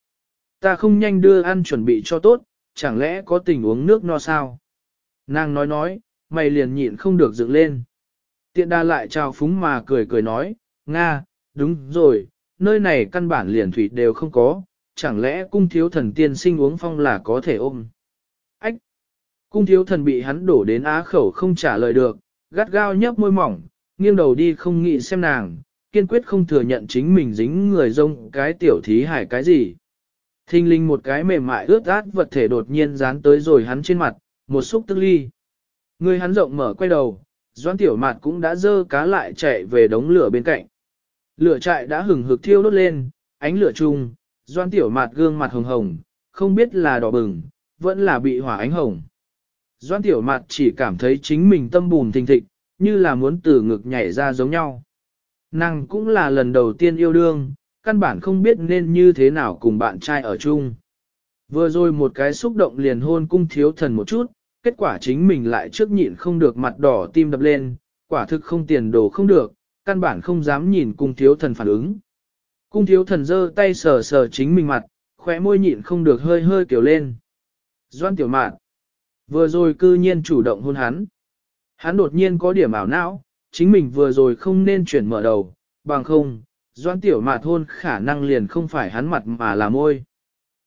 Ta không nhanh đưa ăn chuẩn bị cho tốt, chẳng lẽ có tình uống nước no sao? Nàng nói nói, mày liền nhịn không được dựng lên. Tiện đa lại chào phúng mà cười cười nói, Nga, đúng rồi, nơi này căn bản liền thủy đều không có, chẳng lẽ cung thiếu thần tiên sinh uống phong là có thể ôm. Cung thiếu thần bị hắn đổ đến á khẩu không trả lời được, gắt gao nhấp môi mỏng, nghiêng đầu đi không nghĩ xem nàng, kiên quyết không thừa nhận chính mình dính người rông cái tiểu thí hải cái gì. Thinh linh một cái mềm mại ướt át vật thể đột nhiên dán tới rồi hắn trên mặt, một xúc tức ly. Người hắn rộng mở quay đầu, doan tiểu mặt cũng đã dơ cá lại chạy về đống lửa bên cạnh. Lửa trại đã hừng hực thiêu đốt lên, ánh lửa chung, doan tiểu mặt gương mặt hồng hồng, không biết là đỏ bừng, vẫn là bị hỏa ánh hồng. Doan tiểu Mạt chỉ cảm thấy chính mình tâm bùn thình thịch, như là muốn từ ngực nhảy ra giống nhau. Nàng cũng là lần đầu tiên yêu đương, căn bản không biết nên như thế nào cùng bạn trai ở chung. Vừa rồi một cái xúc động liền hôn cung thiếu thần một chút, kết quả chính mình lại trước nhịn không được mặt đỏ tim đập lên, quả thực không tiền đồ không được, căn bản không dám nhìn cung thiếu thần phản ứng. Cung thiếu thần giơ tay sờ sờ chính mình mặt, khóe môi nhịn không được hơi hơi kiểu lên. Doan tiểu mạn, vừa rồi cư nhiên chủ động hôn hắn. Hắn đột nhiên có điểm ảo não, chính mình vừa rồi không nên chuyển mở đầu, bằng không, doan tiểu mạt hôn khả năng liền không phải hắn mặt mà là môi.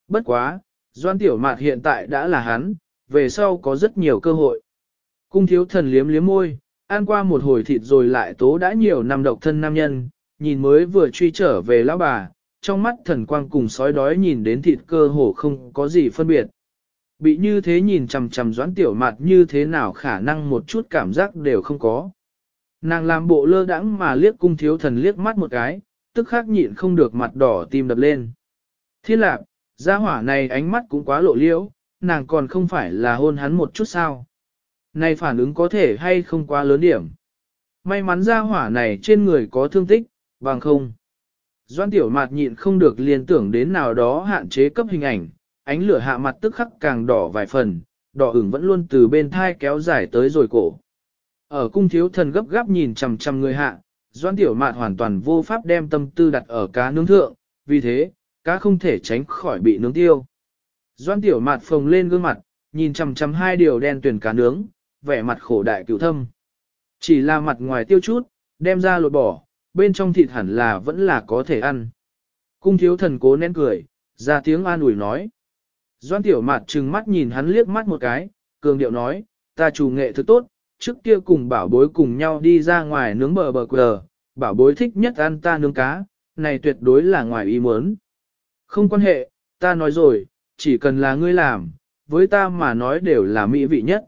Bất quá, doan tiểu mạt hiện tại đã là hắn, về sau có rất nhiều cơ hội. Cung thiếu thần liếm liếm môi, ăn qua một hồi thịt rồi lại tố đã nhiều năm độc thân nam nhân, nhìn mới vừa truy trở về lão bà, trong mắt thần quang cùng sói đói nhìn đến thịt cơ hồ không có gì phân biệt. Bị như thế nhìn chằm chằm doãn tiểu mặt như thế nào khả năng một chút cảm giác đều không có. Nàng làm bộ lơ đãng mà liếc cung thiếu thần liếc mắt một cái, tức khắc nhịn không được mặt đỏ tim đập lên. Thiên lạc, gia hỏa này ánh mắt cũng quá lộ liễu, nàng còn không phải là hôn hắn một chút sao. Này phản ứng có thể hay không quá lớn điểm. May mắn gia hỏa này trên người có thương tích, bằng không. Doan tiểu mạt nhịn không được liên tưởng đến nào đó hạn chế cấp hình ảnh, ánh lửa hạ mặt tức khắc càng đỏ vài phần, đỏ ửng vẫn luôn từ bên thai kéo dài tới rồi cổ. Ở cung thiếu thần gấp gáp nhìn chằm chằm người hạ, doan tiểu mạn hoàn toàn vô pháp đem tâm tư đặt ở cá nướng thượng, vì thế, cá không thể tránh khỏi bị nướng tiêu. Doan tiểu mạn phồng lên gương mặt, nhìn chằm chằm hai điều đen tuyển cá nướng, vẻ mặt khổ đại cựu thâm. Chỉ là mặt ngoài tiêu chút, đem ra lột bỏ, bên trong thịt hẳn là vẫn là có thể ăn. Cung thiếu thần cố nén cười, ra tiếng an ủi nói. Doan tiểu mạt trừng mắt nhìn hắn liếc mắt một cái, cường điệu nói, ta chủ nghệ thức tốt, trước kia cùng bảo bối cùng nhau đi ra ngoài nướng bờ bờ quờ, bảo bối thích nhất ăn ta nướng cá, này tuyệt đối là ngoài ý muốn. Không quan hệ, ta nói rồi, chỉ cần là ngươi làm, với ta mà nói đều là mỹ vị nhất.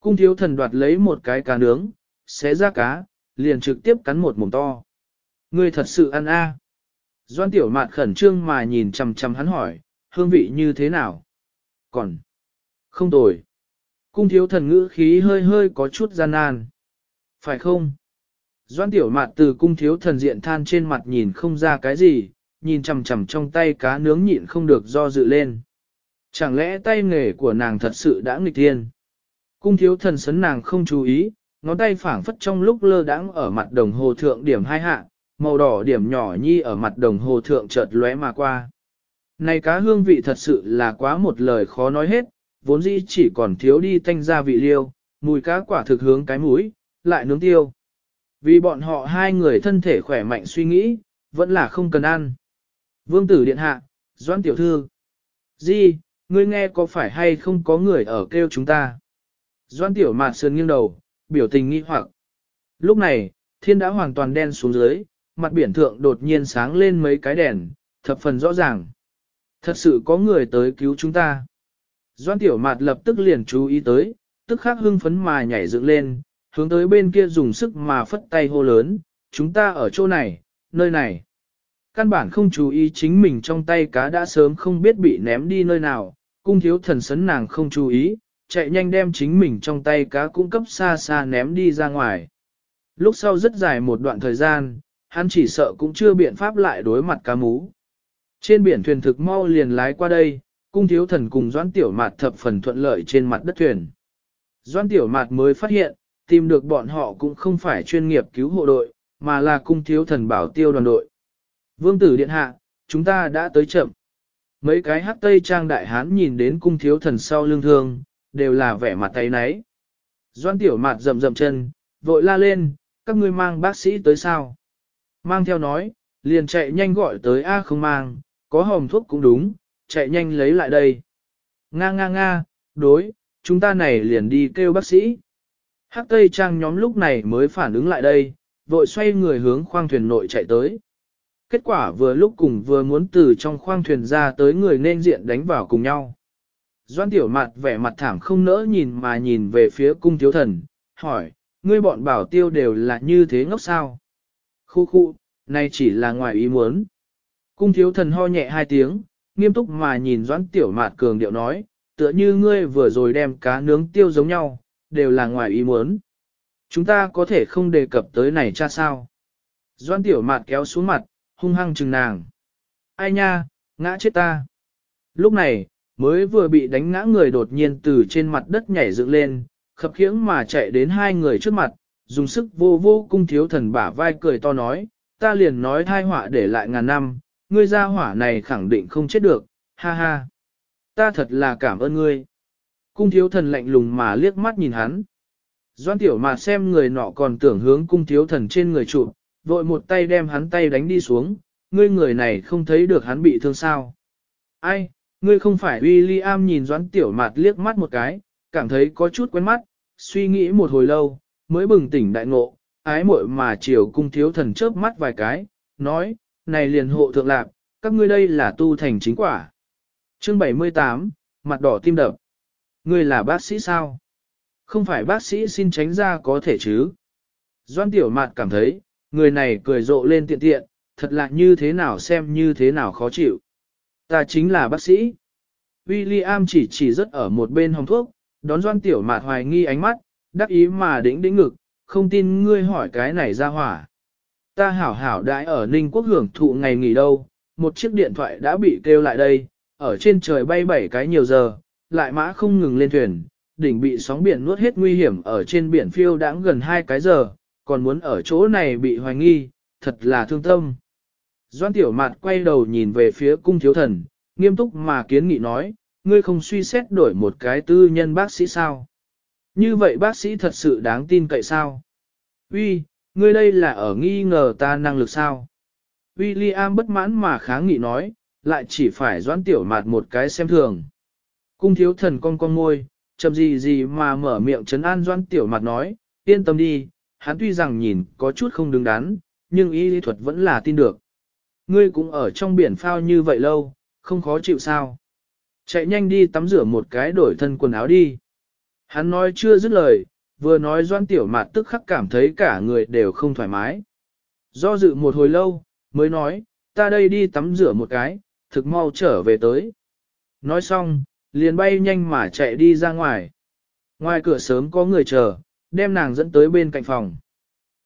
Cung thiếu thần đoạt lấy một cái cá nướng, xé ra cá, liền trực tiếp cắn một mồm to. Ngươi thật sự ăn a? Doan tiểu mạn khẩn trương mà nhìn chằm chằm hắn hỏi, hương vị như thế nào? Còn, không tồi. Cung thiếu thần ngữ khí hơi hơi có chút gian nan. Phải không? Doan tiểu mạn từ cung thiếu thần diện than trên mặt nhìn không ra cái gì, nhìn chằm chằm trong tay cá nướng nhịn không được do dự lên. Chẳng lẽ tay nghề của nàng thật sự đã nghịch thiên? Cung thiếu thần sấn nàng không chú ý, ngón tay phảng phất trong lúc lơ đãng ở mặt đồng hồ thượng điểm hai hạ, màu đỏ điểm nhỏ nhi ở mặt đồng hồ thượng chợt lóe mà qua. Này cá hương vị thật sự là quá một lời khó nói hết, vốn dĩ chỉ còn thiếu đi tanh gia vị liêu, mùi cá quả thực hướng cái mũi, lại nướng tiêu. Vì bọn họ hai người thân thể khỏe mạnh suy nghĩ, vẫn là không cần ăn. Vương tử điện hạ, doan tiểu thư. Di, ngươi nghe có phải hay không có người ở kêu chúng ta? Doan tiểu mạt sơn nghiêng đầu, biểu tình nghi hoặc. Lúc này, thiên đã hoàn toàn đen xuống dưới, mặt biển thượng đột nhiên sáng lên mấy cái đèn, thập phần rõ ràng. Thật sự có người tới cứu chúng ta. Doan tiểu mạt lập tức liền chú ý tới, tức khắc hưng phấn mà nhảy dựng lên, hướng tới bên kia dùng sức mà phất tay hô lớn, chúng ta ở chỗ này, nơi này. Căn bản không chú ý chính mình trong tay cá đã sớm không biết bị ném đi nơi nào, cung thiếu thần sấn nàng không chú ý, chạy nhanh đem chính mình trong tay cá cung cấp xa xa ném đi ra ngoài. Lúc sau rất dài một đoạn thời gian, hắn chỉ sợ cũng chưa biện pháp lại đối mặt cá mú. Trên biển thuyền thực mau liền lái qua đây, cung thiếu thần cùng doãn tiểu mạt thập phần thuận lợi trên mặt đất thuyền. Doãn tiểu mạt mới phát hiện, tìm được bọn họ cũng không phải chuyên nghiệp cứu hộ đội, mà là cung thiếu thần bảo tiêu đoàn đội. Vương tử điện hạ, chúng ta đã tới chậm. Mấy cái hát tây trang đại hán nhìn đến cung thiếu thần sau lưng thương, đều là vẻ mặt tay náy. Doan tiểu mạt rầm rầm chân, vội la lên, các ngươi mang bác sĩ tới sao? Mang theo nói, liền chạy nhanh gọi tới A không mang, có hòm thuốc cũng đúng, chạy nhanh lấy lại đây. Nga nga nga, đối, chúng ta này liền đi kêu bác sĩ. Hắc Tây Trang nhóm lúc này mới phản ứng lại đây, vội xoay người hướng khoang thuyền nội chạy tới. Kết quả vừa lúc cùng vừa muốn từ trong khoang thuyền ra tới người nên diện đánh vào cùng nhau. Doan tiểu mặt vẻ mặt thảm không nỡ nhìn mà nhìn về phía cung thiếu thần, hỏi, ngươi bọn bảo tiêu đều là như thế ngốc sao? Khu khu, này chỉ là ngoài ý muốn. Cung thiếu thần ho nhẹ hai tiếng, nghiêm túc mà nhìn doãn tiểu mạt cường điệu nói, tựa như ngươi vừa rồi đem cá nướng tiêu giống nhau, đều là ngoài ý muốn. Chúng ta có thể không đề cập tới này cha sao? Doãn tiểu mạt kéo xuống mặt, hung hăng chừng nàng. Ai nha, ngã chết ta. Lúc này, mới vừa bị đánh ngã người đột nhiên từ trên mặt đất nhảy dựng lên, khập khiễng mà chạy đến hai người trước mặt, dùng sức vô vô cung thiếu thần bả vai cười to nói, ta liền nói thai họa để lại ngàn năm, ngươi ra hỏa này khẳng định không chết được, ha ha. Ta thật là cảm ơn ngươi. Cung thiếu thần lạnh lùng mà liếc mắt nhìn hắn. Doan tiểu mà xem người nọ còn tưởng hướng cung thiếu thần trên người trụ, vội một tay đem hắn tay đánh đi xuống, ngươi người này không thấy được hắn bị thương sao. Ai, ngươi không phải William nhìn doãn tiểu mạt liếc mắt một cái, cảm thấy có chút quen mắt, suy nghĩ một hồi lâu, mới bừng tỉnh đại ngộ, ái muội mà chiều cung thiếu thần chớp mắt vài cái, nói, này liền hộ thượng lạc, các ngươi đây là tu thành chính quả. Chương 78, mặt đỏ tim đập. Ngươi là bác sĩ sao? Không phải bác sĩ xin tránh ra có thể chứ? Doan tiểu mạt cảm thấy, người này cười rộ lên tiện tiện, thật là như thế nào xem như thế nào khó chịu. Ta chính là bác sĩ. William chỉ chỉ rất ở một bên hồng thuốc, đón doan tiểu mạt hoài nghi ánh mắt, đắc ý mà đĩnh đĩnh ngực, không tin ngươi hỏi cái này ra hỏa. Ta hảo hảo đãi ở Ninh Quốc hưởng thụ ngày nghỉ đâu, một chiếc điện thoại đã bị kêu lại đây, ở trên trời bay bảy cái nhiều giờ, lại mã không ngừng lên thuyền, đỉnh bị sóng biển nuốt hết nguy hiểm ở trên biển phiêu đãng gần hai cái giờ, còn muốn ở chỗ này bị hoài nghi, thật là thương tâm. Doan tiểu mạt quay đầu nhìn về phía cung thiếu thần, nghiêm túc mà kiến nghị nói, ngươi không suy xét đổi một cái tư nhân bác sĩ sao? Như vậy bác sĩ thật sự đáng tin cậy sao? Uy, ngươi đây là ở nghi ngờ ta năng lực sao? William bất mãn mà kháng nghị nói, lại chỉ phải doãn tiểu mạt một cái xem thường. Cung thiếu thần con con môi, chậm gì gì mà mở miệng trấn an doãn tiểu mạt nói, yên tâm đi, hắn tuy rằng nhìn có chút không đứng đắn, nhưng y lý thuật vẫn là tin được. Ngươi cũng ở trong biển phao như vậy lâu, không khó chịu sao. Chạy nhanh đi tắm rửa một cái đổi thân quần áo đi. Hắn nói chưa dứt lời, vừa nói doan tiểu mạt tức khắc cảm thấy cả người đều không thoải mái. Do dự một hồi lâu, mới nói, ta đây đi tắm rửa một cái, thực mau trở về tới. Nói xong, liền bay nhanh mà chạy đi ra ngoài. Ngoài cửa sớm có người chờ, đem nàng dẫn tới bên cạnh phòng.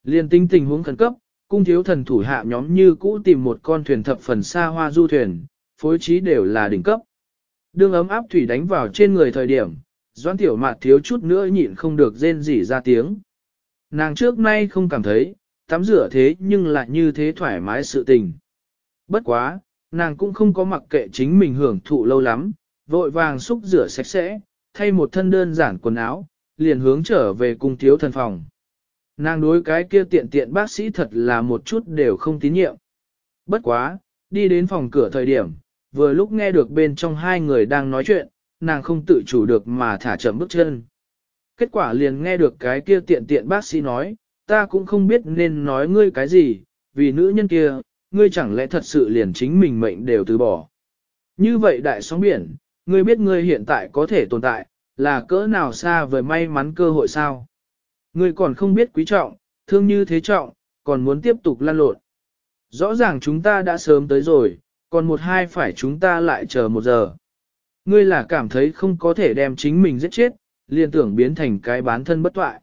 Liền tinh tình huống khẩn cấp, cung thiếu thần thủ hạ nhóm như cũ tìm một con thuyền thập phần xa hoa du thuyền, phối trí đều là đỉnh cấp. Đương ấm áp thủy đánh vào trên người thời điểm, doan tiểu mạt thiếu chút nữa nhịn không được rên rỉ ra tiếng. Nàng trước nay không cảm thấy, tắm rửa thế nhưng lại như thế thoải mái sự tình. Bất quá, nàng cũng không có mặc kệ chính mình hưởng thụ lâu lắm, vội vàng xúc rửa sạch sẽ, thay một thân đơn giản quần áo, liền hướng trở về cung thiếu thần phòng. Nàng đối cái kia tiện tiện bác sĩ thật là một chút đều không tín nhiệm. Bất quá, đi đến phòng cửa thời điểm, vừa lúc nghe được bên trong hai người đang nói chuyện, nàng không tự chủ được mà thả chậm bước chân. Kết quả liền nghe được cái kia tiện tiện bác sĩ nói, ta cũng không biết nên nói ngươi cái gì, vì nữ nhân kia, ngươi chẳng lẽ thật sự liền chính mình mệnh đều từ bỏ. Như vậy đại sóng biển, ngươi biết ngươi hiện tại có thể tồn tại, là cỡ nào xa vời may mắn cơ hội sao. Ngươi còn không biết quý trọng, thương như thế trọng, còn muốn tiếp tục lan lộn. Rõ ràng chúng ta đã sớm tới rồi, còn một hai phải chúng ta lại chờ một giờ. Ngươi là cảm thấy không có thể đem chính mình giết chết, liền tưởng biến thành cái bán thân bất toại.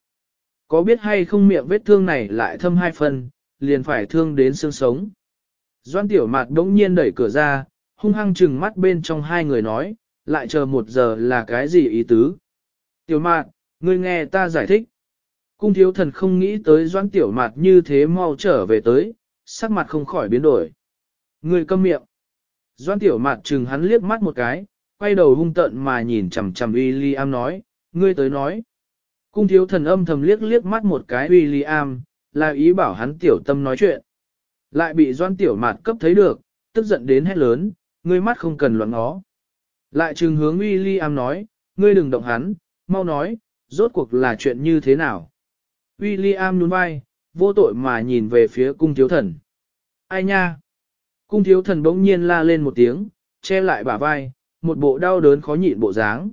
Có biết hay không miệng vết thương này lại thâm hai phần, liền phải thương đến xương sống. Doan tiểu mạt đống nhiên đẩy cửa ra, hung hăng chừng mắt bên trong hai người nói, lại chờ một giờ là cái gì ý tứ. Tiểu mạt, ngươi nghe ta giải thích. Cung thiếu thần không nghĩ tới doan tiểu mạt như thế mau trở về tới, sắc mặt không khỏi biến đổi. Ngươi câm miệng. Doan tiểu mạt chừng hắn liếc mắt một cái, quay đầu hung tợn mà nhìn chằm chằm William nói, ngươi tới nói. Cung thiếu thần âm thầm liếc liếc mắt một cái William, là ý bảo hắn tiểu tâm nói chuyện. Lại bị doan tiểu mạt cấp thấy được, tức giận đến hét lớn, ngươi mắt không cần loạn ngó. Lại trừng hướng William nói, ngươi đừng động hắn, mau nói, rốt cuộc là chuyện như thế nào. William nhún vai, vô tội mà nhìn về phía cung thiếu thần. Ai nha? Cung thiếu thần bỗng nhiên la lên một tiếng, che lại bả vai, một bộ đau đớn khó nhịn bộ dáng.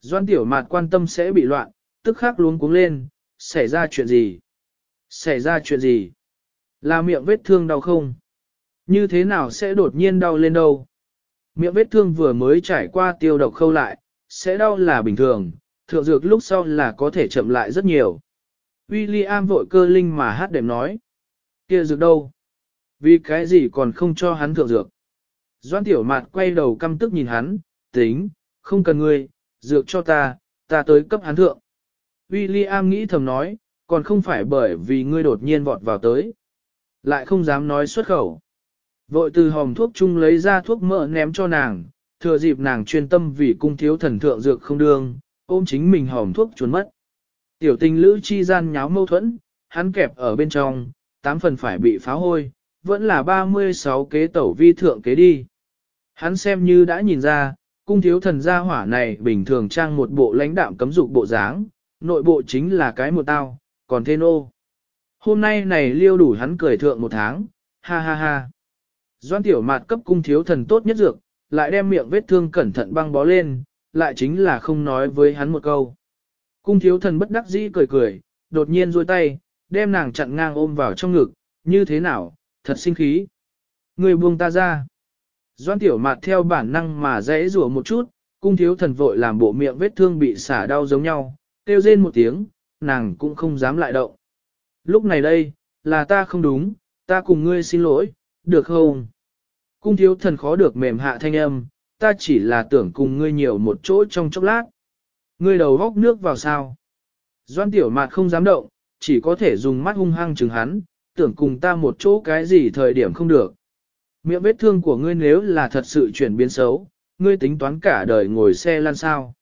Doan tiểu mạt quan tâm sẽ bị loạn, tức khắc luống cuống lên, xảy ra chuyện gì? Xảy ra chuyện gì? Là miệng vết thương đau không? Như thế nào sẽ đột nhiên đau lên đâu? Miệng vết thương vừa mới trải qua tiêu độc khâu lại, sẽ đau là bình thường, thượng dược lúc sau là có thể chậm lại rất nhiều. William vội cơ linh mà hát đệm nói. kia dược đâu? Vì cái gì còn không cho hắn thượng dược? Doan tiểu mạt quay đầu căm tức nhìn hắn, tính, không cần ngươi, dược cho ta, ta tới cấp hắn thượng. William nghĩ thầm nói, còn không phải bởi vì ngươi đột nhiên vọt vào tới. Lại không dám nói xuất khẩu. Vội từ hòm thuốc chung lấy ra thuốc mỡ ném cho nàng, thừa dịp nàng chuyên tâm vì cung thiếu thần thượng dược không đương, ôm chính mình hòm thuốc trốn mất. Tiểu tình lữ chi gian nháo mâu thuẫn, hắn kẹp ở bên trong, tám phần phải bị phá hôi, vẫn là 36 kế tẩu vi thượng kế đi. Hắn xem như đã nhìn ra, cung thiếu thần gia hỏa này bình thường trang một bộ lãnh đạm cấm dục bộ dáng, nội bộ chính là cái một tao, còn thê nô. Hôm nay này liêu đủ hắn cười thượng một tháng, ha ha ha. Doan tiểu mạt cấp cung thiếu thần tốt nhất dược, lại đem miệng vết thương cẩn thận băng bó lên, lại chính là không nói với hắn một câu. Cung thiếu thần bất đắc dĩ cười cười, đột nhiên duỗi tay, đem nàng chặn ngang ôm vào trong ngực, như thế nào, thật sinh khí. Người buông ta ra. Doan tiểu mạt theo bản năng mà dễ rủa một chút, cung thiếu thần vội làm bộ miệng vết thương bị xả đau giống nhau, kêu rên một tiếng, nàng cũng không dám lại động. Lúc này đây, là ta không đúng, ta cùng ngươi xin lỗi, được không? Cung thiếu thần khó được mềm hạ thanh âm, ta chỉ là tưởng cùng ngươi nhiều một chỗ trong chốc lát. Ngươi đầu góc nước vào sao? Doan tiểu mạt không dám động, chỉ có thể dùng mắt hung hăng chừng hắn, tưởng cùng ta một chỗ cái gì thời điểm không được. Miệng vết thương của ngươi nếu là thật sự chuyển biến xấu, ngươi tính toán cả đời ngồi xe lăn sao?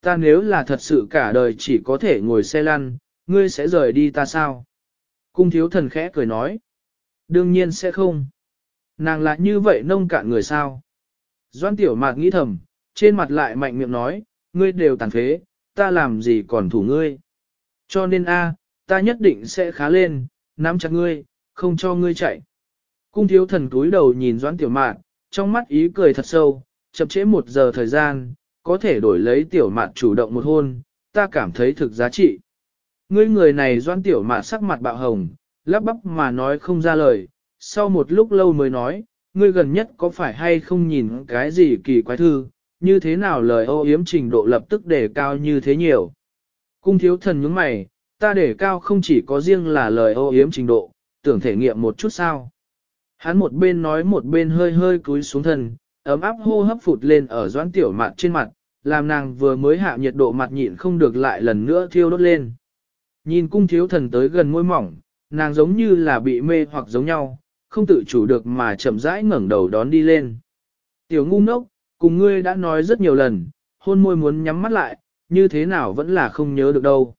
Ta nếu là thật sự cả đời chỉ có thể ngồi xe lăn, ngươi sẽ rời đi ta sao? Cung thiếu thần khẽ cười nói. Đương nhiên sẽ không. Nàng lại như vậy nông cạn người sao? Doan tiểu mạc nghĩ thầm, trên mặt lại mạnh miệng nói, ngươi đều tàn phế, ta làm gì còn thủ ngươi. Cho nên a, ta nhất định sẽ khá lên, nắm chặt ngươi, không cho ngươi chạy. Cung thiếu thần túi đầu nhìn doãn tiểu mạn, trong mắt ý cười thật sâu, chậm trễ một giờ thời gian, có thể đổi lấy tiểu mạn chủ động một hôn, ta cảm thấy thực giá trị. Ngươi người này doãn tiểu mạn sắc mặt bạo hồng, lắp bắp mà nói không ra lời, sau một lúc lâu mới nói, ngươi gần nhất có phải hay không nhìn cái gì kỳ quái thư, như thế nào lời ô yếm trình độ lập tức để cao như thế nhiều. Cung thiếu thần nhướng mày, ta để cao không chỉ có riêng là lời ô yếm trình độ, tưởng thể nghiệm một chút sao. Hắn một bên nói một bên hơi hơi cúi xuống thân, ấm áp hô hấp phụt lên ở doãn tiểu mạn trên mặt, làm nàng vừa mới hạ nhiệt độ mặt nhịn không được lại lần nữa thiêu đốt lên. Nhìn cung thiếu thần tới gần môi mỏng, nàng giống như là bị mê hoặc giống nhau, không tự chủ được mà chậm rãi ngẩng đầu đón đi lên. Tiểu ngu ngốc, cùng ngươi đã nói rất nhiều lần, hôn môi muốn nhắm mắt lại, như thế nào vẫn là không nhớ được đâu.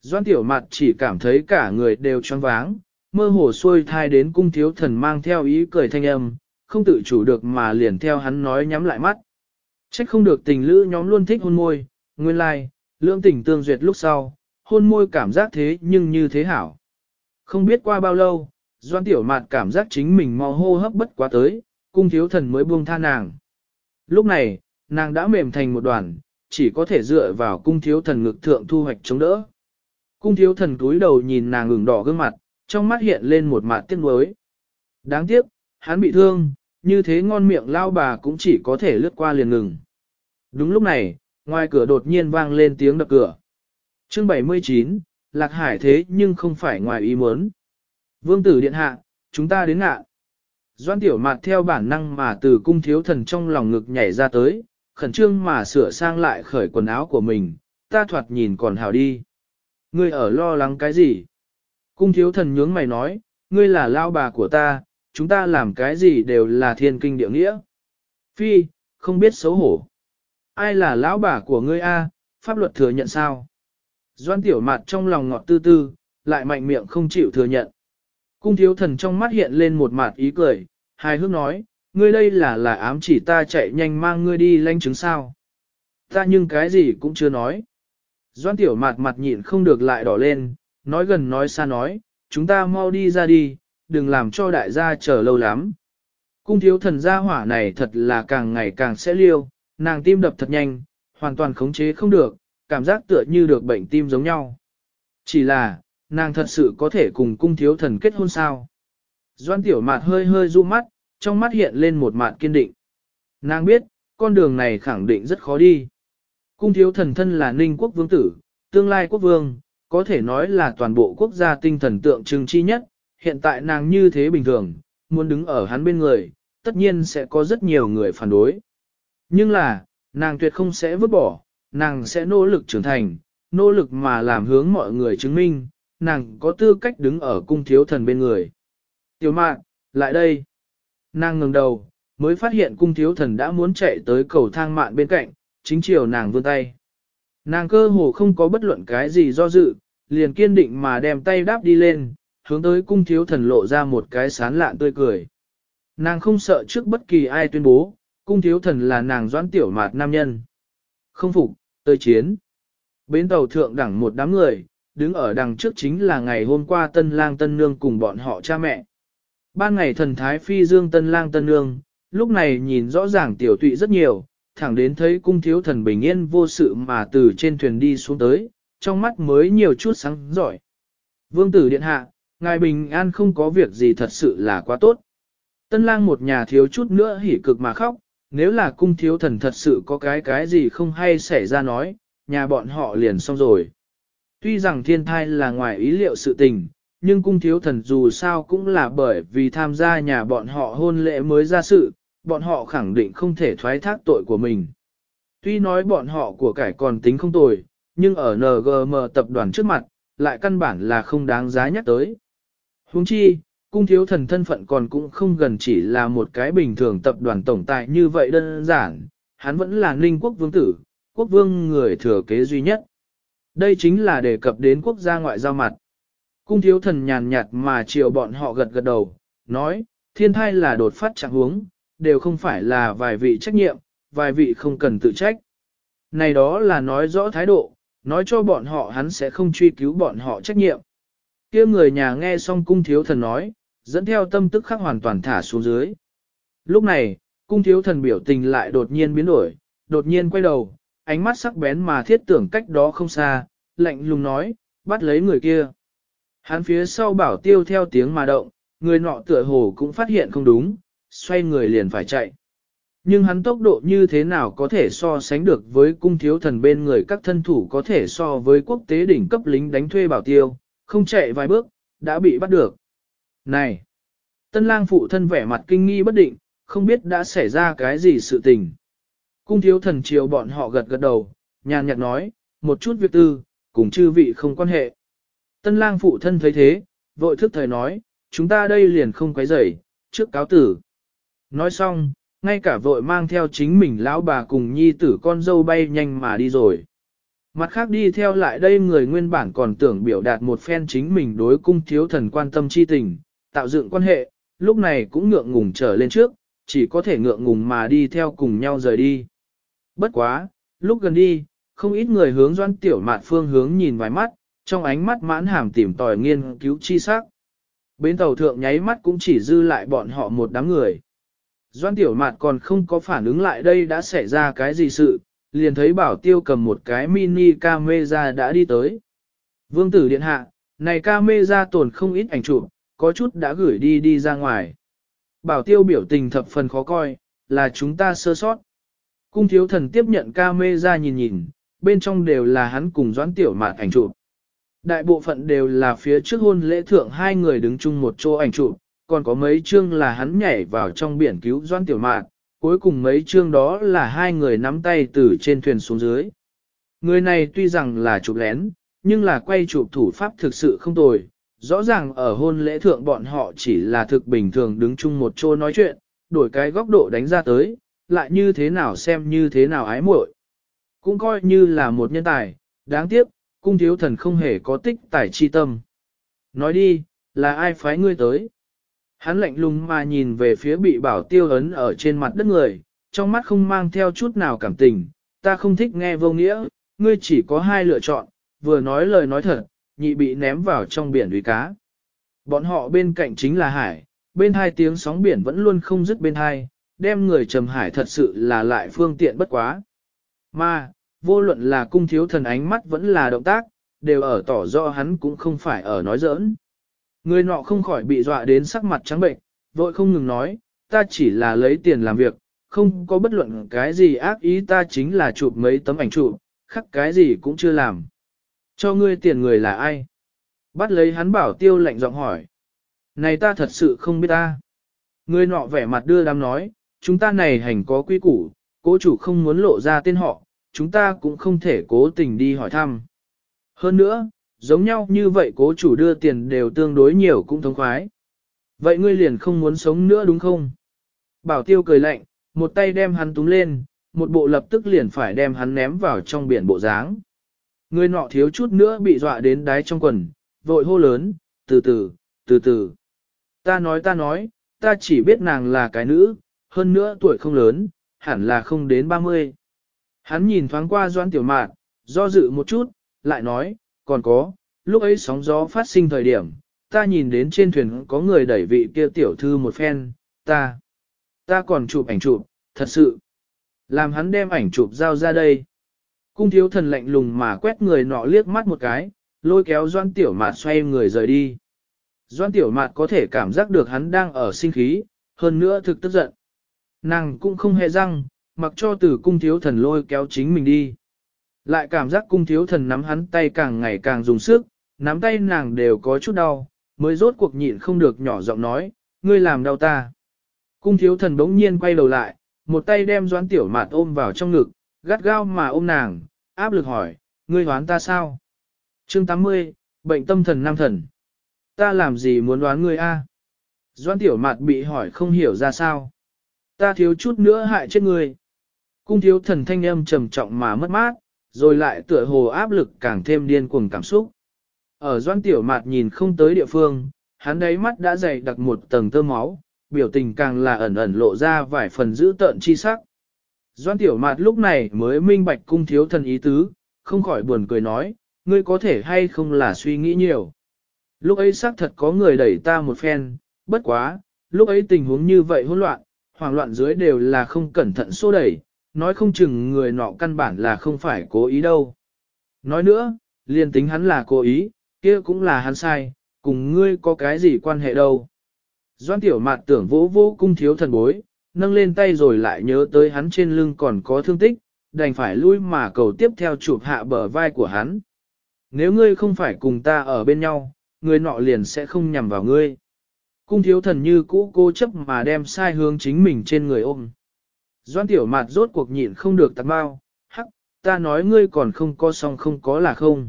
Doan tiểu mặt chỉ cảm thấy cả người đều choáng váng, mơ hồ xuôi thai đến cung thiếu thần mang theo ý cười thanh âm, không tự chủ được mà liền theo hắn nói nhắm lại mắt. Trách không được tình lữ nhóm luôn thích hôn môi, nguyên lai, like, lưỡng tình tương duyệt lúc sau, hôn môi cảm giác thế nhưng như thế hảo. Không biết qua bao lâu, doan tiểu mạt cảm giác chính mình mò hô hấp bất quá tới, cung thiếu thần mới buông tha nàng. Lúc này, nàng đã mềm thành một đoàn, chỉ có thể dựa vào cung thiếu thần ngực thượng thu hoạch chống đỡ. Cung thiếu thần cúi đầu nhìn nàng ửng đỏ gương mặt, trong mắt hiện lên một mặt tiếc nuối. Đáng tiếc, hắn bị thương, như thế ngon miệng lao bà cũng chỉ có thể lướt qua liền ngừng. Đúng lúc này, ngoài cửa đột nhiên vang lên tiếng đập cửa. Chương 79, Lạc Hải thế nhưng không phải ngoài ý muốn. Vương tử điện hạ, chúng ta đến ngạ. Doan tiểu mạt theo bản năng mà từ cung thiếu thần trong lòng ngực nhảy ra tới, khẩn trương mà sửa sang lại khởi quần áo của mình, ta thoạt nhìn còn hào đi. Ngươi ở lo lắng cái gì? Cung thiếu thần nhướng mày nói, ngươi là lao bà của ta, chúng ta làm cái gì đều là thiên kinh địa nghĩa. Phi, không biết xấu hổ. Ai là lão bà của ngươi a? pháp luật thừa nhận sao? Doan tiểu mặt trong lòng ngọt tư tư, lại mạnh miệng không chịu thừa nhận. Cung thiếu thần trong mắt hiện lên một mặt ý cười, hài hước nói, ngươi đây là là ám chỉ ta chạy nhanh mang ngươi đi lanh chứng sao. Ta nhưng cái gì cũng chưa nói. Doan tiểu mặt mặt nhịn không được lại đỏ lên, nói gần nói xa nói, chúng ta mau đi ra đi, đừng làm cho đại gia chờ lâu lắm. Cung thiếu thần gia hỏa này thật là càng ngày càng sẽ liêu, nàng tim đập thật nhanh, hoàn toàn khống chế không được, cảm giác tựa như được bệnh tim giống nhau. Chỉ là, nàng thật sự có thể cùng cung thiếu thần kết hôn sao. Doan tiểu mạt hơi hơi ru mắt, trong mắt hiện lên một mạt kiên định. Nàng biết, con đường này khẳng định rất khó đi. Cung thiếu thần thân là ninh quốc vương tử, tương lai quốc vương, có thể nói là toàn bộ quốc gia tinh thần tượng trưng chi nhất, hiện tại nàng như thế bình thường, muốn đứng ở hắn bên người, tất nhiên sẽ có rất nhiều người phản đối. Nhưng là, nàng tuyệt không sẽ vứt bỏ, nàng sẽ nỗ lực trưởng thành, nỗ lực mà làm hướng mọi người chứng minh, nàng có tư cách đứng ở cung thiếu thần bên người. Tiểu mạn, lại đây. Nàng ngừng đầu, mới phát hiện cung thiếu thần đã muốn chạy tới cầu thang mạn bên cạnh, chính chiều nàng vươn tay. Nàng cơ hồ không có bất luận cái gì do dự, liền kiên định mà đem tay đáp đi lên, hướng tới cung thiếu thần lộ ra một cái sán lạn tươi cười. Nàng không sợ trước bất kỳ ai tuyên bố, cung thiếu thần là nàng doãn tiểu mạt nam nhân. Không phục, tới chiến. Bến tàu thượng đẳng một đám người, đứng ở đằng trước chính là ngày hôm qua tân lang tân nương cùng bọn họ cha mẹ. Ban ngày thần thái phi dương tân lang tân nương, lúc này nhìn rõ ràng tiểu tụy rất nhiều, thẳng đến thấy cung thiếu thần bình yên vô sự mà từ trên thuyền đi xuống tới, trong mắt mới nhiều chút sáng giỏi. Vương tử điện hạ, ngài bình an không có việc gì thật sự là quá tốt. Tân lang một nhà thiếu chút nữa hỉ cực mà khóc, nếu là cung thiếu thần thật sự có cái cái gì không hay xảy ra nói, nhà bọn họ liền xong rồi. Tuy rằng thiên thai là ngoài ý liệu sự tình, nhưng cung thiếu thần dù sao cũng là bởi vì tham gia nhà bọn họ hôn lễ mới ra sự, bọn họ khẳng định không thể thoái thác tội của mình. Tuy nói bọn họ của cải còn tính không tồi, nhưng ở NGM tập đoàn trước mặt, lại căn bản là không đáng giá nhắc tới. Huống chi, cung thiếu thần thân phận còn cũng không gần chỉ là một cái bình thường tập đoàn tổng tài như vậy đơn giản, hắn vẫn là ninh quốc vương tử, quốc vương người thừa kế duy nhất. Đây chính là đề cập đến quốc gia ngoại giao mặt. Cung thiếu thần nhàn nhạt mà chiều bọn họ gật gật đầu, nói, thiên thai là đột phát trạng huống, đều không phải là vài vị trách nhiệm, vài vị không cần tự trách. Này đó là nói rõ thái độ, nói cho bọn họ hắn sẽ không truy cứu bọn họ trách nhiệm. kia người nhà nghe xong cung thiếu thần nói, dẫn theo tâm tức khắc hoàn toàn thả xuống dưới. Lúc này, cung thiếu thần biểu tình lại đột nhiên biến đổi, đột nhiên quay đầu, ánh mắt sắc bén mà thiết tưởng cách đó không xa, lạnh lùng nói, bắt lấy người kia. Hắn phía sau bảo tiêu theo tiếng mà động, người nọ tựa hồ cũng phát hiện không đúng, xoay người liền phải chạy. Nhưng hắn tốc độ như thế nào có thể so sánh được với cung thiếu thần bên người các thân thủ có thể so với quốc tế đỉnh cấp lính đánh thuê bảo tiêu, không chạy vài bước, đã bị bắt được. Này! Tân lang phụ thân vẻ mặt kinh nghi bất định, không biết đã xảy ra cái gì sự tình. Cung thiếu thần chiều bọn họ gật gật đầu, nhàn nhạt nói, một chút việc tư, cùng chư vị không quan hệ. Tân lang phụ thân thấy thế, vội thức thời nói, chúng ta đây liền không quấy rầy, trước cáo tử. Nói xong, ngay cả vội mang theo chính mình lão bà cùng nhi tử con dâu bay nhanh mà đi rồi. Mặt khác đi theo lại đây người nguyên bản còn tưởng biểu đạt một phen chính mình đối cung thiếu thần quan tâm chi tình, tạo dựng quan hệ, lúc này cũng ngượng ngùng trở lên trước, chỉ có thể ngượng ngùng mà đi theo cùng nhau rời đi. Bất quá, lúc gần đi, không ít người hướng doan tiểu mạn phương hướng nhìn vài mắt, trong ánh mắt mãn hàm tìm tòi nghiên cứu chi sắc. Bến tàu thượng nháy mắt cũng chỉ dư lại bọn họ một đám người. Doan tiểu mạt còn không có phản ứng lại đây đã xảy ra cái gì sự, liền thấy bảo tiêu cầm một cái mini camera đã đi tới. Vương tử điện hạ, này camera tồn không ít ảnh chụp, có chút đã gửi đi đi ra ngoài. Bảo tiêu biểu tình thập phần khó coi, là chúng ta sơ sót. Cung thiếu thần tiếp nhận camera nhìn nhìn, bên trong đều là hắn cùng doãn tiểu mạt ảnh chụp. Đại bộ phận đều là phía trước hôn lễ thượng hai người đứng chung một chỗ ảnh chụp, còn có mấy chương là hắn nhảy vào trong biển cứu doan tiểu mạn, cuối cùng mấy chương đó là hai người nắm tay từ trên thuyền xuống dưới. Người này tuy rằng là chụp lén, nhưng là quay chụp thủ pháp thực sự không tồi. Rõ ràng ở hôn lễ thượng bọn họ chỉ là thực bình thường đứng chung một chỗ nói chuyện, đổi cái góc độ đánh ra tới, lại như thế nào xem như thế nào ái muội. Cũng coi như là một nhân tài, đáng tiếc, cung thiếu thần không hề có tích tài chi tâm. Nói đi, là ai phái ngươi tới? Hắn lạnh lùng mà nhìn về phía bị bảo tiêu ấn ở trên mặt đất người, trong mắt không mang theo chút nào cảm tình, ta không thích nghe vô nghĩa, ngươi chỉ có hai lựa chọn, vừa nói lời nói thật, nhị bị ném vào trong biển đuôi cá. Bọn họ bên cạnh chính là hải, bên hai tiếng sóng biển vẫn luôn không dứt bên hai, đem người trầm hải thật sự là lại phương tiện bất quá. Mà, vô luận là cung thiếu thần ánh mắt vẫn là động tác, đều ở tỏ rõ hắn cũng không phải ở nói giỡn. Người nọ không khỏi bị dọa đến sắc mặt trắng bệnh, vội không ngừng nói, ta chỉ là lấy tiền làm việc, không có bất luận cái gì ác ý ta chính là chụp mấy tấm ảnh chụp, khắc cái gì cũng chưa làm. Cho ngươi tiền người là ai? Bắt lấy hắn bảo tiêu lạnh giọng hỏi. Này ta thật sự không biết ta. Người nọ vẻ mặt đưa đám nói, chúng ta này hành có quy củ, cố chủ không muốn lộ ra tên họ, chúng ta cũng không thể cố tình đi hỏi thăm. Hơn nữa, giống nhau như vậy cố chủ đưa tiền đều tương đối nhiều cũng thống khoái. Vậy ngươi liền không muốn sống nữa đúng không? Bảo tiêu cười lạnh, một tay đem hắn túm lên, một bộ lập tức liền phải đem hắn ném vào trong biển bộ dáng. Người nọ thiếu chút nữa bị dọa đến đáy trong quần, vội hô lớn, từ từ, từ từ. Ta nói ta nói, ta chỉ biết nàng là cái nữ, hơn nữa tuổi không lớn, hẳn là không đến 30. Hắn nhìn thoáng qua doan tiểu mạn, do dự một chút, lại nói, còn có, lúc ấy sóng gió phát sinh thời điểm, ta nhìn đến trên thuyền có người đẩy vị kia tiểu thư một phen, ta, ta còn chụp ảnh chụp, thật sự. Làm hắn đem ảnh chụp giao ra đây. Cung thiếu thần lạnh lùng mà quét người nọ liếc mắt một cái, lôi kéo doan tiểu mạt xoay người rời đi. Doan tiểu mạt có thể cảm giác được hắn đang ở sinh khí, hơn nữa thực tức giận. Nàng cũng không hề răng, mặc cho tử cung thiếu thần lôi kéo chính mình đi. Lại cảm giác cung thiếu thần nắm hắn tay càng ngày càng dùng sức, nắm tay nàng đều có chút đau, mới rốt cuộc nhịn không được nhỏ giọng nói, ngươi làm đau ta. Cung thiếu thần bỗng nhiên quay đầu lại, một tay đem doãn tiểu mạt ôm vào trong ngực, gắt gao mà ôm nàng, áp lực hỏi, ngươi đoán ta sao? Chương 80, bệnh tâm thần nam thần. Ta làm gì muốn đoán ngươi a? Doãn tiểu mạt bị hỏi không hiểu ra sao. Ta thiếu chút nữa hại chết ngươi. Cung thiếu thần thanh âm trầm trọng mà mất mát, rồi lại tựa hồ áp lực càng thêm điên cuồng cảm xúc. Ở doan tiểu mạt nhìn không tới địa phương, hắn đáy mắt đã dày đặc một tầng tơ máu, biểu tình càng là ẩn ẩn lộ ra vài phần dữ tợn chi sắc. Doan tiểu mạt lúc này mới minh bạch cung thiếu thần ý tứ, không khỏi buồn cười nói, ngươi có thể hay không là suy nghĩ nhiều. Lúc ấy xác thật có người đẩy ta một phen, bất quá, lúc ấy tình huống như vậy hỗn loạn, hoảng loạn dưới đều là không cẩn thận xô đẩy, nói không chừng người nọ căn bản là không phải cố ý đâu. Nói nữa, liền tính hắn là cố ý, kia cũng là hắn sai, cùng ngươi có cái gì quan hệ đâu. Doan tiểu mạt tưởng vỗ vô cung thiếu thần bối, nâng lên tay rồi lại nhớ tới hắn trên lưng còn có thương tích, đành phải lui mà cầu tiếp theo chụp hạ bờ vai của hắn. Nếu ngươi không phải cùng ta ở bên nhau, người nọ liền sẽ không nhằm vào ngươi. Cung thiếu thần như cũ cố chấp mà đem sai hướng chính mình trên người ôm. Doan tiểu mạt rốt cuộc nhịn không được tạc bao, hắc, ta nói ngươi còn không có xong không có là không.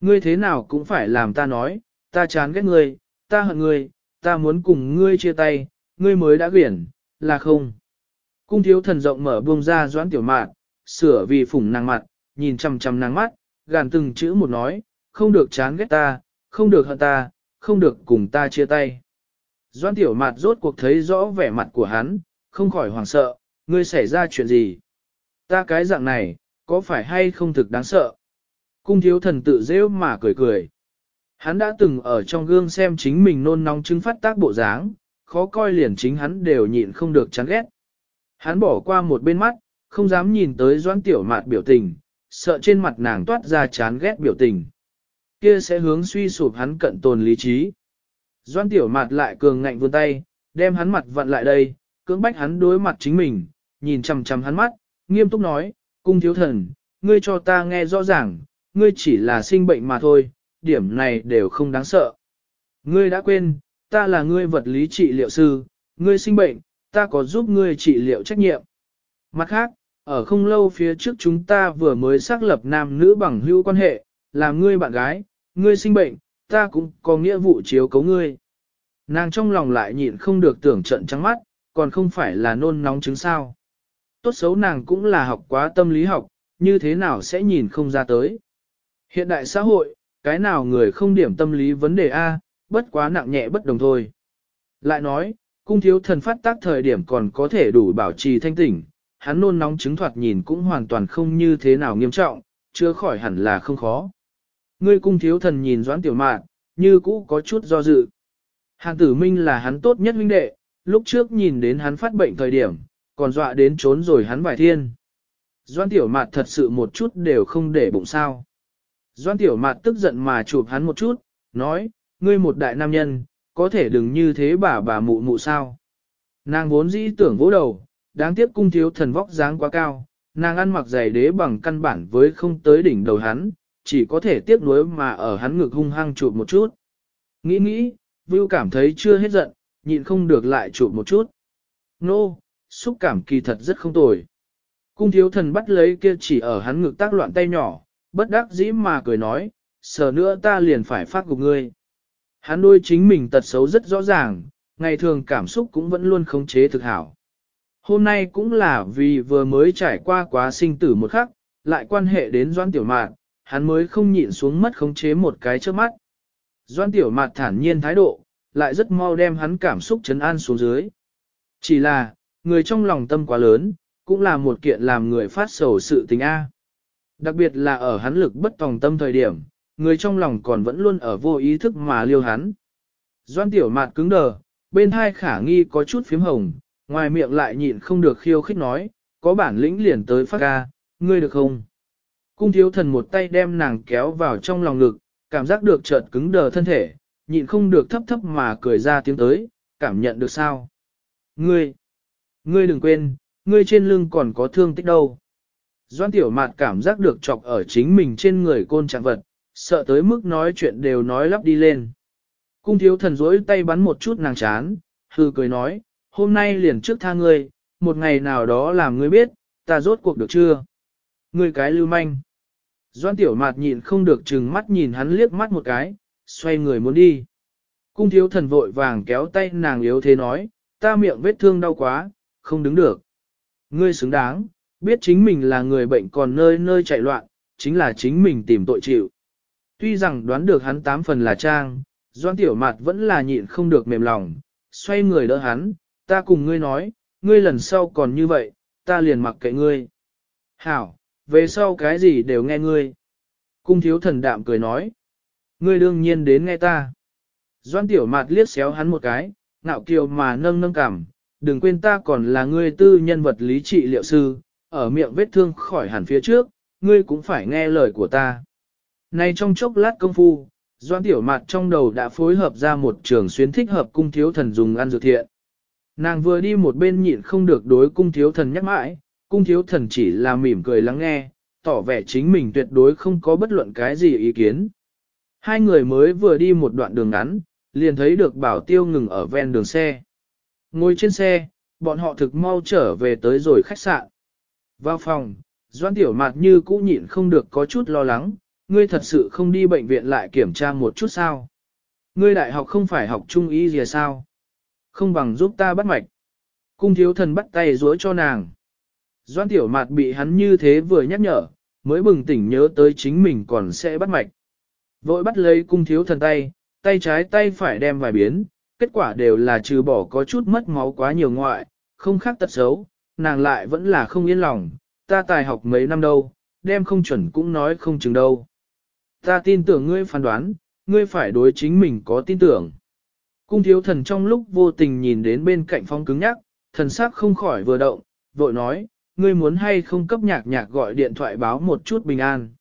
Ngươi thế nào cũng phải làm ta nói, ta chán ghét ngươi, ta hận ngươi, ta muốn cùng ngươi chia tay, ngươi mới đã quyển, là không. Cung thiếu thần rộng mở buông ra doãn tiểu mạn, sửa vì phủng nàng mặt, nhìn chằm chằm nàng mắt, gàn từng chữ một nói, không được chán ghét ta, không được hận ta, không được cùng ta chia tay. Doãn tiểu mạt rốt cuộc thấy rõ vẻ mặt của hắn, không khỏi hoảng sợ, ngươi xảy ra chuyện gì? Ta cái dạng này, có phải hay không thực đáng sợ? Cung thiếu thần tự rêu mà cười cười. Hắn đã từng ở trong gương xem chính mình nôn nóng chứng phát tác bộ dáng, khó coi liền chính hắn đều nhịn không được chán ghét. Hắn bỏ qua một bên mắt, không dám nhìn tới doãn tiểu mạt biểu tình, sợ trên mặt nàng toát ra chán ghét biểu tình. Kia sẽ hướng suy sụp hắn cận tồn lý trí. Doãn tiểu mạt lại cường ngạnh vươn tay, đem hắn mặt vặn lại đây, cưỡng bách hắn đối mặt chính mình, nhìn chằm chằm hắn mắt, nghiêm túc nói, cung thiếu thần, ngươi cho ta nghe rõ ràng, ngươi chỉ là sinh bệnh mà thôi, điểm này đều không đáng sợ. Ngươi đã quên, ta là ngươi vật lý trị liệu sư, ngươi sinh bệnh, ta có giúp ngươi trị liệu trách nhiệm. Mặt khác, ở không lâu phía trước chúng ta vừa mới xác lập nam nữ bằng hữu quan hệ, làm ngươi bạn gái, ngươi sinh bệnh, ta cũng có nghĩa vụ chiếu cấu ngươi. Nàng trong lòng lại nhịn không được tưởng trận trắng mắt, còn không phải là nôn nóng chứng sao. Tốt xấu nàng cũng là học quá tâm lý học, như thế nào sẽ nhìn không ra tới. Hiện đại xã hội, cái nào người không điểm tâm lý vấn đề A, bất quá nặng nhẹ bất đồng thôi. Lại nói, cung thiếu thần phát tác thời điểm còn có thể đủ bảo trì thanh tỉnh, hắn nôn nóng chứng thoạt nhìn cũng hoàn toàn không như thế nào nghiêm trọng, chưa khỏi hẳn là không khó. Ngươi cung thiếu thần nhìn doãn tiểu mạn, như cũ có chút do dự. Hàn tử minh là hắn tốt nhất huynh đệ, lúc trước nhìn đến hắn phát bệnh thời điểm, còn dọa đến trốn rồi hắn vài thiên. Doan tiểu mạt thật sự một chút đều không để bụng sao. Doan tiểu mạt tức giận mà chụp hắn một chút, nói, ngươi một đại nam nhân, có thể đừng như thế bà bà mụ mụ sao. Nàng vốn dĩ tưởng vỗ đầu, đáng tiếc cung thiếu thần vóc dáng quá cao, nàng ăn mặc giày đế bằng căn bản với không tới đỉnh đầu hắn, chỉ có thể tiếc nuối mà ở hắn ngực hung hăng chụp một chút. Nghĩ nghĩ, Vưu cảm thấy chưa hết giận, nhịn không được lại chụp một chút. Nô, no, xúc cảm kỳ thật rất không tồi. Cung thiếu thần bắt lấy kia chỉ ở hắn ngực tác loạn tay nhỏ, bất đắc dĩ mà cười nói, sờ nữa ta liền phải phát gục ngươi. Hắn đôi chính mình tật xấu rất rõ ràng, ngày thường cảm xúc cũng vẫn luôn khống chế thực hảo. Hôm nay cũng là vì vừa mới trải qua quá sinh tử một khắc, lại quan hệ đến doan tiểu mạn, hắn mới không nhịn xuống mất khống chế một cái trước mắt. Doan tiểu mạn thản nhiên thái độ, lại rất mau đem hắn cảm xúc chấn an xuống dưới. Chỉ là, người trong lòng tâm quá lớn, cũng là một kiện làm người phát sầu sự tình A. Đặc biệt là ở hắn lực bất tòng tâm thời điểm, người trong lòng còn vẫn luôn ở vô ý thức mà liêu hắn. Doan tiểu mạt cứng đờ, bên hai khả nghi có chút phím hồng, ngoài miệng lại nhịn không được khiêu khích nói, có bản lĩnh liền tới phát ca, ngươi được không? Cung thiếu thần một tay đem nàng kéo vào trong lòng ngực, cảm giác được chợt cứng đờ thân thể, nhịn không được thấp thấp mà cười ra tiếng tới, cảm nhận được sao? Ngươi, ngươi đừng quên, ngươi trên lưng còn có thương tích đâu. Doan tiểu mạt cảm giác được chọc ở chính mình trên người côn trạng vật, sợ tới mức nói chuyện đều nói lắp đi lên. Cung thiếu thần rỗi tay bắn một chút nàng chán, hư cười nói, hôm nay liền trước tha ngươi, một ngày nào đó làm ngươi biết, ta rốt cuộc được chưa? Ngươi cái lưu manh. Doan tiểu mạt nhịn không được chừng mắt nhìn hắn liếc mắt một cái, xoay người muốn đi. Cung thiếu thần vội vàng kéo tay nàng yếu thế nói, ta miệng vết thương đau quá, không đứng được. Ngươi xứng đáng, biết chính mình là người bệnh còn nơi nơi chạy loạn, chính là chính mình tìm tội chịu. Tuy rằng đoán được hắn tám phần là trang, Doan Tiểu Mạt vẫn là nhịn không được mềm lòng, xoay người đỡ hắn, ta cùng ngươi nói, ngươi lần sau còn như vậy, ta liền mặc kệ ngươi. Hảo, về sau cái gì đều nghe ngươi. Cung thiếu thần đạm cười nói, ngươi đương nhiên đến nghe ta. Doan Tiểu Mạt liếc xéo hắn một cái, ngạo kiều mà nâng nâng cảm, đừng quên ta còn là ngươi tư nhân vật lý trị liệu sư, ở miệng vết thương khỏi hẳn phía trước, ngươi cũng phải nghe lời của ta. Nay trong chốc lát công phu, Doan Tiểu Mạt trong đầu đã phối hợp ra một trường xuyến thích hợp cung thiếu thần dùng ăn dược thiện. Nàng vừa đi một bên nhịn không được đối cung thiếu thần nhắc mãi, cung thiếu thần chỉ là mỉm cười lắng nghe, tỏ vẻ chính mình tuyệt đối không có bất luận cái gì ý kiến. Hai người mới vừa đi một đoạn đường ngắn, liền thấy được bảo tiêu ngừng ở ven đường xe. Ngồi trên xe, bọn họ thực mau trở về tới rồi khách sạn. Vào phòng, Doan Tiểu Mạt như cũ nhịn không được có chút lo lắng, ngươi thật sự không đi bệnh viện lại kiểm tra một chút sao? Ngươi đại học không phải học trung y gì sao? Không bằng giúp ta bắt mạch. Cung thiếu thần bắt tay dối cho nàng. Doan Tiểu Mạt bị hắn như thế vừa nhắc nhở, mới bừng tỉnh nhớ tới chính mình còn sẽ bắt mạch. Vội bắt lấy cung thiếu thần tay, tay trái tay phải đem vài biến, kết quả đều là trừ bỏ có chút mất máu quá nhiều ngoại, không khác tật xấu, nàng lại vẫn là không yên lòng, ta tài học mấy năm đâu, đem không chuẩn cũng nói không chừng đâu. Ta tin tưởng ngươi phán đoán, ngươi phải đối chính mình có tin tưởng. Cung thiếu thần trong lúc vô tình nhìn đến bên cạnh phong cứng nhắc, thần sắc không khỏi vừa động, vội nói, ngươi muốn hay không cấp nhạc nhạc gọi điện thoại báo một chút bình an.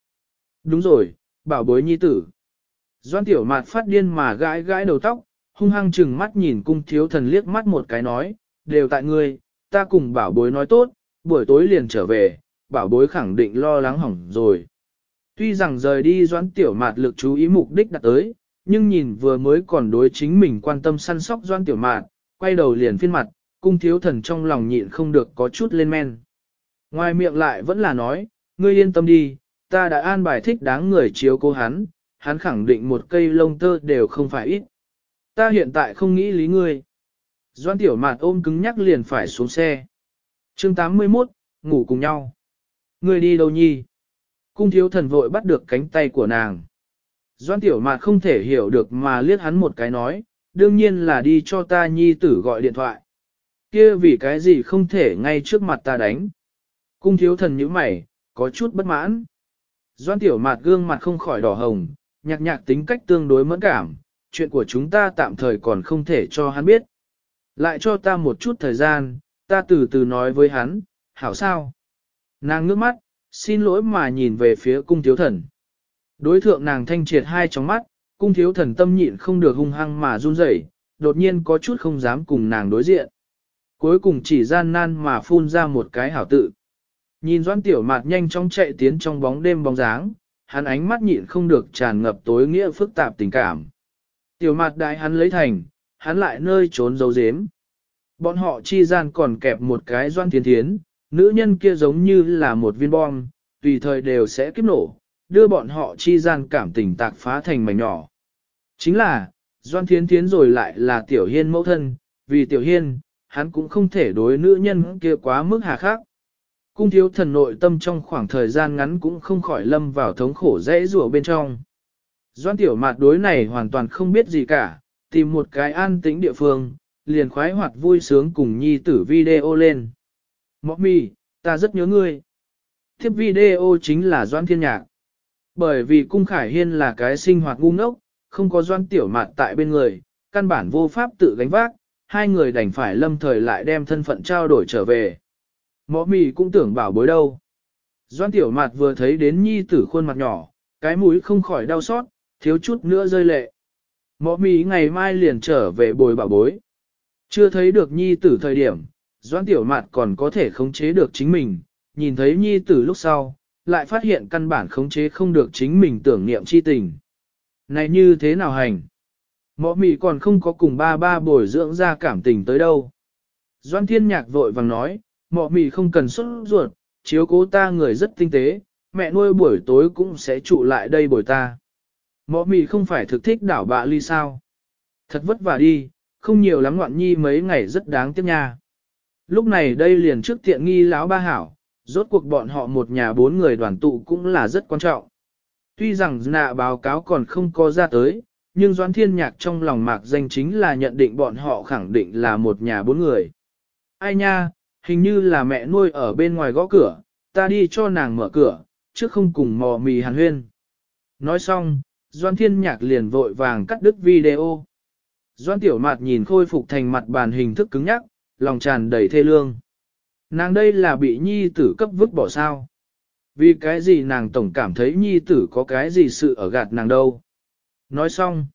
Đúng rồi, bảo bối nhi tử. Doan tiểu mạt phát điên mà gãi gãi đầu tóc, hung hăng chừng mắt nhìn cung thiếu thần liếc mắt một cái nói, đều tại ngươi, ta cùng bảo bối nói tốt, buổi tối liền trở về, bảo bối khẳng định lo lắng hỏng rồi. Tuy rằng rời đi doãn tiểu mạt lực chú ý mục đích đặt tới, nhưng nhìn vừa mới còn đối chính mình quan tâm săn sóc doãn tiểu mạt, quay đầu liền phiên mặt, cung thiếu thần trong lòng nhịn không được có chút lên men. Ngoài miệng lại vẫn là nói, ngươi yên tâm đi, ta đã an bài thích đáng người chiếu cố hắn, hắn khẳng định một cây lông tơ đều không phải ít. Ta hiện tại không nghĩ lý ngươi. Doan tiểu mạt ôm cứng nhắc liền phải xuống xe. chương 81, ngủ cùng nhau. Ngươi đi đâu nhi? Cung thiếu thần vội bắt được cánh tay của nàng. Doan tiểu mạt không thể hiểu được mà liếc hắn một cái nói, đương nhiên là đi cho ta nhi tử gọi điện thoại. kia vì cái gì không thể ngay trước mặt ta đánh. Cung thiếu thần như mày, có chút bất mãn. Doan tiểu mạt gương mặt không khỏi đỏ hồng, nhạc nhạc tính cách tương đối mẫn cảm, chuyện của chúng ta tạm thời còn không thể cho hắn biết. Lại cho ta một chút thời gian, ta từ từ nói với hắn, hảo sao? Nàng ngước mắt, xin lỗi mà nhìn về phía cung thiếu thần. Đối thượng nàng thanh triệt hai tróng mắt, cung thiếu thần tâm nhịn không được hung hăng mà run rẩy, đột nhiên có chút không dám cùng nàng đối diện. Cuối cùng chỉ gian nan mà phun ra một cái hảo tự. Nhìn doan tiểu mạt nhanh chóng chạy tiến trong bóng đêm bóng dáng, hắn ánh mắt nhịn không được tràn ngập tối nghĩa phức tạp tình cảm. Tiểu mặt đại hắn lấy thành, hắn lại nơi trốn dấu dếm. Bọn họ chi gian còn kẹp một cái doan thiên thiến, nữ nhân kia giống như là một viên bom, tùy thời đều sẽ kiếp nổ, đưa bọn họ chi gian cảm tình tạc phá thành mảnh nhỏ. Chính là, doan Thiên thiến rồi lại là tiểu hiên mẫu thân, vì tiểu hiên, hắn cũng không thể đối nữ nhân kia quá mức hà khắc. Cung thiếu thần nội tâm trong khoảng thời gian ngắn cũng không khỏi lâm vào thống khổ dễ rùa bên trong. Doan tiểu mạt đối này hoàn toàn không biết gì cả, tìm một cái an tĩnh địa phương, liền khoái hoạt vui sướng cùng nhi tử video lên. Mọ mì, ta rất nhớ ngươi. Tiếp video chính là Doan Thiên Nhạc. Bởi vì Cung Khải Hiên là cái sinh hoạt ngu ngốc, không có Doan Tiểu Mạt tại bên người, căn bản vô pháp tự gánh vác, hai người đành phải lâm thời lại đem thân phận trao đổi trở về. Mọ mì cũng tưởng bảo bối đâu. Doan Tiểu Mạt vừa thấy đến nhi tử khuôn mặt nhỏ, cái mũi không khỏi đau xót, thiếu chút nữa rơi lệ. Mọ mì ngày mai liền trở về bồi bảo bối. Chưa thấy được nhi tử thời điểm, doãn Tiểu Mạt còn có thể khống chế được chính mình, nhìn thấy nhi tử lúc sau, lại phát hiện căn bản khống chế không được chính mình tưởng niệm chi tình. Này như thế nào hành? Mọ mì còn không có cùng ba ba bồi dưỡng ra cảm tình tới đâu. Doan Thiên Nhạc vội vàng nói, mọ mì không cần xuất ruột, chiếu cố ta người rất tinh tế, mẹ nuôi buổi tối cũng sẽ trụ lại đây bồi ta. Mọ mì không phải thực thích đảo bạ ly sao. Thật vất vả đi, không nhiều lắm ngoạn nhi mấy ngày rất đáng tiếc nha. Lúc này đây liền trước tiện nghi lão ba hảo, rốt cuộc bọn họ một nhà bốn người đoàn tụ cũng là rất quan trọng. Tuy rằng nạ báo cáo còn không có ra tới, nhưng Doãn Thiên Nhạc trong lòng mạc danh chính là nhận định bọn họ khẳng định là một nhà bốn người. Ai nha, hình như là mẹ nuôi ở bên ngoài gõ cửa, ta đi cho nàng mở cửa, trước không cùng mò mì hàn huyên. Nói xong, Doan Thiên Nhạc liền vội vàng cắt đứt video. Doan Tiểu Mạt nhìn khôi phục thành mặt bàn hình thức cứng nhắc, lòng tràn đầy thê lương. Nàng đây là bị nhi tử cấp vứt bỏ sao? Vì cái gì nàng tổng cảm thấy nhi tử có cái gì sự ở gạt nàng đâu? Nói xong,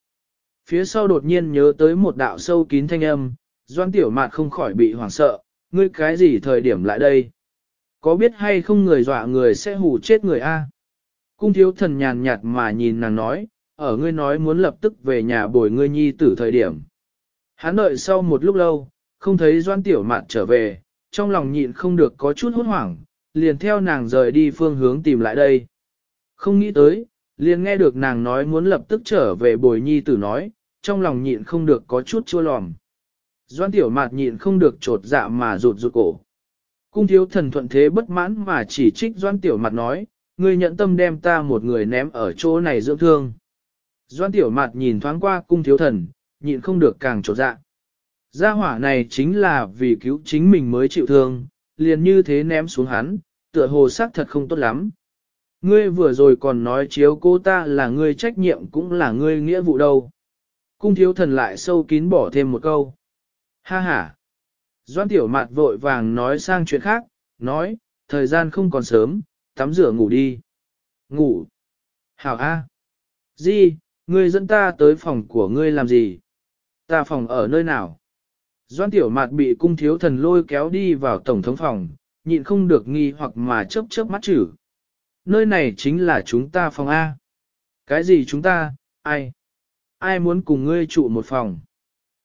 phía sau đột nhiên nhớ tới một đạo sâu kín thanh âm, Doan Tiểu Mạt không khỏi bị hoảng sợ, ngươi cái gì thời điểm lại đây? Có biết hay không người dọa người sẽ hù chết người a? Cung thiếu thần nhàn nhạt mà nhìn nàng nói, ở ngươi nói muốn lập tức về nhà bồi ngươi nhi tử thời điểm. Hắn đợi sau một lúc lâu, không thấy Doan Tiểu mạn trở về, trong lòng nhịn không được có chút hốt hoảng, liền theo nàng rời đi phương hướng tìm lại đây. Không nghĩ tới, liền nghe được nàng nói muốn lập tức trở về bồi nhi tử nói, trong lòng nhịn không được có chút chua lòm. Doan tiểu mạt nhịn không được trột dạ mà rụt rụt cổ. Cung thiếu thần thuận thế bất mãn mà chỉ trích doan tiểu mặt nói, ngươi nhận tâm đem ta một người ném ở chỗ này dưỡng thương. Doan tiểu mạt nhìn thoáng qua cung thiếu thần, nhịn không được càng trột dạ. Gia hỏa này chính là vì cứu chính mình mới chịu thương, liền như thế ném xuống hắn, tựa hồ xác thật không tốt lắm. Ngươi vừa rồi còn nói chiếu cô ta là ngươi trách nhiệm cũng là ngươi nghĩa vụ đâu. Cung thiếu thần lại sâu kín bỏ thêm một câu. Ha ha. Doan tiểu mạt vội vàng nói sang chuyện khác, nói, thời gian không còn sớm, tắm rửa ngủ đi. Ngủ. Hảo A. Di, ngươi dẫn ta tới phòng của ngươi làm gì? Ta phòng ở nơi nào? Doan tiểu mạt bị cung thiếu thần lôi kéo đi vào tổng thống phòng, nhịn không được nghi hoặc mà chớp chớp mắt chữ. Nơi này chính là chúng ta phòng A. Cái gì chúng ta, ai? Ai muốn cùng ngươi trụ một phòng?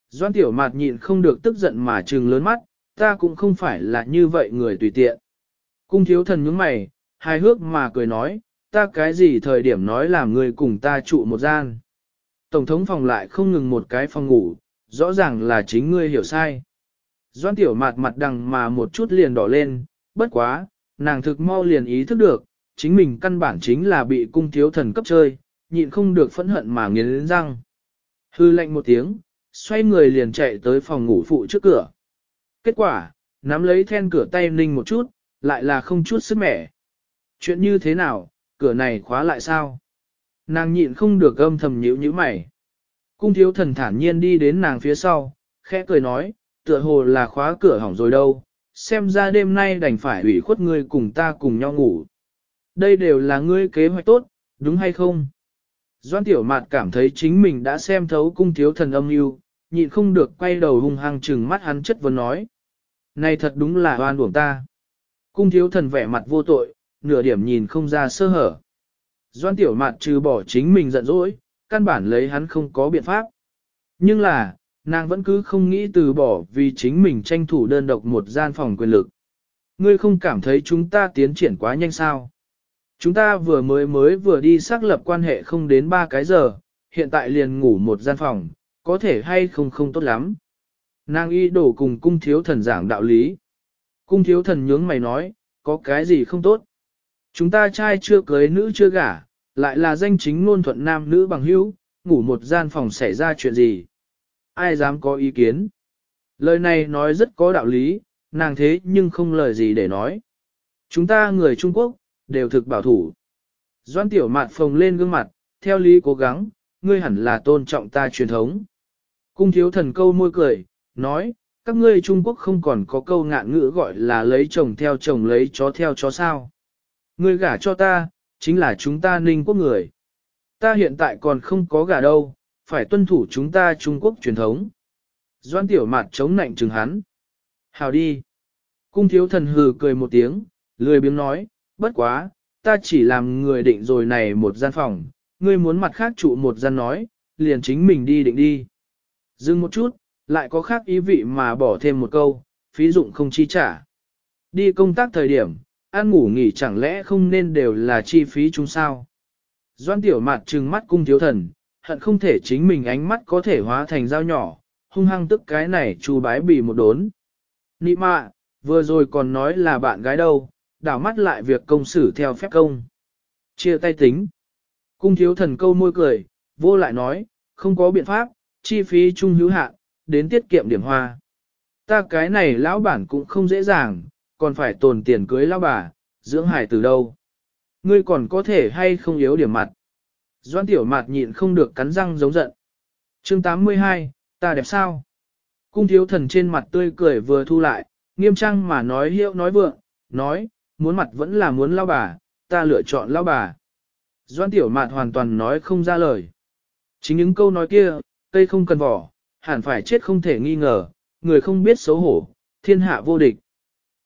Doan tiểu mạt nhịn không được tức giận mà trừng lớn mắt, ta cũng không phải là như vậy người tùy tiện. Cung thiếu thần nhướng mày, hài hước mà cười nói, ta cái gì thời điểm nói làm người cùng ta trụ một gian. Tổng thống phòng lại không ngừng một cái phòng ngủ, rõ ràng là chính ngươi hiểu sai. Doan tiểu mạt mặt đằng mà một chút liền đỏ lên, bất quá, nàng thực mau liền ý thức được, chính mình căn bản chính là bị cung thiếu thần cấp chơi, nhịn không được phẫn hận mà nghiến răng. Hư lệnh một tiếng, xoay người liền chạy tới phòng ngủ phụ trước cửa. Kết quả, nắm lấy then cửa tay ninh một chút, lại là không chút sức mẻ. Chuyện như thế nào, cửa này khóa lại sao? Nàng nhịn không được âm thầm nhíu nhíu mày. Cung thiếu thần thản nhiên đi đến nàng phía sau, khẽ cười nói, tựa hồ là khóa cửa hỏng rồi đâu, xem ra đêm nay đành phải ủy khuất ngươi cùng ta cùng nhau ngủ. Đây đều là ngươi kế hoạch tốt, đúng hay không? Doan tiểu mạt cảm thấy chính mình đã xem thấu cung thiếu thần âm mưu, nhịn không được quay đầu hung hăng trừng mắt hắn chất vấn nói. Này thật đúng là oan uổng ta. Cung thiếu thần vẻ mặt vô tội, nửa điểm nhìn không ra sơ hở. Doan tiểu mạn trừ bỏ chính mình giận dỗi, căn bản lấy hắn không có biện pháp. Nhưng là, nàng vẫn cứ không nghĩ từ bỏ vì chính mình tranh thủ đơn độc một gian phòng quyền lực. Ngươi không cảm thấy chúng ta tiến triển quá nhanh sao? Chúng ta vừa mới mới vừa đi xác lập quan hệ không đến ba cái giờ, hiện tại liền ngủ một gian phòng, có thể hay không không tốt lắm. Nàng y đổ cùng cung thiếu thần giảng đạo lý. Cung thiếu thần nhướng mày nói, có cái gì không tốt? Chúng ta trai chưa cưới nữ chưa gả, lại là danh chính ngôn thuận nam nữ bằng hữu, ngủ một gian phòng xảy ra chuyện gì? Ai dám có ý kiến? Lời này nói rất có đạo lý, nàng thế nhưng không lời gì để nói. Chúng ta người Trung Quốc, đều thực bảo thủ. Doan tiểu mạn phồng lên gương mặt, theo lý cố gắng, ngươi hẳn là tôn trọng ta truyền thống. Cung thiếu thần câu môi cười, nói, các ngươi Trung Quốc không còn có câu ngạn ngữ gọi là lấy chồng theo chồng lấy chó theo chó sao. Ngươi gả cho ta, chính là chúng ta ninh quốc người. Ta hiện tại còn không có gả đâu, phải tuân thủ chúng ta Trung Quốc truyền thống. Doan tiểu mạt chống nạnh chừng hắn. Hào đi. Cung thiếu thần hừ cười một tiếng, lười biếng nói, bất quá, ta chỉ làm người định rồi này một gian phòng, ngươi muốn mặt khác trụ một gian nói, liền chính mình đi định đi. Dừng một chút, lại có khác ý vị mà bỏ thêm một câu, phí dụng không chi trả. Đi công tác thời điểm, ăn ngủ nghỉ chẳng lẽ không nên đều là chi phí chung sao. Doan tiểu mặt trừng mắt cung thiếu thần, hận không thể chính mình ánh mắt có thể hóa thành dao nhỏ, hung hăng tức cái này chu bái bị một đốn. Nị mạ, vừa rồi còn nói là bạn gái đâu, đảo mắt lại việc công xử theo phép công. Chia tay tính. Cung thiếu thần câu môi cười, vô lại nói, không có biện pháp, chi phí chung hữu hạn, đến tiết kiệm điểm hoa. Ta cái này lão bản cũng không dễ dàng, còn phải tồn tiền cưới lão bà, dưỡng hải từ đâu. Ngươi còn có thể hay không yếu điểm mặt. Doan tiểu mặt nhịn không được cắn răng giống giận. chương 82, ta đẹp sao? Cung thiếu thần trên mặt tươi cười vừa thu lại, nghiêm trang mà nói hiệu nói vượng, nói, muốn mặt vẫn là muốn lao bà, ta lựa chọn lao bà. Doan tiểu mạt hoàn toàn nói không ra lời. Chính những câu nói kia, cây không cần vỏ, hẳn phải chết không thể nghi ngờ, người không biết xấu hổ, thiên hạ vô địch.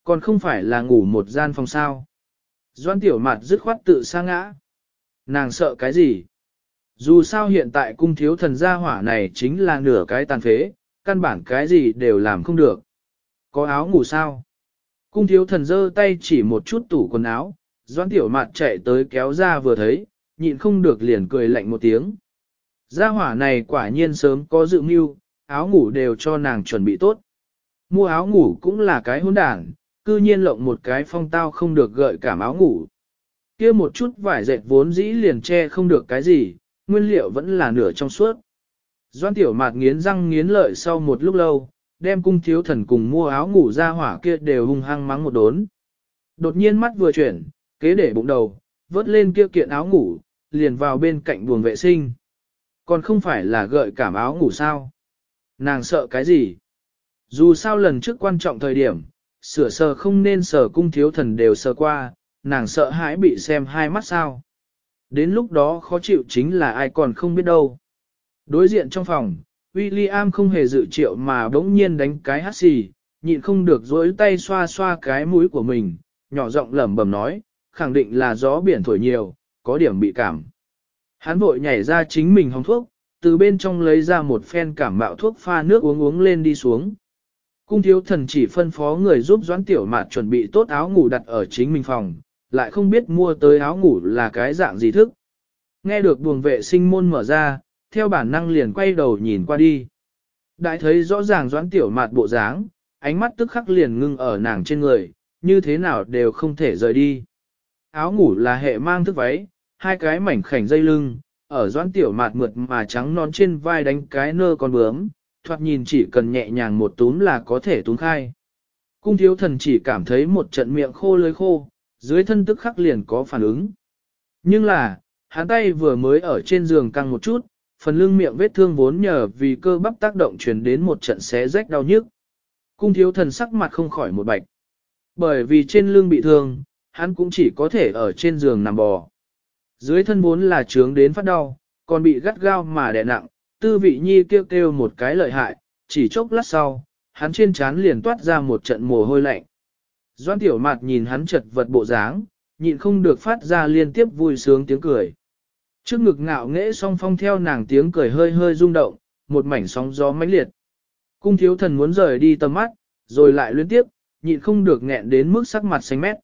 Còn không phải là ngủ một gian phòng sao. Doan tiểu mạt dứt khoát tự sa ngã. Nàng sợ cái gì? Dù sao hiện tại cung thiếu thần gia hỏa này chính là nửa cái tàn phế, căn bản cái gì đều làm không được. Có áo ngủ sao? Cung thiếu thần giơ tay chỉ một chút tủ quần áo, doan tiểu mạt chạy tới kéo ra vừa thấy, nhịn không được liền cười lạnh một tiếng. Gia hỏa này quả nhiên sớm có dự mưu, áo ngủ đều cho nàng chuẩn bị tốt. Mua áo ngủ cũng là cái hỗn đản, cư nhiên lộng một cái phong tao không được gợi cảm áo ngủ. kia một chút vải dệt vốn dĩ liền che không được cái gì, nguyên liệu vẫn là nửa trong suốt. Doan tiểu mạt nghiến răng nghiến lợi sau một lúc lâu, đem cung thiếu thần cùng mua áo ngủ ra hỏa kia đều hung hăng mắng một đốn. Đột nhiên mắt vừa chuyển, kế để bụng đầu, vớt lên kia kiện áo ngủ, liền vào bên cạnh buồng vệ sinh. Còn không phải là gợi cảm áo ngủ sao? Nàng sợ cái gì? Dù sao lần trước quan trọng thời điểm, sửa sờ không nên sờ cung thiếu thần đều sờ qua, nàng sợ hãi bị xem hai mắt sao. Đến lúc đó khó chịu chính là ai còn không biết đâu. Đối diện trong phòng, William không hề dự triệu mà bỗng nhiên đánh cái hát xì, nhịn không được dối tay xoa xoa cái mũi của mình, nhỏ giọng lẩm bẩm nói, khẳng định là gió biển thổi nhiều, có điểm bị cảm. Hắn vội nhảy ra chính mình hóng thuốc, từ bên trong lấy ra một phen cảm mạo thuốc pha nước uống uống lên đi xuống. Cung thiếu thần chỉ phân phó người giúp doãn tiểu mạt chuẩn bị tốt áo ngủ đặt ở chính mình phòng, lại không biết mua tới áo ngủ là cái dạng gì thức. Nghe được buồng vệ sinh môn mở ra, theo bản năng liền quay đầu nhìn qua đi. Đại thấy rõ ràng doãn tiểu mạt bộ dáng, ánh mắt tức khắc liền ngưng ở nàng trên người, như thế nào đều không thể rời đi. Áo ngủ là hệ mang thức váy, hai cái mảnh khảnh dây lưng, ở doãn tiểu mạt mượt mà trắng non trên vai đánh cái nơ con bướm, thoạt nhìn chỉ cần nhẹ nhàng một túm là có thể túm khai. Cung thiếu thần chỉ cảm thấy một trận miệng khô lưới khô, dưới thân tức khắc liền có phản ứng. Nhưng là, hắn tay vừa mới ở trên giường căng một chút, phần lưng miệng vết thương vốn nhờ vì cơ bắp tác động truyền đến một trận xé rách đau nhức. Cung thiếu thần sắc mặt không khỏi một bạch. Bởi vì trên lưng bị thương, hắn cũng chỉ có thể ở trên giường nằm bò. Dưới thân vốn là trướng đến phát đau, còn bị gắt gao mà đè nặng, tư vị nhi kêu kêu một cái lợi hại, chỉ chốc lát sau, hắn trên trán liền toát ra một trận mồ hôi lạnh. Doan tiểu mặt nhìn hắn chật vật bộ dáng, nhịn không được phát ra liên tiếp vui sướng tiếng cười. Trước ngực ngạo nghễ song phong theo nàng tiếng cười hơi hơi rung động, một mảnh sóng gió mãnh liệt. Cung thiếu thần muốn rời đi tầm mắt, rồi lại liên tiếp, nhịn không được nghẹn đến mức sắc mặt xanh mét.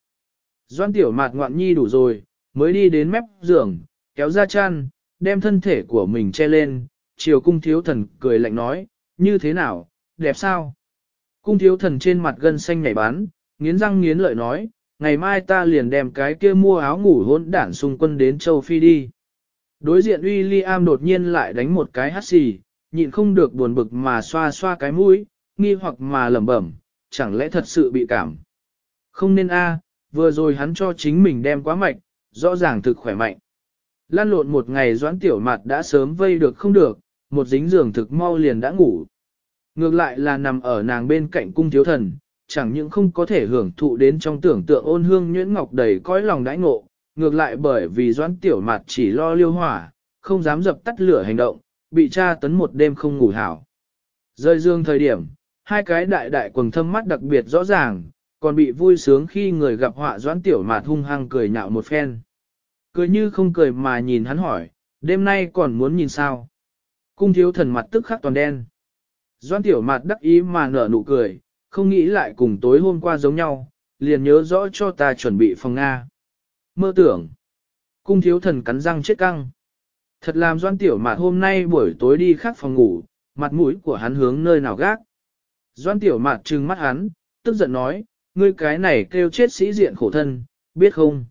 Doan tiểu mạt ngoạn nhi đủ rồi, mới đi đến mép giường, kéo ra chăn, đem thân thể của mình che lên, chiều cung thiếu thần cười lạnh nói, như thế nào, đẹp sao? Cung thiếu thần trên mặt gân xanh nhảy bán, nghiến răng nghiến lợi nói, ngày mai ta liền đem cái kia mua áo ngủ hỗn đản xung quân đến châu Phi đi. Đối diện William đột nhiên lại đánh một cái hắt xì, nhịn không được buồn bực mà xoa xoa cái mũi, nghi hoặc mà lẩm bẩm, chẳng lẽ thật sự bị cảm. Không nên a, vừa rồi hắn cho chính mình đem quá mạnh, rõ ràng thực khỏe mạnh. Lan lộn một ngày doãn tiểu mặt đã sớm vây được không được, một dính giường thực mau liền đã ngủ. Ngược lại là nằm ở nàng bên cạnh cung thiếu thần, chẳng những không có thể hưởng thụ đến trong tưởng tượng ôn hương nhuyễn ngọc đầy cõi lòng đãi ngộ, ngược lại bởi vì doãn tiểu mặt chỉ lo liêu hỏa, không dám dập tắt lửa hành động, bị tra tấn một đêm không ngủ hảo. Rơi dương thời điểm, hai cái đại đại quần thâm mắt đặc biệt rõ ràng, còn bị vui sướng khi người gặp họa doãn tiểu mạt hung hăng cười nhạo một phen. Cười như không cười mà nhìn hắn hỏi, đêm nay còn muốn nhìn sao? Cung thiếu thần mặt tức khắc toàn đen. doan tiểu mặt đắc ý mà nở nụ cười, không nghĩ lại cùng tối hôm qua giống nhau, liền nhớ rõ cho ta chuẩn bị phòng Nga. Mơ tưởng. Cung thiếu thần cắn răng chết căng. Thật làm doan tiểu mạt hôm nay buổi tối đi khác phòng ngủ, mặt mũi của hắn hướng nơi nào gác. Doan tiểu mạt trừng mắt hắn, tức giận nói, ngươi cái này kêu chết sĩ diện khổ thân, biết không?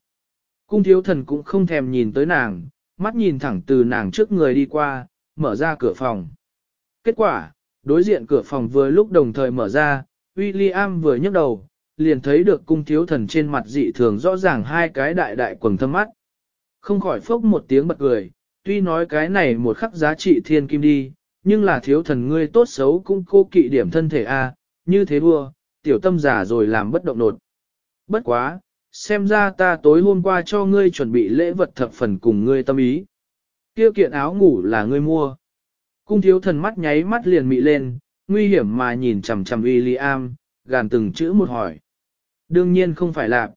Cung thiếu thần cũng không thèm nhìn tới nàng, mắt nhìn thẳng từ nàng trước người đi qua, mở ra cửa phòng. Kết quả, đối diện cửa phòng vừa lúc đồng thời mở ra, William vừa nhấc đầu, liền thấy được cung thiếu thần trên mặt dị thường rõ ràng hai cái đại đại quầng thâm mắt. Không khỏi phốc một tiếng bật cười, tuy nói cái này một khắc giá trị thiên kim đi, nhưng là thiếu thần ngươi tốt xấu cũng cô kỵ điểm thân thể a, như thế đua, tiểu tâm giả rồi làm bất động nột. Bất quá, xem ra ta tối hôm qua cho ngươi chuẩn bị lễ vật thập phần cùng ngươi tâm ý. Kia kiện áo ngủ là ngươi mua. Cung thiếu thần mắt nháy mắt liền mị lên, nguy hiểm mà nhìn chằm chằm William, gàn từng chữ một hỏi. Đương nhiên không phải là.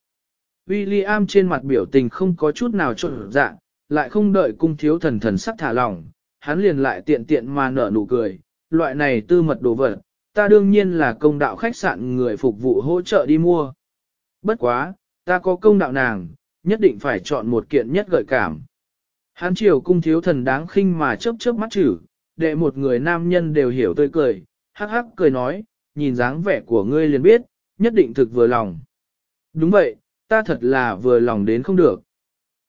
William trên mặt biểu tình không có chút nào trộn dạ, lại không đợi cung thiếu thần thần sắc thả lỏng, hắn liền lại tiện tiện mà nở nụ cười, loại này tư mật đồ vật, ta đương nhiên là công đạo khách sạn người phục vụ hỗ trợ đi mua. Bất quá, ta có công đạo nàng, nhất định phải chọn một kiện nhất gợi cảm. Hán triều cung thiếu thần đáng khinh mà chớp chớp mắt chữ, để một người nam nhân đều hiểu tươi cười, hắc hắc cười nói, nhìn dáng vẻ của ngươi liền biết, nhất định thực vừa lòng. Đúng vậy, ta thật là vừa lòng đến không được.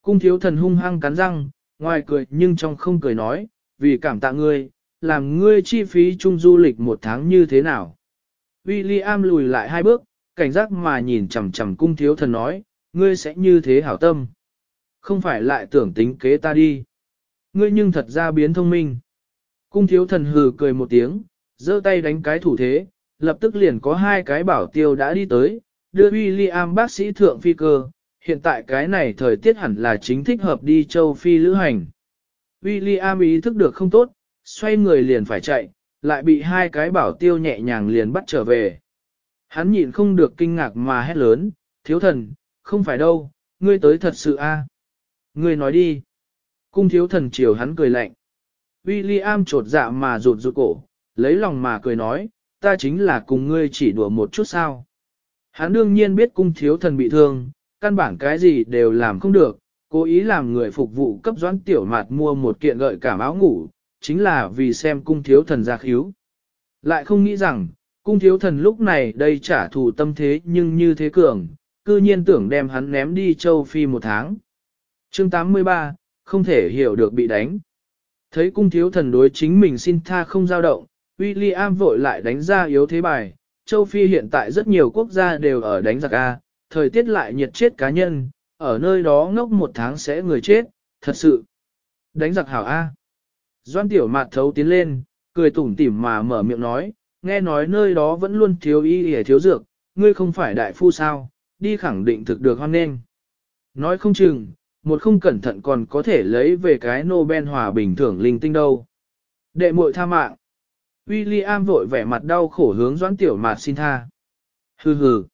Cung thiếu thần hung hăng cắn răng, ngoài cười nhưng trong không cười nói, vì cảm tạ ngươi, làm ngươi chi phí chung du lịch một tháng như thế nào. William lùi lại hai bước, cảnh giác mà nhìn chằm chằm cung thiếu thần nói, ngươi sẽ như thế hảo tâm. Không phải lại tưởng tính kế ta đi. Ngươi nhưng thật ra biến thông minh. Cung thiếu thần hừ cười một tiếng, giơ tay đánh cái thủ thế, lập tức liền có hai cái bảo tiêu đã đi tới, đưa William bác sĩ thượng phi cơ, hiện tại cái này thời tiết hẳn là chính thích hợp đi châu Phi lữ hành. William ý thức được không tốt, xoay người liền phải chạy, lại bị hai cái bảo tiêu nhẹ nhàng liền bắt trở về. Hắn nhịn không được kinh ngạc mà hét lớn, thiếu thần, không phải đâu, ngươi tới thật sự a? Ngươi nói đi. Cung thiếu thần chiều hắn cười lạnh. William trột dạ mà rụt rụt cổ, lấy lòng mà cười nói, ta chính là cùng ngươi chỉ đùa một chút sao. Hắn đương nhiên biết cung thiếu thần bị thương, căn bản cái gì đều làm không được, cố ý làm người phục vụ cấp doãn tiểu mạt mua một kiện gợi cảm áo ngủ, chính là vì xem cung thiếu thần ra khíu. Lại không nghĩ rằng, cung thiếu thần lúc này đây trả thù tâm thế nhưng như thế cường, cư nhiên tưởng đem hắn ném đi châu Phi một tháng chương 83, không thể hiểu được bị đánh. Thấy cung thiếu thần đối chính mình xin tha không dao động, William vội lại đánh ra yếu thế bài. Châu Phi hiện tại rất nhiều quốc gia đều ở đánh giặc A, thời tiết lại nhiệt chết cá nhân, ở nơi đó ngốc một tháng sẽ người chết, thật sự. Đánh giặc hảo A. Doan tiểu mạt thấu tiến lên, cười tủm tỉm mà mở miệng nói, nghe nói nơi đó vẫn luôn thiếu y hề thiếu dược, ngươi không phải đại phu sao, đi khẳng định thực được hoan nên. Nói không chừng, một không cẩn thận còn có thể lấy về cái Nobel hòa bình thưởng linh tinh đâu. Đệ muội tha mạng. William vội vẻ mặt đau khổ hướng Doãn Tiểu Mạt xin tha. Hừ hừ.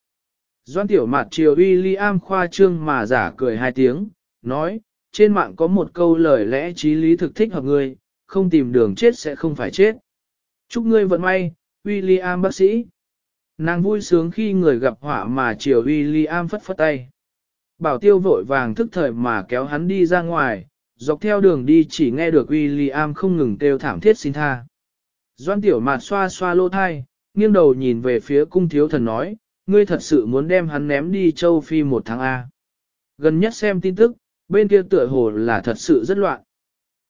Doãn Tiểu Mạt chiều William khoa trương mà giả cười hai tiếng, nói, trên mạng có một câu lời lẽ trí lý thực thích hợp ngươi, không tìm đường chết sẽ không phải chết. Chúc ngươi vận may, William bác sĩ. Nàng vui sướng khi người gặp họa mà chiều William phất phất tay. Bảo tiêu vội vàng thức thời mà kéo hắn đi ra ngoài, dọc theo đường đi chỉ nghe được William không ngừng kêu thảm thiết xin tha. Doan tiểu mạt xoa xoa lô thai, nghiêng đầu nhìn về phía cung thiếu thần nói, ngươi thật sự muốn đem hắn ném đi châu Phi một tháng A. Gần nhất xem tin tức, bên kia tựa hồ là thật sự rất loạn.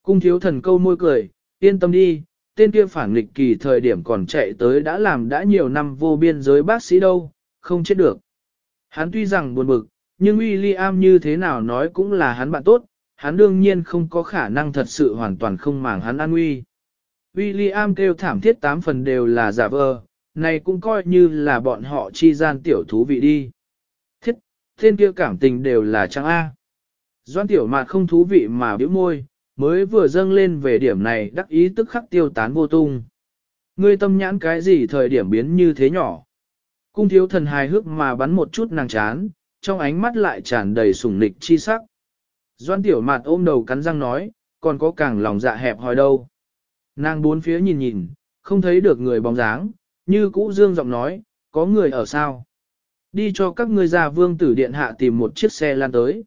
Cung thiếu thần câu môi cười, yên tâm đi, tên kia phản nghịch kỳ thời điểm còn chạy tới đã làm đã nhiều năm vô biên giới bác sĩ đâu, không chết được. Hắn tuy rằng buồn bực, nhưng William như thế nào nói cũng là hắn bạn tốt, hắn đương nhiên không có khả năng thật sự hoàn toàn không màng hắn an nguy. William kêu thảm thiết tám phần đều là giả vờ, này cũng coi như là bọn họ chi gian tiểu thú vị đi. Thiết, thiên kia cảm tình đều là trăng A. Doan tiểu mạt không thú vị mà biểu môi, mới vừa dâng lên về điểm này đắc ý tức khắc tiêu tán vô tung. Ngươi tâm nhãn cái gì thời điểm biến như thế nhỏ. Cung thiếu thần hài hước mà bắn một chút nàng chán, trong ánh mắt lại tràn đầy sủng nịch chi sắc. Doan tiểu mạt ôm đầu cắn răng nói, còn có càng lòng dạ hẹp hòi đâu. Nàng bốn phía nhìn nhìn, không thấy được người bóng dáng, như cũ dương giọng nói, có người ở sao? Đi cho các ngươi ra vương tử điện hạ tìm một chiếc xe lan tới.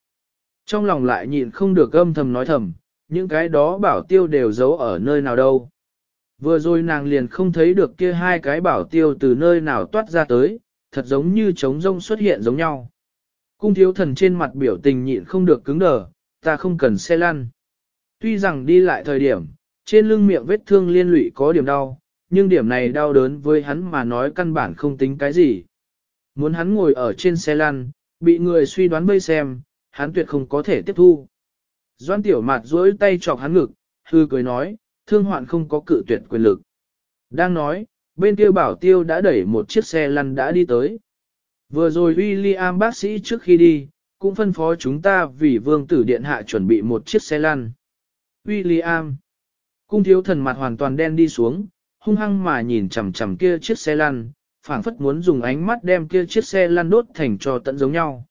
Trong lòng lại nhịn không được âm thầm nói thầm, những cái đó bảo tiêu đều giấu ở nơi nào đâu. Vừa rồi nàng liền không thấy được kia hai cái bảo tiêu từ nơi nào toát ra tới, thật giống như trống rông xuất hiện giống nhau. Cung thiếu thần trên mặt biểu tình nhịn không được cứng đờ, ta không cần xe lăn. Tuy rằng đi lại thời điểm, trên lưng miệng vết thương liên lụy có điểm đau, nhưng điểm này đau đớn với hắn mà nói căn bản không tính cái gì. Muốn hắn ngồi ở trên xe lăn, bị người suy đoán bây xem, hắn tuyệt không có thể tiếp thu. Doan tiểu mạt duỗi tay chọc hắn ngực, hư cười nói, thương hoạn không có cự tuyệt quyền lực. Đang nói, bên kia bảo tiêu đã đẩy một chiếc xe lăn đã đi tới. Vừa rồi William bác sĩ trước khi đi, cũng phân phó chúng ta vì vương tử điện hạ chuẩn bị một chiếc xe lăn. William. Cung thiếu thần mặt hoàn toàn đen đi xuống, hung hăng mà nhìn chằm chằm kia chiếc xe lăn, phảng phất muốn dùng ánh mắt đem kia chiếc xe lăn đốt thành cho tận giống nhau.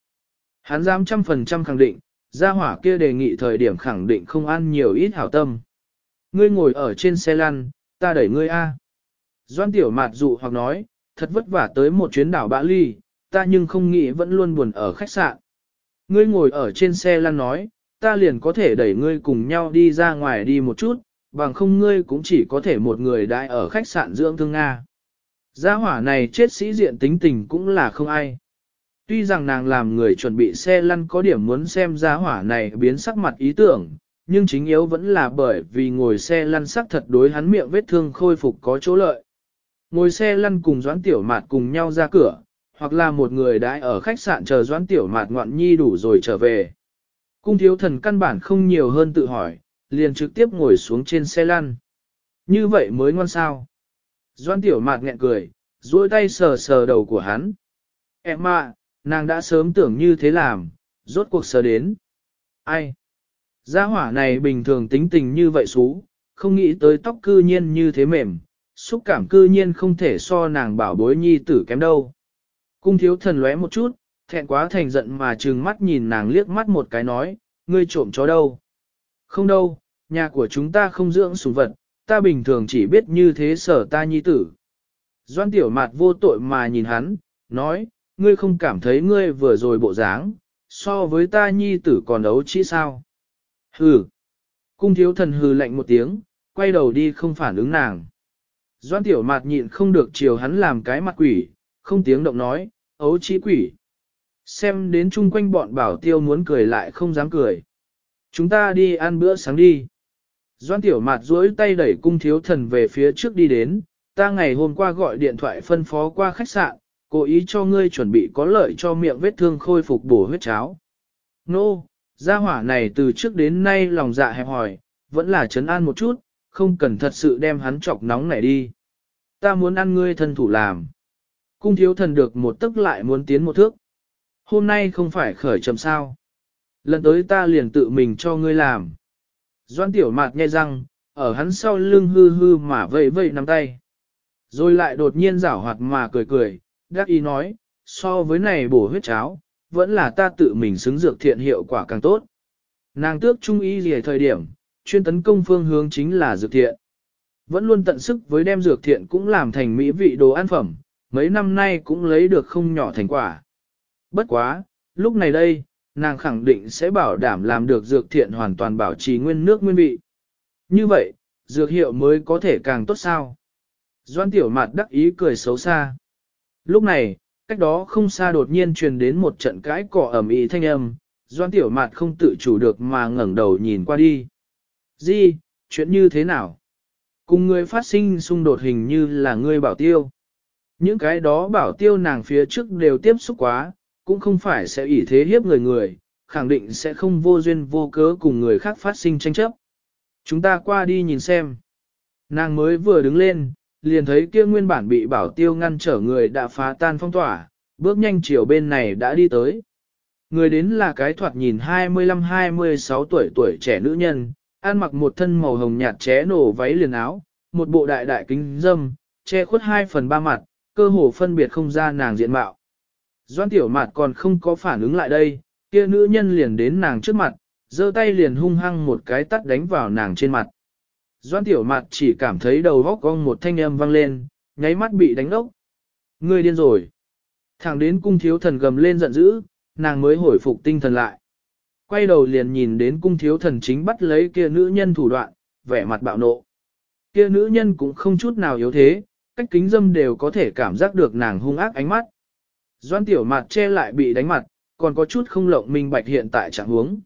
Hắn dám trăm phần trăm khẳng định, gia hỏa kia đề nghị thời điểm khẳng định không ăn nhiều ít hảo tâm. Ngươi ngồi ở trên xe lăn, ta đẩy ngươi A. Doan tiểu mạt dụ hoặc nói, thật vất vả tới một chuyến đảo bã ly, ta nhưng không nghĩ vẫn luôn buồn ở khách sạn. Ngươi ngồi ở trên xe lăn nói, ta liền có thể đẩy ngươi cùng nhau đi ra ngoài đi một chút, bằng không ngươi cũng chỉ có thể một người đại ở khách sạn dưỡng thương Nga. Gia hỏa này chết sĩ diện tính tình cũng là không ai. Tuy rằng nàng làm người chuẩn bị xe lăn có điểm muốn xem gia hỏa này biến sắc mặt ý tưởng, nhưng chính yếu vẫn là bởi vì ngồi xe lăn sắc thật đối hắn miệng vết thương khôi phục có chỗ lợi. Ngồi xe lăn cùng doãn tiểu mạt cùng nhau ra cửa, hoặc là một người đãi ở khách sạn chờ doãn tiểu mạt ngoạn nhi đủ rồi trở về. Cung thiếu thần căn bản không nhiều hơn tự hỏi, liền trực tiếp ngồi xuống trên xe lăn. Như vậy mới ngon sao. Doan tiểu mạt nghẹn cười, duỗi tay sờ sờ đầu của hắn. Em ạ, nàng đã sớm tưởng như thế làm, rốt cuộc sờ đến. Ai? Gia hỏa này bình thường tính tình như vậy xú, không nghĩ tới tóc cư nhiên như thế mềm, xúc cảm cư nhiên không thể so nàng bảo bối nhi tử kém đâu. Cung thiếu thần lóe một chút, thẹn quá thành giận mà trừng mắt nhìn nàng liếc mắt một cái nói, ngươi trộm chó đâu. Không đâu, nhà của chúng ta không dưỡng sủng vật, ta bình thường chỉ biết như thế sở ta nhi tử. Doan tiểu mạt vô tội mà nhìn hắn, nói, ngươi không cảm thấy ngươi vừa rồi bộ dáng, so với ta nhi tử còn đấu chi sao. Hừ. Cung thiếu thần hừ lạnh một tiếng, quay đầu đi không phản ứng nàng. Doan tiểu mạt nhịn không được chiều hắn làm cái mặt quỷ, không tiếng động nói, ấu trí quỷ. Xem đến chung quanh bọn bảo tiêu muốn cười lại không dám cười. Chúng ta đi ăn bữa sáng đi. Doan tiểu mạt duỗi tay đẩy cung thiếu thần về phía trước đi đến, ta ngày hôm qua gọi điện thoại phân phó qua khách sạn, cố ý cho ngươi chuẩn bị có lợi cho miệng vết thương khôi phục bổ huyết cháo. Nô, no, gia hỏa này từ trước đến nay lòng dạ hẹp hỏi, vẫn là chấn an một chút, không cần thật sự đem hắn chọc nóng này đi. Ta muốn ăn ngươi thân thủ làm. Cung thiếu thần được một tức lại muốn tiến một thước. Hôm nay không phải khởi trầm sao. Lần tới ta liền tự mình cho ngươi làm. Doan tiểu mạt nghe rằng ở hắn sau lưng hư hư mà vây vây nắm tay. Rồi lại đột nhiên rảo hoạt mà cười cười, đắc ý nói, so với này bổ huyết cháo, vẫn là ta tự mình xứng dược thiện hiệu quả càng tốt. Nàng tước trung ý gì thời điểm, chuyên tấn công phương hướng chính là dược thiện. Vẫn luôn tận sức với đem dược thiện cũng làm thành mỹ vị đồ ăn phẩm, mấy năm nay cũng lấy được không nhỏ thành quả. Bất quá, lúc này đây, nàng khẳng định sẽ bảo đảm làm được dược thiện hoàn toàn bảo trì nguyên nước nguyên vị. Như vậy, dược hiệu mới có thể càng tốt sao. Doan tiểu mặt đắc ý cười xấu xa. Lúc này, cách đó không xa đột nhiên truyền đến một trận cãi cỏ ẩm ý thanh âm, doan tiểu mặt không tự chủ được mà ngẩng đầu nhìn qua đi. Di, chuyện như thế nào? Cùng người phát sinh xung đột hình như là ngươi bảo tiêu. Những cái đó bảo tiêu nàng phía trước đều tiếp xúc quá, cũng không phải sẽ ỷ thế hiếp người người, khẳng định sẽ không vô duyên vô cớ cùng người khác phát sinh tranh chấp. Chúng ta qua đi nhìn xem. Nàng mới vừa đứng lên, liền thấy kia nguyên bản bị bảo tiêu ngăn trở người đã phá tan phong tỏa, bước nhanh chiều bên này đã đi tới. Người đến là cái thoạt nhìn 25-26 tuổi tuổi trẻ nữ nhân, ăn mặc một thân màu hồng nhạt ché nổ váy liền áo, một bộ đại đại kính dâm, che khuất hai phần ba mặt, cơ hồ phân biệt không ra nàng diện mạo. Doan tiểu mạt còn không có phản ứng lại đây, kia nữ nhân liền đến nàng trước mặt, giơ tay liền hung hăng một cái tắt đánh vào nàng trên mặt. Doan tiểu mạt chỉ cảm thấy đầu góc cong một thanh âm vang lên, nháy mắt bị đánh ốc. Ngươi điên rồi. Thẳng đến cung thiếu thần gầm lên giận dữ, nàng mới hồi phục tinh thần lại. Quay đầu liền nhìn đến cung thiếu thần chính bắt lấy kia nữ nhân thủ đoạn, vẻ mặt bạo nộ. Kia nữ nhân cũng không chút nào yếu thế, cách kính dâm đều có thể cảm giác được nàng hung ác ánh mắt. Doan tiểu mặt che lại bị đánh mặt, còn có chút không lộng minh bạch hiện tại trạng huống.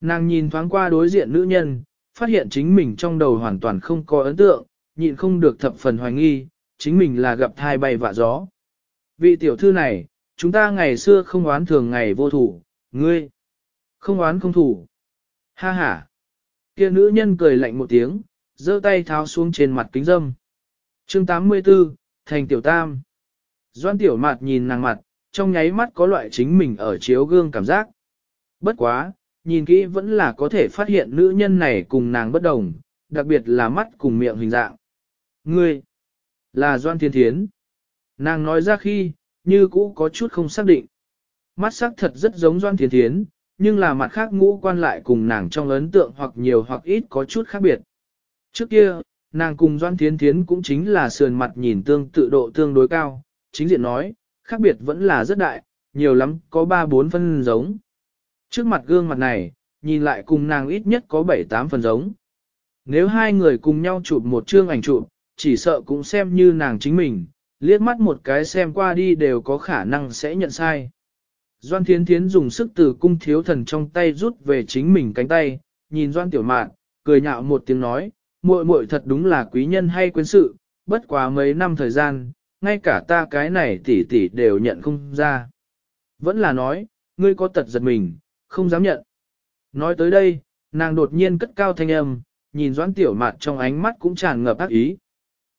Nàng nhìn thoáng qua đối diện nữ nhân, phát hiện chính mình trong đầu hoàn toàn không có ấn tượng, nhịn không được thập phần hoài nghi, chính mình là gặp thai bay vạ gió. Vị tiểu thư này, chúng ta ngày xưa không oán thường ngày vô thủ, ngươi, không oán không thủ. Ha ha. Kia nữ nhân cười lạnh một tiếng, giơ tay tháo xuống trên mặt kính dâm. Chương 84, Thành Tiểu Tam. Doan Tiểu Mạt nhìn nàng mặt, trong nháy mắt có loại chính mình ở chiếu gương cảm giác. Bất quá, nhìn kỹ vẫn là có thể phát hiện nữ nhân này cùng nàng bất đồng, đặc biệt là mắt cùng miệng hình dạng. Ngươi, là Doan Thiên Thiến. Nàng nói ra khi, như cũ có chút không xác định. Mắt sắc thật rất giống Doan Thiên Thiến, nhưng là mặt khác ngũ quan lại cùng nàng trong ấn tượng hoặc nhiều hoặc ít có chút khác biệt. Trước kia, nàng cùng Doan Thiến Thiến cũng chính là sườn mặt nhìn tương tự độ tương đối cao, chính diện nói, khác biệt vẫn là rất đại, nhiều lắm có 3-4 phân giống. Trước mặt gương mặt này, nhìn lại cùng nàng ít nhất có 7-8 phần giống. Nếu hai người cùng nhau chụp một chương ảnh chụp, chỉ sợ cũng xem như nàng chính mình, liếc mắt một cái xem qua đi đều có khả năng sẽ nhận sai. Doan Thiến Thiến dùng sức từ cung thiếu thần trong tay rút về chính mình cánh tay, nhìn Doan Tiểu Mạn, cười nhạo một tiếng nói, muội muội thật đúng là quý nhân hay quyến sự, bất quá mấy năm thời gian, ngay cả ta cái này tỷ tỷ đều nhận không ra. Vẫn là nói, ngươi có tật giật mình, không dám nhận. Nói tới đây, nàng đột nhiên cất cao thanh âm, nhìn Doan Tiểu mạt trong ánh mắt cũng tràn ngập ác ý.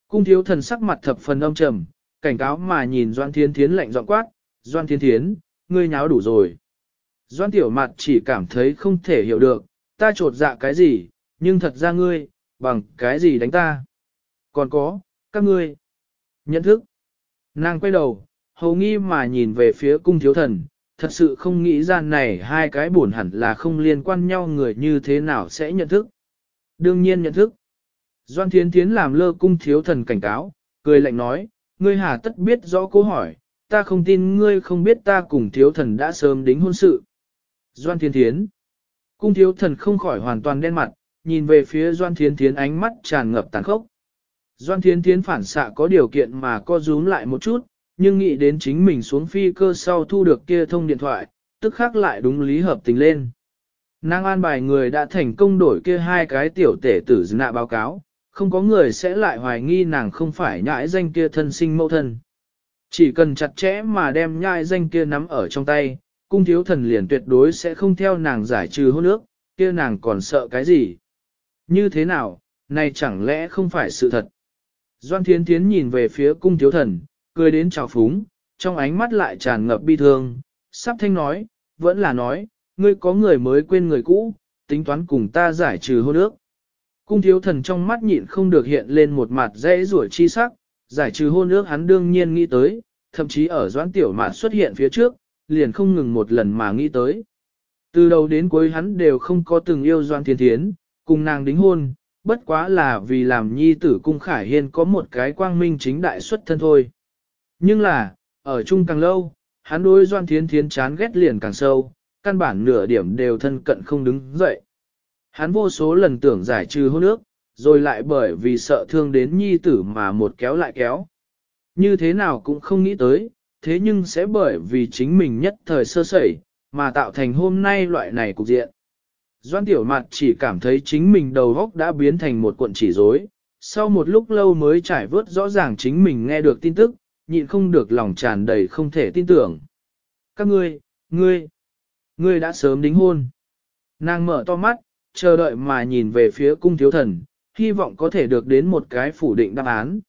Cung thiếu thần sắc mặt thập phần âm trầm, cảnh cáo mà nhìn Doan Thiên Thiến lạnh giọng quát, Doan Thiên Thiến, ngươi nháo đủ rồi. Doan Tiểu Mạt chỉ cảm thấy không thể hiểu được, ta trột dạ cái gì, nhưng thật ra ngươi, bằng cái gì đánh ta. Còn có, các ngươi. Nhận thức. Nàng quay đầu, hầu nghi mà nhìn về phía cung thiếu thần, thật sự không nghĩ ra này hai cái buồn hẳn là không liên quan nhau người như thế nào sẽ nhận thức. Đương nhiên nhận thức. Doan Thiến Thiến làm lơ cung thiếu thần cảnh cáo, cười lạnh nói, ngươi hà tất biết rõ câu hỏi, ta không tin ngươi không biết ta cùng thiếu thần đã sớm đính hôn sự. Doan Thiên Thiến Cung thiếu thần không khỏi hoàn toàn đen mặt, nhìn về phía Doan Thiên Thiến ánh mắt tràn ngập tàn khốc. Doan Thiên Thiến phản xạ có điều kiện mà co rúm lại một chút, nhưng nghĩ đến chính mình xuống phi cơ sau thu được kia thông điện thoại, tức khắc lại đúng lý hợp tình lên. Nàng an bài người đã thành công đổi kia hai cái tiểu tể tử nạ báo cáo, không có người sẽ lại hoài nghi nàng không phải nhãi danh kia thân sinh mẫu thân. Chỉ cần chặt chẽ mà đem nhãi danh kia nắm ở trong tay, cung thiếu thần liền tuyệt đối sẽ không theo nàng giải trừ hôn ước, kia nàng còn sợ cái gì? Như thế nào, này chẳng lẽ không phải sự thật? Doan Thiến Thiến nhìn về phía cung thiếu thần, cười đến trào phúng, trong ánh mắt lại tràn ngập bi thương, sắp thanh nói, vẫn là nói, ngươi có người mới quên người cũ, tính toán cùng ta giải trừ hôn ước. Cung thiếu thần trong mắt nhịn không được hiện lên một mặt dễ rủa chi sắc, giải trừ hôn ước hắn đương nhiên nghĩ tới, thậm chí ở doãn tiểu Mạn xuất hiện phía trước, liền không ngừng một lần mà nghĩ tới. Từ đầu đến cuối hắn đều không có từng yêu doan thiên thiến, cùng nàng đính hôn, bất quá là vì làm nhi tử cung khải hiên có một cái quang minh chính đại xuất thân thôi. Nhưng là, ở chung càng lâu, hắn đối doan thiến thiến chán ghét liền càng sâu, căn bản nửa điểm đều thân cận không đứng dậy. Hắn vô số lần tưởng giải trừ hôn ước, rồi lại bởi vì sợ thương đến nhi tử mà một kéo lại kéo. Như thế nào cũng không nghĩ tới, thế nhưng sẽ bởi vì chính mình nhất thời sơ sẩy, mà tạo thành hôm nay loại này cục diện. Doan tiểu Mạt chỉ cảm thấy chính mình đầu góc đã biến thành một cuộn chỉ rối. sau một lúc lâu mới trải vớt rõ ràng chính mình nghe được tin tức, nhịn không được lòng tràn đầy không thể tin tưởng. Các ngươi, ngươi, ngươi đã sớm đính hôn. Nàng mở to mắt, chờ đợi mà nhìn về phía cung thiếu thần, hy vọng có thể được đến một cái phủ định đáp án.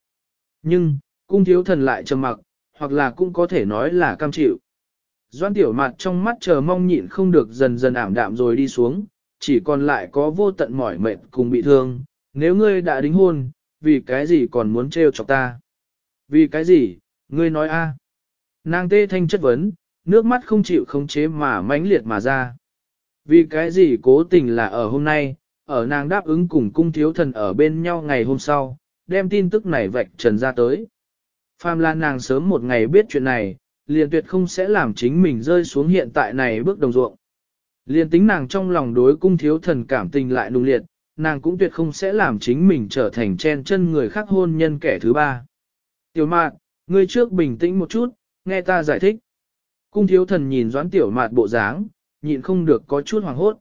Nhưng, cung thiếu thần lại trầm mặc, hoặc là cũng có thể nói là cam chịu. Doan tiểu mặt trong mắt chờ mong nhịn không được dần dần ảm đạm rồi đi xuống, chỉ còn lại có vô tận mỏi mệt cùng bị thương, nếu ngươi đã đính hôn, vì cái gì còn muốn trêu chọc ta? Vì cái gì, ngươi nói a? Nàng tê thanh chất vấn, nước mắt không chịu khống chế mà mãnh liệt mà ra. Vì cái gì cố tình là ở hôm nay, ở nàng đáp ứng cùng cung thiếu thần ở bên nhau ngày hôm sau, đem tin tức này vạch trần ra tới. Phàm là nàng sớm một ngày biết chuyện này, liền tuyệt không sẽ làm chính mình rơi xuống hiện tại này bước đồng ruộng liên tính nàng trong lòng đối cung thiếu thần cảm tình lại nung liệt, nàng cũng tuyệt không sẽ làm chính mình trở thành chen chân người khác hôn nhân kẻ thứ ba. Tiểu mạn, ngươi trước bình tĩnh một chút, nghe ta giải thích. Cung thiếu thần nhìn doãn tiểu mạn bộ dáng, nhịn không được có chút hoảng hốt.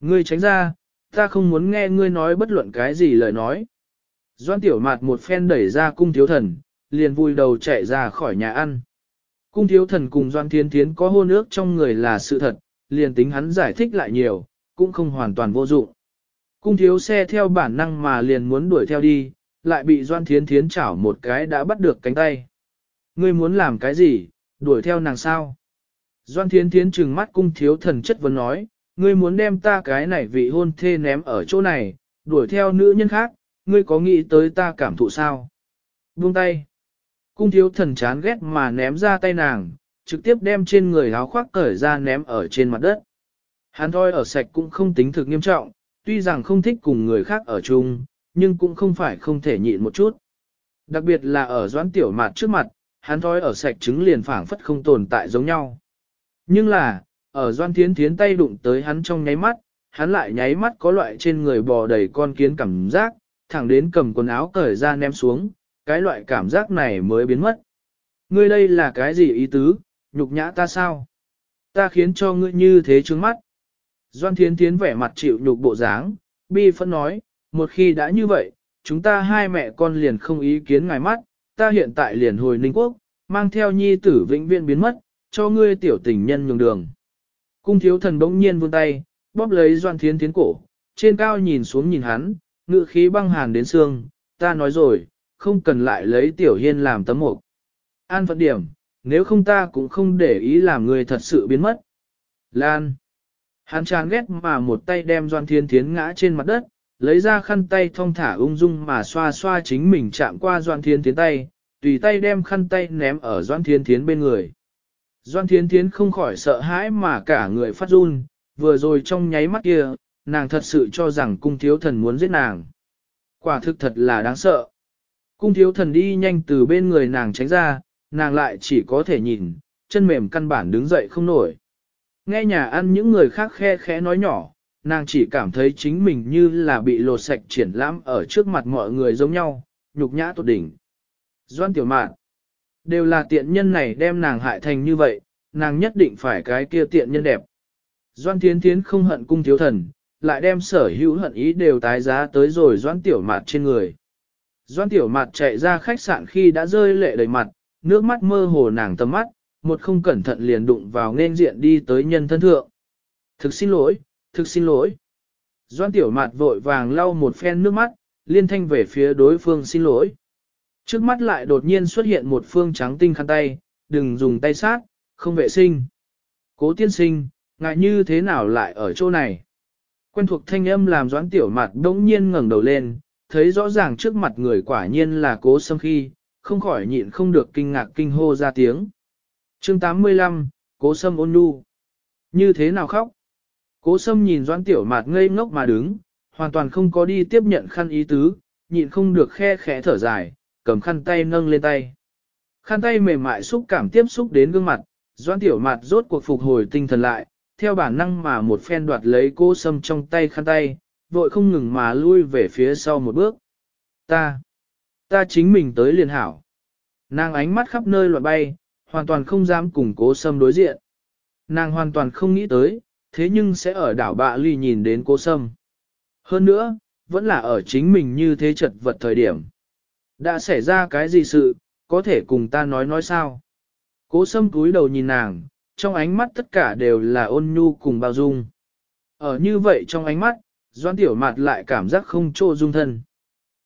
Ngươi tránh ra, ta không muốn nghe ngươi nói bất luận cái gì lời nói. Doan tiểu mạt một phen đẩy ra cung thiếu thần, liền vui đầu chạy ra khỏi nhà ăn. Cung thiếu thần cùng Doan Thiên Thiến có hôn ước trong người là sự thật, liền tính hắn giải thích lại nhiều, cũng không hoàn toàn vô dụng. Cung thiếu xe theo bản năng mà liền muốn đuổi theo đi, lại bị Doan Thiến Thiến chảo một cái đã bắt được cánh tay. Ngươi muốn làm cái gì, đuổi theo nàng sao? Doan Thiến Thiến trừng mắt cung thiếu thần chất vấn nói, ngươi muốn đem ta cái này vị hôn thê ném ở chỗ này, đuổi theo nữ nhân khác, ngươi có nghĩ tới ta cảm thụ sao? Buông tay. Cung thiếu thần chán ghét mà ném ra tay nàng, trực tiếp đem trên người áo khoác cởi ra ném ở trên mặt đất. Hắn thôi ở sạch cũng không tính thực nghiêm trọng, tuy rằng không thích cùng người khác ở chung, nhưng cũng không phải không thể nhịn một chút. Đặc biệt là ở doãn tiểu mạt trước mặt, hắn thôi ở sạch trứng liền phảng phất không tồn tại giống nhau. Nhưng là, ở doan thiến thiến tay đụng tới hắn trong nháy mắt, hắn lại nháy mắt có loại trên người bò đầy con kiến cảm giác, thẳng đến cầm quần áo cởi ra ném xuống, cái loại cảm giác này mới biến mất. Ngươi đây là cái gì ý tứ, nhục nhã ta sao? Ta khiến cho ngươi như thế trướng mắt. Doan Thiến Thiến vẻ mặt chịu nhục bộ dáng, bi phân nói, một khi đã như vậy, chúng ta hai mẹ con liền không ý kiến ngài mắt, ta hiện tại liền hồi Ninh Quốc, mang theo nhi tử vĩnh Viên biến mất, cho ngươi tiểu tình nhân nhường đường. Cung thiếu thần bỗng nhiên vươn tay, bóp lấy Doan Thiến Thiến cổ, trên cao nhìn xuống nhìn hắn, ngự khí băng hàn đến xương, ta nói rồi, không cần lại lấy tiểu hiên làm tấm mục. An phận điểm, nếu không ta cũng không để ý làm người thật sự biến mất. Lan. Hắn chán ghét mà một tay đem Doan Thiên Thiến ngã trên mặt đất, lấy ra khăn tay thong thả ung dung mà xoa xoa chính mình chạm qua Doan Thiên Thiến tay, tùy tay đem khăn tay ném ở Doan Thiên Thiến bên người. Doan Thiên Thiến không khỏi sợ hãi mà cả người phát run, vừa rồi trong nháy mắt kia, nàng thật sự cho rằng cung thiếu thần muốn giết nàng. Quả thực thật là đáng sợ. Cung thiếu thần đi nhanh từ bên người nàng tránh ra, nàng lại chỉ có thể nhìn, chân mềm căn bản đứng dậy không nổi. Nghe nhà ăn những người khác khe khẽ nói nhỏ, nàng chỉ cảm thấy chính mình như là bị lột sạch triển lãm ở trước mặt mọi người giống nhau, nhục nhã tột đỉnh. Doan tiểu mạn, đều là tiện nhân này đem nàng hại thành như vậy, nàng nhất định phải cái kia tiện nhân đẹp. Doan thiến thiến không hận cung thiếu thần, lại đem sở hữu hận ý đều tái giá tới rồi doan tiểu mạt trên người. Doan tiểu mạn chạy ra khách sạn khi đã rơi lệ đầy mặt, nước mắt mơ hồ nàng tầm mắt, một không cẩn thận liền đụng vào nên diện đi tới nhân thân thượng. Thực xin lỗi, thực xin lỗi. Doan tiểu mạt vội vàng lau một phen nước mắt, liên thanh về phía đối phương xin lỗi. Trước mắt lại đột nhiên xuất hiện một phương trắng tinh khăn tay, đừng dùng tay sát, không vệ sinh. Cố tiên sinh, ngại như thế nào lại ở chỗ này? Quen thuộc thanh âm làm doãn tiểu mặt đống nhiên ngẩng đầu lên, thấy rõ ràng trước mặt người quả nhiên là cố sâm khi, không khỏi nhịn không được kinh ngạc kinh hô ra tiếng. chương 85, cố sâm ôn nhu. Như thế nào khóc? Cố sâm nhìn doãn tiểu mặt ngây ngốc mà đứng, hoàn toàn không có đi tiếp nhận khăn ý tứ, nhịn không được khe khẽ thở dài, cầm khăn tay nâng lên tay. Khăn tay mềm mại xúc cảm tiếp xúc đến gương mặt, doãn tiểu mặt rốt cuộc phục hồi tinh thần lại, theo bản năng mà một phen đoạt lấy cố sâm trong tay khăn tay, vội không ngừng mà lui về phía sau một bước. Ta, ta chính mình tới liền hảo. Nàng ánh mắt khắp nơi loạn bay, hoàn toàn không dám cùng cố sâm đối diện. Nàng hoàn toàn không nghĩ tới, thế nhưng sẽ ở đảo bạ ly nhìn đến cố sâm. Hơn nữa, vẫn là ở chính mình như thế chật vật thời điểm. Đã xảy ra cái gì sự, có thể cùng ta nói nói sao? Cố sâm cúi đầu nhìn nàng, trong ánh mắt tất cả đều là ôn nhu cùng bao dung. Ở như vậy trong ánh mắt, Doan Tiểu Mạt lại cảm giác không trô dung thân.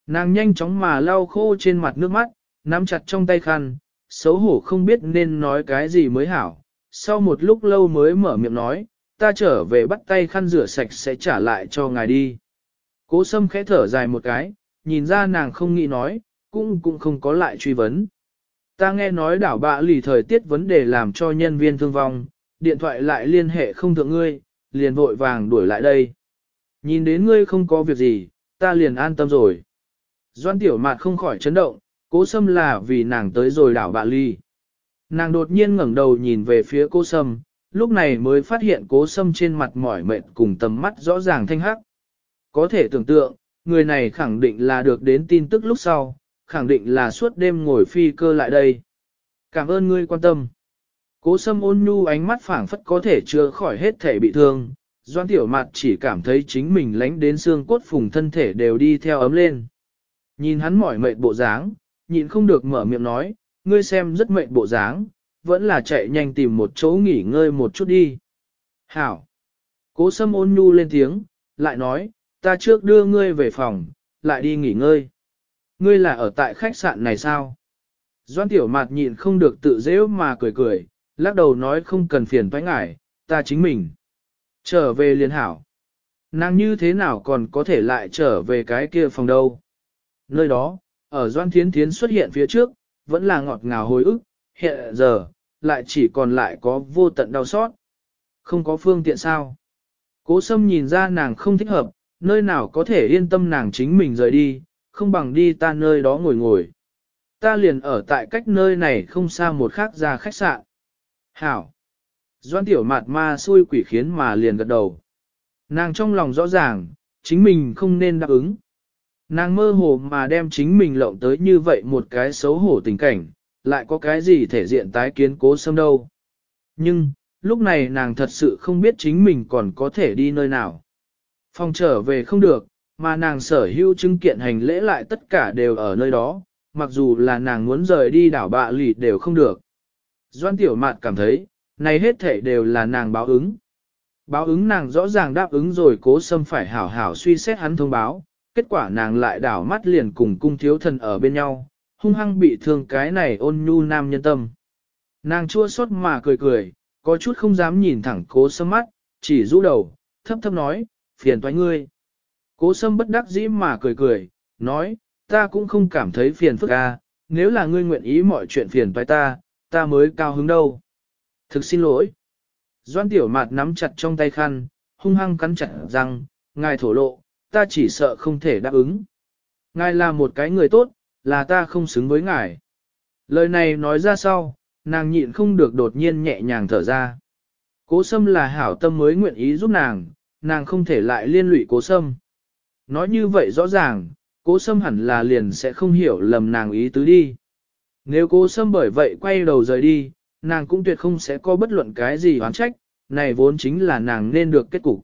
Nàng nhanh chóng mà lau khô trên mặt nước mắt, nắm chặt trong tay khăn, xấu hổ không biết nên nói cái gì mới hảo. Sau một lúc lâu mới mở miệng nói, ta trở về bắt tay khăn rửa sạch sẽ trả lại cho ngài đi. Cố sâm khẽ thở dài một cái, nhìn ra nàng không nghĩ nói, cũng cũng không có lại truy vấn. Ta nghe nói đảo bạ lì thời tiết vấn đề làm cho nhân viên thương vong, điện thoại lại liên hệ không thượng ngươi, liền vội vàng đuổi lại đây. Nhìn đến ngươi không có việc gì, ta liền an tâm rồi. Doan tiểu mạt không khỏi chấn động, cố sâm là vì nàng tới rồi đảo bạ ly. Nàng đột nhiên ngẩng đầu nhìn về phía cố sâm, lúc này mới phát hiện cố sâm trên mặt mỏi mệt cùng tầm mắt rõ ràng thanh hắc. Có thể tưởng tượng, người này khẳng định là được đến tin tức lúc sau, khẳng định là suốt đêm ngồi phi cơ lại đây. Cảm ơn ngươi quan tâm. Cố sâm ôn nhu ánh mắt phảng phất có thể chưa khỏi hết thể bị thương, doan tiểu mặt chỉ cảm thấy chính mình lánh đến xương cốt phùng thân thể đều đi theo ấm lên. Nhìn hắn mỏi mệt bộ dáng, nhịn không được mở miệng nói, ngươi xem rất mệt bộ dáng, vẫn là chạy nhanh tìm một chỗ nghỉ ngơi một chút đi. Hảo! Cố sâm ôn nhu lên tiếng, lại nói, ta trước đưa ngươi về phòng, lại đi nghỉ ngơi. Ngươi là ở tại khách sạn này sao? Doan tiểu mạt nhịn không được tự dễ mà cười cười, lắc đầu nói không cần phiền toái ngại, ta chính mình. Trở về liền hảo. Nàng như thế nào còn có thể lại trở về cái kia phòng đâu? Nơi đó, ở Doan Thiến Thiến xuất hiện phía trước, vẫn là ngọt ngào hồi ức, hiện giờ, lại chỉ còn lại có vô tận đau xót. Không có phương tiện sao? Cố sâm nhìn ra nàng không thích hợp, nơi nào có thể yên tâm nàng chính mình rời đi, không bằng đi ta nơi đó ngồi ngồi. Ta liền ở tại cách nơi này không xa một khác ra khách sạn. Hảo! Doan tiểu mạt ma xui quỷ khiến mà liền gật đầu. Nàng trong lòng rõ ràng, chính mình không nên đáp ứng. Nàng mơ hồ mà đem chính mình lộng tới như vậy một cái xấu hổ tình cảnh, lại có cái gì thể diện tái kiến cố sâm đâu. Nhưng, lúc này nàng thật sự không biết chính mình còn có thể đi nơi nào. Phòng trở về không được, mà nàng sở hữu chứng kiện hành lễ lại tất cả đều ở nơi đó, mặc dù là nàng muốn rời đi đảo bạ lì đều không được. Doan tiểu mạn cảm thấy, này hết thể đều là nàng báo ứng. Báo ứng nàng rõ ràng đáp ứng rồi cố xâm phải hảo hảo suy xét hắn thông báo, kết quả nàng lại đảo mắt liền cùng cung thiếu thần ở bên nhau, hung hăng bị thương cái này ôn nhu nam nhân tâm. Nàng chua xót mà cười cười, có chút không dám nhìn thẳng cố sâm mắt, chỉ rũ đầu, thấp thấp nói, phiền toái ngươi. Cố sâm bất đắc dĩ mà cười cười, nói, ta cũng không cảm thấy phiền phức à, nếu là ngươi nguyện ý mọi chuyện phiền toái ta, ta mới cao hứng đâu. Thực xin lỗi. Doan tiểu mạt nắm chặt trong tay khăn, hung hăng cắn chặt rằng, ngài thổ lộ, ta chỉ sợ không thể đáp ứng. Ngài là một cái người tốt, là ta không xứng với ngài. Lời này nói ra sau, nàng nhịn không được đột nhiên nhẹ nhàng thở ra. Cố sâm là hảo tâm mới nguyện ý giúp nàng, nàng không thể lại liên lụy cố sâm. Nói như vậy rõ ràng, cố sâm hẳn là liền sẽ không hiểu lầm nàng ý tứ đi. Nếu cố sâm bởi vậy quay đầu rời đi, nàng cũng tuyệt không sẽ có bất luận cái gì oán trách, này vốn chính là nàng nên được kết cục.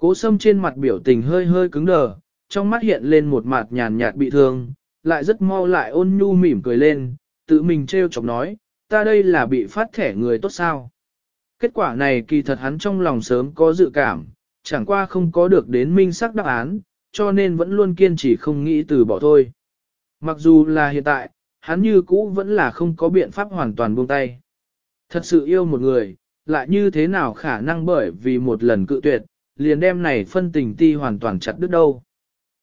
Cố sâm trên mặt biểu tình hơi hơi cứng đờ, trong mắt hiện lên một mặt nhàn nhạt bị thương, lại rất mau lại ôn nhu mỉm cười lên, tự mình trêu chọc nói, ta đây là bị phát thẻ người tốt sao. Kết quả này kỳ thật hắn trong lòng sớm có dự cảm, chẳng qua không có được đến minh xác đáp án, cho nên vẫn luôn kiên trì không nghĩ từ bỏ thôi. Mặc dù là hiện tại, hắn như cũ vẫn là không có biện pháp hoàn toàn buông tay. Thật sự yêu một người, lại như thế nào khả năng bởi vì một lần cự tuyệt, liền đem này phân tình ti hoàn toàn chặt đứt đâu.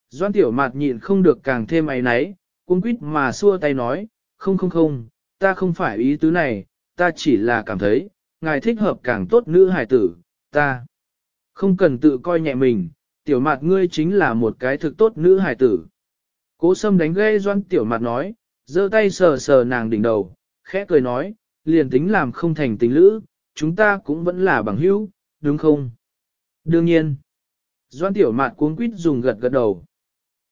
Doan tiểu mạt nhịn không được càng thêm ấy náy, cuống quýt mà xua tay nói, không không không, ta không phải ý tứ này, ta chỉ là cảm thấy, ngài thích hợp càng tốt nữ hài tử, ta. Không cần tự coi nhẹ mình, tiểu mạt ngươi chính là một cái thực tốt nữ hài tử. Cố sâm đánh ghê doan tiểu mạt nói, giơ tay sờ sờ nàng đỉnh đầu, khẽ cười nói, liền tính làm không thành tình lữ, chúng ta cũng vẫn là bằng hữu, đúng không? Đương nhiên, doan tiểu mạt cuống quýt dùng gật gật đầu.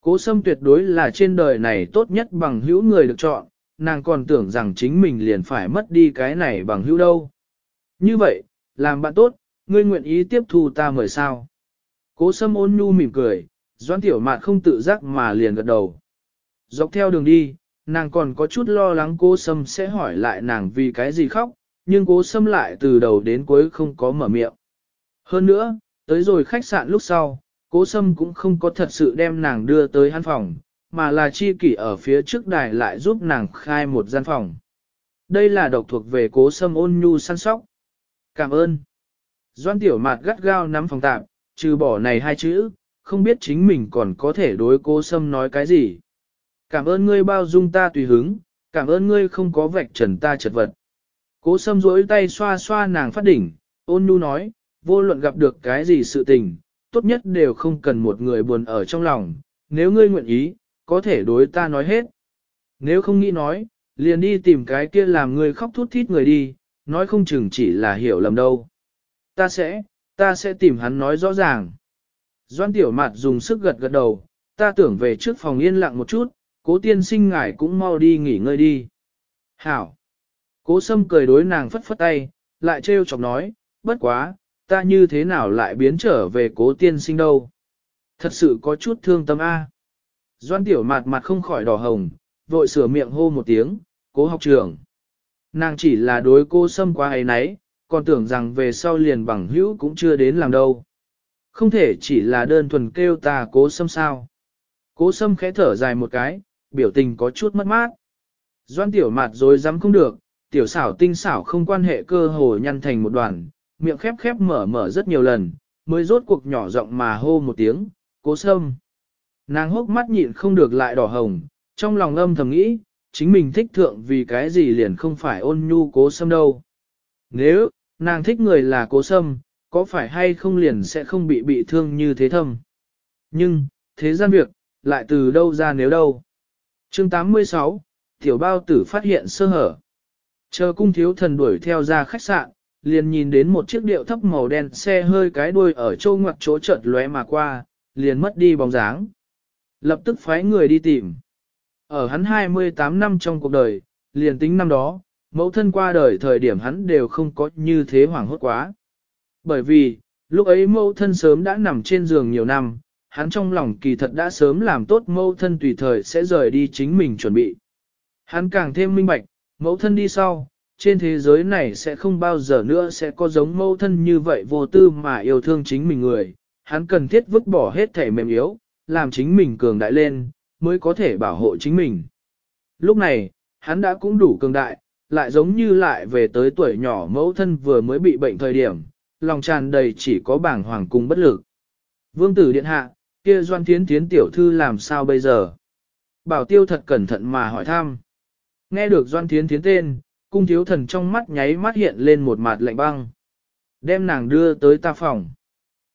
Cố sâm tuyệt đối là trên đời này tốt nhất bằng hữu người được chọn, nàng còn tưởng rằng chính mình liền phải mất đi cái này bằng hữu đâu. Như vậy, làm bạn tốt, ngươi nguyện ý tiếp thu ta mời sao? Cố sâm ôn nhu mỉm cười, doan tiểu mạt không tự giác mà liền gật đầu. Dọc theo đường đi, nàng còn có chút lo lắng cố sâm sẽ hỏi lại nàng vì cái gì khóc, nhưng cố sâm lại từ đầu đến cuối không có mở miệng. Hơn nữa, tới rồi khách sạn lúc sau, cố sâm cũng không có thật sự đem nàng đưa tới hắn phòng, mà là chi kỷ ở phía trước đài lại giúp nàng khai một gian phòng. Đây là độc thuộc về cố sâm ôn nhu săn sóc. Cảm ơn. Doan tiểu mạt gắt gao nắm phòng tạm, trừ bỏ này hai chữ, không biết chính mình còn có thể đối cố sâm nói cái gì. Cảm ơn ngươi bao dung ta tùy hứng, cảm ơn ngươi không có vạch trần ta chật vật. Cố sâm rỗi tay xoa xoa nàng phát đỉnh, ôn nhu nói, vô luận gặp được cái gì sự tình, tốt nhất đều không cần một người buồn ở trong lòng, nếu ngươi nguyện ý, có thể đối ta nói hết. Nếu không nghĩ nói, liền đi tìm cái kia làm ngươi khóc thút thít người đi, nói không chừng chỉ là hiểu lầm đâu. Ta sẽ, ta sẽ tìm hắn nói rõ ràng. Doan tiểu mặt dùng sức gật gật đầu, ta tưởng về trước phòng yên lặng một chút, cố tiên sinh ngài cũng mau đi nghỉ ngơi đi. Hảo! Cố sâm cười đối nàng phất phất tay, lại trêu chọc nói, bất quá, ta như thế nào lại biến trở về cố tiên sinh đâu. Thật sự có chút thương tâm A. Doan tiểu mặt mặt không khỏi đỏ hồng, vội sửa miệng hô một tiếng, cố học trưởng. Nàng chỉ là đối cô sâm quá ấy nấy, còn tưởng rằng về sau liền bằng hữu cũng chưa đến làm đâu. Không thể chỉ là đơn thuần kêu ta cố sâm sao. Cố sâm khẽ thở dài một cái, biểu tình có chút mất mát. Doan tiểu mặt rồi dám không được, tiểu xảo tinh xảo không quan hệ cơ hồ nhăn thành một đoàn, miệng khép khép mở mở rất nhiều lần, mới rốt cuộc nhỏ giọng mà hô một tiếng, cố sâm. Nàng hốc mắt nhịn không được lại đỏ hồng, trong lòng âm thầm nghĩ, chính mình thích thượng vì cái gì liền không phải ôn nhu cố sâm đâu. Nếu, nàng thích người là cố sâm, có phải hay không liền sẽ không bị bị thương như thế thâm. Nhưng, thế gian việc, lại từ đâu ra nếu đâu. chương 86, tiểu bao tử phát hiện sơ hở. Chờ cung thiếu thần đuổi theo ra khách sạn, liền nhìn đến một chiếc điệu thấp màu đen xe hơi cái đuôi ở châu ngoặc chỗ chợt lóe mà qua, liền mất đi bóng dáng. Lập tức phái người đi tìm. Ở hắn 28 năm trong cuộc đời, liền tính năm đó, mẫu thân qua đời thời điểm hắn đều không có như thế hoảng hốt quá. Bởi vì, lúc ấy mẫu thân sớm đã nằm trên giường nhiều năm, hắn trong lòng kỳ thật đã sớm làm tốt mẫu thân tùy thời sẽ rời đi chính mình chuẩn bị. Hắn càng thêm minh bạch, mẫu thân đi sau, trên thế giới này sẽ không bao giờ nữa sẽ có giống mẫu thân như vậy vô tư mà yêu thương chính mình người, hắn cần thiết vứt bỏ hết thể mềm yếu, làm chính mình cường đại lên, mới có thể bảo hộ chính mình. Lúc này, hắn đã cũng đủ cường đại, lại giống như lại về tới tuổi nhỏ mẫu thân vừa mới bị bệnh thời điểm, lòng tràn đầy chỉ có bảng hoàng cung bất lực. Vương tử điện hạ, kia doan thiến thiến tiểu thư làm sao bây giờ? Bảo tiêu thật cẩn thận mà hỏi thăm. Nghe được doan thiến thiến tên, cung thiếu thần trong mắt nháy mắt hiện lên một mặt lạnh băng. Đem nàng đưa tới ta phòng.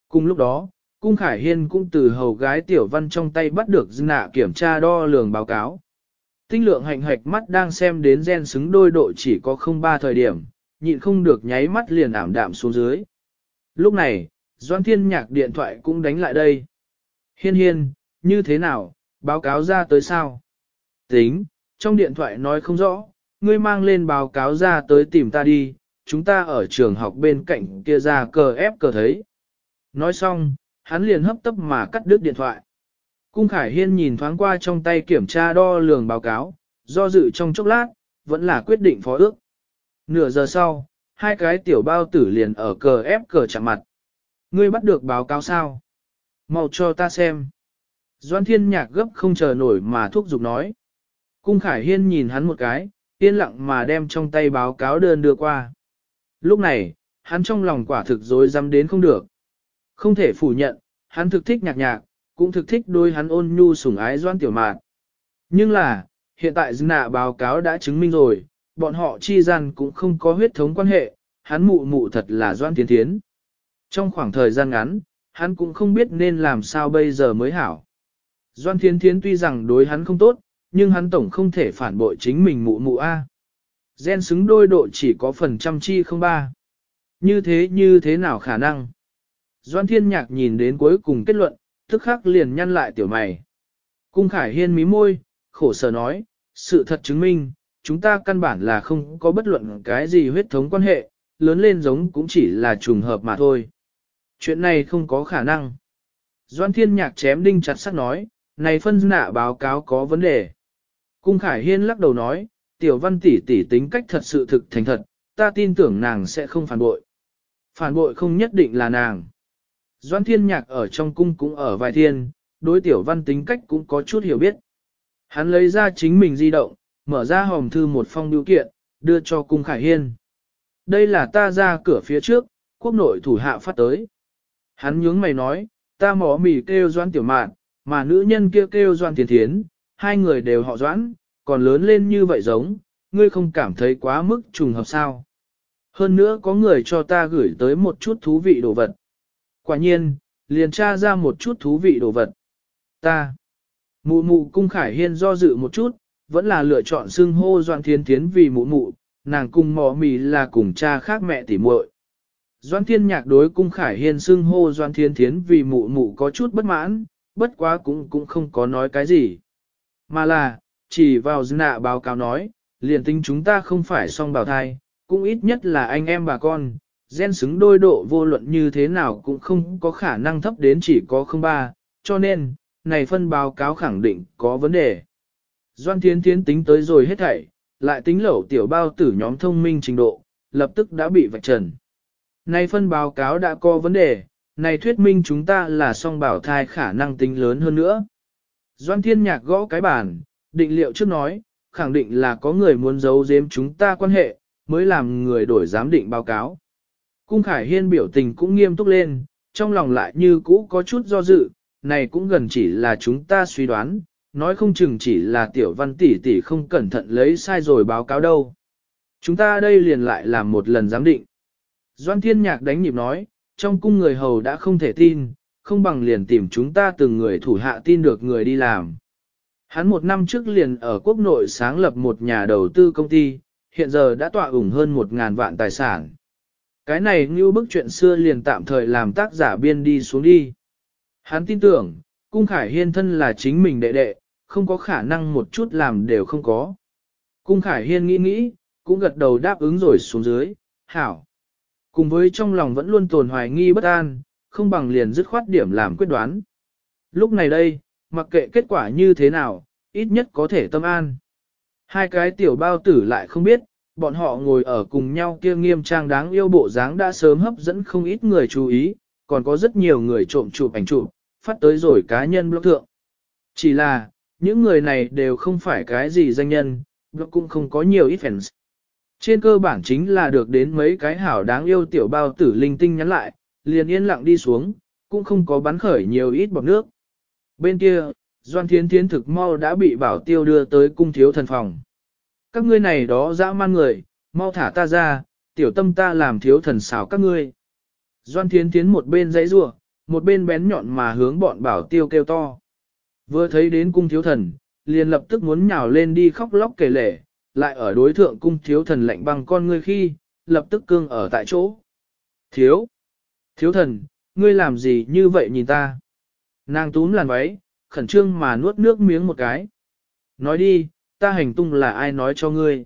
Cùng lúc đó, cung khải hiên cũng từ hầu gái tiểu văn trong tay bắt được dư nạ kiểm tra đo lường báo cáo. Tinh lượng hạnh hạch mắt đang xem đến gen xứng đôi độ chỉ có không ba thời điểm, nhịn không được nháy mắt liền ảm đạm xuống dưới. Lúc này, Doan Thiên Nhạc điện thoại cũng đánh lại đây. Hiên hiên, như thế nào, báo cáo ra tới sao? Tính, trong điện thoại nói không rõ, ngươi mang lên báo cáo ra tới tìm ta đi, chúng ta ở trường học bên cạnh kia ra cờ ép cờ thấy. Nói xong, hắn liền hấp tấp mà cắt đứt điện thoại. Cung Khải Hiên nhìn thoáng qua trong tay kiểm tra đo lường báo cáo, do dự trong chốc lát, vẫn là quyết định phó ước. Nửa giờ sau, hai cái tiểu bao tử liền ở cờ ép cờ chạm mặt. Ngươi bắt được báo cáo sao? Mau cho ta xem. Doan thiên nhạc gấp không chờ nổi mà thúc giục nói. Cung Khải Hiên nhìn hắn một cái, yên lặng mà đem trong tay báo cáo đơn đưa qua. Lúc này, hắn trong lòng quả thực dối dám đến không được. Không thể phủ nhận, hắn thực thích nhạc nhạc, cũng thực thích đôi hắn ôn nhu sủng ái doan tiểu mạn. Nhưng là, hiện tại dư nạ báo cáo đã chứng minh rồi, bọn họ chi gian cũng không có huyết thống quan hệ, hắn mụ mụ thật là doan tiến tiến. Trong khoảng thời gian ngắn, hắn cũng không biết nên làm sao bây giờ mới hảo. Doan Thiên Thiến tuy rằng đối hắn không tốt, nhưng hắn tổng không thể phản bội chính mình mụ mụ A. Gen xứng đôi độ chỉ có phần trăm chi không ba. Như thế như thế nào khả năng? Doan Thiên Nhạc nhìn đến cuối cùng kết luận, tức khắc liền nhăn lại tiểu mày. Cung Khải Hiên mí môi, khổ sở nói, sự thật chứng minh, chúng ta căn bản là không có bất luận cái gì huyết thống quan hệ, lớn lên giống cũng chỉ là trùng hợp mà thôi. Chuyện này không có khả năng. Doan Thiên Nhạc chém đinh chặt sắt nói, này phân nạ báo cáo có vấn đề. Cung Khải Hiên lắc đầu nói, tiểu văn tỷ tỷ tính cách thật sự thực thành thật, ta tin tưởng nàng sẽ không phản bội. Phản bội không nhất định là nàng. Doan Thiên Nhạc ở trong cung cũng ở vài thiên, đối tiểu văn tính cách cũng có chút hiểu biết. Hắn lấy ra chính mình di động, mở ra hòm thư một phong biểu kiện, đưa cho cung Khải Hiên. Đây là ta ra cửa phía trước, quốc nội thủ hạ phát tới. Hắn nhướng mày nói, ta mỏ mì kêu doan tiểu mạn, mà nữ nhân kia kêu doan thiền thiến, hai người đều họ doãn, còn lớn lên như vậy giống, ngươi không cảm thấy quá mức trùng hợp sao. Hơn nữa có người cho ta gửi tới một chút thú vị đồ vật. Quả nhiên, liền tra ra một chút thú vị đồ vật. Ta, mụ mụ cung khải hiên do dự một chút, vẫn là lựa chọn xưng hô doan Thiên thiến vì mụ mụ, nàng cung mò mì là cùng cha khác mẹ tỉ muội. Doan thiên nhạc đối cung khải hiên xưng hô doan thiên thiến vì mụ mụ có chút bất mãn, bất quá cũng cũng không có nói cái gì. Mà là, chỉ vào nạ báo cáo nói, liền tính chúng ta không phải song bào thai, cũng ít nhất là anh em bà con, gen xứng đôi độ vô luận như thế nào cũng không có khả năng thấp đến chỉ có không ba, cho nên, này phân báo cáo khẳng định có vấn đề. Doan Thiên Thiến tính tới rồi hết thảy, lại tính lẩu tiểu bao tử nhóm thông minh trình độ, lập tức đã bị vạch trần. Này phân báo cáo đã có vấn đề, này thuyết minh chúng ta là song bảo thai khả năng tính lớn hơn nữa. Doan Thiên Nhạc gõ cái bàn, định liệu trước nói, khẳng định là có người muốn giấu giếm chúng ta quan hệ, mới làm người đổi giám định báo cáo. Cung Khải Hiên biểu tình cũng nghiêm túc lên, trong lòng lại như cũ có chút do dự, này cũng gần chỉ là chúng ta suy đoán, nói không chừng chỉ là tiểu văn tỷ tỷ không cẩn thận lấy sai rồi báo cáo đâu. Chúng ta đây liền lại làm một lần giám định. Doan Thiên Nhạc đánh nhịp nói, trong cung người hầu đã không thể tin, không bằng liền tìm chúng ta từng người thủ hạ tin được người đi làm. Hắn một năm trước liền ở quốc nội sáng lập một nhà đầu tư công ty, hiện giờ đã tọa ủng hơn một ngàn vạn tài sản. Cái này như bức chuyện xưa liền tạm thời làm tác giả biên đi xuống đi. Hắn tin tưởng, cung khải hiên thân là chính mình đệ đệ, không có khả năng một chút làm đều không có. Cung khải hiên nghĩ nghĩ, cũng gật đầu đáp ứng rồi xuống dưới, hảo. Cùng với trong lòng vẫn luôn tồn hoài nghi bất an, không bằng liền dứt khoát điểm làm quyết đoán. Lúc này đây, mặc kệ kết quả như thế nào, ít nhất có thể tâm an. Hai cái tiểu bao tử lại không biết, bọn họ ngồi ở cùng nhau kia nghiêm trang đáng yêu bộ dáng đã sớm hấp dẫn không ít người chú ý, còn có rất nhiều người trộm chụp ảnh chụp, phát tới rồi cá nhân blog thượng. Chỉ là, những người này đều không phải cái gì danh nhân, blog cũng không có nhiều ít fans. Trên cơ bản chính là được đến mấy cái hảo đáng yêu tiểu bao tử linh tinh nhắn lại, liền yên lặng đi xuống, cũng không có bắn khởi nhiều ít bọc nước. Bên kia, Doan Thiến Thiến thực mau đã bị bảo tiêu đưa tới cung thiếu thần phòng. Các ngươi này đó dã man người, mau thả ta ra, tiểu tâm ta làm thiếu thần xảo các ngươi. Doan Thiến Thiến một bên dãy rủa, một bên bén nhọn mà hướng bọn bảo tiêu kêu to. Vừa thấy đến cung thiếu thần, liền lập tức muốn nhào lên đi khóc lóc kể lể, lại ở đối thượng cung thiếu thần lạnh băng con ngươi khi, lập tức cương ở tại chỗ. Thiếu! Thiếu thần, ngươi làm gì như vậy nhìn ta? Nàng túm làn váy, khẩn trương mà nuốt nước miếng một cái. Nói đi, ta hành tung là ai nói cho ngươi?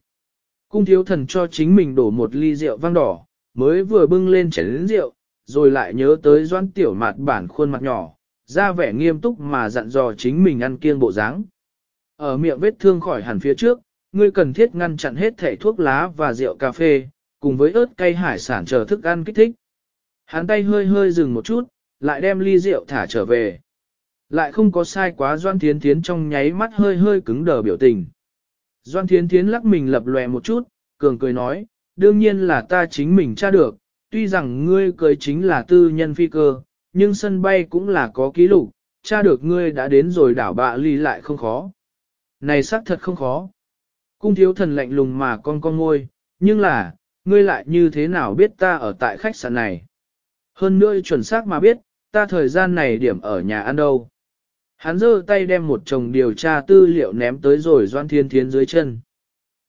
Cung thiếu thần cho chính mình đổ một ly rượu vang đỏ, mới vừa bưng lên chén rượu, rồi lại nhớ tới doan tiểu mạt bản khuôn mặt nhỏ, ra vẻ nghiêm túc mà dặn dò chính mình ăn kiêng bộ dáng. Ở miệng vết thương khỏi hẳn phía trước, ngươi cần thiết ngăn chặn hết thể thuốc lá và rượu cà phê, cùng với ớt cay hải sản chờ thức ăn kích thích. Hắn tay hơi hơi dừng một chút, lại đem ly rượu thả trở về. Lại không có sai quá Doan Thiến Thiến trong nháy mắt hơi hơi cứng đờ biểu tình. Doan Thiến Thiến lắc mình lập lòe một chút, cường cười nói, đương nhiên là ta chính mình tra được, tuy rằng ngươi cười chính là tư nhân phi cơ, nhưng sân bay cũng là có ký lục, tra được ngươi đã đến rồi đảo bạ ly lại không khó. Này xác thật không khó. Cung thiếu thần lạnh lùng mà con con ngôi, nhưng là, ngươi lại như thế nào biết ta ở tại khách sạn này? Hơn nữa chuẩn xác mà biết, ta thời gian này điểm ở nhà ăn đâu. Hắn giơ tay đem một chồng điều tra tư liệu ném tới rồi Doan Thiên Thiến dưới chân.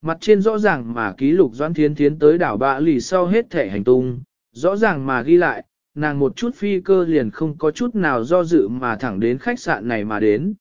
Mặt trên rõ ràng mà ký lục Doan Thiên Thiến tới đảo bạ lì sau hết thể hành tung, rõ ràng mà ghi lại, nàng một chút phi cơ liền không có chút nào do dự mà thẳng đến khách sạn này mà đến.